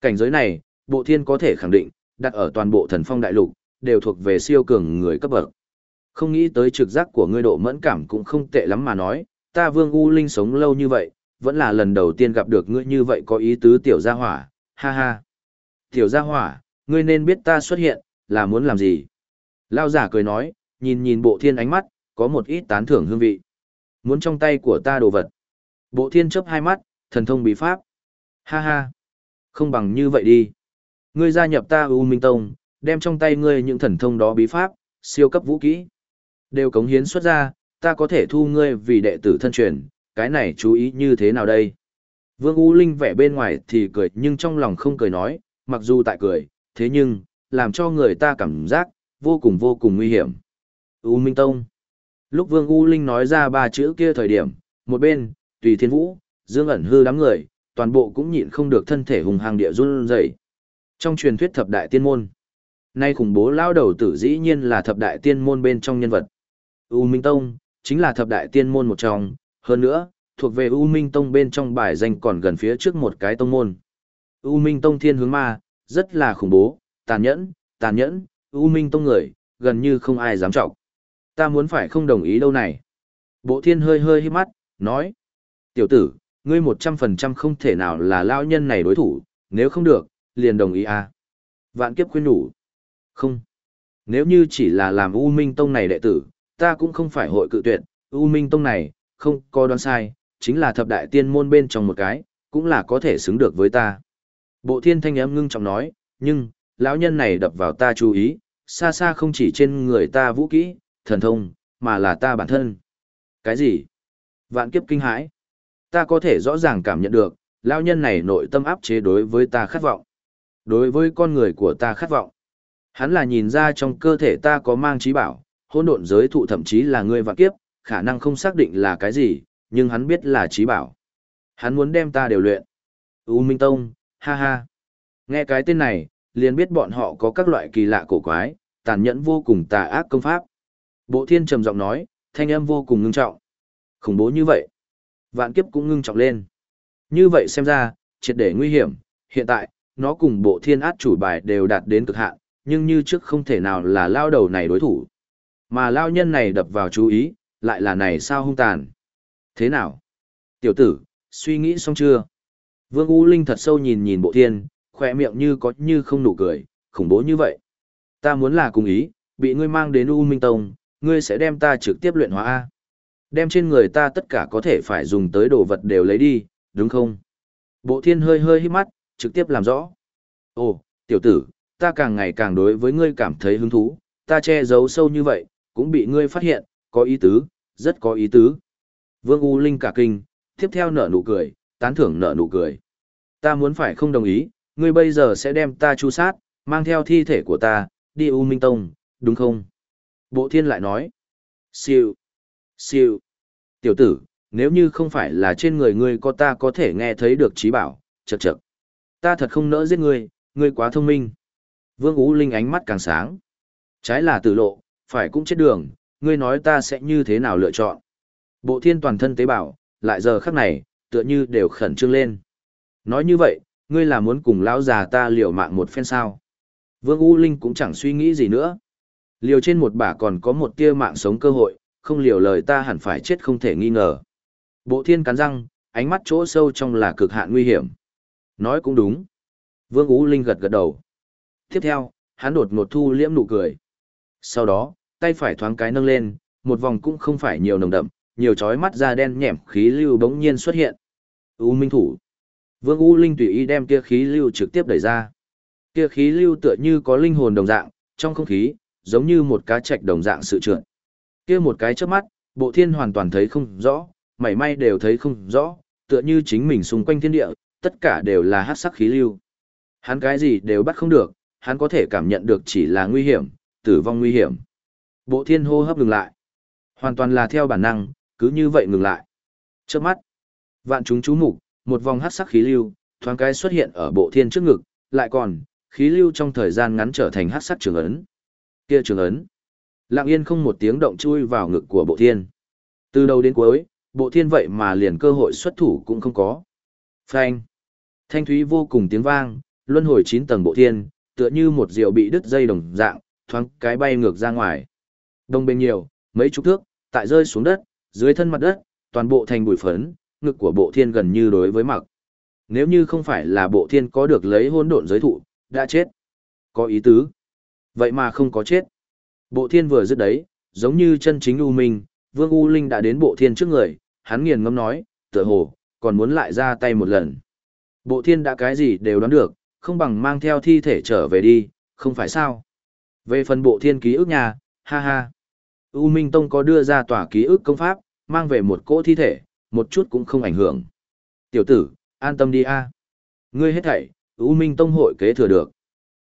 Cảnh giới này, bộ thiên có thể khẳng định, đặt ở toàn bộ thần phong đại lục, đều thuộc về siêu cường người cấp bậc. Không nghĩ tới trực giác của ngươi độ mẫn cảm cũng không tệ lắm mà nói, ta vương U Linh sống lâu như vậy, vẫn là lần đầu tiên gặp được ngươi như vậy có ý tứ tiểu gia hỏa, ha ha. Tiểu gia hỏa, ngươi nên biết ta xuất hiện, là muốn làm gì. Lao giả cười nói, nhìn nhìn bộ thiên ánh mắt, có một ít tán thưởng hương vị. Muốn trong tay của ta đồ vật. Bộ thiên chấp hai mắt, thần thông bí pháp. Ha ha. Không bằng như vậy đi. Ngươi gia nhập ta U Minh Tông, đem trong tay ngươi những thần thông đó bí pháp, siêu cấp vũ kỹ. Đều cống hiến xuất ra, ta có thể thu ngươi vì đệ tử thân truyền, cái này chú ý như thế nào đây? Vương U Linh vẻ bên ngoài thì cười nhưng trong lòng không cười nói, mặc dù tại cười, thế nhưng, làm cho người ta cảm giác, vô cùng vô cùng nguy hiểm. U Minh Tông. Lúc Vương U Linh nói ra ba chữ kia thời điểm, một bên, Tùy Thiên Vũ, Dương ẩn hư đám người, toàn bộ cũng nhịn không được thân thể hùng hàng địa run rẩy. Trong truyền thuyết thập đại tiên môn, nay khủng bố lao đầu tử dĩ nhiên là thập đại tiên môn bên trong nhân vật. U Minh Tông, chính là thập đại tiên môn một trong, hơn nữa, thuộc về U Minh Tông bên trong bài danh còn gần phía trước một cái tông môn. U Minh Tông thiên hướng ma, rất là khủng bố, tàn nhẫn, tàn nhẫn, U Minh Tông người, gần như không ai dám trọng. Ta muốn phải không đồng ý đâu này. Bộ thiên hơi hơi hít mắt, nói. Tiểu tử, ngươi một trăm phần trăm không thể nào là lao nhân này đối thủ, nếu không được, liền đồng ý à. Vạn kiếp khuyên đủ. Không. Nếu như chỉ là làm U Minh Tông này đệ tử, ta cũng không phải hội cự tuyệt, U Minh Tông này, không có đoán sai, chính là thập đại tiên môn bên trong một cái, cũng là có thể xứng được với ta. Bộ thiên thanh âm ngưng trọng nói, nhưng, lão nhân này đập vào ta chú ý, xa xa không chỉ trên người ta vũ kỹ, thần thông, mà là ta bản thân. Cái gì? Vạn kiếp kinh hãi. Ta có thể rõ ràng cảm nhận được, lão nhân này nội tâm áp chế đối với ta khát vọng. Đối với con người của ta khát vọng. Hắn là nhìn ra trong cơ thể ta có mang trí bảo, hỗn độn giới thụ thậm chí là ngươi vạn kiếp, khả năng không xác định là cái gì, nhưng hắn biết là trí bảo. Hắn muốn đem ta đều luyện. U Minh Tông, ha ha. Nghe cái tên này, liền biết bọn họ có các loại kỳ lạ cổ quái, tàn nhẫn vô cùng tà ác công pháp. Bộ thiên trầm giọng nói, thanh âm vô cùng ngưng trọng. Khủng bố như vậy. Vạn kiếp cũng ngưng trọng lên. Như vậy xem ra, triệt để nguy hiểm, hiện tại, nó cùng bộ thiên át chủ bài đều đạt đến cực hạn, nhưng như trước không thể nào là lao đầu này đối thủ. Mà lao nhân này đập vào chú ý, lại là này sao hung tàn. Thế nào? Tiểu tử, suy nghĩ xong chưa? Vương U Linh thật sâu nhìn nhìn bộ thiên, khỏe miệng như có như không nụ cười, khủng bố như vậy. Ta muốn là cùng ý, bị ngươi mang đến U Minh Tông, ngươi sẽ đem ta trực tiếp luyện hóa A. Đem trên người ta tất cả có thể phải dùng tới đồ vật đều lấy đi, đúng không? Bộ thiên hơi hơi hít mắt, trực tiếp làm rõ. Ồ, tiểu tử, ta càng ngày càng đối với ngươi cảm thấy hứng thú, ta che giấu sâu như vậy, cũng bị ngươi phát hiện, có ý tứ, rất có ý tứ. Vương U Linh cả kinh, tiếp theo nở nụ cười, tán thưởng nở nụ cười. Ta muốn phải không đồng ý, ngươi bây giờ sẽ đem ta chu sát, mang theo thi thể của ta, đi U Minh Tông, đúng không? Bộ thiên lại nói. Siêu. Siêu. Tiểu tử, nếu như không phải là trên người ngươi có ta có thể nghe thấy được trí bảo, chật chật. Ta thật không nỡ giết ngươi, ngươi quá thông minh. Vương Ú Linh ánh mắt càng sáng. Trái là tử lộ, phải cũng chết đường, ngươi nói ta sẽ như thế nào lựa chọn. Bộ thiên toàn thân tế bảo lại giờ khắc này, tựa như đều khẩn trương lên. Nói như vậy, ngươi là muốn cùng lão già ta liều mạng một phen sao. Vương U Linh cũng chẳng suy nghĩ gì nữa. Liều trên một bả còn có một tia mạng sống cơ hội, không liều lời ta hẳn phải chết không thể nghi ngờ. Bộ thiên cắn răng, ánh mắt chỗ sâu trong là cực hạn nguy hiểm. Nói cũng đúng. Vương Ú Linh gật gật đầu. Tiếp theo, hắn đột ngột thu liễm nụ cười. Sau đó, tay phải thoáng cái nâng lên, một vòng cũng không phải nhiều nồng đậm, nhiều chói mắt da đen nhẻm khí lưu bỗng nhiên xuất hiện. U Minh thủ. Vương U Linh tùy ý đem kia khí lưu trực tiếp đẩy ra. Kia khí lưu tựa như có linh hồn đồng dạng, trong không khí, giống như một cá trạch đồng dạng sự trượt. Kia một cái chớp mắt, Bộ Thiên hoàn toàn thấy không rõ, mảy may đều thấy không rõ, tựa như chính mình xung quanh thiên địa, tất cả đều là hắc sắc khí lưu. Hắn cái gì đều bắt không được, hắn có thể cảm nhận được chỉ là nguy hiểm, tử vong nguy hiểm. Bộ thiên hô hấp ngừng lại. Hoàn toàn là theo bản năng, cứ như vậy ngừng lại. Chớp mắt, vạn chúng chú mục, một vòng hắc sắc khí lưu, thoáng cái xuất hiện ở bộ thiên trước ngực, lại còn, khí lưu trong thời gian ngắn trở thành hắc sắc trường ấn. Kia trường ấn, lặng yên không một tiếng động chui vào ngực của bộ thiên. Từ đầu đến cuối, bộ thiên vậy mà liền cơ hội xuất thủ cũng không có. Phanh. Thanh thúy vô cùng tiếng vang, luân hồi chín tầng bộ thiên, tựa như một diệu bị đứt dây đồng dạng, thoáng cái bay ngược ra ngoài. Đông bên nhiều, mấy chục thước, tại rơi xuống đất, dưới thân mặt đất, toàn bộ thành bụi phấn, ngực của bộ thiên gần như đối với mặc. Nếu như không phải là bộ thiên có được lấy hôn độn giới thụ, đã chết. Có ý tứ. Vậy mà không có chết. Bộ thiên vừa dứt đấy, giống như chân chính U Minh, Vương U Linh đã đến bộ thiên trước người, hắn nghiền ngâm nói, tựa hồ, còn muốn lại ra tay một lần. Bộ thiên đã cái gì đều đoán được, không bằng mang theo thi thể trở về đi, không phải sao. Về phần bộ thiên ký ức nhà, ha ha. U Minh Tông có đưa ra tòa ký ức công pháp, mang về một cỗ thi thể, một chút cũng không ảnh hưởng. Tiểu tử, an tâm đi a. Ngươi hết thảy, U Minh Tông hội kế thừa được.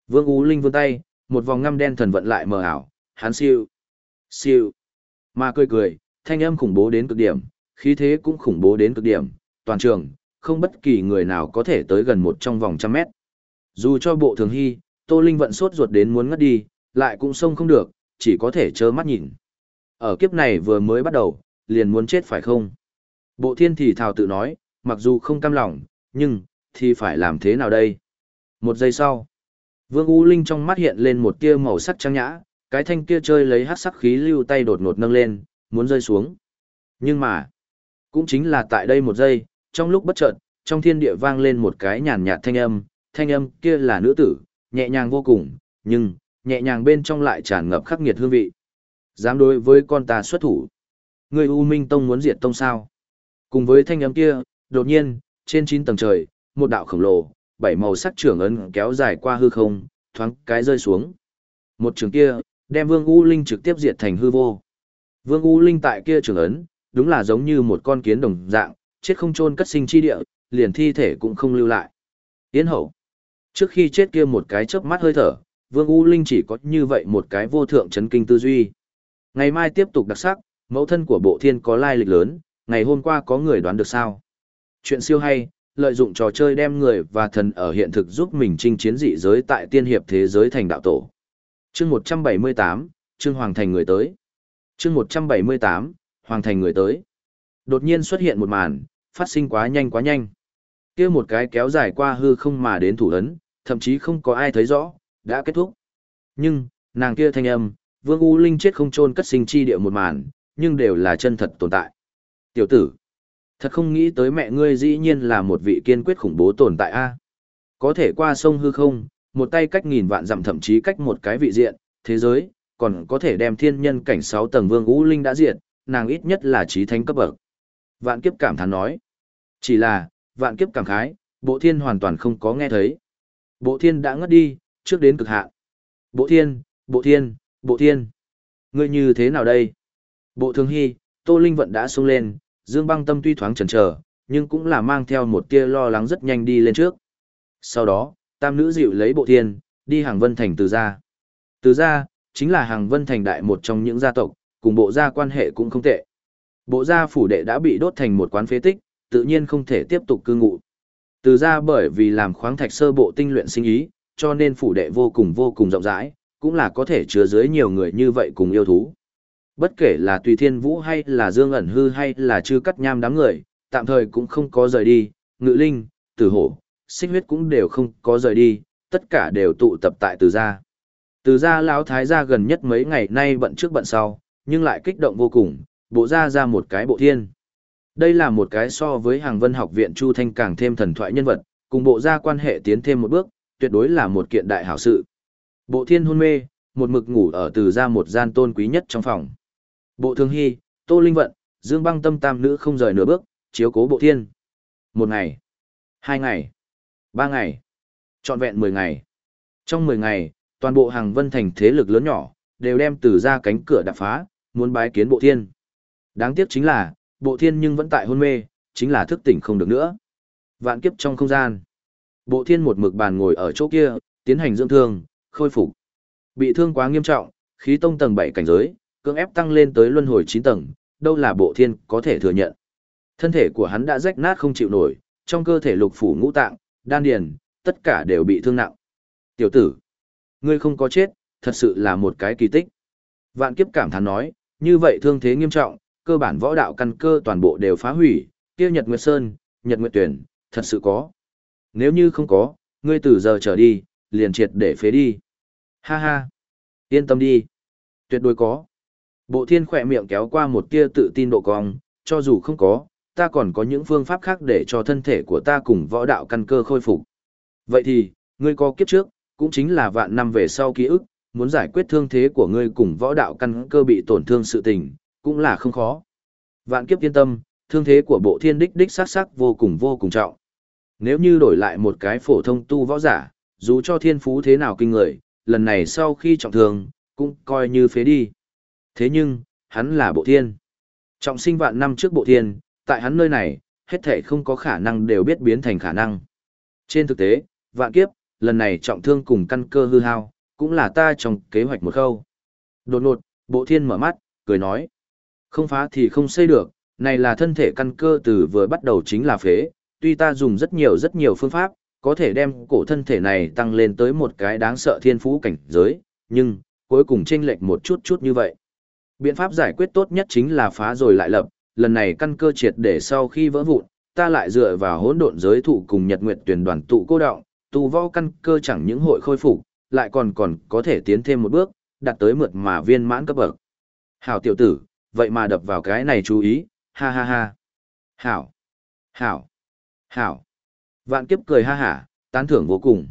Vương U Linh vươn tay, một vòng ngăm đen thần vận lại mờ ảo, hắn siêu. Siêu. Mà cười cười, thanh âm khủng bố đến cực điểm, khí thế cũng khủng bố đến cực điểm, toàn trường, không bất kỳ người nào có thể tới gần một trong vòng trăm mét. Dù cho bộ thường hy, Tô Linh vận sốt ruột đến muốn ngất đi, lại cũng xông không được, chỉ có thể trơ mắt nhìn. Ở kiếp này vừa mới bắt đầu, liền muốn chết phải không? Bộ thiên thì thào tự nói, mặc dù không cam lòng, nhưng, thì phải làm thế nào đây? Một giây sau, Vương U Linh trong mắt hiện lên một tia màu sắc trăng nhã, cái thanh kia chơi lấy hát sắc khí lưu tay đột ngột nâng lên, muốn rơi xuống. Nhưng mà, cũng chính là tại đây một giây, trong lúc bất chợt, trong thiên địa vang lên một cái nhàn nhạt thanh âm, thanh âm kia là nữ tử, nhẹ nhàng vô cùng, nhưng, nhẹ nhàng bên trong lại tràn ngập khắc nghiệt hương vị. Dám đối với con ta xuất thủ. Người U Minh Tông muốn diệt tông sao? Cùng với thanh âm kia, đột nhiên, trên chín tầng trời, một đạo khổng lồ, bảy màu sắc trưởng ấn kéo dài qua hư không, thoáng cái rơi xuống. Một trường kia, đem Vương U Linh trực tiếp diệt thành hư vô. Vương U Linh tại kia trường ấn, đúng là giống như một con kiến đồng dạng, chết không chôn cất sinh chi địa, liền thi thể cũng không lưu lại. Yến hậu. Trước khi chết kia một cái chớp mắt hơi thở, Vương U Linh chỉ có như vậy một cái vô thượng chấn kinh tư duy. Ngày mai tiếp tục đặc sắc, mẫu thân của bộ thiên có lai lịch lớn, ngày hôm qua có người đoán được sao. Chuyện siêu hay, lợi dụng trò chơi đem người và thần ở hiện thực giúp mình chinh chiến dị giới tại tiên hiệp thế giới thành đạo tổ. Chương 178, Trương Hoàng Thành người tới. Chương 178, Hoàng Thành người tới. Đột nhiên xuất hiện một màn, phát sinh quá nhanh quá nhanh. Kia một cái kéo dài qua hư không mà đến thủ ấn, thậm chí không có ai thấy rõ, đã kết thúc. Nhưng, nàng kia thanh âm, Vương U Linh chết không chôn cất sinh chi địa một màn, nhưng đều là chân thật tồn tại. Tiểu tử, thật không nghĩ tới mẹ ngươi dĩ nhiên là một vị kiên quyết khủng bố tồn tại a. Có thể qua sông hư không, một tay cách nghìn vạn dặm thậm chí cách một cái vị diện, thế giới, còn có thể đem thiên nhân cảnh 6 tầng Vương ngũ Linh đã diệt, nàng ít nhất là trí thánh cấp bậc. Vạn kiếp cảm thán nói. Chỉ là, vạn kiếp cảm khái, bộ thiên hoàn toàn không có nghe thấy. Bộ thiên đã ngất đi, trước đến cực hạn. Bộ thiên, bộ thiên, bộ thiên. Ngươi như thế nào đây? Bộ thường hy, Tô Linh Vận đã xuống lên, Dương băng tâm tuy thoáng chần chờ, nhưng cũng là mang theo một tia lo lắng rất nhanh đi lên trước. Sau đó, tam nữ dịu lấy bộ thiên, đi hàng vân thành từ gia. Từ gia, chính là hàng vân thành đại một trong những gia tộc, cùng bộ gia quan hệ cũng không tệ. Bộ gia phủ đệ đã bị đốt thành một quán phế tích, tự nhiên không thể tiếp tục cư ngụ. Từ gia bởi vì làm khoáng thạch sơ bộ tinh luyện sinh ý, cho nên phủ đệ vô cùng vô cùng rộng rãi, cũng là có thể chứa dưới nhiều người như vậy cùng yêu thú. Bất kể là Tùy Thiên Vũ hay là Dương ẩn hư hay là chư cắt nham đám người, tạm thời cũng không có rời đi, ngự linh, tử hổ, xích huyết cũng đều không có rời đi, tất cả đều tụ tập tại từ gia. Từ gia lão thái gia gần nhất mấy ngày nay bận trước bận sau, nhưng lại kích động vô cùng, bộ ra ra một cái bộ thiên. Đây là một cái so với hàng vân học viện Chu Thanh càng thêm thần thoại nhân vật, cùng bộ ra quan hệ tiến thêm một bước, tuyệt đối là một kiện đại hảo sự. Bộ thiên hôn mê, một mực ngủ ở từ ra một gian tôn quý nhất trong phòng. Bộ thương hy, tô linh vận, dương băng tâm tam nữ không rời nửa bước, chiếu cố bộ thiên. Một ngày, hai ngày, ba ngày, trọn vẹn mười ngày. Trong mười ngày, toàn bộ hàng vân thành thế lực lớn nhỏ, đều đem từ ra cánh cửa đạp phá, muốn bái kiến bộ thiên. Đáng tiếc chính là, bộ thiên nhưng vẫn tại hôn mê, chính là thức tỉnh không được nữa. Vạn kiếp trong không gian. Bộ thiên một mực bàn ngồi ở chỗ kia, tiến hành dưỡng thương, khôi phục. Bị thương quá nghiêm trọng, khí tông tầng 7 cảnh giới, cưỡng ép tăng lên tới luân hồi 9 tầng, đâu là bộ thiên có thể thừa nhận. Thân thể của hắn đã rách nát không chịu nổi, trong cơ thể lục phủ ngũ tạng, đan điền, tất cả đều bị thương nặng. Tiểu tử, ngươi không có chết, thật sự là một cái kỳ tích. Vạn kiếp cảm thán nói, như vậy thương thế nghiêm trọng, cơ bản võ đạo căn cơ toàn bộ đều phá hủy, kia Nhật Nguyệt Sơn, Nhật Nguyệt Tuyển, thật sự có. Nếu như không có, ngươi từ giờ trở đi, liền triệt để phế đi. Ha ha, yên tâm đi. Tuyệt đối có. Bộ thiên khỏe miệng kéo qua một tia tự tin độ cong, cho dù không có, ta còn có những phương pháp khác để cho thân thể của ta cùng võ đạo căn cơ khôi phục. Vậy thì, ngươi có kiếp trước, cũng chính là vạn năm về sau ký ức, muốn giải quyết thương thế của ngươi cùng võ đạo căn cơ bị tổn thương sự tình, cũng là không khó. Vạn kiếp yên tâm, thương thế của bộ thiên đích đích sát sắc vô cùng vô cùng trọng. Nếu như đổi lại một cái phổ thông tu võ giả, dù cho thiên phú thế nào kinh người, lần này sau khi trọng thương, cũng coi như phế đi. Thế nhưng, hắn là bộ thiên. Trọng sinh vạn năm trước bộ thiên, tại hắn nơi này, hết thể không có khả năng đều biết biến thành khả năng. Trên thực tế, vạn kiếp, lần này trọng thương cùng căn cơ hư hao, cũng là ta trong kế hoạch một khâu. Đột ngột, bộ thiên mở mắt, cười nói. Không phá thì không xây được, này là thân thể căn cơ từ vừa bắt đầu chính là phế, tuy ta dùng rất nhiều rất nhiều phương pháp, có thể đem cổ thân thể này tăng lên tới một cái đáng sợ thiên phú cảnh giới, nhưng, cuối cùng chênh lệch một chút chút như vậy. Biện pháp giải quyết tốt nhất chính là phá rồi lại lập, lần này căn cơ triệt để sau khi vỡ vụn, ta lại dựa vào hỗn độn giới thụ cùng Nhật Nguyệt tuyển đoàn tụ cô động, tu võ căn cơ chẳng những hội khôi phục, lại còn còn có thể tiến thêm một bước, đạt tới mượt mà viên mãn cấp bậc. Hảo tiểu tử, vậy mà đập vào cái này chú ý, ha ha ha. Hảo, hảo, hảo. Vạn kiếp cười ha hả, tán thưởng vô cùng.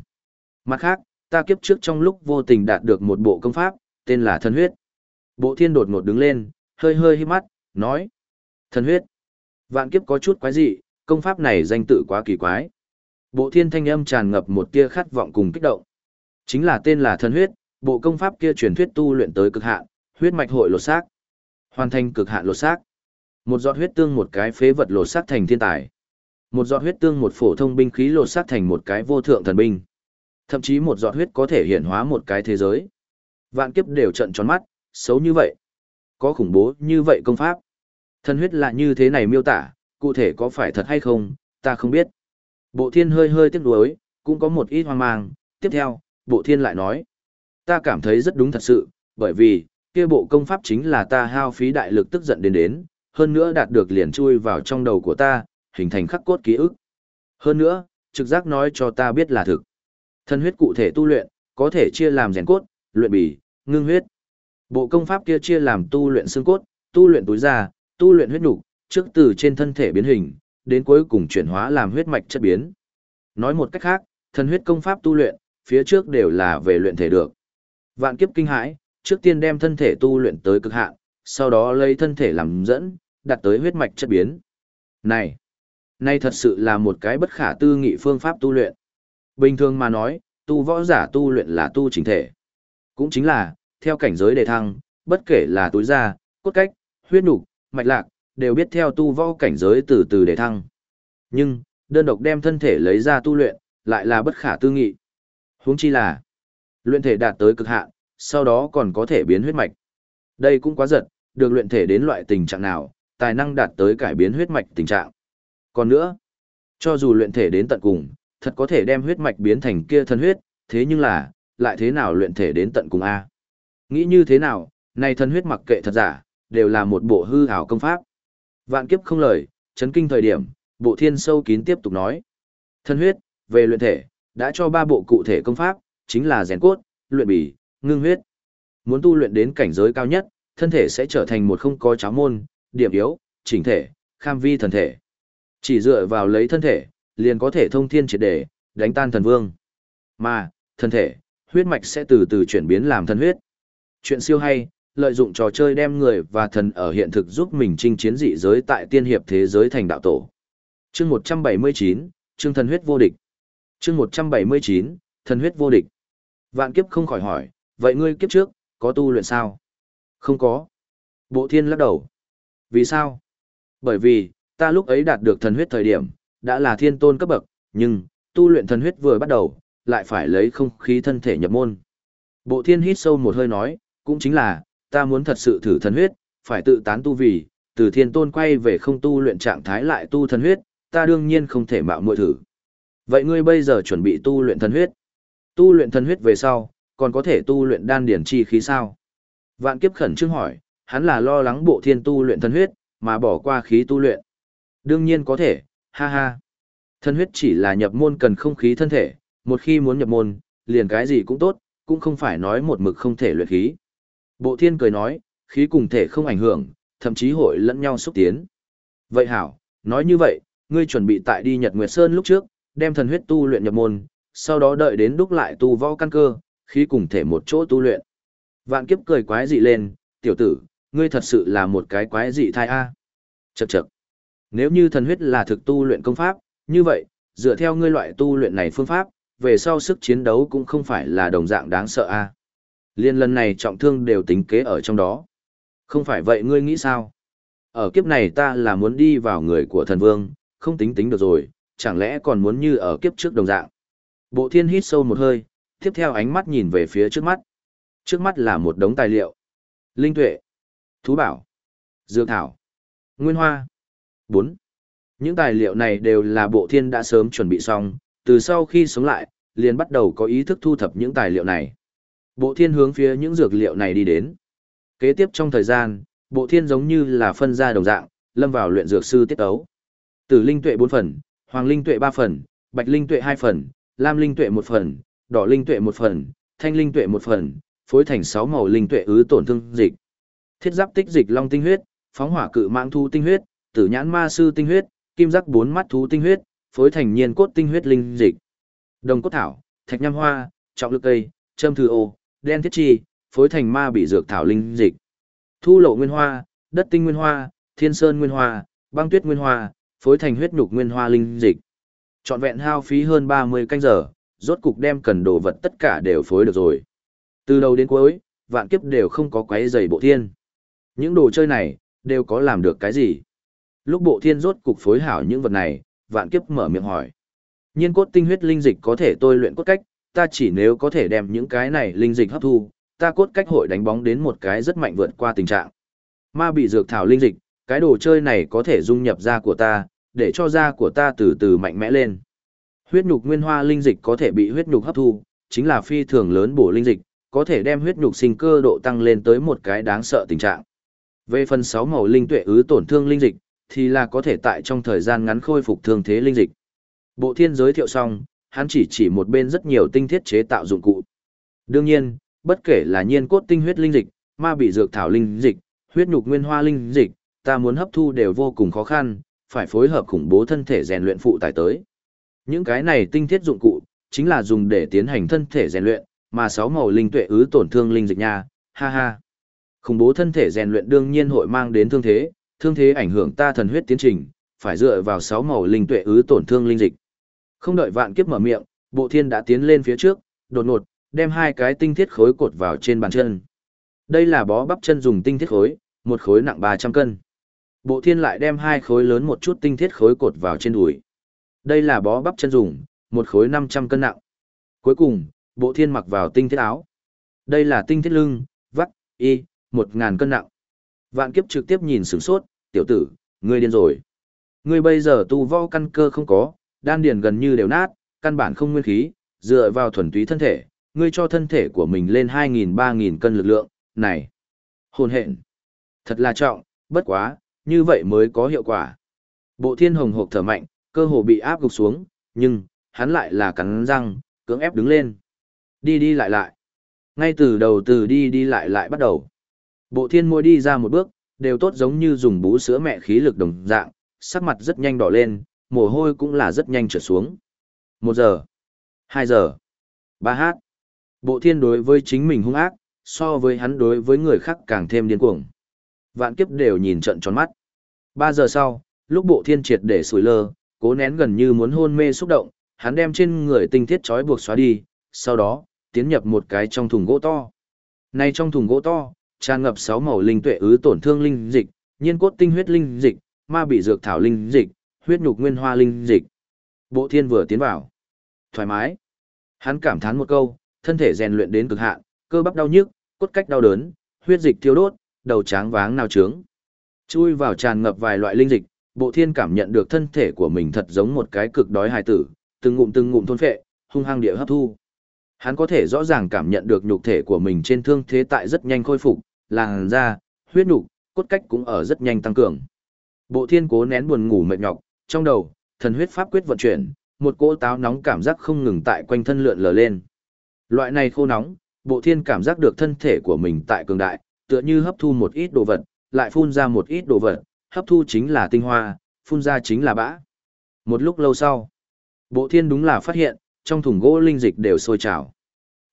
Mặt khác, ta kiếp trước trong lúc vô tình đạt được một bộ công pháp, tên là thân huyết. Bộ thiên đột ngột đứng lên, hơi hơi hít mắt, nói. Thần huyết. Vạn kiếp có chút quái dị, công pháp này danh tự quá kỳ quái. Bộ thiên thanh âm tràn ngập một tia khát vọng cùng kích động. Chính là tên là Thần huyết, bộ công pháp kia truyền thuyết tu luyện tới cực hạn, huyết mạch hội lột xác. Hoàn thành cực hạn lột xác. Một giọt huyết tương một cái phế vật lột xác thành thiên tài. Một giọt huyết tương một phổ thông binh khí lột xác thành một cái vô thượng thần binh. Thậm chí một giọt huyết có thể hiện hóa một cái thế giới. Vạn kiếp đều trận tròn mắt, xấu như vậy. Có khủng bố như vậy công pháp. Thân huyết là như thế này miêu tả, cụ thể có phải thật hay không, ta không biết. Bộ thiên hơi hơi tiếc nuối, cũng có một ít hoang mang. Tiếp theo, bộ thiên lại nói. Ta cảm thấy rất đúng thật sự, bởi vì, kia bộ công pháp chính là ta hao phí đại lực tức giận đến đến, hơn nữa đạt được liền chui vào trong đầu của ta, hình thành khắc cốt ký ức. Hơn nữa, trực giác nói cho ta biết là thực. Thân huyết cụ thể tu luyện, có thể chia làm rèn cốt, luyện bì, ngưng huyết. Bộ công pháp kia chia làm tu luyện xương cốt, tu luyện túi da, tu luyện huyết nhục, trước từ trên thân thể biến hình, đến cuối cùng chuyển hóa làm huyết mạch chất biến. Nói một cách khác, thân huyết công pháp tu luyện, phía trước đều là về luyện thể được. Vạn kiếp kinh hãi, trước tiên đem thân thể tu luyện tới cực hạn, sau đó lấy thân thể làm dẫn, đặt tới huyết mạch chất biến. Này, này thật sự là một cái bất khả tư nghị phương pháp tu luyện. Bình thường mà nói, tu võ giả tu luyện là tu chính thể. Cũng chính là, theo cảnh giới đề thăng, bất kể là túi da, cốt cách, huyết nục, mạch lạc, đều biết theo tu võ cảnh giới từ từ đề thăng. Nhưng, đơn độc đem thân thể lấy ra tu luyện, lại là bất khả tư nghị. Huống chi là, luyện thể đạt tới cực hạn, sau đó còn có thể biến huyết mạch. Đây cũng quá giật, được luyện thể đến loại tình trạng nào, tài năng đạt tới cải biến huyết mạch tình trạng. Còn nữa, cho dù luyện thể đến tận cùng, thật có thể đem huyết mạch biến thành kia thân huyết, thế nhưng là, lại thế nào luyện thể đến tận cùng A. Nghĩ như thế nào, này thân huyết mặc kệ thật giả, đều là một bộ hư ảo công pháp. Vạn kiếp không lời, chấn kinh thời điểm, bộ thiên sâu kín tiếp tục nói. Thân huyết, về luyện thể, đã cho ba bộ cụ thể công pháp, chính là rèn cốt, luyện bì, ngưng huyết. Muốn tu luyện đến cảnh giới cao nhất, thân thể sẽ trở thành một không có cháo môn, điểm yếu, chỉnh thể, kham vi thần thể. Chỉ dựa vào lấy thân thể, liền có thể thông thiên triệt đề, đánh tan thần vương. Mà, thân thể, huyết mạch sẽ từ từ chuyển biến làm thân huyết. Chuyện siêu hay, lợi dụng trò chơi đem người và thần ở hiện thực giúp mình chinh chiến dị giới tại tiên hiệp thế giới thành đạo tổ. Chương 179, chương thần huyết vô địch. Chương 179, thần huyết vô địch. Vạn kiếp không khỏi hỏi, vậy ngươi kiếp trước, có tu luyện sao? Không có. Bộ thiên lắc đầu. Vì sao? Bởi vì, ta lúc ấy đạt được thần huyết thời điểm, đã là thiên tôn cấp bậc, nhưng, tu luyện thần huyết vừa bắt đầu, lại phải lấy không khí thân thể nhập môn. Bộ thiên hít sâu một hơi nói, cũng chính là, ta muốn thật sự thử thần huyết, phải tự tán tu vì, từ thiên tôn quay về không tu luyện trạng thái lại tu thần huyết, ta đương nhiên không thể mạo muội thử. Vậy ngươi bây giờ chuẩn bị tu luyện thần huyết? Tu luyện thần huyết về sau, còn có thể tu luyện đan điển chi khí sao? Vạn kiếp khẩn trương hỏi, hắn là lo lắng bộ thiên tu luyện thần huyết, mà bỏ qua khí tu luyện. Đương nhiên có thể, ha ha. Thần huyết chỉ là nhập môn cần không khí thân thể, một khi muốn nhập môn, liền cái gì cũng tốt, cũng không phải nói một mực không thể luyện khí. Bộ thiên cười nói, khí cùng thể không ảnh hưởng, thậm chí hội lẫn nhau xúc tiến. Vậy hảo, nói như vậy, ngươi chuẩn bị tại đi Nhật Nguyệt Sơn lúc trước, đem thần huyết tu luyện nhập môn, sau đó đợi đến đúc lại tu võ căn cơ, khí cùng thể một chỗ tu luyện. Vạn kiếp cười quái dị lên, tiểu tử, ngươi thật sự là một cái quái dị thai a. Chậc chậc. Nếu như thần huyết là thực tu luyện công pháp, như vậy, dựa theo ngươi loại tu luyện này phương pháp, về sau sức chiến đấu cũng không phải là đồng dạng đáng sợ a. Liên lần này trọng thương đều tính kế ở trong đó. Không phải vậy ngươi nghĩ sao? Ở kiếp này ta là muốn đi vào người của thần vương, không tính tính được rồi, chẳng lẽ còn muốn như ở kiếp trước đồng dạng. Bộ thiên hít sâu một hơi, tiếp theo ánh mắt nhìn về phía trước mắt. Trước mắt là một đống tài liệu. Linh tuệ, thú bảo, dược thảo, nguyên hoa. 4. Những tài liệu này đều là bộ thiên đã sớm chuẩn bị xong, từ sau khi sống lại, liền bắt đầu có ý thức thu thập những tài liệu này. Bộ thiên hướng phía những dược liệu này đi đến. Kế tiếp trong thời gian, bộ thiên giống như là phân ra đồng dạng, lâm vào luyện dược sư tiết ấu. Tử linh tuệ 4 phần, hoàng linh tuệ 3 phần, bạch linh tuệ 2 phần, lam linh tuệ 1 phần, đỏ linh tuệ 1 phần, thanh linh tuệ 1 phần, phối thành 6 màu linh tuệ ứ tổn thương dịch. Thiết giáp tích dịch long tinh huyết, phóng hỏa cự mạng thu tinh huyết, tử nhãn ma sư tinh huyết, kim giác bốn mắt thú tinh huyết, phối thành nhiên cốt tinh huyết linh dịch. Đồng cốt thảo, thạch nham hoa, trọng lực cây, châm thư ô, đen thiết chi, phối thành ma bị dược thảo linh dịch. Thu lộ nguyên hoa, đất tinh nguyên hoa, thiên sơn nguyên hoa, băng tuyết nguyên hoa, phối thành huyết nhục nguyên hoa linh dịch. Trọn vẹn hao phí hơn 30 canh giờ, rốt cục đem cần đồ vật tất cả đều phối được rồi. Từ đầu đến cuối, vạn kiếp đều không có quấy giày bộ thiên. Những đồ chơi này, đều có làm được cái gì? Lúc bộ thiên rốt cục phối hảo những vật này, vạn kiếp mở miệng hỏi. Nhiên cốt tinh huyết linh dịch có thể tôi luyện cốt cách, ta chỉ nếu có thể đem những cái này linh dịch hấp thu, ta cốt cách hội đánh bóng đến một cái rất mạnh vượt qua tình trạng. Ma bị dược thảo linh dịch, cái đồ chơi này có thể dung nhập da của ta, để cho da của ta từ từ mạnh mẽ lên. Huyết nhục nguyên hoa linh dịch có thể bị huyết nhục hấp thu, chính là phi thường lớn bổ linh dịch, có thể đem huyết nhục sinh cơ độ tăng lên tới một cái đáng sợ tình trạng. Về phần 6 màu linh tuệ ứ tổn thương linh dịch, thì là có thể tại trong thời gian ngắn khôi phục thương thế linh dịch. Bộ thiên giới thiệu xong, hắn chỉ chỉ một bên rất nhiều tinh thiết chế tạo dụng cụ. Đương nhiên, bất kể là nhiên cốt tinh huyết linh dịch, ma bị dược thảo linh dịch, huyết nhục nguyên hoa linh dịch, ta muốn hấp thu đều vô cùng khó khăn, phải phối hợp khủng bố thân thể rèn luyện phụ tải tới. Những cái này tinh thiết dụng cụ, chính là dùng để tiến hành thân thể rèn luyện, mà sáu màu linh tuệ ứ tổn thương linh dịch nha, ha ha. Khủng bố thân thể rèn luyện đương nhiên hội mang đến thương thế, thương thế ảnh hưởng ta thần huyết tiến trình, phải dựa vào sáu màu linh tuệ ứ tổn thương linh dịch. Không đợi vạn kiếp mở miệng, bộ thiên đã tiến lên phía trước, đột ngột, đem hai cái tinh thiết khối cột vào trên bàn chân. Đây là bó bắp chân dùng tinh thiết khối, một khối nặng 300 cân. Bộ thiên lại đem hai khối lớn một chút tinh thiết khối cột vào trên đùi. Đây là bó bắp chân dùng, một khối 500 cân nặng. Cuối cùng, bộ thiên mặc vào tinh thiết áo. Đây là tinh thiết lưng, vắt, y, 1.000 cân nặng. Vạn kiếp trực tiếp nhìn sửng sốt, tiểu tử, ngươi điên rồi. Ngươi bây giờ tu võ căn cơ không có, đan điền gần như đều nát, căn bản không nguyên khí, dựa vào thuần túy thân thể, ngươi cho thân thể của mình lên 2.000-3.000 cân lực lượng, này. Hồn hện. Thật là trọng, bất quá, như vậy mới có hiệu quả. Bộ thiên hồng hộp thở mạnh, cơ hồ bị áp gục xuống, nhưng, hắn lại là cắn răng, cưỡng ép đứng lên. Đi đi lại lại. Ngay từ đầu từ đi đi lại lại bắt đầu. Bộ thiên môi đi ra một bước, đều tốt giống như dùng bú sữa mẹ khí lực đồng dạng, sắc mặt rất nhanh đỏ lên, mồ hôi cũng là rất nhanh trở xuống. Một giờ, hai giờ, ba hát. Bộ thiên đối với chính mình hung ác, so với hắn đối với người khác càng thêm điên cuồng. Vạn kiếp đều nhìn trận tròn mắt. Ba giờ sau, lúc bộ thiên triệt để sủi lơ, cố nén gần như muốn hôn mê xúc động, hắn đem trên người tinh thiết trói buộc xóa đi, sau đó, tiến nhập một cái trong thùng gỗ to. Này trong thùng gỗ to, tràn ngập sáu màu linh tuệ ứ tổn thương linh dịch, nhiên cốt tinh huyết linh dịch, ma bị dược thảo linh dịch, huyết nhục nguyên hoa linh dịch. Bộ thiên vừa tiến vào. Thoải mái. Hắn cảm thán một câu, thân thể rèn luyện đến cực hạn, cơ bắp đau nhức, cốt cách đau đớn, huyết dịch thiêu đốt, đầu tráng váng nào trướng. Chui vào tràn ngập vài loại linh dịch, bộ thiên cảm nhận được thân thể của mình thật giống một cái cực đói hài tử, từng ngụm từng ngụm thôn phệ, hung hăng địa hấp thu. Hắn có thể rõ ràng cảm nhận được nhục thể của mình trên thương thế tại rất nhanh khôi phục, làn da, huyết nhục, cốt cách cũng ở rất nhanh tăng cường. Bộ thiên cố nén buồn ngủ mệt nhọc, trong đầu, thần huyết pháp quyết vận chuyển, một cỗ táo nóng cảm giác không ngừng tại quanh thân lượn lờ lên. Loại này khô nóng, bộ thiên cảm giác được thân thể của mình tại cường đại, tựa như hấp thu một ít đồ vật, lại phun ra một ít đồ vật, hấp thu chính là tinh hoa, phun ra chính là bã. Một lúc lâu sau, bộ thiên đúng là phát hiện, trong thùng gỗ linh dịch đều sôi trào.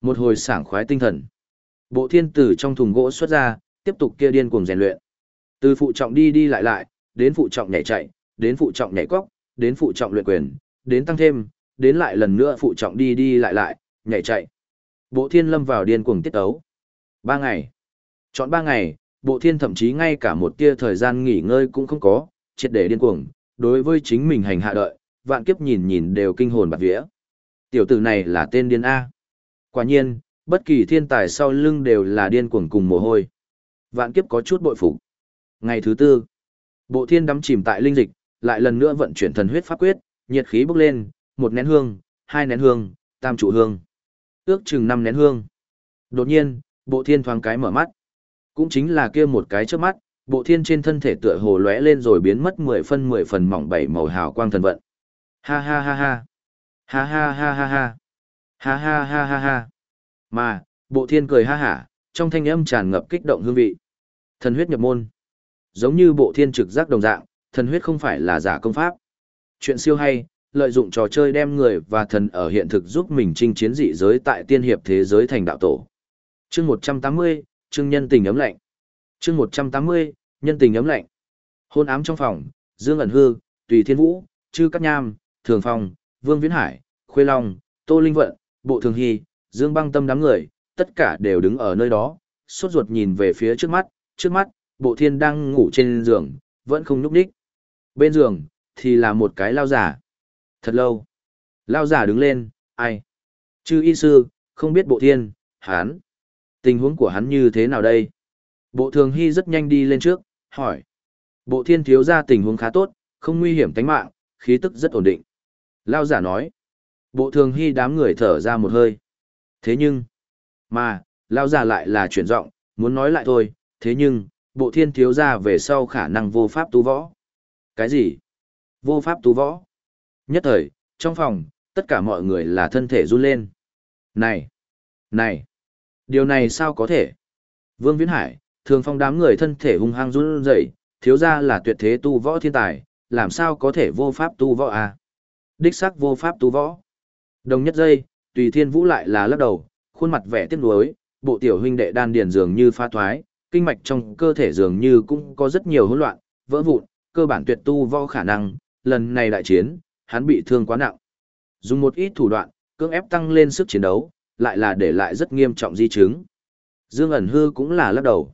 Một hồi sảng khoái tinh thần. Bộ thiên từ trong thùng gỗ xuất ra, tiếp tục kia điên cuồng rèn luyện. Từ phụ trọng đi đi lại lại, đến phụ trọng nhảy chạy, đến phụ trọng nhảy cóc, đến phụ trọng luyện quyền, đến tăng thêm, đến lại lần nữa phụ trọng đi đi lại lại, nhảy chạy. Bộ thiên lâm vào điên cuồng tiết ấu. Ba ngày. Chọn ba ngày, bộ thiên thậm chí ngay cả một tia thời gian nghỉ ngơi cũng không có, triệt để điên cuồng, đối với chính mình hành hạ đợi, vạn kiếp nhìn nhìn đều kinh hồn bạt vía. Tiểu tử này là tên điên A. Quả nhiên, bất kỳ thiên tài sau lưng đều là điên cuồng cùng mồ hôi. Vạn kiếp có chút bội phục. Ngày thứ tư, bộ thiên đắm chìm tại linh dịch, lại lần nữa vận chuyển thần huyết pháp quyết, nhiệt khí bốc lên, một nén hương, hai nén hương, tam trụ hương. Ước chừng năm nén hương. Đột nhiên, bộ thiên thoáng cái mở mắt. Cũng chính là kia một cái trước mắt, bộ thiên trên thân thể tựa hồ lóe lên rồi biến mất mười phân mười phần mỏng bảy màu hào quang thần vận. Ha ha ha ha. Ha ha ha ha ha. Ha ha ha ha ha. Mà, bộ thiên cười ha hả, trong thanh âm tràn ngập kích động hương vị. Thần huyết nhập môn. Giống như bộ thiên trực giác đồng dạng, thần huyết không phải là giả công pháp. Chuyện siêu hay, lợi dụng trò chơi đem người và thần ở hiện thực giúp mình chinh chiến dị giới tại tiên hiệp thế giới thành đạo tổ. Chương 180, chương nhân tình ấm lạnh. Chương 180, nhân tình ấm lạnh. Hôn ám trong phòng, Dương ẩn hư, Tùy Thiên Vũ, Trư Cát Nham, Thường Phong, Vương Viễn Hải, Khuê Long, Tô Linh Vận, Bộ Thường Hy, Dương Băng Tâm đám người, tất cả đều đứng ở nơi đó, sốt ruột nhìn về phía trước mắt, trước mắt, Bộ Thiên đang ngủ trên giường, vẫn không nhúc nhích. Bên giường, thì là một cái lao giả. Thật lâu. Lao giả đứng lên, ai? Chư y sư, không biết Bộ Thiên, hán. Tình huống của hắn như thế nào đây? Bộ Thường Hy rất nhanh đi lên trước, hỏi. Bộ Thiên thiếu ra tình huống khá tốt, không nguy hiểm tính mạng, khí tức rất ổn định. Lao giả nói. Bộ thường hy đám người thở ra một hơi. Thế nhưng, mà, lao giả lại là chuyển giọng muốn nói lại thôi, thế nhưng, bộ thiên thiếu ra về sau khả năng vô pháp tu võ. Cái gì? Vô pháp tu võ. Nhất thời, trong phòng, tất cả mọi người là thân thể run lên. Này! Này! Điều này sao có thể? Vương Viễn Hải, thường phong đám người thân thể hung hăng run rẩy, thiếu ra là tuyệt thế tu võ thiên tài, làm sao có thể vô pháp tu võ à? Đích xác vô pháp tu võ. Đồng nhất giây, tùy thiên vũ lại là lắc đầu, khuôn mặt vẻ tiếc nuối, bộ tiểu huynh đệ đan điền dường như pha thoái, kinh mạch trong cơ thể dường như cũng có rất nhiều hỗn loạn, vỡ vụn, cơ bản tuyệt tu võ khả năng, lần này đại chiến, hắn bị thương quá nặng. Dùng một ít thủ đoạn, cưỡng ép tăng lên sức chiến đấu, lại là để lại rất nghiêm trọng di chứng. Dương ẩn hư cũng là lắc đầu.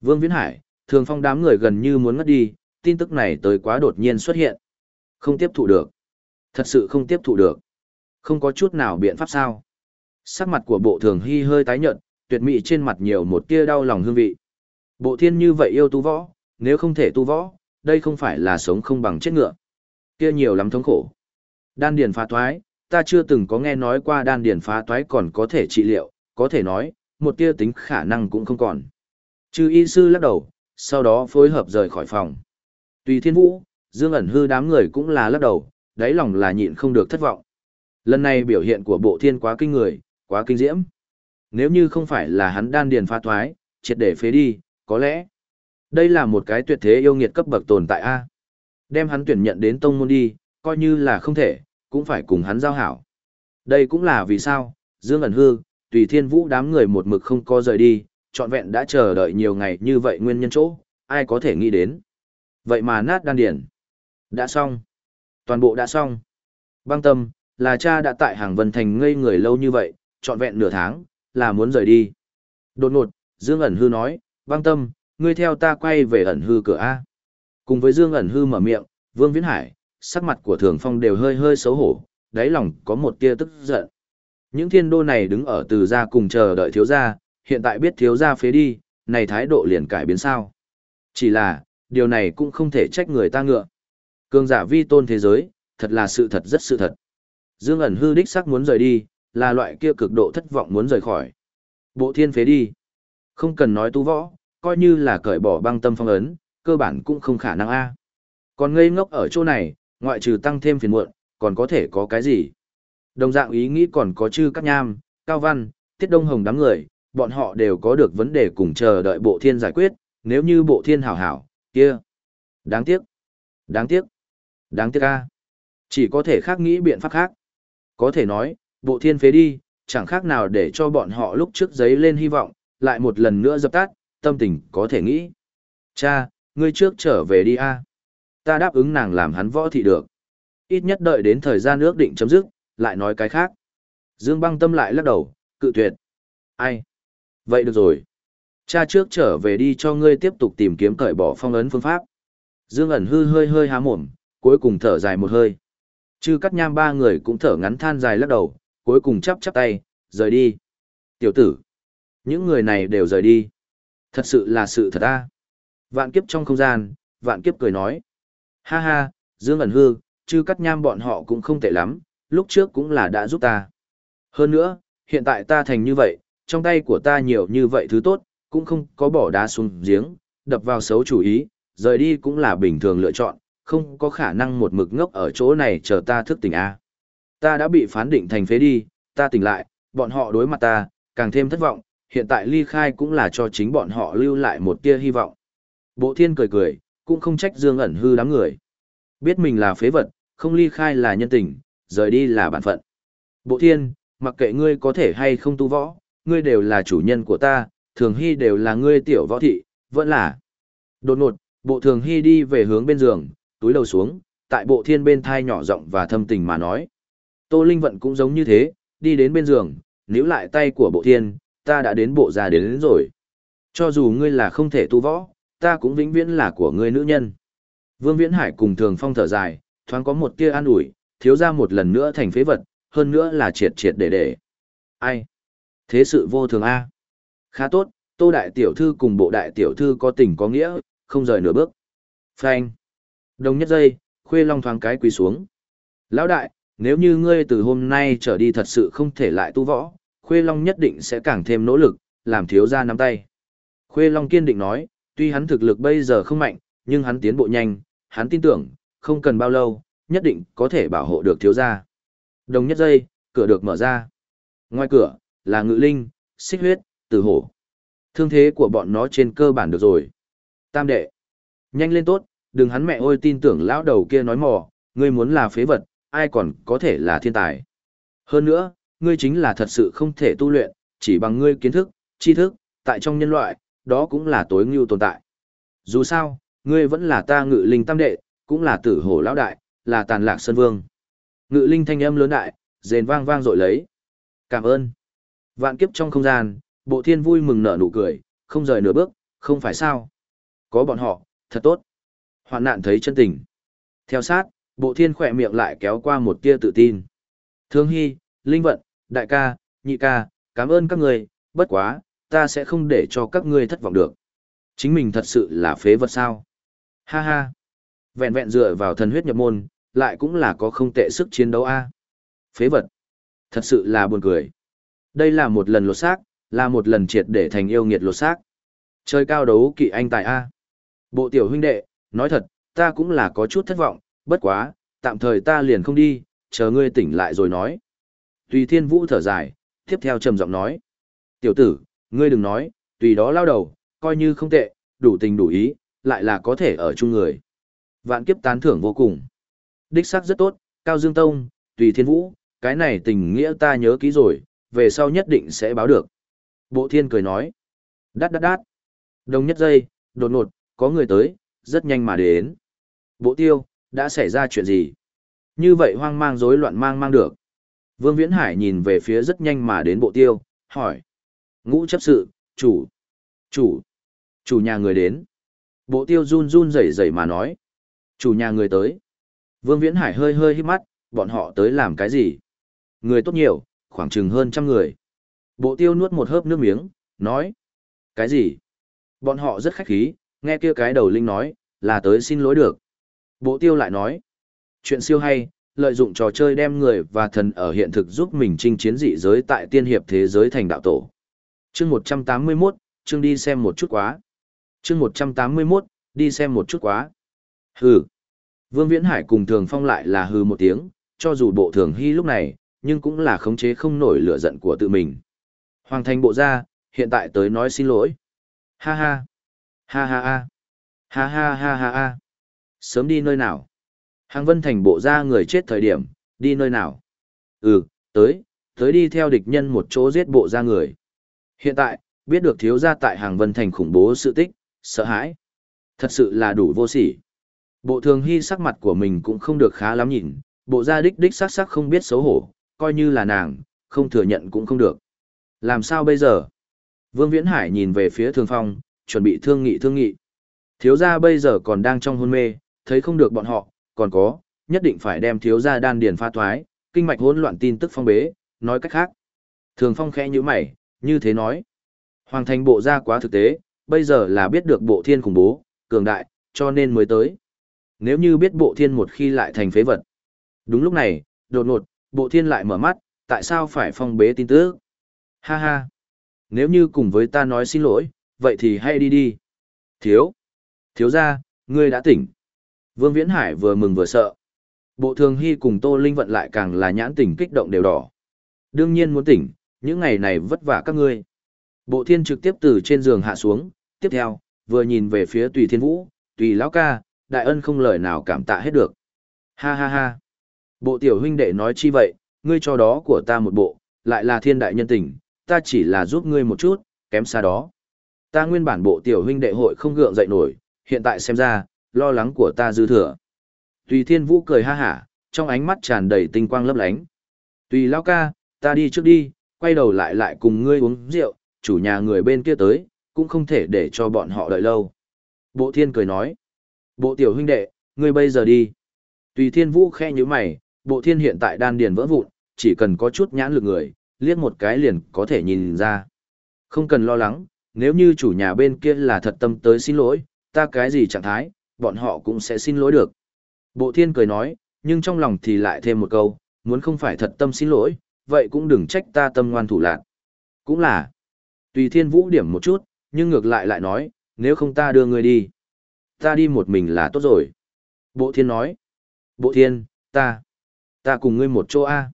Vương Viễn Hải, thường phong đám người gần như muốn ngất đi, tin tức này tới quá đột nhiên xuất hiện. Không tiếp thụ được. Thật sự không tiếp thụ được. Không có chút nào biện pháp sao. Sắc mặt của bộ thường hy hơi tái nhợt, tuyệt mỹ trên mặt nhiều một tia đau lòng hương vị. Bộ thiên như vậy yêu tu võ, nếu không thể tu võ, đây không phải là sống không bằng chết ngựa. Kia nhiều lắm thống khổ. Đan điền phá toái, ta chưa từng có nghe nói qua đan điền phá toái còn có thể trị liệu, có thể nói, một tia tính khả năng cũng không còn. Chư y sư lắc đầu, sau đó phối hợp rời khỏi phòng. Tùy thiên vũ, dương ẩn hư đám người cũng là lắc đầu, đáy lòng là nhịn không được thất vọng. Lần này biểu hiện của bộ thiên quá kinh người, quá kinh diễm. Nếu như không phải là hắn đan điền phá toái, triệt để phế đi, có lẽ đây là một cái tuyệt thế yêu nghiệt cấp bậc tồn tại a. Đem hắn tuyển nhận đến tông môn đi, coi như là không thể, cũng phải cùng hắn giao hảo. Đây cũng là vì sao, Dương ẩn hư, tùy thiên vũ đám người một mực không có rời đi, trọn vẹn đã chờ đợi nhiều ngày như vậy nguyên nhân chỗ, ai có thể nghĩ đến. Vậy mà nát đan điển. Đã xong. Toàn bộ đã xong. Băng tâm, là cha đã tại hàng vân thành ngây người lâu như vậy, trọn vẹn nửa tháng, là muốn rời đi. Đột ngột, Dương ẩn hư nói, băng tâm, ngươi theo ta quay về ẩn hư cửa A. Cùng với Dương ẩn hư mở miệng, Vương Viễn Hải, sắc mặt của Thường Phong đều hơi hơi xấu hổ, đáy lòng có một tia tức giận. Những thiên đô này đứng ở từ gia cùng chờ đợi thiếu gia, hiện tại biết thiếu gia phế đi, này thái độ liền cải biến sao. Chỉ là, điều này cũng không thể trách người ta ngựa. Cường giả vi tôn thế giới, thật là sự thật rất sự thật. Dương ẩn hư đích sắc muốn rời đi, là loại kia cực độ thất vọng muốn rời khỏi. Bộ thiên phế đi. Không cần nói tu võ, coi như là cởi bỏ băng tâm phong ấn, cơ bản cũng không khả năng a. Còn ngây ngốc ở chỗ này, ngoại trừ tăng thêm phiền muộn, còn có thể có cái gì? Đồng dạng ý nghĩ còn có chư các nham, cao văn, tiết đông hồng đám người, bọn họ đều có được vấn đề cùng chờ đợi bộ thiên giải quyết, nếu như bộ thiên hảo hảo, kia. Đáng tiếc. Đáng tiếc. Đáng tiếc a. Chỉ có thể khác nghĩ biện pháp khác. Có thể nói, bộ thiên phế đi, chẳng khác nào để cho bọn họ lúc trước giấy lên hy vọng, lại một lần nữa dập tắt, tâm tình có thể nghĩ. Cha, ngươi trước trở về đi a. Ta đáp ứng nàng làm hắn võ thị được. Ít nhất đợi đến thời gian ước định chấm dứt, lại nói cái khác. Dương băng tâm lại lắc đầu, cự tuyệt. Ai? Vậy được rồi. Cha trước trở về đi cho ngươi tiếp tục tìm kiếm cởi bỏ phong ấn phương pháp. Dương ẩn hư hơi hơi há mồm, cuối cùng thở dài một hơi. Chư cắt nham ba người cũng thở ngắn than dài lắc đầu, cuối cùng chắp chắp tay, rời đi. Tiểu tử, những người này đều rời đi. Thật sự là sự thật ta. Vạn kiếp trong không gian, vạn kiếp cười nói. Ha ha, Dương ẩn hư, chứ cắt nham bọn họ cũng không tệ lắm, lúc trước cũng là đã giúp ta. Hơn nữa, hiện tại ta thành như vậy, trong tay của ta nhiều như vậy thứ tốt, cũng không có bỏ đá xuống giếng, đập vào xấu chủ ý, rời đi cũng là bình thường lựa chọn, không có khả năng một mực ngốc ở chỗ này chờ ta thức tỉnh A. Ta đã bị phán định thành phế đi, ta tỉnh lại, bọn họ đối mặt ta, càng thêm thất vọng, hiện tại ly khai cũng là cho chính bọn họ lưu lại một tia hy vọng. Bộ thiên cười cười, cũng không trách dương ẩn hư đám người. Biết mình là phế vật, không ly khai là nhân tình, rời đi là bản phận. Bộ thiên, mặc kệ ngươi có thể hay không tu võ, ngươi đều là chủ nhân của ta, thường hy đều là ngươi tiểu võ thị, vẫn là. Đột ngột, bộ thường hy đi về hướng bên giường, túi đầu xuống, tại bộ thiên bên thai nhỏ rộng và thâm tình mà nói. Tô Linh Vận cũng giống như thế, đi đến bên giường, níu lại tay của bộ thiên, ta đã đến bộ già đến, đến rồi. Cho dù ngươi là không thể tu võ, ta cũng vĩnh viễn là của ngươi nữ nhân. Vương Viễn Hải cùng Thường Phong thở dài, thoáng có một tia an ủi, thiếu ra một lần nữa thành phế vật, hơn nữa là triệt triệt để để. Ai? Thế sự vô thường A. Khá tốt, tô đại tiểu thư cùng bộ đại tiểu thư có tình có nghĩa, không rời nửa bước. Phanh. Đồng nhất giây, khuê long thoáng cái quỳ xuống. Lão đại, nếu như ngươi từ hôm nay trở đi thật sự không thể lại tu võ, khuê long nhất định sẽ càng thêm nỗ lực, làm thiếu gia nắm tay. Khuê long kiên định nói, tuy hắn thực lực bây giờ không mạnh, nhưng hắn tiến bộ nhanh, hắn tin tưởng, không cần bao lâu, nhất định có thể bảo hộ được thiếu gia. Đồng nhất giây, cửa được mở ra. Ngoài cửa, là ngự linh, xích huyết, tử hổ. Thương thế của bọn nó trên cơ bản được rồi. Tam đệ. Nhanh lên tốt, đừng hắn mẹ ôi tin tưởng lão đầu kia nói mò, ngươi muốn là phế vật, ai còn có thể là thiên tài. Hơn nữa, ngươi chính là thật sự không thể tu luyện, chỉ bằng ngươi kiến thức, tri thức, tại trong nhân loại, đó cũng là tối ngưu tồn tại. Dù sao, ngươi vẫn là ta ngự linh tam đệ, cũng là tử hổ lão đại, là tàn lạc sơn vương. Ngự linh thanh âm lớn đại, rền vang vang dội lấy. Cảm ơn. Vạn kiếp trong không gian, bộ thiên vui mừng nở nụ cười, không rời nửa bước, không phải sao. Có bọn họ, thật tốt. Hoạn nạn thấy chân tình. Theo sát, bộ thiên khỏe miệng lại kéo qua một tia tự tin. Thương hy, linh vận, đại ca, nhị ca, cảm ơn các người, bất quá, ta sẽ không để cho các ngươi thất vọng được. Chính mình thật sự là phế vật sao. Ha ha. Vẹn vẹn dựa vào thần huyết nhập môn, lại cũng là có không tệ sức chiến đấu a. Phế vật. Thật sự là buồn cười. Đây là một lần lột xác, là một lần triệt để thành yêu nghiệt lột xác. Chơi cao đấu kỵ anh tài A. Bộ tiểu huynh đệ, nói thật, ta cũng là có chút thất vọng, bất quá, tạm thời ta liền không đi, chờ ngươi tỉnh lại rồi nói. Tùy thiên vũ thở dài, tiếp theo trầm giọng nói. Tiểu tử, ngươi đừng nói, tùy đó lao đầu, coi như không tệ, đủ tình đủ ý, lại là có thể ở chung người. Vạn kiếp tán thưởng vô cùng. Đích xác rất tốt, Cao Dương Tông, tùy thiên vũ, cái này tình nghĩa ta nhớ kỹ rồi, về sau nhất định sẽ báo được. Bộ thiên cười nói. Đát đát đát. Đồng nhất giây, đột ngột, có người tới, rất nhanh mà đến. Bộ tiêu, đã xảy ra chuyện gì? Như vậy hoang mang rối loạn mang mang được. Vương Viễn Hải nhìn về phía rất nhanh mà đến bộ tiêu, hỏi. Ngũ chấp sự, chủ, chủ, chủ nhà người đến. Bộ tiêu run run rẩy rẩy mà nói. Chủ nhà người tới. Vương Viễn Hải hơi hơi hít mắt, bọn họ tới làm cái gì? Người tốt nhiều, khoảng chừng hơn trăm người. Bộ tiêu nuốt một hớp nước miếng, nói. Cái gì? Bọn họ rất khách khí, nghe kia cái đầu linh nói, là tới xin lỗi được. Bộ tiêu lại nói. Chuyện siêu hay, lợi dụng trò chơi đem người và thần ở hiện thực giúp mình chinh chiến dị giới tại tiên hiệp thế giới thành đạo tổ. Chương 181, chương đi xem một chút quá. Chương 181, đi xem một chút quá. Hừ. Vương Viễn Hải cùng Thường Phong lại là hừ một tiếng, cho dù bộ thường hy lúc này, nhưng cũng là khống chế không nổi lửa giận của tự mình. Hoàng thành bộ ra, hiện tại tới nói xin lỗi. Ha ha. Ha ha ha. Ha ha ha ha ha. Sớm đi nơi nào? Hàng vân thành bộ ra người chết thời điểm, đi nơi nào? Ừ, tới, tới đi theo địch nhân một chỗ giết bộ ra người. Hiện tại, biết được thiếu gia tại hàng vân thành khủng bố sự tích, sợ hãi. Thật sự là đủ vô sỉ. Bộ thường hy sắc mặt của mình cũng không được khá lắm nhìn, bộ gia đích đích sắc sắc không biết xấu hổ, coi như là nàng, không thừa nhận cũng không được. Làm sao bây giờ? Vương Viễn Hải nhìn về phía Thường Phong, chuẩn bị thương nghị thương nghị. Thiếu gia bây giờ còn đang trong hôn mê, thấy không được bọn họ, còn có, nhất định phải đem thiếu gia đan điền pha thoái, kinh mạch hỗn loạn tin tức phong bế, nói cách khác. Thường Phong khẽ như mày, như thế nói. Hoàng thành bộ gia quá thực tế, bây giờ là biết được bộ thiên khủng bố, cường đại, cho nên mới tới. Nếu như biết bộ thiên một khi lại thành phế vật. Đúng lúc này, đột ngột, bộ thiên lại mở mắt, tại sao phải phong bế tin tức? Ha ha! Nếu như cùng với ta nói xin lỗi, vậy thì hãy đi đi. Thiếu! Thiếu ra, ngươi đã tỉnh. Vương Viễn Hải vừa mừng vừa sợ. Bộ thường hy cùng Tô Linh vận lại càng là nhãn tỉnh kích động đều đỏ. Đương nhiên muốn tỉnh, những ngày này vất vả các ngươi. Bộ thiên trực tiếp từ trên giường hạ xuống, tiếp theo, vừa nhìn về phía tùy thiên vũ, tùy lão ca, đại ân không lời nào cảm tạ hết được. Ha ha ha. Bộ tiểu huynh đệ nói chi vậy, ngươi cho đó của ta một bộ, lại là thiên đại nhân tình, ta chỉ là giúp ngươi một chút, kém xa đó. Ta nguyên bản bộ tiểu huynh đệ hội không gượng dậy nổi, hiện tại xem ra, lo lắng của ta dư thừa. Tùy thiên vũ cười ha hả, trong ánh mắt tràn đầy tinh quang lấp lánh. Tùy lao ca, ta đi trước đi, quay đầu lại lại cùng ngươi uống rượu, chủ nhà người bên kia tới, cũng không thể để cho bọn họ đợi lâu. Bộ thiên cười nói. Bộ tiểu huynh đệ, ngươi bây giờ đi. Tùy thiên vũ khe như mày, bộ thiên hiện tại đan điền vỡ vụn, chỉ cần có chút nhãn lực người, liếc một cái liền có thể nhìn ra. Không cần lo lắng, nếu như chủ nhà bên kia là thật tâm tới xin lỗi, ta cái gì trạng thái, bọn họ cũng sẽ xin lỗi được. Bộ thiên cười nói, nhưng trong lòng thì lại thêm một câu, muốn không phải thật tâm xin lỗi, vậy cũng đừng trách ta tâm ngoan thủ lạc. Cũng là, tùy thiên vũ điểm một chút, nhưng ngược lại lại nói, nếu không ta đưa người đi. Ta đi một mình là tốt rồi. Bộ thiên nói, bộ thiên, ta, ta cùng ngươi một chỗ A.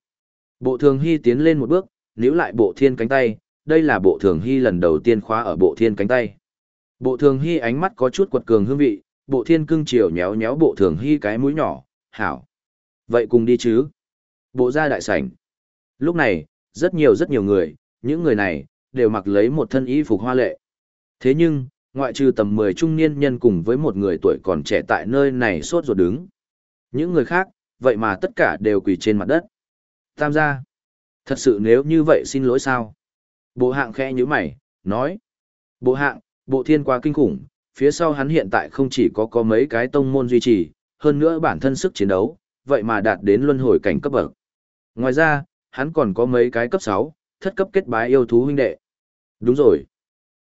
Bộ thường hy tiến lên một bước, níu lại bộ thiên cánh tay, đây là bộ thường hy lần đầu tiên khóa ở bộ thiên cánh tay. Bộ thường hy ánh mắt có chút quật cường hương vị, bộ thiên cưng chiều nhéo nhéo bộ thường hy cái mũi nhỏ, hảo. Vậy cùng đi chứ. Bộ ra đại sảnh. Lúc này, rất nhiều rất nhiều người, những người này, đều mặc lấy một thân y phục hoa lệ. Thế nhưng, ngoại trừ tầm 10 trung niên nhân cùng với một người tuổi còn trẻ tại nơi này sốt ruột đứng. Những người khác, vậy mà tất cả đều quỳ trên mặt đất. Tam gia. Thật sự nếu như vậy xin lỗi sao? Bộ hạng khẽ như mày, nói. Bộ hạng, bộ thiên quá kinh khủng, phía sau hắn hiện tại không chỉ có có mấy cái tông môn duy trì, hơn nữa bản thân sức chiến đấu, vậy mà đạt đến luân hồi cảnh cấp bậc. Ngoài ra, hắn còn có mấy cái cấp 6, thất cấp kết bái yêu thú huynh đệ. Đúng rồi.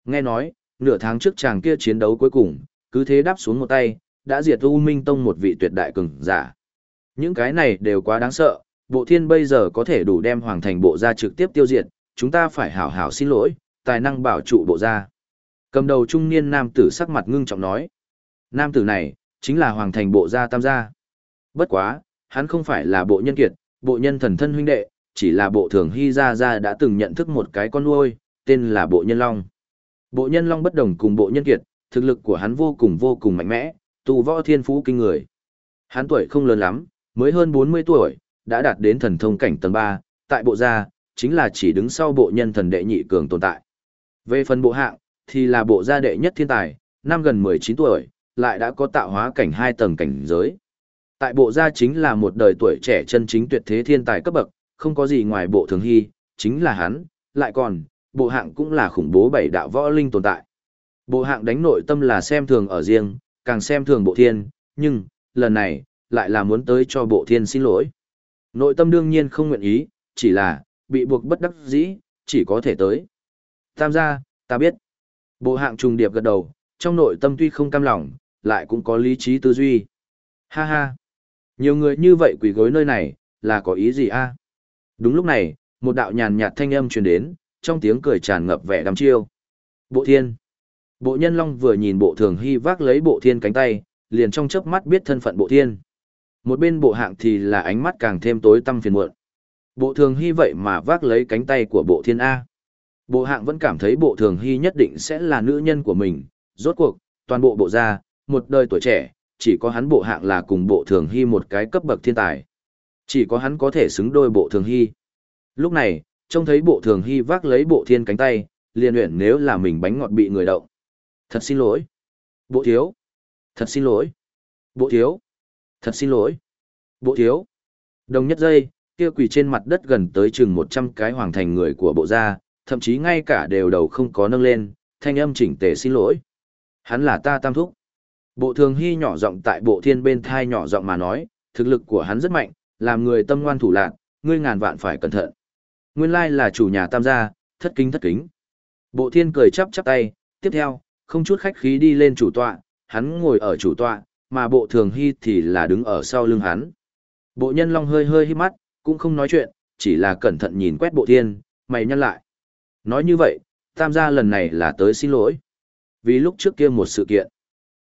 Nghe nói, nửa tháng trước chàng kia chiến đấu cuối cùng, cứ thế đáp xuống một tay, đã diệt U Minh Tông một vị tuyệt đại cường giả. Những cái này đều quá đáng sợ, bộ thiên bây giờ có thể đủ đem hoàng thành bộ ra trực tiếp tiêu diệt, chúng ta phải hảo hảo xin lỗi, tài năng bảo trụ bộ ra. Cầm đầu trung niên nam tử sắc mặt ngưng trọng nói. Nam tử này, chính là hoàng thành bộ gia tam gia. Bất quá, hắn không phải là bộ nhân kiệt, bộ nhân thần thân huynh đệ, chỉ là bộ thường hy gia gia đã từng nhận thức một cái con nuôi, tên là bộ nhân long. Bộ nhân long bất đồng cùng bộ nhân kiệt, thực lực của hắn vô cùng vô cùng mạnh mẽ, tu võ thiên phú kinh người. Hắn tuổi không lớn lắm, mới hơn 40 tuổi, đã đạt đến thần thông cảnh tầng 3, tại bộ gia, chính là chỉ đứng sau bộ nhân thần đệ nhị cường tồn tại. Về phần bộ hạng, thì là bộ gia đệ nhất thiên tài, năm gần 19 tuổi, lại đã có tạo hóa cảnh hai tầng cảnh giới. Tại bộ gia chính là một đời tuổi trẻ chân chính tuyệt thế thiên tài cấp bậc, không có gì ngoài bộ thường hy, chính là hắn, lại còn, bộ hạng cũng là khủng bố bảy đạo võ linh tồn tại. Bộ hạng đánh nội tâm là xem thường ở riêng, càng xem thường bộ thiên, nhưng, lần này, lại là muốn tới cho bộ thiên xin lỗi. Nội tâm đương nhiên không nguyện ý, chỉ là, bị buộc bất đắc dĩ, chỉ có thể tới. Tam gia, ta biết. Bộ hạng trùng điệp gật đầu, trong nội tâm tuy không cam lòng, lại cũng có lý trí tư duy. Ha ha. Nhiều người như vậy quỷ gối nơi này, là có ý gì a? Đúng lúc này, một đạo nhàn nhạt thanh âm truyền đến, trong tiếng cười tràn ngập vẻ đăm chiêu. Bộ thiên. Bộ nhân long vừa nhìn bộ thường hy vác lấy bộ thiên cánh tay, liền trong chớp mắt biết thân phận bộ thiên. Một bên bộ hạng thì là ánh mắt càng thêm tối tăm phiền muộn. Bộ thường hy vậy mà vác lấy cánh tay của bộ thiên A. Bộ hạng vẫn cảm thấy bộ thường hy nhất định sẽ là nữ nhân của mình. Rốt cuộc, toàn bộ bộ gia, một đời tuổi trẻ, chỉ có hắn bộ hạng là cùng bộ thường hy một cái cấp bậc thiên tài. Chỉ có hắn có thể xứng đôi bộ thường hy. Lúc này, trông thấy bộ thường hy vác lấy bộ thiên cánh tay, liền luyện nếu là mình bánh ngọt bị người động. Thật xin lỗi. Bộ thiếu. Thật xin lỗi. Bộ thiếu. Thật xin lỗi. Bộ thiếu. Đồng nhất giây, kia quỳ trên mặt đất gần tới chừng 100 cái hoàng thành người của bộ gia, thậm chí ngay cả đều đầu không có nâng lên, thanh âm chỉnh tề xin lỗi. Hắn là ta tam thúc. Bộ thường hy nhỏ giọng tại bộ thiên bên thai nhỏ giọng mà nói, thực lực của hắn rất mạnh, làm người tâm ngoan thủ lạc, ngươi ngàn vạn phải cẩn thận. Nguyên lai là chủ nhà tam gia, thất kính thất kính. Bộ thiên cười chắp chắp tay, tiếp theo, không chút khách khí đi lên chủ tọa, hắn ngồi ở chủ tọa, mà bộ thường hy thì là đứng ở sau lưng hắn. Bộ nhân long hơi hơi hít mắt, cũng không nói chuyện, chỉ là cẩn thận nhìn quét bộ thiên, mày nhăn lại. Nói như vậy, tam gia lần này là tới xin lỗi. Vì lúc trước kia một sự kiện.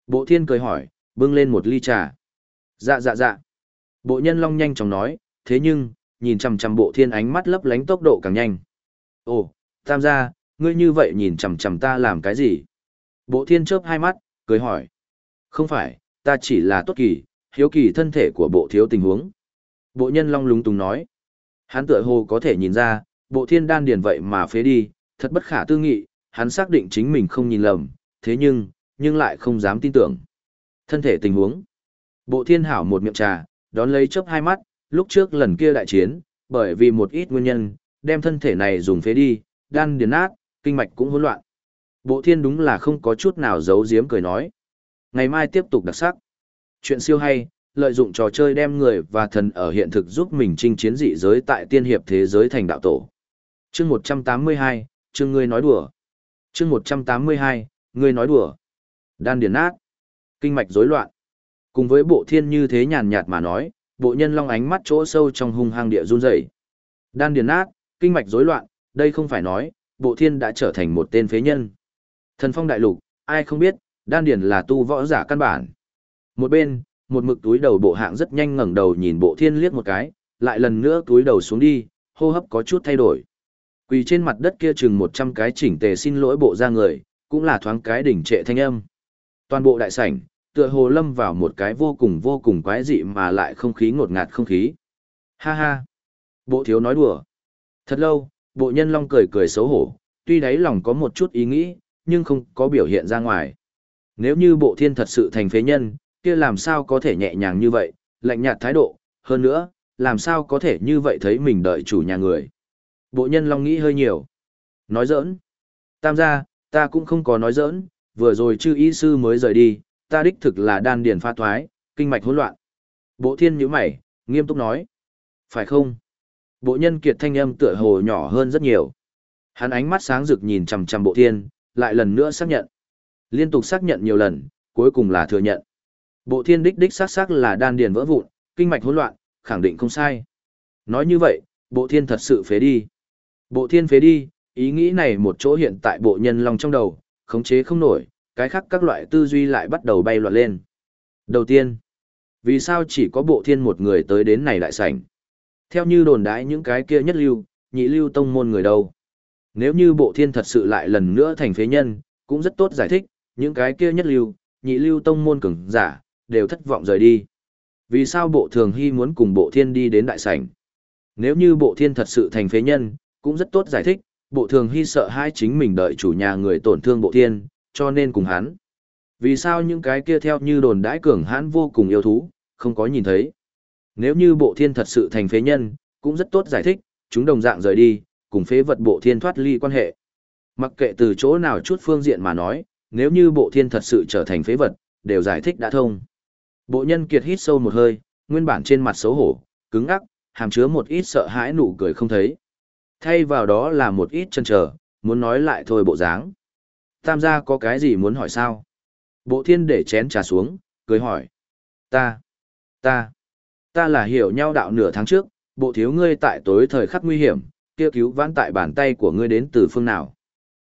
Bộ thiên cười hỏi, bưng lên một ly trà. Dạ dạ dạ. Bộ nhân long nhanh chóng nói, thế nhưng, nhìn chằm chằm bộ thiên ánh mắt lấp lánh tốc độ càng nhanh. Ồ, tam gia, ngươi như vậy nhìn chằm chằm ta làm cái gì? Bộ thiên chớp hai mắt, cười hỏi. Không phải, ta chỉ là tốt kỳ, hiếu kỳ thân thể của bộ thiếu tình huống. Bộ nhân long lúng túng nói. Hắn tựa hồ có thể nhìn ra, bộ thiên đan điền vậy mà phế đi, thật bất khả tư nghị, hắn xác định chính mình không nhìn lầm, thế nhưng, nhưng lại không dám tin tưởng. Thân thể tình huống. Bộ thiên hảo một miệng trà, đón lấy chớp hai mắt, lúc trước lần kia đại chiến, bởi vì một ít nguyên nhân, đem thân thể này dùng phế đi, đan điền nát, kinh mạch cũng hỗn loạn. Bộ thiên đúng là không có chút nào giấu giếm cười nói. Ngày mai tiếp tục đặc sắc. Chuyện siêu hay, lợi dụng trò chơi đem người và thần ở hiện thực giúp mình chinh chiến dị giới tại tiên hiệp thế giới thành đạo tổ. Chương 182, chương ngươi nói đùa. Chương 182, ngươi nói đùa. Đan điền nát, kinh mạch rối loạn. Cùng với bộ thiên như thế nhàn nhạt mà nói, bộ nhân long ánh mắt chỗ sâu trong hung hăng địa run rẩy. Đan điền nát, kinh mạch rối loạn, đây không phải nói, bộ thiên đã trở thành một tên phế nhân. Thần phong đại lục, ai không biết, đan điền là tu võ giả căn bản. Một bên, một mực túi đầu bộ hạng rất nhanh ngẩng đầu nhìn bộ thiên liếc một cái, lại lần nữa túi đầu xuống đi, hô hấp có chút thay đổi. Quỳ trên mặt đất kia chừng 100 cái chỉnh tề xin lỗi bộ ra người, cũng là thoáng cái đỉnh trệ thanh âm. Toàn bộ đại sảnh, tựa hồ lâm vào một cái vô cùng vô cùng quái dị mà lại không khí ngột ngạt không khí. Ha ha! Bộ thiếu nói đùa. Thật lâu, bộ nhân long cười cười xấu hổ, tuy đáy lòng có một chút ý nghĩ, nhưng không có biểu hiện ra ngoài. Nếu như bộ thiên thật sự thành phế nhân, kia làm sao có thể nhẹ nhàng như vậy, lạnh nhạt thái độ, hơn nữa, làm sao có thể như vậy thấy mình đợi chủ nhà người. Bộ nhân long nghĩ hơi nhiều. Nói giỡn. Tam gia, ta cũng không có nói giỡn, vừa rồi chư ý sư mới rời đi, ta đích thực là đan điền pha thoái, kinh mạch hỗn loạn. Bộ thiên nhíu mày, nghiêm túc nói. Phải không? Bộ nhân kiệt thanh âm tựa hồ nhỏ hơn rất nhiều. Hắn ánh mắt sáng rực nhìn chằm chằm bộ thiên, lại lần nữa xác nhận. Liên tục xác nhận nhiều lần, cuối cùng là thừa nhận. Bộ thiên đích đích xác xác là đan điền vỡ vụn, kinh mạch hỗn loạn, khẳng định không sai. Nói như vậy, bộ thiên thật sự phế đi. Bộ thiên phế đi, ý nghĩ này một chỗ hiện tại bộ nhân long trong đầu, khống chế không nổi, cái khác các loại tư duy lại bắt đầu bay loạn lên. Đầu tiên, vì sao chỉ có bộ thiên một người tới đến này đại sảnh? Theo như đồn đãi những cái kia nhất lưu, nhị lưu tông môn người đâu. Nếu như bộ thiên thật sự lại lần nữa thành phế nhân, cũng rất tốt giải thích, những cái kia nhất lưu, nhị lưu tông môn cường giả, đều thất vọng rời đi. Vì sao bộ thường hy muốn cùng bộ thiên đi đến đại sảnh? Nếu như bộ thiên thật sự thành phế nhân, cũng rất tốt giải thích, bộ thường hy sợ hai chính mình đợi chủ nhà người tổn thương bộ thiên, cho nên cùng hắn. Vì sao những cái kia theo như đồn đãi cường hãn vô cùng yêu thú, không có nhìn thấy. Nếu như bộ thiên thật sự thành phế nhân, cũng rất tốt giải thích, chúng đồng dạng rời đi, cùng phế vật bộ thiên thoát ly quan hệ. Mặc kệ từ chỗ nào chút phương diện mà nói, nếu như bộ thiên thật sự trở thành phế vật, đều giải thích đã thông. Bộ nhân kiệt hít sâu một hơi, nguyên bản trên mặt xấu hổ, cứng ngắc, hàm chứa một ít sợ hãi nụ cười không thấy. Thay vào đó là một ít chân chờ, muốn nói lại thôi bộ dáng. Tam gia có cái gì muốn hỏi sao? Bộ thiên để chén trà xuống, cười hỏi. Ta, ta, ta là hiểu nhau đạo nửa tháng trước, bộ thiếu ngươi tại tối thời khắc nguy hiểm, kia cứu vãn tại bàn tay của ngươi đến từ phương nào.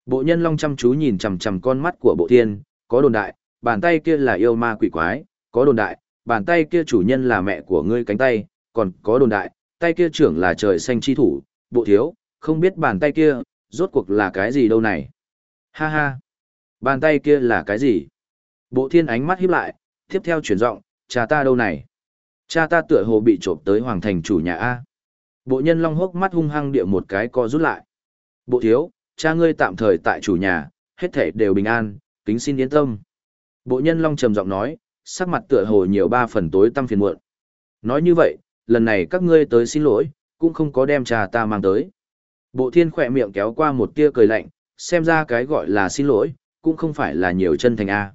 Bộ nhân long chăm chú nhìn chằm chằm con mắt của bộ thiên, có đồn đại, bàn tay kia là yêu ma quỷ quái, có đồn đại, bàn tay kia chủ nhân là mẹ của ngươi cánh tay, còn có đồn đại, tay kia trưởng là trời xanh chi thủ, bộ thiếu, không biết bàn tay kia, rốt cuộc là cái gì đâu này. Ha ha, bàn tay kia là cái gì? Bộ thiên ánh mắt híp lại, tiếp theo chuyển giọng, cha ta đâu này? Cha ta tựa hồ bị trộm tới hoàng thành chủ nhà A. Bộ nhân long hốc mắt hung hăng địa một cái co rút lại. Bộ thiếu, cha ngươi tạm thời tại chủ nhà, hết thể đều bình an, kính xin yên tâm. Bộ nhân long trầm giọng nói, sắc mặt tựa hồ nhiều ba phần tối tăm phiền muộn. Nói như vậy, lần này các ngươi tới xin lỗi, cũng không có đem trà ta mang tới. Bộ thiên khỏe miệng kéo qua một tia cười lạnh, xem ra cái gọi là xin lỗi, cũng không phải là nhiều chân thành A.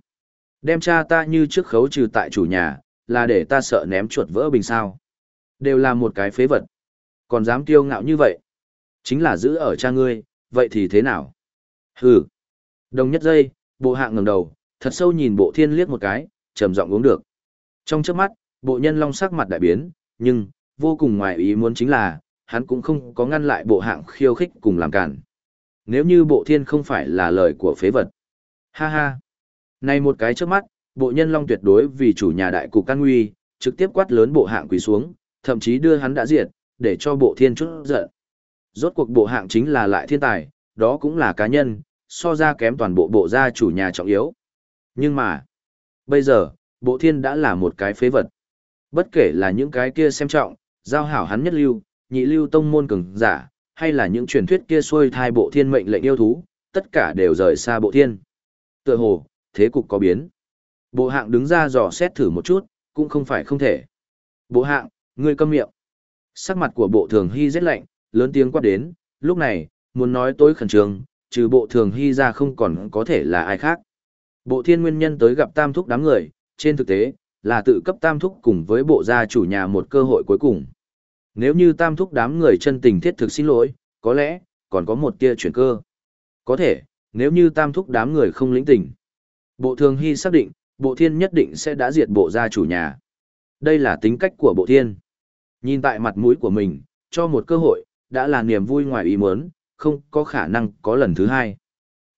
Đem cha ta như trước khấu trừ tại chủ nhà, là để ta sợ ném chuột vỡ bình sao. Đều là một cái phế vật. Còn dám kiêu ngạo như vậy. Chính là giữ ở cha ngươi, vậy thì thế nào? Hừ. Đồng nhất giây, bộ hạng ngẩng đầu, thật sâu nhìn bộ thiên liếc một cái, trầm giọng uống được. Trong chớp mắt, bộ nhân long sắc mặt đại biến, nhưng, vô cùng ngoài ý muốn chính là, hắn cũng không có ngăn lại bộ hạng khiêu khích cùng làm cản. Nếu như bộ thiên không phải là lời của phế vật. Ha ha. Này một cái trước mắt, bộ nhân long tuyệt đối vì chủ nhà đại cục can nguy, trực tiếp quát lớn bộ hạng quỳ xuống, thậm chí đưa hắn đã diệt, để cho bộ thiên chút giận. Rốt cuộc bộ hạng chính là lại thiên tài, đó cũng là cá nhân, so ra kém toàn bộ bộ gia chủ nhà trọng yếu. Nhưng mà, bây giờ, bộ thiên đã là một cái phế vật. Bất kể là những cái kia xem trọng, giao hảo hắn nhất lưu, nhị lưu tông môn cường giả, hay là những truyền thuyết kia xuôi thai bộ thiên mệnh lệnh yêu thú, tất cả đều rời xa bộ thiên. Tựa hồ, thế cục có biến. Bộ hạng đứng ra dò xét thử một chút, cũng không phải không thể. Bộ hạng, ngươi câm miệng. Sắc mặt của bộ thường hy rất lạnh, lớn tiếng quát đến, lúc này, muốn nói tối khẩn trương, trừ bộ thường hy ra không còn có thể là ai khác. Bộ thiên nguyên nhân tới gặp tam thúc đám người, trên thực tế, là tự cấp tam thúc cùng với bộ gia chủ nhà một cơ hội cuối cùng. Nếu như tam thúc đám người chân tình thiết thực xin lỗi, có lẽ, còn có một tia chuyển cơ. Có thể, nếu như tam thúc đám người không lĩnh tình. Bộ thường hy xác định, bộ thiên nhất định sẽ đã diệt bộ gia chủ nhà. Đây là tính cách của bộ thiên. Nhìn tại mặt mũi của mình, cho một cơ hội, đã là niềm vui ngoài ý muốn, không có khả năng có lần thứ hai.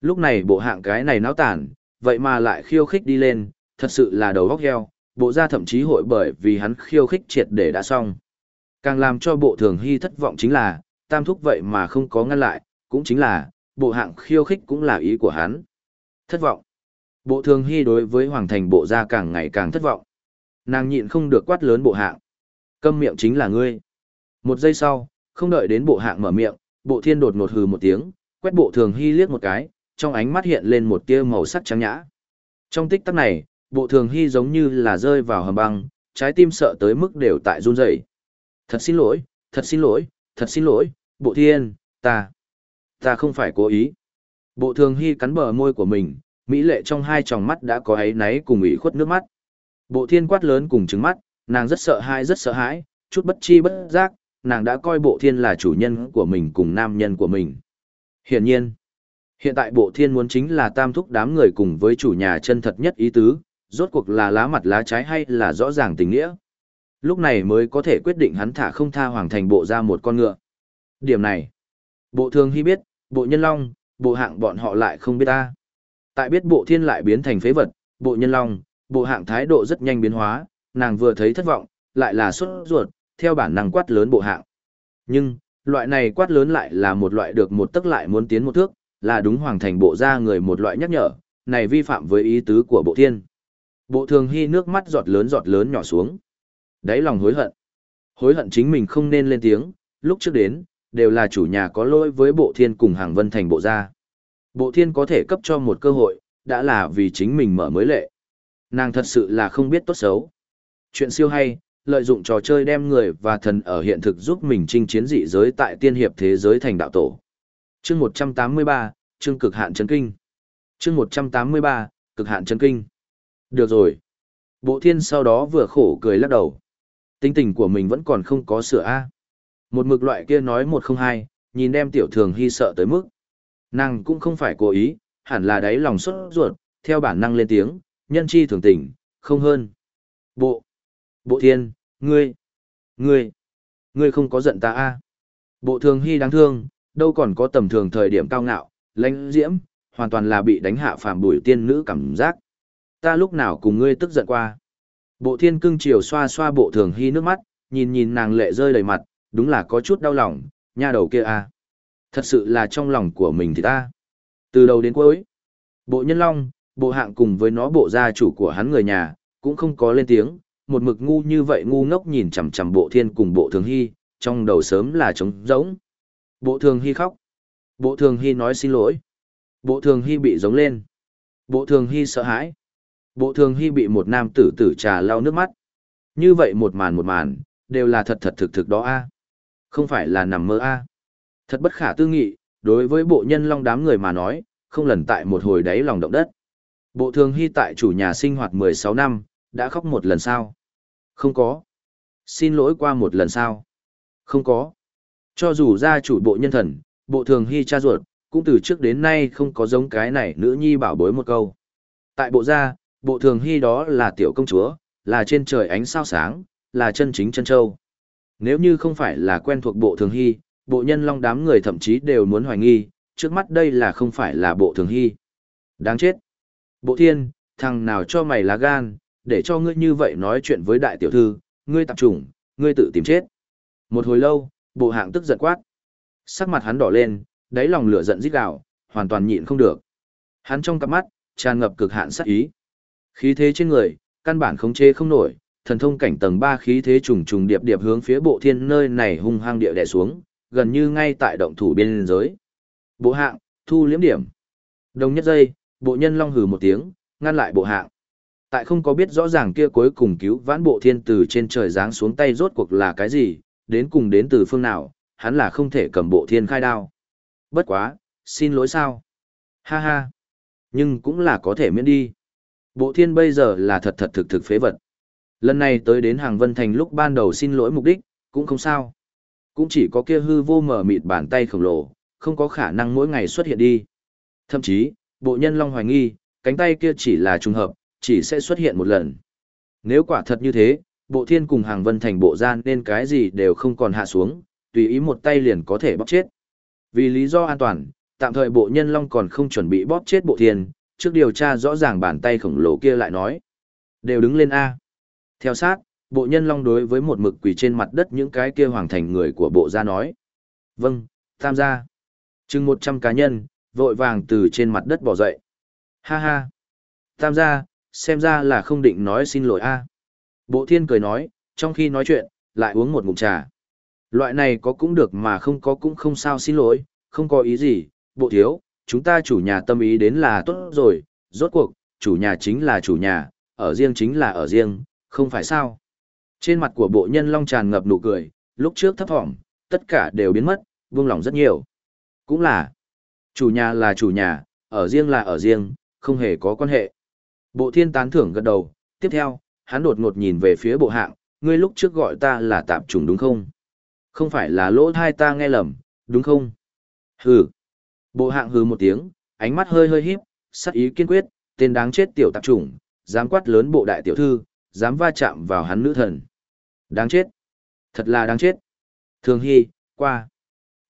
Lúc này bộ hạng cái này náo tản, vậy mà lại khiêu khích đi lên, thật sự là đầu góc heo, bộ gia thậm chí hội bởi vì hắn khiêu khích triệt để đã xong. Càng làm cho bộ thường hy thất vọng chính là, tam thúc vậy mà không có ngăn lại, cũng chính là, bộ hạng khiêu khích cũng là ý của hắn. Thất vọng. Bộ thường hy đối với hoàng thành bộ gia càng ngày càng thất vọng. Nàng nhịn không được quát lớn bộ hạng. Câm miệng chính là ngươi. Một giây sau, không đợi đến bộ hạng mở miệng, bộ thiên đột ngột hừ một tiếng, quét bộ thường hy liếc một cái, trong ánh mắt hiện lên một tia màu sắc trắng nhã. Trong tích tắc này, bộ thường hy giống như là rơi vào hầm băng, trái tim sợ tới mức đều tại run rẩy. Thật xin lỗi, thật xin lỗi, thật xin lỗi, bộ thiên, ta, ta không phải cố ý. Bộ thường hy cắn bờ môi của mình, mỹ lệ trong hai tròng mắt đã có ấy náy cùng ủy khuất nước mắt. Bộ thiên quát lớn cùng trứng mắt, nàng rất sợ hãi rất sợ hãi, chút bất chi bất giác, nàng đã coi bộ thiên là chủ nhân của mình cùng nam nhân của mình. Hiển nhiên, hiện tại bộ thiên muốn chính là tam thúc đám người cùng với chủ nhà chân thật nhất ý tứ, rốt cuộc là lá mặt lá trái hay là rõ ràng tình nghĩa. Lúc này mới có thể quyết định hắn thả không tha hoàng thành bộ ra một con ngựa. Điểm này, bộ thường hy biết, bộ nhân long, bộ hạng bọn họ lại không biết ta. Tại biết bộ thiên lại biến thành phế vật, bộ nhân long, bộ hạng thái độ rất nhanh biến hóa, nàng vừa thấy thất vọng, lại là xuất ruột, theo bản năng quát lớn bộ hạng. Nhưng, loại này quát lớn lại là một loại được một tức lại muốn tiến một thước, là đúng hoàng thành bộ ra người một loại nhắc nhở, này vi phạm với ý tứ của bộ thiên. Bộ thường hy nước mắt giọt lớn giọt lớn nhỏ xuống. Đáy lòng hối hận. Hối hận chính mình không nên lên tiếng, lúc trước đến, đều là chủ nhà có lỗi với bộ thiên cùng hàng vân thành bộ gia. Bộ thiên có thể cấp cho một cơ hội, đã là vì chính mình mở mới lệ. Nàng thật sự là không biết tốt xấu. Chuyện siêu hay, lợi dụng trò chơi đem người và thần ở hiện thực giúp mình chinh chiến dị giới tại tiên hiệp thế giới thành đạo tổ. Chương 183, chương cực hạn chấn kinh. Chương 183, cực hạn chấn kinh. Được rồi. Bộ thiên sau đó vừa khổ cười lắc đầu. Tính tình của mình vẫn còn không có sửa A. Một mực loại kia nói một không hai, nhìn đem tiểu thường hy sợ tới mức. Nàng cũng không phải cố ý, hẳn là đáy lòng xuất ruột, theo bản năng lên tiếng, nhân chi thường tình, không hơn. Bộ, bộ thiên, ngươi, ngươi, ngươi không có giận ta a Bộ thường hy đáng thương, đâu còn có tầm thường thời điểm cao ngạo, lãnh diễm, hoàn toàn là bị đánh hạ phàm bùi tiên nữ cảm giác. Ta lúc nào cùng ngươi tức giận qua. Bộ thiên cưng chiều xoa xoa bộ thường hy nước mắt, nhìn nhìn nàng lệ rơi đầy mặt, đúng là có chút đau lòng, nha đầu kia à, Thật sự là trong lòng của mình thì ta. Từ đầu đến cuối, bộ nhân long, bộ hạng cùng với nó bộ gia chủ của hắn người nhà, cũng không có lên tiếng, một mực ngu như vậy ngu ngốc nhìn chằm chằm bộ thiên cùng bộ thường hy, trong đầu sớm là trống rỗng. Bộ thường hy khóc. Bộ thường hy nói xin lỗi. Bộ thường hy bị giống lên. Bộ thường hy sợ hãi. Bộ thường hy bị một nam tử tử trà lau nước mắt. Như vậy một màn một màn, đều là thật thật thực thực đó a Không phải là nằm mơ a Thật bất khả tư nghị, đối với bộ nhân long đám người mà nói, không lần tại một hồi đáy lòng động đất. Bộ thường hy tại chủ nhà sinh hoạt 16 năm, đã khóc một lần sao? Không có. Xin lỗi qua một lần sao? Không có. Cho dù gia chủ bộ nhân thần, bộ thường hy cha ruột, cũng từ trước đến nay không có giống cái này nữ nhi bảo bối một câu. Tại bộ gia, bộ thường hy đó là tiểu công chúa, là trên trời ánh sao sáng, là chân chính chân châu. Nếu như không phải là quen thuộc bộ thường hy, bộ nhân long đám người thậm chí đều muốn hoài nghi, trước mắt đây là không phải là bộ thường hy. Đáng chết. Bộ thiên, thằng nào cho mày lá gan, để cho ngươi như vậy nói chuyện với đại tiểu thư, ngươi tập trung, ngươi tự tìm chết. Một hồi lâu, bộ hạng tức giận quát. Sắc mặt hắn đỏ lên, đáy lòng lửa giận rít gào, hoàn toàn nhịn không được. Hắn trong cặp mắt, tràn ngập cực hạn sát ý. Khí thế trên người, căn bản khống chế không nổi, thần thông cảnh tầng 3 khí thế trùng trùng điệp điệp hướng phía bộ thiên nơi này hung hăng địa đè xuống, gần như ngay tại động thủ biên giới. Bộ hạng, thu liếm điểm. Đồng nhất giây, bộ nhân long hừ một tiếng, ngăn lại bộ hạng. Tại không có biết rõ ràng kia cuối cùng cứu vãn bộ thiên từ trên trời giáng xuống tay rốt cuộc là cái gì, đến cùng đến từ phương nào, hắn là không thể cầm bộ thiên khai đao. Bất quá, xin lỗi sao? Ha ha. Nhưng cũng là có thể miễn đi. Bộ thiên bây giờ là thật thật thực thực phế vật. Lần này tới đến hàng vân thành lúc ban đầu xin lỗi mục đích, cũng không sao. Cũng chỉ có kia hư vô mở mịt bàn tay khổng lồ, không có khả năng mỗi ngày xuất hiện đi. Thậm chí, bộ nhân long hoài nghi, cánh tay kia chỉ là trùng hợp, chỉ sẽ xuất hiện một lần. Nếu quả thật như thế, bộ thiên cùng hàng vân thành bộ gian nên cái gì đều không còn hạ xuống, tùy ý một tay liền có thể bóp chết. Vì lý do an toàn, tạm thời bộ nhân long còn không chuẩn bị bóp chết bộ thiên, trước điều tra rõ ràng bàn tay khổng lồ kia lại nói. Đều đứng lên A. Theo sát, bộ nhân long đối với một mực quỳ trên mặt đất những cái kia hoàng thành người của bộ gia nói. Vâng, tam gia. Chừng 100 cá nhân, vội vàng từ trên mặt đất bỏ dậy. Ha ha. Tam gia, xem ra là không định nói xin lỗi a. Bộ thiên cười nói, trong khi nói chuyện, lại uống một ngụm trà. Loại này có cũng được mà không có cũng không sao xin lỗi, không có ý gì, bộ thiếu, chúng ta chủ nhà tâm ý đến là tốt rồi, rốt cuộc, chủ nhà chính là chủ nhà, ở riêng chính là ở riêng, không phải sao. Trên mặt của bộ nhân long tràn ngập nụ cười, lúc trước thấp thỏm, tất cả đều biến mất, vương lòng rất nhiều. Cũng là, chủ nhà là chủ nhà, ở riêng là ở riêng, không hề có quan hệ. Bộ thiên tán thưởng gật đầu, tiếp theo, hắn đột ngột nhìn về phía bộ hạng, ngươi lúc trước gọi ta là tạp trùng đúng không? Không phải là lỗ thai ta nghe lầm, đúng không? Hừ. Bộ hạng hừ một tiếng, ánh mắt hơi hơi híp, sắc ý kiên quyết, tên đáng chết tiểu tạp trùng, dám quát lớn bộ đại tiểu thư, dám va chạm vào hắn nữ thần. Đáng chết. Thật là đáng chết. Thường Hy, qua.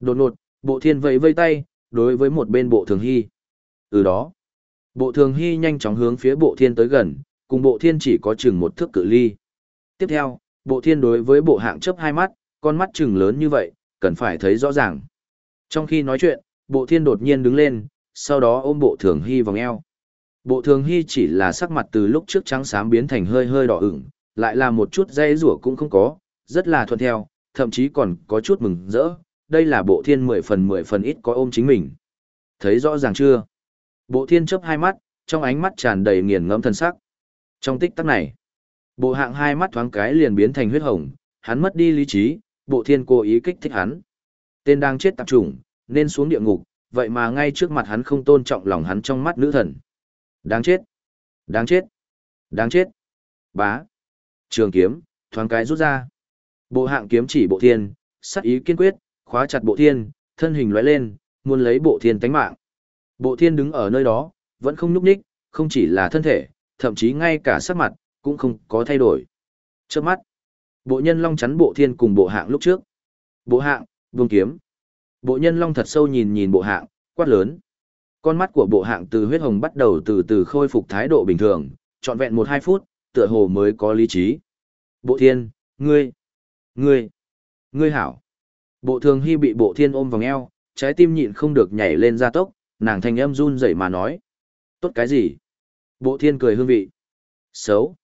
Đột ngột, bộ thiên vẫy vây tay, đối với một bên bộ thường Hy. Ừ đó. Bộ thường Hy nhanh chóng hướng phía bộ thiên tới gần, cùng bộ thiên chỉ có chừng một thước cự ly. Tiếp theo, bộ thiên đối với bộ hạng chấp hai mắt, con mắt chừng lớn như vậy, cần phải thấy rõ ràng. Trong khi nói chuyện, bộ thiên đột nhiên đứng lên, sau đó ôm bộ thường Hy vòng eo. Bộ thường hy chỉ là sắc mặt từ lúc trước trắng xám biến thành hơi hơi đỏ ửng, lại là một chút dây rủa cũng không có, rất là thuận theo, thậm chí còn có chút mừng rỡ, đây là bộ thiên mười phần mười phần ít có ôm chính mình. Thấy rõ ràng chưa? Bộ thiên chớp hai mắt, trong ánh mắt tràn đầy nghiền ngẫm thân sắc. Trong tích tắc này, bộ hạng hai mắt thoáng cái liền biến thành huyết hồng, hắn mất đi lý trí, bộ thiên cố ý kích thích hắn. Tên đang chết tạp chủng, nên xuống địa ngục, vậy mà ngay trước mặt hắn không tôn trọng lòng hắn trong mắt nữ thần. Đáng chết! Đáng chết! Đáng chết! Bá! Trường kiếm, thoáng cái rút ra. Bộ hạng kiếm chỉ bộ thiên, sắc ý kiên quyết, khóa chặt bộ thiên, thân hình lóe lên, muốn lấy bộ thiên tánh mạng. Bộ thiên đứng ở nơi đó, vẫn không nhúc nhích, không chỉ là thân thể, thậm chí ngay cả sắc mặt, cũng không có thay đổi. Trước mắt, bộ nhân long chắn bộ thiên cùng bộ hạng lúc trước. Bộ hạng, vương kiếm. Bộ nhân long thật sâu nhìn nhìn bộ hạng, quát lớn. Con mắt của bộ hạng từ huyết hồng bắt đầu từ từ khôi phục thái độ bình thường, trọn vẹn một hai phút, tựa hồ mới có lý trí. Bộ thiên, ngươi, ngươi, ngươi hảo. Bộ thường hy bị bộ thiên ôm vòng eo, trái tim nhịn không được nhảy lên ra tốc, nàng thanh âm run rẩy mà nói. Tốt cái gì? Bộ thiên cười hương vị. Xấu.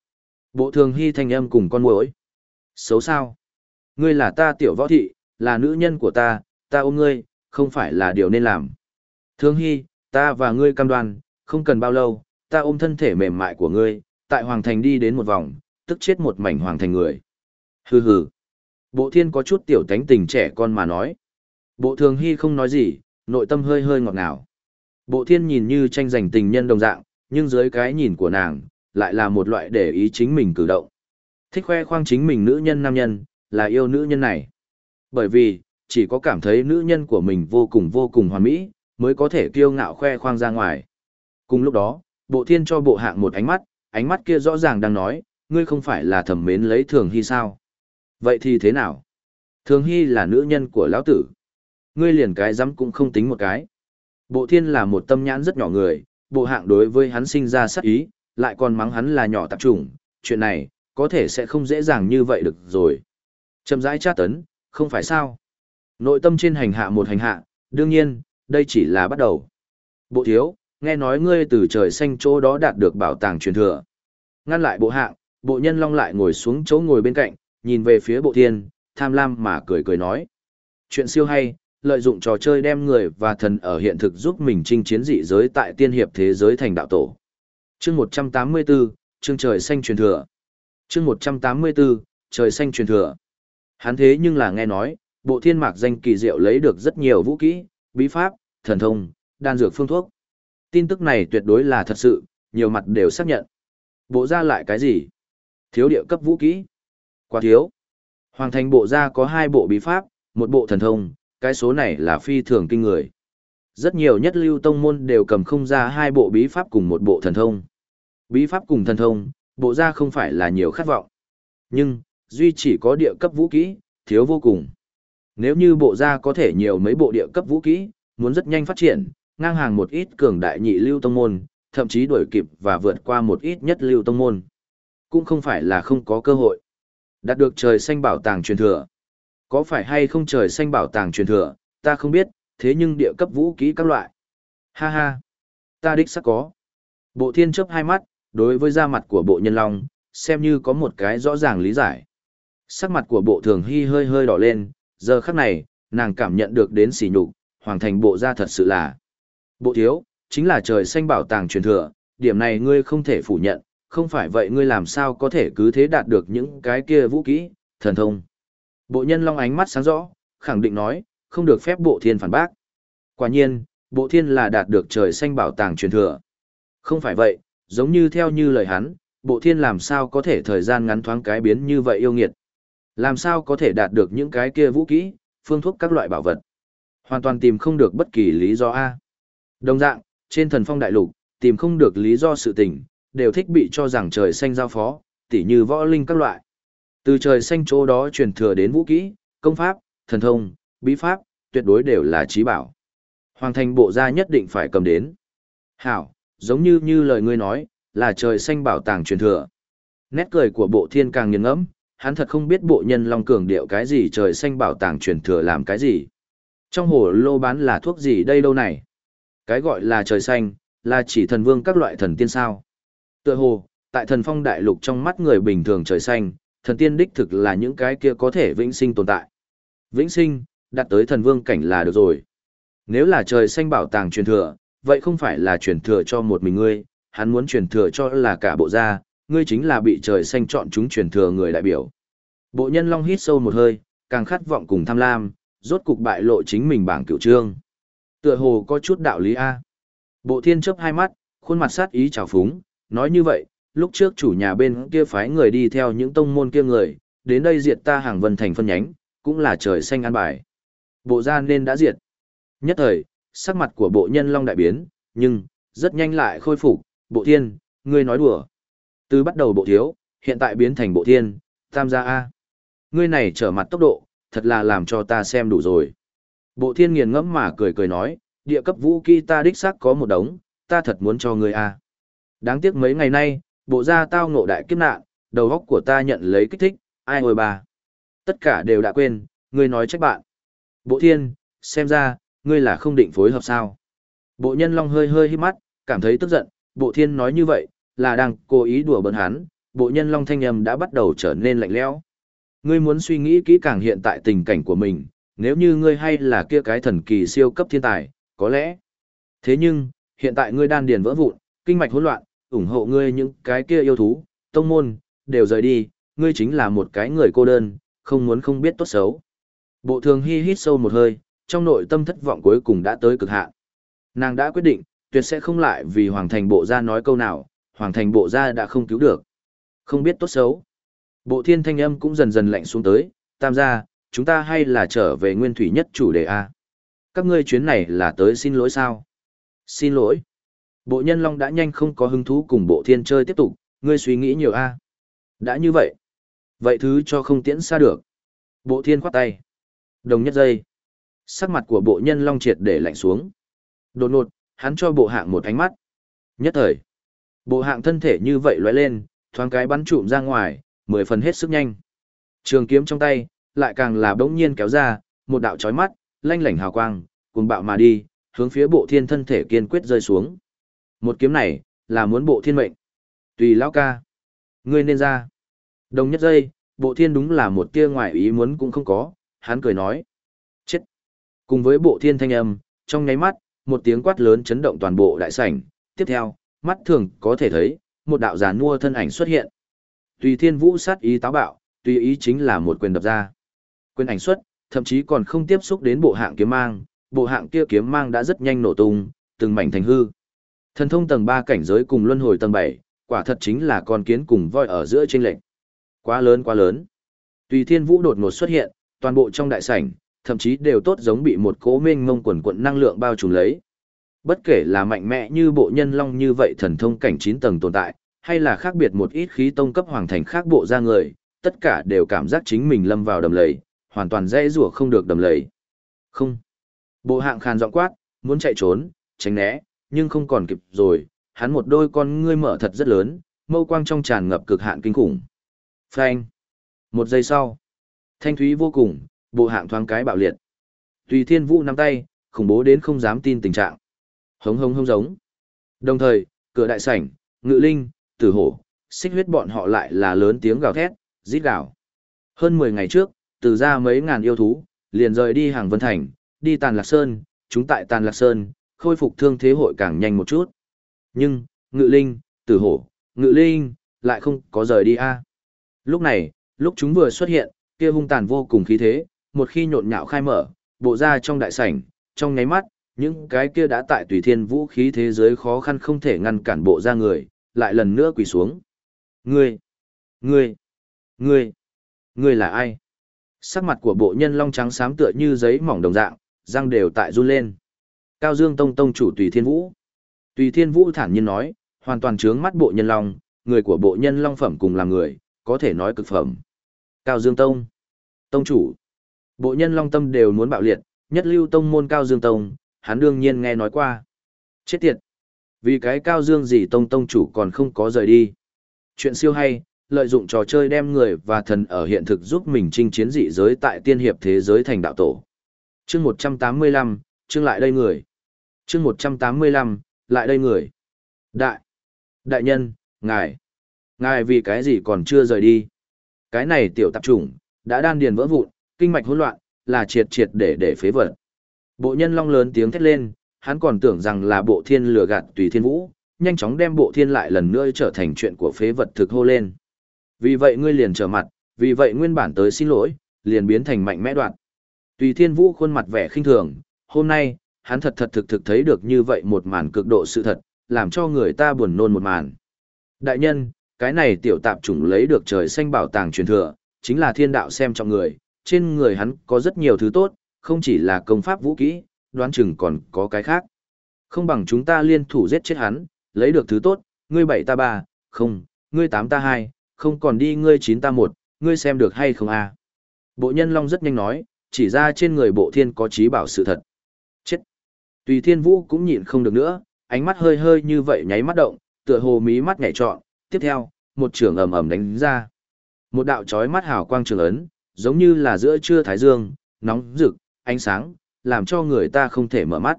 Bộ thường hy thanh âm cùng con muỗi. Xấu sao? Ngươi là ta tiểu võ thị, là nữ nhân của ta, ta ôm ngươi, không phải là điều nên làm. Thương hy, ta và ngươi cam đoan, không cần bao lâu, ta ôm thân thể mềm mại của ngươi, tại Hoàng Thành đi đến một vòng, tức chết một mảnh Hoàng Thành người. Hừ hừ. Bộ thiên có chút tiểu tánh tình trẻ con mà nói. Bộ thường hy không nói gì, nội tâm hơi hơi ngọt ngào. Bộ thiên nhìn như tranh giành tình nhân đồng dạng, nhưng dưới cái nhìn của nàng, lại là một loại để ý chính mình cử động. Thích khoe khoang chính mình nữ nhân nam nhân, là yêu nữ nhân này. Bởi vì, chỉ có cảm thấy nữ nhân của mình vô cùng vô cùng hoàn mỹ, mới có thể kiêu ngạo khoe khoang ra ngoài. Cùng lúc đó, bộ thiên cho bộ hạng một ánh mắt, ánh mắt kia rõ ràng đang nói, ngươi không phải là thẩm mến lấy thường hy sao. Vậy thì thế nào? Thường hy là nữ nhân của lão tử. Ngươi liền cái dám cũng không tính một cái. Bộ thiên là một tâm nhãn rất nhỏ người, bộ hạng đối với hắn sinh ra sắc ý, lại còn mắng hắn là nhỏ tạp trùng, chuyện này, có thể sẽ không dễ dàng như vậy được rồi. Chậm rãi tra tấn, không phải sao. Nội tâm trên hành hạ một hành hạ, đương nhiên, đây chỉ là bắt đầu. Bộ thiếu, nghe nói ngươi từ trời xanh chỗ đó đạt được bảo tàng truyền thừa. Ngăn lại bộ hạng, bộ nhân long lại ngồi xuống chỗ ngồi bên cạnh, nhìn về phía bộ thiên, tham lam mà cười cười nói. Chuyện siêu hay, lợi dụng trò chơi đem người và thần ở hiện thực giúp mình chinh chiến dị giới tại tiên hiệp thế giới thành đạo tổ. Chương 184, chương trời xanh truyền thừa. Chương 184, trời xanh truyền thừa. Hắn thế nhưng là nghe nói, bộ thiên mạc danh kỳ diệu lấy được rất nhiều vũ kỹ, bí pháp, thần thông, đan dược phương thuốc. Tin tức này tuyệt đối là thật sự, nhiều mặt đều xác nhận. Bộ ra lại cái gì? Thiếu địa cấp vũ kỹ. Quá thiếu. Hoàng thành bộ ra có hai bộ bí pháp, một bộ thần thông, cái số này là phi thường kinh người. Rất nhiều nhất lưu tông môn đều cầm không ra hai bộ bí pháp cùng một bộ thần thông. Bí pháp cùng thần thông, bộ ra không phải là nhiều khát vọng. Nhưng, duy chỉ có địa cấp vũ kỹ, thiếu vô cùng. Nếu như bộ gia có thể nhiều mấy bộ địa cấp vũ kỹ, muốn rất nhanh phát triển, ngang hàng một ít cường đại nhị lưu tông môn, thậm chí đuổi kịp và vượt qua một ít nhất lưu tông môn. Cũng không phải là không có cơ hội. Đạt được trời xanh bảo tàng truyền thừa. Có phải hay không trời xanh bảo tàng truyền thừa, ta không biết, thế nhưng địa cấp vũ kỹ các loại. Ha ha, ta đích xác có. Bộ thiên chớp hai mắt, đối với da mặt của bộ nhân long, xem như có một cái rõ ràng lý giải. Sắc mặt của bộ thường hy hơi hơi đỏ lên, giờ khắc này, nàng cảm nhận được đến sỉ nhục, hoàng thành bộ ra thật sự là. Bộ thiếu, chính là trời xanh bảo tàng truyền thừa, điểm này ngươi không thể phủ nhận, không phải vậy ngươi làm sao có thể cứ thế đạt được những cái kia vũ kỹ, thần thông. Bộ nhân long ánh mắt sáng rõ, khẳng định nói, không được phép bộ thiên phản bác. Quả nhiên, bộ thiên là đạt được trời xanh bảo tàng truyền thừa. Không phải vậy, giống như theo như lời hắn, bộ thiên làm sao có thể thời gian ngắn thoáng cái biến như vậy yêu nghiệt. Làm sao có thể đạt được những cái kia vũ kỹ, phương thuốc các loại bảo vật. Hoàn toàn tìm không được bất kỳ lý do A. Đồng dạng, trên thần phong đại lục, tìm không được lý do sự tình, đều thích bị cho rằng trời xanh giao phó, tỉ như võ linh các loại. Từ trời xanh chỗ đó truyền thừa đến vũ kỹ, công pháp, thần thông, bí pháp, tuyệt đối đều là trí bảo. Hoàng thành bộ gia nhất định phải cầm đến. Hảo, giống như như lời ngươi nói, là trời xanh bảo tàng truyền thừa. Nét cười của bộ thiên càng nghiêng ngẫm, hắn thật không biết bộ nhân long cường điệu cái gì trời xanh bảo tàng truyền thừa làm cái gì. Trong hồ lô bán là thuốc gì đây đâu này? Cái gọi là trời xanh, là chỉ thần vương các loại thần tiên sao. Tựa hồ, tại thần phong đại lục trong mắt người bình thường trời xanh, thần tiên đích thực là những cái kia có thể vĩnh sinh tồn tại. Vĩnh sinh, đạt tới thần vương cảnh là được rồi. Nếu là trời xanh bảo tàng truyền thừa, vậy không phải là truyền thừa cho một mình ngươi, hắn muốn truyền thừa cho là cả bộ gia, ngươi chính là bị trời xanh chọn chúng truyền thừa người đại biểu. Bộ nhân long hít sâu một hơi, càng khát vọng cùng tham lam, rốt cục bại lộ chính mình bảng cựu trương. Tựa hồ có chút đạo lý A. Bộ thiên chấp hai mắt, khuôn mặt sát ý trào phúng, nói như vậy, lúc trước chủ nhà bên kia phái người đi theo những tông môn kia người, đến đây diệt ta hàng vân thành phân nhánh, cũng là trời xanh an bài. Bộ gia nên đã diệt. Nhất thời, sắc mặt của bộ nhân long đại biến, nhưng, rất nhanh lại khôi phục, bộ thiên, ngươi nói đùa. Từ bắt đầu bộ thiếu, hiện tại biến thành bộ thiên, tam gia A. Ngươi này trở mặt tốc độ, thật là làm cho ta xem đủ rồi. Bộ thiên nghiền ngẫm mà cười cười nói, địa cấp vũ kỹ ta đích xác có một đống, ta thật muốn cho ngươi A. Đáng tiếc mấy ngày nay, bộ gia tao ngộ đại kiếp nạn, đầu óc của ta nhận lấy kích thích, ai hồi bà. Tất cả đều đã quên, ngươi nói trách bạn. Bộ thiên, xem ra, ngươi là không định phối hợp sao. Bộ nhân long hơi hơi hít mắt, cảm thấy tức giận, bộ thiên nói như vậy, là đang cố ý đùa bỡn hắn, bộ nhân long thanh âm đã bắt đầu trở nên lạnh lẽo. Ngươi muốn suy nghĩ kỹ càng hiện tại tình cảnh của mình, nếu như ngươi hay là kia cái thần kỳ siêu cấp thiên tài, có lẽ. Thế nhưng, hiện tại ngươi đan điền vỡ vụn, kinh mạch hỗn loạn, ủng hộ ngươi những cái kia yêu thú, tông môn, đều rời đi, ngươi chính là một cái người cô đơn, không muốn không biết tốt xấu. Bộ thường hi hít sâu một hơi, trong nội tâm thất vọng cuối cùng đã tới cực hạn. Nàng đã quyết định, tuyệt sẽ không lại vì Hoàng Thành Bộ ra nói câu nào, Hoàng Thành Bộ Gia đã không cứu được. Không biết tốt xấu. Bộ thiên thanh âm cũng dần dần lạnh xuống tới, tam gia, chúng ta hay là trở về nguyên thủy nhất chủ đề A. Các ngươi chuyến này là tới xin lỗi sao? Xin lỗi. Bộ nhân long đã nhanh không có hứng thú cùng bộ thiên chơi tiếp tục, ngươi suy nghĩ nhiều A. Đã như vậy. Vậy thứ cho không tiễn xa được. Bộ thiên khoát tay. Đồng nhất giây. Sắc mặt của bộ nhân long triệt để lạnh xuống. Đột ngột, hắn cho bộ hạng một ánh mắt. Nhất thời. Bộ hạng thân thể như vậy lóe lên, thoáng cái bắn trụm ra ngoài, mười phần hết sức nhanh. Trường kiếm trong tay, lại càng là bỗng nhiên kéo ra, một đạo chói mắt, lanh lảnh hào quang, cuồng bạo mà đi, hướng phía bộ thiên thân thể kiên quyết rơi xuống. Một kiếm này, là muốn bộ thiên mệnh. Tùy lão ca. Ngươi nên ra. Đồng nhất giây, bộ thiên đúng là một tia ngoại ý muốn cũng không có, hắn cười nói. Chết. Cùng với bộ thiên thanh âm, trong nháy mắt, một tiếng quát lớn chấn động toàn bộ đại sảnh. Tiếp theo, mắt thường có thể thấy, một đạo giàn mua thân ảnh xuất hiện. Tùy thiên vũ sát ý táo bạo, tùy ý chính là một quyền đập ra. Quyền ảnh xuất, thậm chí còn không tiếp xúc đến bộ hạng kiếm mang, bộ hạng kia kiếm mang đã rất nhanh nổ tung, từng mảnh thành hư. Thần thông tầng 3 cảnh giới cùng luân hồi tầng 7, quả thật chính là con kiến cùng voi ở giữa chênh lệch. Quá lớn quá lớn. Tùy Thiên Vũ đột ngột xuất hiện, toàn bộ trong đại sảnh, thậm chí đều tốt giống bị một cố mênh mông quần quận năng lượng bao trùm lấy. Bất kể là mạnh mẽ như bộ nhân long như vậy thần thông cảnh 9 tầng tồn tại, hay là khác biệt một ít khí tông cấp hoàng thành khác bộ ra người, tất cả đều cảm giác chính mình lâm vào đầm lầy, hoàn toàn dễ rủa không được đầm lầy. Không. Bộ hạng khàn giọng quát, muốn chạy trốn, tránh né, nhưng không còn kịp rồi, hắn một đôi con ngươi mở thật rất lớn, mâu quang trong tràn ngập cực hạn kinh khủng. Phanh. Một giây sau, thanh thúy vô cùng, bộ hạng thoáng cái bạo liệt. Tùy Thiên Vũ nắm tay, khủng bố đến không dám tin tình trạng. Hống hống hống giống. Đồng thời, cửa đại sảnh, ngự linh, tử hổ, xích huyết bọn họ lại là lớn tiếng gào thét, rít gào. Hơn 10 ngày trước, từ ra mấy ngàn yêu thú, liền rời đi hàng Vân Thành, đi Tàn Lạc Sơn, chúng tại Tàn Lạc Sơn, khôi phục thương thế hội càng nhanh một chút. Nhưng, ngự linh, tử hổ, ngự linh, lại không có rời đi a. Lúc này, lúc chúng vừa xuất hiện, kia hung tàn vô cùng khí thế, một khi nhộn nhạo khai mở, bộ ra trong đại sảnh, trong nháy mắt, những cái kia đã tại tùy thiên vũ khí thế giới khó khăn không thể ngăn cản bộ ra người, lại lần nữa quỳ xuống. Ngươi, ngươi, ngươi, ngươi là ai? Sắc mặt của bộ nhân long trắng xám tựa như giấy mỏng đồng dạng, răng đều tại run lên. Cao Dương Tông Tông chủ Tùy Thiên Vũ. Tùy Thiên Vũ thản nhiên nói, hoàn toàn trướng mắt bộ nhân long, người của bộ nhân long phẩm cùng là người, có thể nói cực phẩm. Cao Dương Tông. Tông chủ. Bộ nhân long tâm đều muốn bạo liệt, nhất lưu tông môn Cao Dương Tông, hắn đương nhiên nghe nói qua. Chết tiệt. Vì cái Cao Dương gì tông tông chủ còn không có rời đi. Chuyện siêu hay, lợi dụng trò chơi đem người và thần ở hiện thực giúp mình chinh chiến dị giới tại tiên hiệp thế giới thành đạo tổ. Chương 185, chương lại đây người. Chương 185, lại đây người. Đại. Đại nhân, ngài. Ngài vì cái gì còn chưa rời đi? Cái này tiểu tạp chủng, đã đan điền vỡ vụn, kinh mạch hỗn loạn, là triệt triệt để để phế vật. Bộ nhân long lớn tiếng thét lên, hắn còn tưởng rằng là bộ thiên lừa gạt tùy thiên vũ, nhanh chóng đem bộ thiên lại lần nữa trở thành chuyện của phế vật thực hô lên. Vì vậy ngươi liền trở mặt, vì vậy nguyên bản tới xin lỗi, liền biến thành mạnh mẽ đoạn. Tùy thiên vũ khuôn mặt vẻ khinh thường, hôm nay, hắn thật thật thực thực thấy được như vậy một màn cực độ sự thật, làm cho người ta buồn nôn một màn. Đại nhân, cái này tiểu tạp chủng lấy được trời xanh bảo tàng truyền thừa, chính là thiên đạo xem trong người, trên người hắn có rất nhiều thứ tốt, không chỉ là công pháp vũ kỹ, đoán chừng còn có cái khác. Không bằng chúng ta liên thủ giết chết hắn, lấy được thứ tốt, ngươi bảy ta ba, không, ngươi tám ta hai, không còn đi ngươi chín ta một, ngươi xem được hay không à? Bộ nhân long rất nhanh nói, chỉ ra trên người bộ thiên có trí bảo sự thật. Chết! Tùy thiên vũ cũng nhịn không được nữa, ánh mắt hơi hơi như vậy nháy mắt động, tựa hồ mí mắt nhảy trọn, tiếp theo, một trường ầm ầm đánh ra. Một đạo chói mắt hào quang trường ấn, giống như là giữa trưa thái dương, nóng rực, ánh sáng, làm cho người ta không thể mở mắt.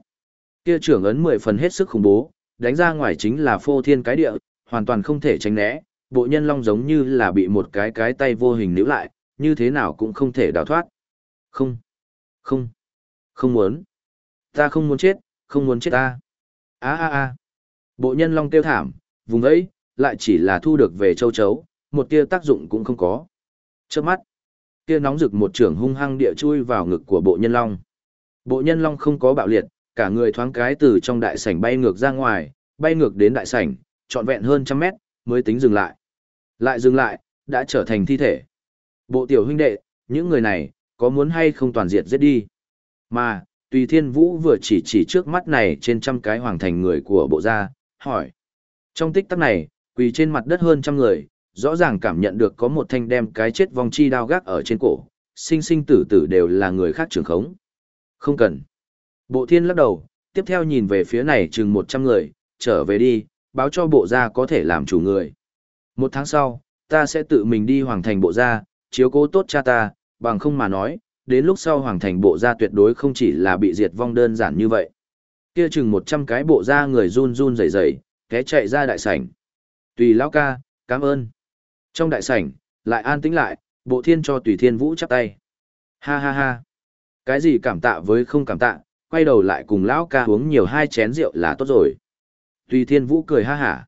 Kia trưởng ấn mười phần hết sức khủng bố, đánh ra ngoài chính là phô thiên cái địa, hoàn toàn không thể tránh né, bộ nhân long giống như là bị một cái cái tay vô hình níu lại, như thế nào cũng không thể đào thoát. Không, không, không muốn. Ta không muốn chết, không muốn chết ta. a a a Bộ nhân long tiêu thảm, vùng ấy, lại chỉ là thu được về châu chấu, một tia tác dụng cũng không có. Trước mắt, kia nóng rực một trưởng hung hăng địa chui vào ngực của bộ nhân long. Bộ nhân long không có bạo liệt, cả người thoáng cái từ trong đại sảnh bay ngược ra ngoài, bay ngược đến đại sảnh, trọn vẹn hơn trăm mét, mới tính dừng lại. Lại dừng lại, đã trở thành thi thể. Bộ tiểu huynh đệ, những người này, có muốn hay không toàn diệt giết đi. Mà, tùy thiên vũ vừa chỉ chỉ trước mắt này trên trăm cái hoàng thành người của bộ gia, hỏi. Trong tích tắc này, quỳ trên mặt đất hơn trăm người, rõ ràng cảm nhận được có một thanh đem cái chết vong chi đao gác ở trên cổ, sinh sinh tử tử đều là người khác trường khống. Không cần. Bộ thiên lắc đầu, tiếp theo nhìn về phía này chừng một trăm người, trở về đi, báo cho bộ gia có thể làm chủ người. Một tháng sau, ta sẽ tự mình đi hoàng thành bộ gia, chiếu cố tốt cha ta, bằng không mà nói, đến lúc sau hoàng thành bộ gia tuyệt đối không chỉ là bị diệt vong đơn giản như vậy. Kia chừng một trăm cái bộ gia người run run rẩy rẩy, té chạy ra đại sảnh. Tùy lão ca, cảm ơn. Trong đại sảnh, lại an tĩnh lại, bộ thiên cho tùy thiên vũ chắp tay. Ha ha ha. Cái gì cảm tạ với không cảm tạ, quay đầu lại cùng lão ca uống nhiều hai chén rượu là tốt rồi. Tùy thiên vũ cười ha hả.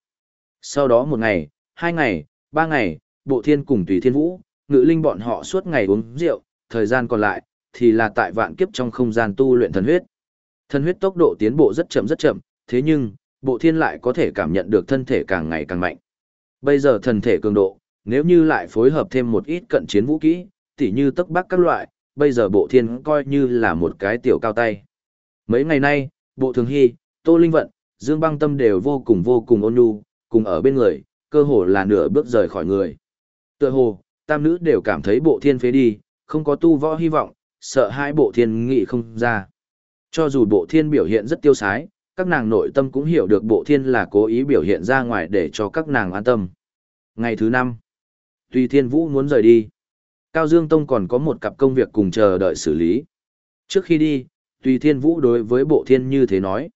Sau đó một ngày, hai ngày, ba ngày, bộ thiên cùng tùy thiên vũ, ngự linh bọn họ suốt ngày uống rượu, thời gian còn lại, thì là tại vạn kiếp trong không gian tu luyện thần huyết. Thần huyết tốc độ tiến bộ rất chậm rất chậm, thế nhưng, bộ thiên lại có thể cảm nhận được thân thể càng ngày càng mạnh. Bây giờ thần thể cường độ, nếu như lại phối hợp thêm một ít cận chiến vũ kỹ, tỉ như tốc bắc các loại, bây giờ bộ thiên coi như là một cái tiểu cao tay. Mấy ngày nay, bộ thường hy, tô linh vận, dương băng tâm đều vô cùng vô cùng ôn nhu, cùng ở bên người, cơ hồ là nửa bước rời khỏi người. Tựa hồ, tam nữ đều cảm thấy bộ thiên phế đi, không có tu võ hy vọng, sợ hai bộ thiên nghị không ra. Cho dù bộ thiên biểu hiện rất tiêu sái, các nàng nội tâm cũng hiểu được bộ thiên là cố ý biểu hiện ra ngoài để cho các nàng an tâm. Ngày thứ năm, Tùy Thiên Vũ muốn rời đi. Cao Dương Tông còn có một cặp công việc cùng chờ đợi xử lý. Trước khi đi, Tùy Thiên Vũ đối với Bộ Thiên như thế nói.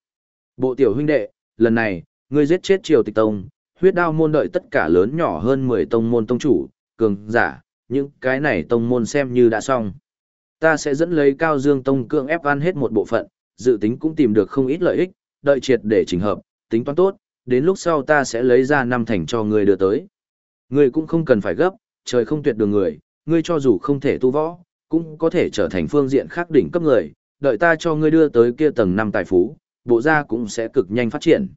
Bộ tiểu huynh đệ, lần này, ngươi giết chết Triều Tịch Tông, huyết đao môn đợi tất cả lớn nhỏ hơn 10 tông môn tông chủ, cường giả, những cái này tông môn xem như đã xong. Ta sẽ dẫn lấy Cao Dương Tông cương ép ăn hết một bộ phận, dự tính cũng tìm được không ít lợi ích, đợi triệt để chỉnh hợp, tính toán tốt, đến lúc sau ta sẽ lấy ra năm thành cho ngươi đưa tới. Ngươi cũng không cần phải gấp, trời không tuyệt đường người, ngươi cho dù không thể tu võ, cũng có thể trở thành phương diện khác đỉnh cấp người, đợi ta cho ngươi đưa tới kia tầng năm tài phú, bộ gia cũng sẽ cực nhanh phát triển.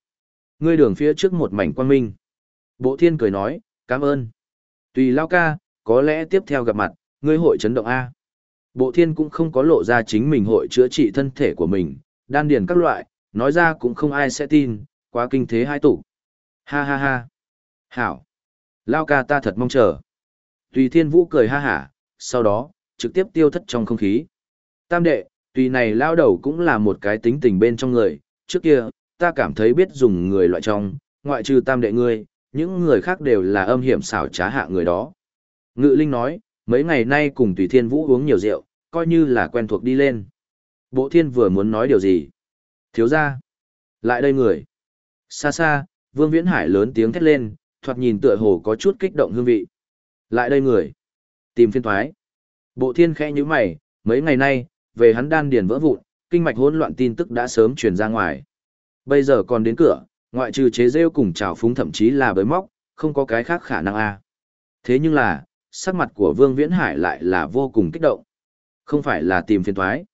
Ngươi đường phía trước một mảnh quang minh. Bộ thiên cười nói, cảm ơn. Tùy lao ca, có lẽ tiếp theo gặp mặt, ngươi hội chấn động A. Bộ thiên cũng không có lộ ra chính mình hội chữa trị thân thể của mình, đan điền các loại, nói ra cũng không ai sẽ tin, quá kinh thế hai tủ. Ha ha ha. Hảo. Lao ca ta thật mong chờ. Tùy thiên vũ cười ha hả, sau đó, trực tiếp tiêu thất trong không khí. Tam đệ, tùy này lao đầu cũng là một cái tính tình bên trong người, trước kia, ta cảm thấy biết dùng người loại trong, ngoại trừ tam đệ ngươi, những người khác đều là âm hiểm xảo trá hạ người đó. Ngự Linh nói, mấy ngày nay cùng Tùy Thiên Vũ uống nhiều rượu, coi như là quen thuộc đi lên. Bộ Thiên vừa muốn nói điều gì? Thiếu ra. Lại đây người. Xa xa, Vương Viễn Hải lớn tiếng thét lên, thoạt nhìn tựa hồ có chút kích động hương vị. Lại đây người. Tìm phiên thoái. Bộ Thiên khẽ như mày, mấy ngày nay, về hắn đan điền vỡ vụn, kinh mạch hỗn loạn tin tức đã sớm truyền ra ngoài. Bây giờ còn đến cửa, ngoại trừ chế rêu cùng trào phúng thậm chí là bới móc, không có cái khác khả năng a. Thế nhưng là, sắc mặt của Vương Viễn Hải lại là vô cùng kích động. Không phải là tìm phiền thoái.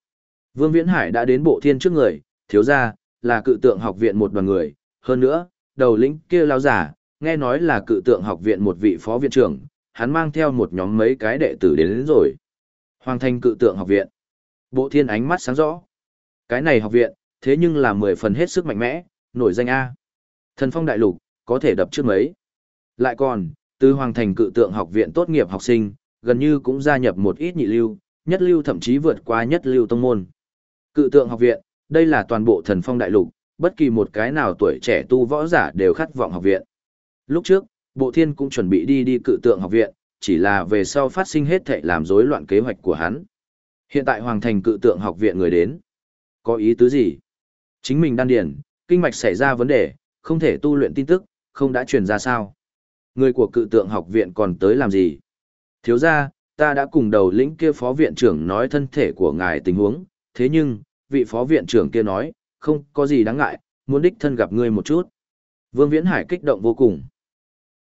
Vương Viễn Hải đã đến bộ thiên trước người, thiếu ra, là cự tượng học viện một đoàn người, hơn nữa, đầu lĩnh kia lao giả, nghe nói là cự tượng học viện một vị phó viện trưởng, hắn mang theo một nhóm mấy cái đệ tử đến, đến rồi. Hoàng thành cự tượng học viện. Bộ thiên ánh mắt sáng rõ. Cái này học viện, thế nhưng là mười phần hết sức mạnh mẽ, nổi danh A. Thần phong đại lục, có thể đập trước mấy. Lại còn, từ Hoàng Thành cự tượng học viện tốt nghiệp học sinh, gần như cũng gia nhập một ít nhị lưu, nhất lưu thậm chí vượt qua nhất lưu tông môn. Cự tượng học viện, đây là toàn bộ thần phong đại lục, bất kỳ một cái nào tuổi trẻ tu võ giả đều khát vọng học viện. Lúc trước, Bộ Thiên cũng chuẩn bị đi đi cự tượng học viện, chỉ là về sau phát sinh hết thảy làm rối loạn kế hoạch của hắn. Hiện tại Hoàng Thành cự tượng học viện người đến. Có ý tứ gì? Chính mình đan điền, kinh mạch xảy ra vấn đề, không thể tu luyện tin tức, không đã truyền ra sao? Người của cự tượng học viện còn tới làm gì? Thiếu ra, ta đã cùng đầu lĩnh kia phó viện trưởng nói thân thể của ngài tình huống, thế nhưng, vị phó viện trưởng kia nói, không có gì đáng ngại, muốn đích thân gặp ngươi một chút. Vương Viễn Hải kích động vô cùng.